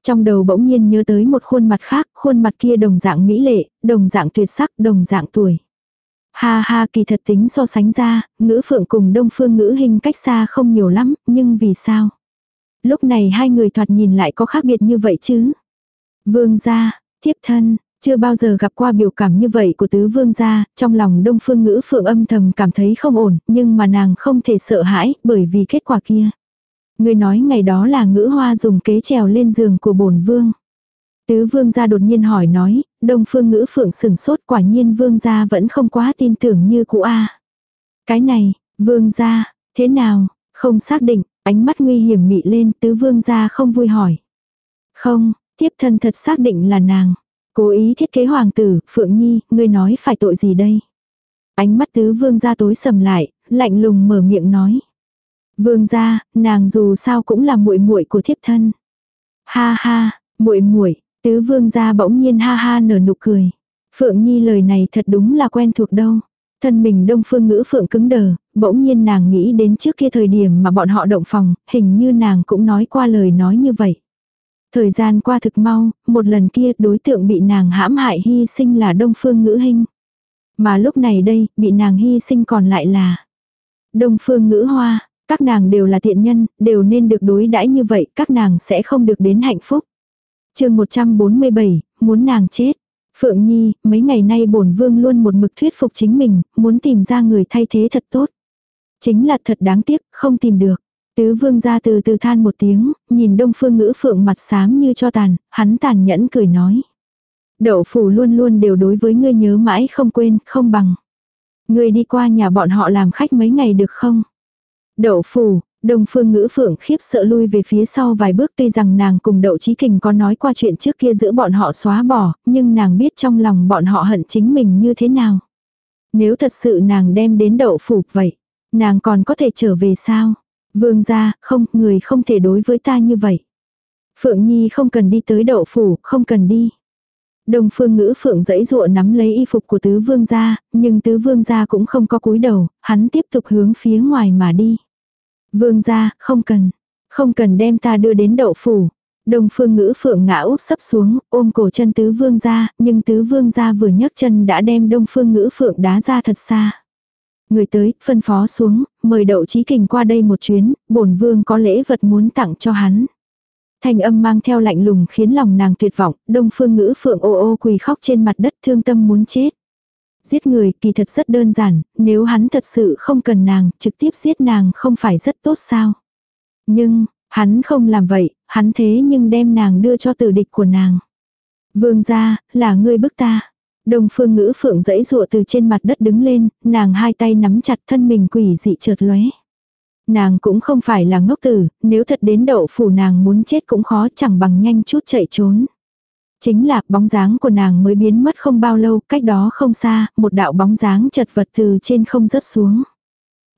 Speaker 1: Trong đầu bỗng nhiên nhớ tới một khuôn mặt khác, khuôn mặt kia đồng dạng mỹ lệ, đồng dạng tuyệt sắc, đồng dạng tuổi. Ha ha kỳ thật tính so sánh ra, ngữ phượng cùng đông phương ngữ hình cách xa không nhiều lắm, nhưng vì sao? Lúc này hai người thoạt nhìn lại có khác biệt như vậy chứ? Vương gia, Thiếp thân, chưa bao giờ gặp qua biểu cảm như vậy của tứ vương gia, trong lòng đông phương ngữ phượng âm thầm cảm thấy không ổn, nhưng mà nàng không thể sợ hãi, bởi vì kết quả kia. Người nói ngày đó là ngữ hoa dùng kế trèo lên giường của bổn vương. Tứ vương gia đột nhiên hỏi nói, đông phương ngữ phượng sừng sốt quả nhiên vương gia vẫn không quá tin tưởng như cũ A. Cái này, vương gia, thế nào, không xác định, ánh mắt nguy hiểm mị lên tứ vương gia không vui hỏi. Không, Tiếp thân thật xác định là nàng. Cố ý thiết kế hoàng tử, Phượng Nhi, ngươi nói phải tội gì đây? Ánh mắt tứ vương gia tối sầm lại, lạnh lùng mở miệng nói. Vương gia, nàng dù sao cũng là muội muội của thiếp thân. Ha ha, muội muội, tứ vương gia bỗng nhiên ha ha nở nụ cười. Phượng Nhi lời này thật đúng là quen thuộc đâu. Thân mình đông phương ngữ phượng cứng đờ, bỗng nhiên nàng nghĩ đến trước kia thời điểm mà bọn họ động phòng, hình như nàng cũng nói qua lời nói như vậy. Thời gian qua thực mau, một lần kia đối tượng bị nàng hãm hại hy sinh là Đông Phương Ngữ Hinh. Mà lúc này đây, bị nàng hy sinh còn lại là Đông Phương Ngữ Hoa. Các nàng đều là thiện nhân, đều nên được đối đãi như vậy, các nàng sẽ không được đến hạnh phúc. chương 147, muốn nàng chết. Phượng Nhi, mấy ngày nay bổn vương luôn một mực thuyết phục chính mình, muốn tìm ra người thay thế thật tốt. Chính là thật đáng tiếc, không tìm được. Tứ vương ra từ từ than một tiếng, nhìn đông phương ngữ phượng mặt xám như cho tàn, hắn tàn nhẫn cười nói. Đậu phủ luôn luôn đều đối với ngươi nhớ mãi không quên, không bằng. Ngươi đi qua nhà bọn họ làm khách mấy ngày được không? Đậu phủ, Đông phương ngữ phượng khiếp sợ lui về phía sau vài bước tuy rằng nàng cùng đậu trí kình có nói qua chuyện trước kia giữa bọn họ xóa bỏ, nhưng nàng biết trong lòng bọn họ hận chính mình như thế nào. Nếu thật sự nàng đem đến đậu phủ vậy, nàng còn có thể trở về sao? Vương gia, không, người không thể đối với ta như vậy. Phượng Nhi không cần đi tới đậu phủ, không cần đi. Đông phương ngữ phượng dãy dụa nắm lấy y phục của tứ vương gia, nhưng tứ vương gia cũng không có cúi đầu, hắn tiếp tục hướng phía ngoài mà đi. Vương gia, không cần, không cần đem ta đưa đến đậu phủ. Đông phương ngữ phượng ngã úp sấp xuống, ôm cổ chân tứ vương gia, nhưng tứ vương gia vừa nhấc chân đã đem đông phương ngữ phượng đá ra thật xa. Người tới, phân phó xuống, mời đậu trí kình qua đây một chuyến, bổn vương có lễ vật muốn tặng cho hắn. Thanh âm mang theo lạnh lùng khiến lòng nàng tuyệt vọng, đông phương ngữ phượng ô ô quỳ khóc trên mặt đất thương tâm muốn chết. Giết người kỳ thật rất đơn giản, nếu hắn thật sự không cần nàng, trực tiếp giết nàng không phải rất tốt sao. Nhưng, hắn không làm vậy, hắn thế nhưng đem nàng đưa cho tử địch của nàng. Vương gia, là ngươi bức ta. Đông phương ngữ phượng dẫy rụa từ trên mặt đất đứng lên, nàng hai tay nắm chặt thân mình quỷ dị trượt lóe. Nàng cũng không phải là ngốc tử, nếu thật đến đậu phủ nàng muốn chết cũng khó chẳng bằng nhanh chút chạy trốn. Chính là bóng dáng của nàng mới biến mất không bao lâu, cách đó không xa, một đạo bóng dáng chật vật từ trên không rớt xuống.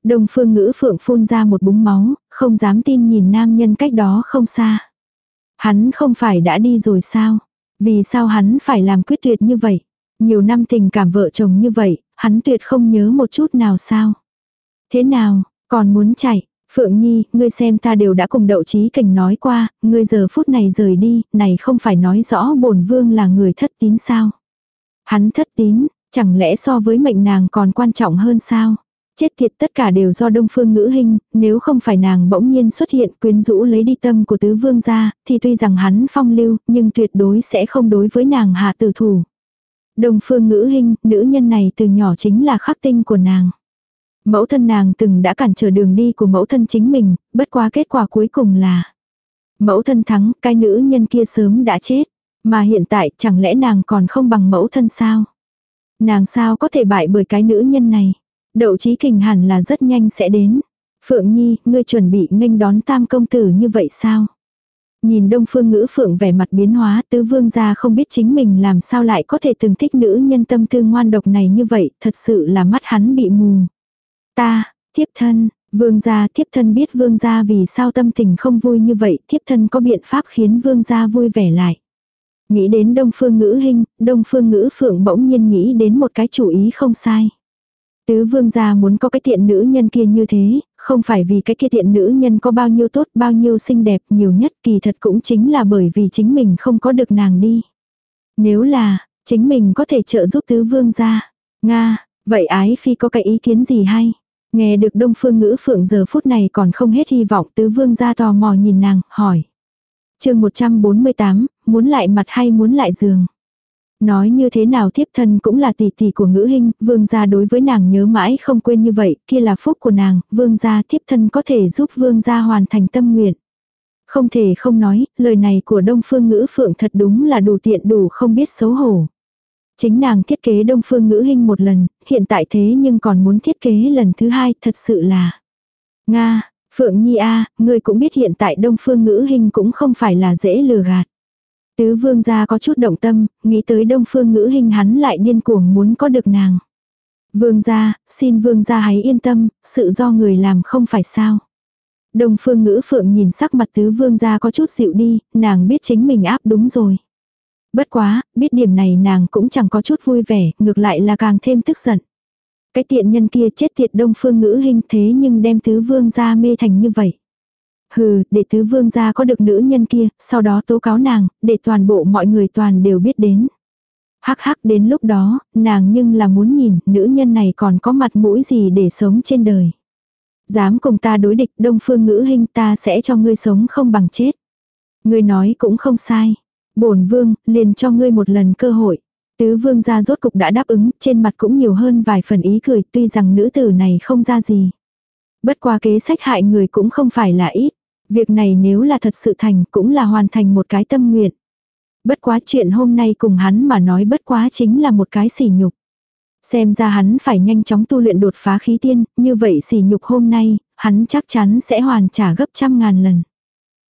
Speaker 1: Đông phương ngữ phượng phun ra một búng máu, không dám tin nhìn nam nhân cách đó không xa. Hắn không phải đã đi rồi sao? Vì sao hắn phải làm quyết tuyệt như vậy? Nhiều năm tình cảm vợ chồng như vậy, hắn tuyệt không nhớ một chút nào sao? Thế nào, còn muốn chạy? Phượng Nhi, ngươi xem ta đều đã cùng đậu trí cảnh nói qua, ngươi giờ phút này rời đi, này không phải nói rõ bổn vương là người thất tín sao. Hắn thất tín, chẳng lẽ so với mệnh nàng còn quan trọng hơn sao? Chết thiệt tất cả đều do đông phương ngữ hình, nếu không phải nàng bỗng nhiên xuất hiện quyến rũ lấy đi tâm của tứ vương gia, thì tuy rằng hắn phong lưu, nhưng tuyệt đối sẽ không đối với nàng hạ tử thủ. Đông phương ngữ hình, nữ nhân này từ nhỏ chính là khắc tinh của nàng. Mẫu thân nàng từng đã cản trở đường đi của mẫu thân chính mình, bất quá kết quả cuối cùng là mẫu thân thắng, cái nữ nhân kia sớm đã chết. Mà hiện tại chẳng lẽ nàng còn không bằng mẫu thân sao? Nàng sao có thể bại bởi cái nữ nhân này? Đậu trí kình hẳn là rất nhanh sẽ đến. Phượng Nhi, ngươi chuẩn bị nghênh đón tam công tử như vậy sao? Nhìn đông phương ngữ phượng vẻ mặt biến hóa tứ vương gia không biết chính mình làm sao lại có thể từng thích nữ nhân tâm tư ngoan độc này như vậy, thật sự là mắt hắn bị mù. Ta, thiếp thân, vương gia thiếp thân biết vương gia vì sao tâm tình không vui như vậy, thiếp thân có biện pháp khiến vương gia vui vẻ lại. Nghĩ đến đông phương ngữ hình, đông phương ngữ phượng bỗng nhiên nghĩ đến một cái chủ ý không sai. Tứ vương gia muốn có cái tiện nữ nhân kia như thế, không phải vì cái kia tiện nữ nhân có bao nhiêu tốt bao nhiêu xinh đẹp nhiều nhất kỳ thật cũng chính là bởi vì chính mình không có được nàng đi. Nếu là, chính mình có thể trợ giúp tứ vương gia. Nga, vậy ái phi có cái ý kiến gì hay? Nghe được đông phương ngữ phượng giờ phút này còn không hết hy vọng tứ vương ra tò mò nhìn nàng, hỏi. chương 148, muốn lại mặt hay muốn lại giường. Nói như thế nào thiếp thân cũng là tỷ tỷ của ngữ hình, vương gia đối với nàng nhớ mãi không quên như vậy, kia là phúc của nàng, vương gia thiếp thân có thể giúp vương gia hoàn thành tâm nguyện. Không thể không nói, lời này của đông phương ngữ phượng thật đúng là đủ tiện đủ không biết xấu hổ. Chính nàng thiết kế đông phương ngữ hình một lần, hiện tại thế nhưng còn muốn thiết kế lần thứ hai, thật sự là. Nga, Phượng Nhi A, à, ngươi cũng biết hiện tại đông phương ngữ hình cũng không phải là dễ lừa gạt. Tứ vương gia có chút động tâm, nghĩ tới đông phương ngữ hình hắn lại điên cuồng muốn có được nàng. Vương gia, xin vương gia hãy yên tâm, sự do người làm không phải sao. Đông phương ngữ phượng nhìn sắc mặt tứ vương gia có chút dịu đi, nàng biết chính mình áp đúng rồi. Bất quá, biết điểm này nàng cũng chẳng có chút vui vẻ, ngược lại là càng thêm tức giận. Cái tiện nhân kia chết tiệt đông phương ngữ hình thế nhưng đem tứ vương gia mê thành như vậy. Hừ, để tứ vương gia có được nữ nhân kia, sau đó tố cáo nàng, để toàn bộ mọi người toàn đều biết đến. Hắc hắc đến lúc đó, nàng nhưng là muốn nhìn nữ nhân này còn có mặt mũi gì để sống trên đời. Dám cùng ta đối địch đông phương ngữ hình ta sẽ cho ngươi sống không bằng chết. Ngươi nói cũng không sai. bổn vương, liền cho ngươi một lần cơ hội. Tứ vương gia rốt cục đã đáp ứng, trên mặt cũng nhiều hơn vài phần ý cười tuy rằng nữ tử này không ra gì. Bất qua kế sách hại người cũng không phải là ít. Việc này nếu là thật sự thành cũng là hoàn thành một cái tâm nguyện. Bất quá chuyện hôm nay cùng hắn mà nói bất quá chính là một cái sỉ nhục. Xem ra hắn phải nhanh chóng tu luyện đột phá khí tiên, như vậy sỉ nhục hôm nay, hắn chắc chắn sẽ hoàn trả gấp trăm ngàn lần.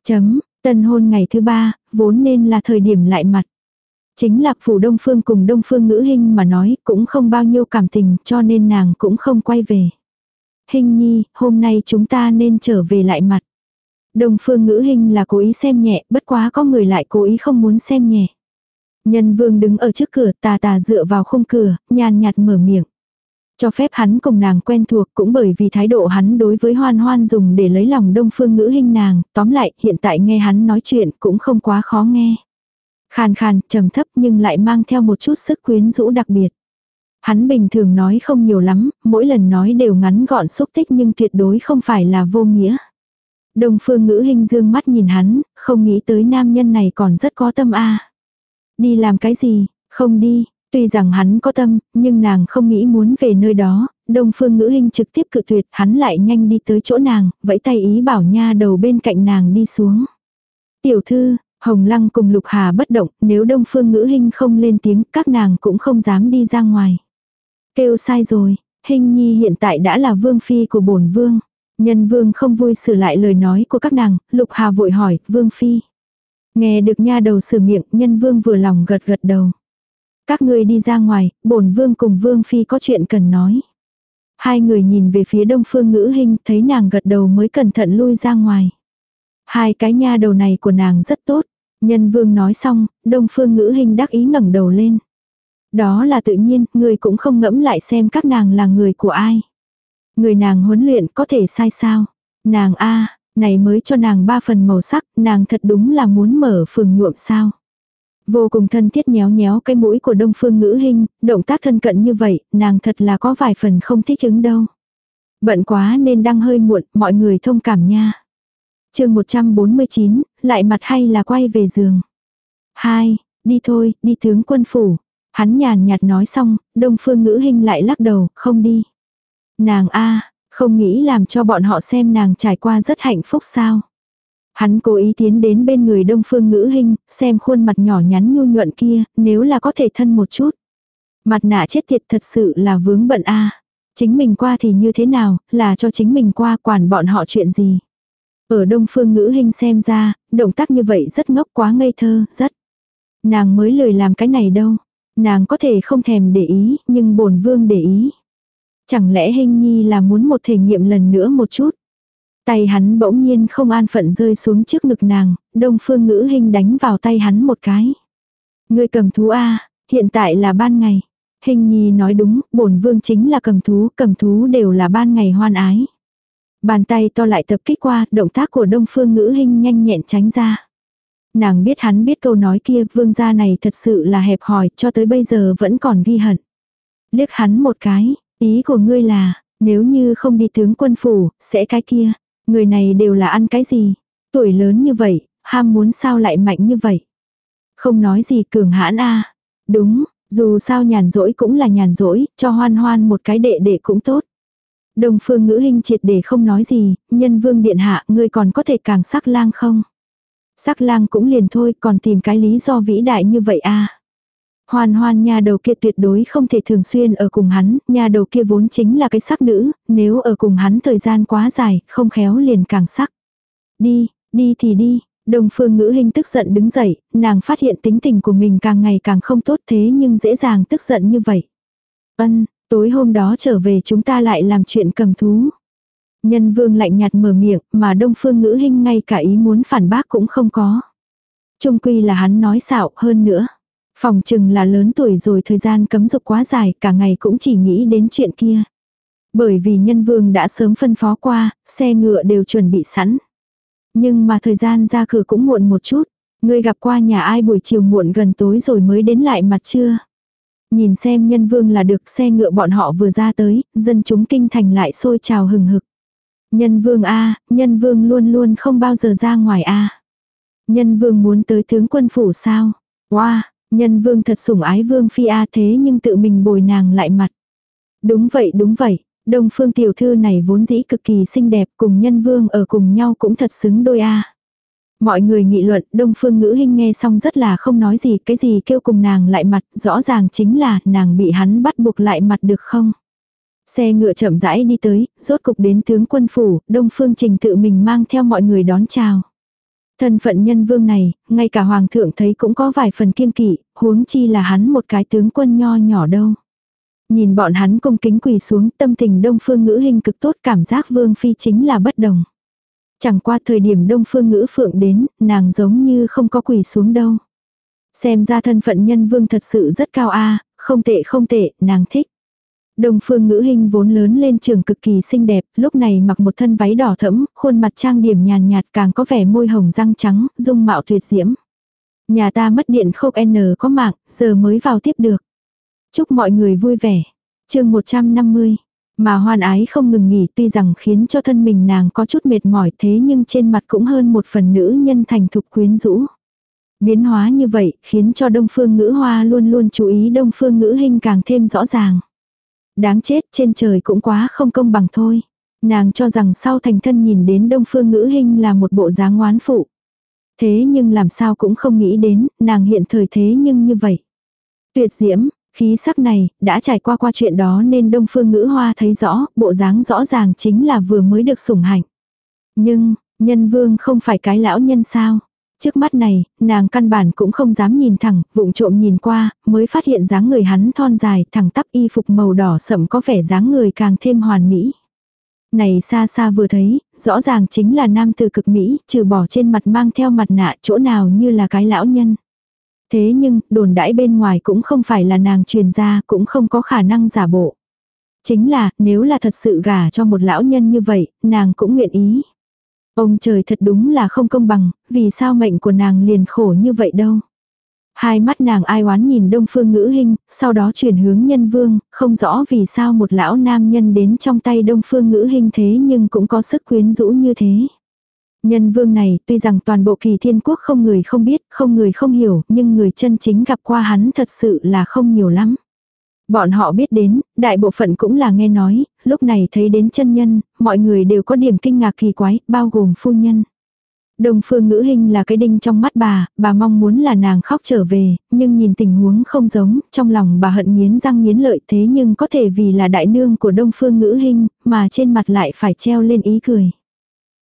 Speaker 1: Chấm, tân hôn ngày thứ ba, vốn nên là thời điểm lại mặt. Chính lạc phủ đông phương cùng đông phương ngữ hình mà nói cũng không bao nhiêu cảm tình cho nên nàng cũng không quay về. Hình nhi, hôm nay chúng ta nên trở về lại mặt. Đông phương ngữ hình là cố ý xem nhẹ, bất quá có người lại cố ý không muốn xem nhẹ. Nhân vương đứng ở trước cửa tà tà dựa vào khung cửa, nhàn nhạt mở miệng. Cho phép hắn cùng nàng quen thuộc cũng bởi vì thái độ hắn đối với hoan hoan dùng để lấy lòng đông phương ngữ hình nàng, tóm lại hiện tại nghe hắn nói chuyện cũng không quá khó nghe. Khàn khàn, trầm thấp nhưng lại mang theo một chút sức quyến rũ đặc biệt. Hắn bình thường nói không nhiều lắm, mỗi lần nói đều ngắn gọn xúc tích nhưng tuyệt đối không phải là vô nghĩa. Đông phương ngữ hình dương mắt nhìn hắn, không nghĩ tới nam nhân này còn rất có tâm a Đi làm cái gì, không đi, tuy rằng hắn có tâm, nhưng nàng không nghĩ muốn về nơi đó, đông phương ngữ hình trực tiếp cự tuyệt, hắn lại nhanh đi tới chỗ nàng, vẫy tay ý bảo nha đầu bên cạnh nàng đi xuống. Tiểu thư, Hồng Lăng cùng Lục Hà bất động, nếu đông phương ngữ hình không lên tiếng, các nàng cũng không dám đi ra ngoài. Kêu sai rồi, hình nhi hiện tại đã là vương phi của bổn vương. Nhân vương không vui sửa lại lời nói của các nàng, Lục Hà vội hỏi, vương phi. Nghe được nha đầu sửa miệng, nhân vương vừa lòng gật gật đầu. Các ngươi đi ra ngoài, bổn vương cùng vương phi có chuyện cần nói. Hai người nhìn về phía đông phương ngữ hình, thấy nàng gật đầu mới cẩn thận lui ra ngoài. Hai cái nha đầu này của nàng rất tốt. Nhân vương nói xong, đông phương ngữ hình đắc ý ngẩng đầu lên. Đó là tự nhiên, người cũng không ngẫm lại xem các nàng là người của ai. Người nàng huấn luyện có thể sai sao. Nàng a này mới cho nàng ba phần màu sắc, nàng thật đúng là muốn mở phường nhuộm sao. Vô cùng thân thiết nhéo nhéo cái mũi của đông phương ngữ hình, động tác thân cận như vậy, nàng thật là có vài phần không thích ứng đâu. Bận quá nên đang hơi muộn, mọi người thông cảm nha. chương 149, lại mặt hay là quay về giường. Hai, đi thôi, đi tướng quân phủ. Hắn nhàn nhạt nói xong, đông phương ngữ hình lại lắc đầu, không đi. Nàng a không nghĩ làm cho bọn họ xem nàng trải qua rất hạnh phúc sao. Hắn cố ý tiến đến bên người đông phương ngữ hình, xem khuôn mặt nhỏ nhắn nhu nhuận kia, nếu là có thể thân một chút. Mặt nạ chết tiệt thật sự là vướng bận a Chính mình qua thì như thế nào, là cho chính mình qua quản bọn họ chuyện gì. Ở đông phương ngữ hình xem ra, động tác như vậy rất ngốc quá ngây thơ, rất. Nàng mới lười làm cái này đâu. Nàng có thể không thèm để ý, nhưng bổn vương để ý. Chẳng lẽ hình nhi là muốn một thể nghiệm lần nữa một chút. Tay hắn bỗng nhiên không an phận rơi xuống trước ngực nàng, đông phương ngữ hình đánh vào tay hắn một cái. Người cầm thú A, hiện tại là ban ngày. Hình nhi nói đúng, bổn vương chính là cầm thú, cầm thú đều là ban ngày hoan ái. Bàn tay to lại tập kích qua, động tác của đông phương ngữ hình nhanh nhẹn tránh ra. Nàng biết hắn biết câu nói kia, vương gia này thật sự là hẹp hòi, cho tới bây giờ vẫn còn ghi hận. Liếc hắn một cái, Ý của ngươi là, nếu như không đi tướng quân phủ, sẽ cái kia. Người này đều là ăn cái gì? Tuổi lớn như vậy, ham muốn sao lại mạnh như vậy? Không nói gì cường hãn a Đúng, dù sao nhàn rỗi cũng là nhàn rỗi, cho hoan hoan một cái đệ đệ cũng tốt. Đồng phương ngữ hình triệt để không nói gì, nhân vương điện hạ, ngươi còn có thể càng sắc lang không? Sắc lang cũng liền thôi, còn tìm cái lý do vĩ đại như vậy a Hoan hoan nhà đầu kia tuyệt đối không thể thường xuyên ở cùng hắn, nhà đầu kia vốn chính là cái sắc nữ, nếu ở cùng hắn thời gian quá dài, không khéo liền càng sắc. Đi, đi thì đi, đồng phương ngữ hình tức giận đứng dậy, nàng phát hiện tính tình của mình càng ngày càng không tốt thế nhưng dễ dàng tức giận như vậy. Ân, tối hôm đó trở về chúng ta lại làm chuyện cầm thú. Nhân vương lạnh nhạt mở miệng mà đông phương ngữ hình ngay cả ý muốn phản bác cũng không có. Trung quy là hắn nói xạo hơn nữa. Phòng chừng là lớn tuổi rồi thời gian cấm dục quá dài, cả ngày cũng chỉ nghĩ đến chuyện kia. Bởi vì nhân vương đã sớm phân phó qua, xe ngựa đều chuẩn bị sẵn. Nhưng mà thời gian ra cửa cũng muộn một chút. Ngươi gặp qua nhà ai buổi chiều muộn gần tối rồi mới đến lại mặt trưa. Nhìn xem nhân vương là được xe ngựa bọn họ vừa ra tới, dân chúng kinh thành lại sôi trào hừng hực. Nhân vương A, nhân vương luôn luôn không bao giờ ra ngoài A. Nhân vương muốn tới tướng quân phủ sao? Wow, nhân vương thật sủng ái vương phi A thế nhưng tự mình bồi nàng lại mặt. Đúng vậy đúng vậy, đông phương tiểu thư này vốn dĩ cực kỳ xinh đẹp cùng nhân vương ở cùng nhau cũng thật xứng đôi A. Mọi người nghị luận, đông phương ngữ hình nghe xong rất là không nói gì, cái gì kêu cùng nàng lại mặt, rõ ràng chính là nàng bị hắn bắt buộc lại mặt được không? Xe ngựa chậm rãi đi tới, rốt cục đến tướng quân phủ, đông phương trình tự mình mang theo mọi người đón chào. Thân phận nhân vương này, ngay cả hoàng thượng thấy cũng có vài phần kiên kỵ, huống chi là hắn một cái tướng quân nho nhỏ đâu. Nhìn bọn hắn cung kính quỳ xuống tâm tình đông phương ngữ hình cực tốt cảm giác vương phi chính là bất đồng. Chẳng qua thời điểm đông phương ngữ phượng đến, nàng giống như không có quỳ xuống đâu. Xem ra thân phận nhân vương thật sự rất cao a không tệ không tệ, nàng thích. Đông phương ngữ hình vốn lớn lên trường cực kỳ xinh đẹp, lúc này mặc một thân váy đỏ thẫm, khuôn mặt trang điểm nhàn nhạt càng có vẻ môi hồng răng trắng, dung mạo tuyệt diễm. Nhà ta mất điện khốc N có mạng, giờ mới vào tiếp được. Chúc mọi người vui vẻ. chương 150. Mà hoan ái không ngừng nghỉ tuy rằng khiến cho thân mình nàng có chút mệt mỏi thế nhưng trên mặt cũng hơn một phần nữ nhân thành thục quyến rũ. Biến hóa như vậy khiến cho đông phương ngữ hoa luôn luôn chú ý đông phương ngữ hình càng thêm rõ ràng. Đáng chết trên trời cũng quá không công bằng thôi. Nàng cho rằng sau thành thân nhìn đến đông phương ngữ hình là một bộ dáng ngoán phụ. Thế nhưng làm sao cũng không nghĩ đến, nàng hiện thời thế nhưng như vậy. Tuyệt diễm, khí sắc này, đã trải qua qua chuyện đó nên đông phương ngữ hoa thấy rõ, bộ dáng rõ ràng chính là vừa mới được sủng hạnh. Nhưng, nhân vương không phải cái lão nhân sao. Trước mắt này, nàng căn bản cũng không dám nhìn thẳng, vụng trộm nhìn qua, mới phát hiện dáng người hắn thon dài, thẳng tắp y phục màu đỏ sậm có vẻ dáng người càng thêm hoàn mỹ. Này xa xa vừa thấy, rõ ràng chính là nam từ cực Mỹ, trừ bỏ trên mặt mang theo mặt nạ chỗ nào như là cái lão nhân. Thế nhưng, đồn đãi bên ngoài cũng không phải là nàng truyền ra, cũng không có khả năng giả bộ. Chính là, nếu là thật sự gả cho một lão nhân như vậy, nàng cũng nguyện ý. Ông trời thật đúng là không công bằng, vì sao mệnh của nàng liền khổ như vậy đâu. Hai mắt nàng ai oán nhìn đông phương ngữ hình, sau đó chuyển hướng nhân vương, không rõ vì sao một lão nam nhân đến trong tay đông phương ngữ hình thế nhưng cũng có sức quyến rũ như thế. Nhân vương này tuy rằng toàn bộ kỳ thiên quốc không người không biết, không người không hiểu, nhưng người chân chính gặp qua hắn thật sự là không nhiều lắm. Bọn họ biết đến, đại bộ phận cũng là nghe nói, lúc này thấy đến chân nhân, mọi người đều có điểm kinh ngạc kỳ quái, bao gồm phu nhân. Đồng phương ngữ hình là cái đinh trong mắt bà, bà mong muốn là nàng khóc trở về, nhưng nhìn tình huống không giống, trong lòng bà hận nghiến răng nghiến lợi thế nhưng có thể vì là đại nương của đông phương ngữ hình, mà trên mặt lại phải treo lên ý cười.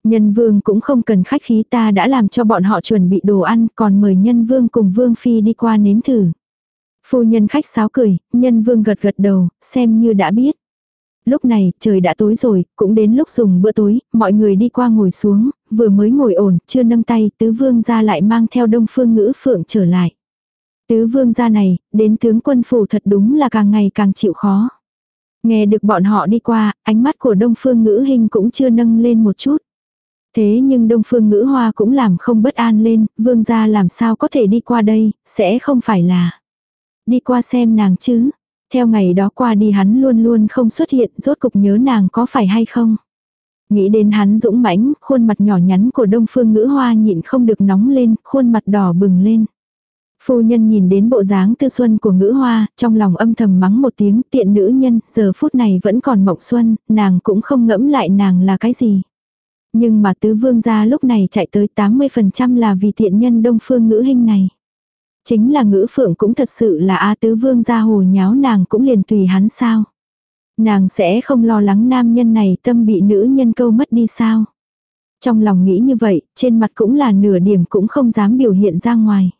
Speaker 1: Nhân vương cũng không cần khách khí ta đã làm cho bọn họ chuẩn bị đồ ăn, còn mời nhân vương cùng vương phi đi qua nếm thử. Phu nhân khách sáo cười, nhân vương gật gật đầu, xem như đã biết. Lúc này, trời đã tối rồi, cũng đến lúc dùng bữa tối, mọi người đi qua ngồi xuống, vừa mới ngồi ổn, chưa nâng tay, tứ vương ra lại mang theo đông phương ngữ phượng trở lại. Tứ vương gia này, đến tướng quân phủ thật đúng là càng ngày càng chịu khó. Nghe được bọn họ đi qua, ánh mắt của đông phương ngữ hình cũng chưa nâng lên một chút. Thế nhưng đông phương ngữ hoa cũng làm không bất an lên, vương gia làm sao có thể đi qua đây, sẽ không phải là đi qua xem nàng chứ. Theo ngày đó qua đi hắn luôn luôn không xuất hiện, rốt cục nhớ nàng có phải hay không. Nghĩ đến hắn dũng mãnh, khuôn mặt nhỏ nhắn của đông phương ngữ hoa nhịn không được nóng lên, khuôn mặt đỏ bừng lên. Phu nhân nhìn đến bộ dáng tư xuân của ngữ hoa, trong lòng âm thầm mắng một tiếng tiện nữ nhân, giờ phút này vẫn còn mộng xuân, nàng cũng không ngẫm lại nàng là cái gì. Nhưng mà tứ vương gia lúc này chạy tới 80% là vì tiện nhân đông phương ngữ hình này. Chính là ngữ phượng cũng thật sự là A tứ vương gia hồ nháo nàng cũng liền tùy hắn sao. Nàng sẽ không lo lắng nam nhân này tâm bị nữ nhân câu mất đi sao. Trong lòng nghĩ như vậy, trên mặt cũng là nửa điểm cũng không dám biểu hiện ra ngoài.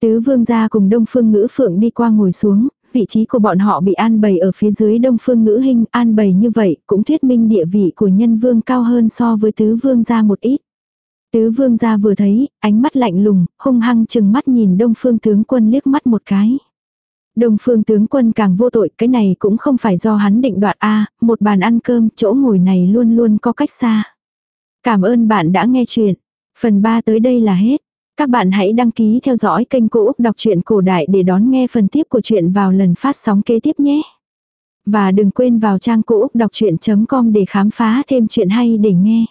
Speaker 1: Tứ vương gia cùng đông phương ngữ phượng đi qua ngồi xuống, vị trí của bọn họ bị an bày ở phía dưới đông phương ngữ hình an bày như vậy cũng thuyết minh địa vị của nhân vương cao hơn so với tứ vương gia một ít. Tứ vương gia vừa thấy, ánh mắt lạnh lùng, hung hăng chừng mắt nhìn đông phương tướng quân liếc mắt một cái. Đông phương tướng quân càng vô tội, cái này cũng không phải do hắn định đoạt a một bàn ăn cơm, chỗ ngồi này luôn luôn có cách xa. Cảm ơn bạn đã nghe chuyện. Phần 3 tới đây là hết. Các bạn hãy đăng ký theo dõi kênh Cô Úc Đọc truyện Cổ Đại để đón nghe phần tiếp của chuyện vào lần phát sóng kế tiếp nhé. Và đừng quên vào trang cũ đọc chuyện.com để khám phá thêm chuyện hay để nghe.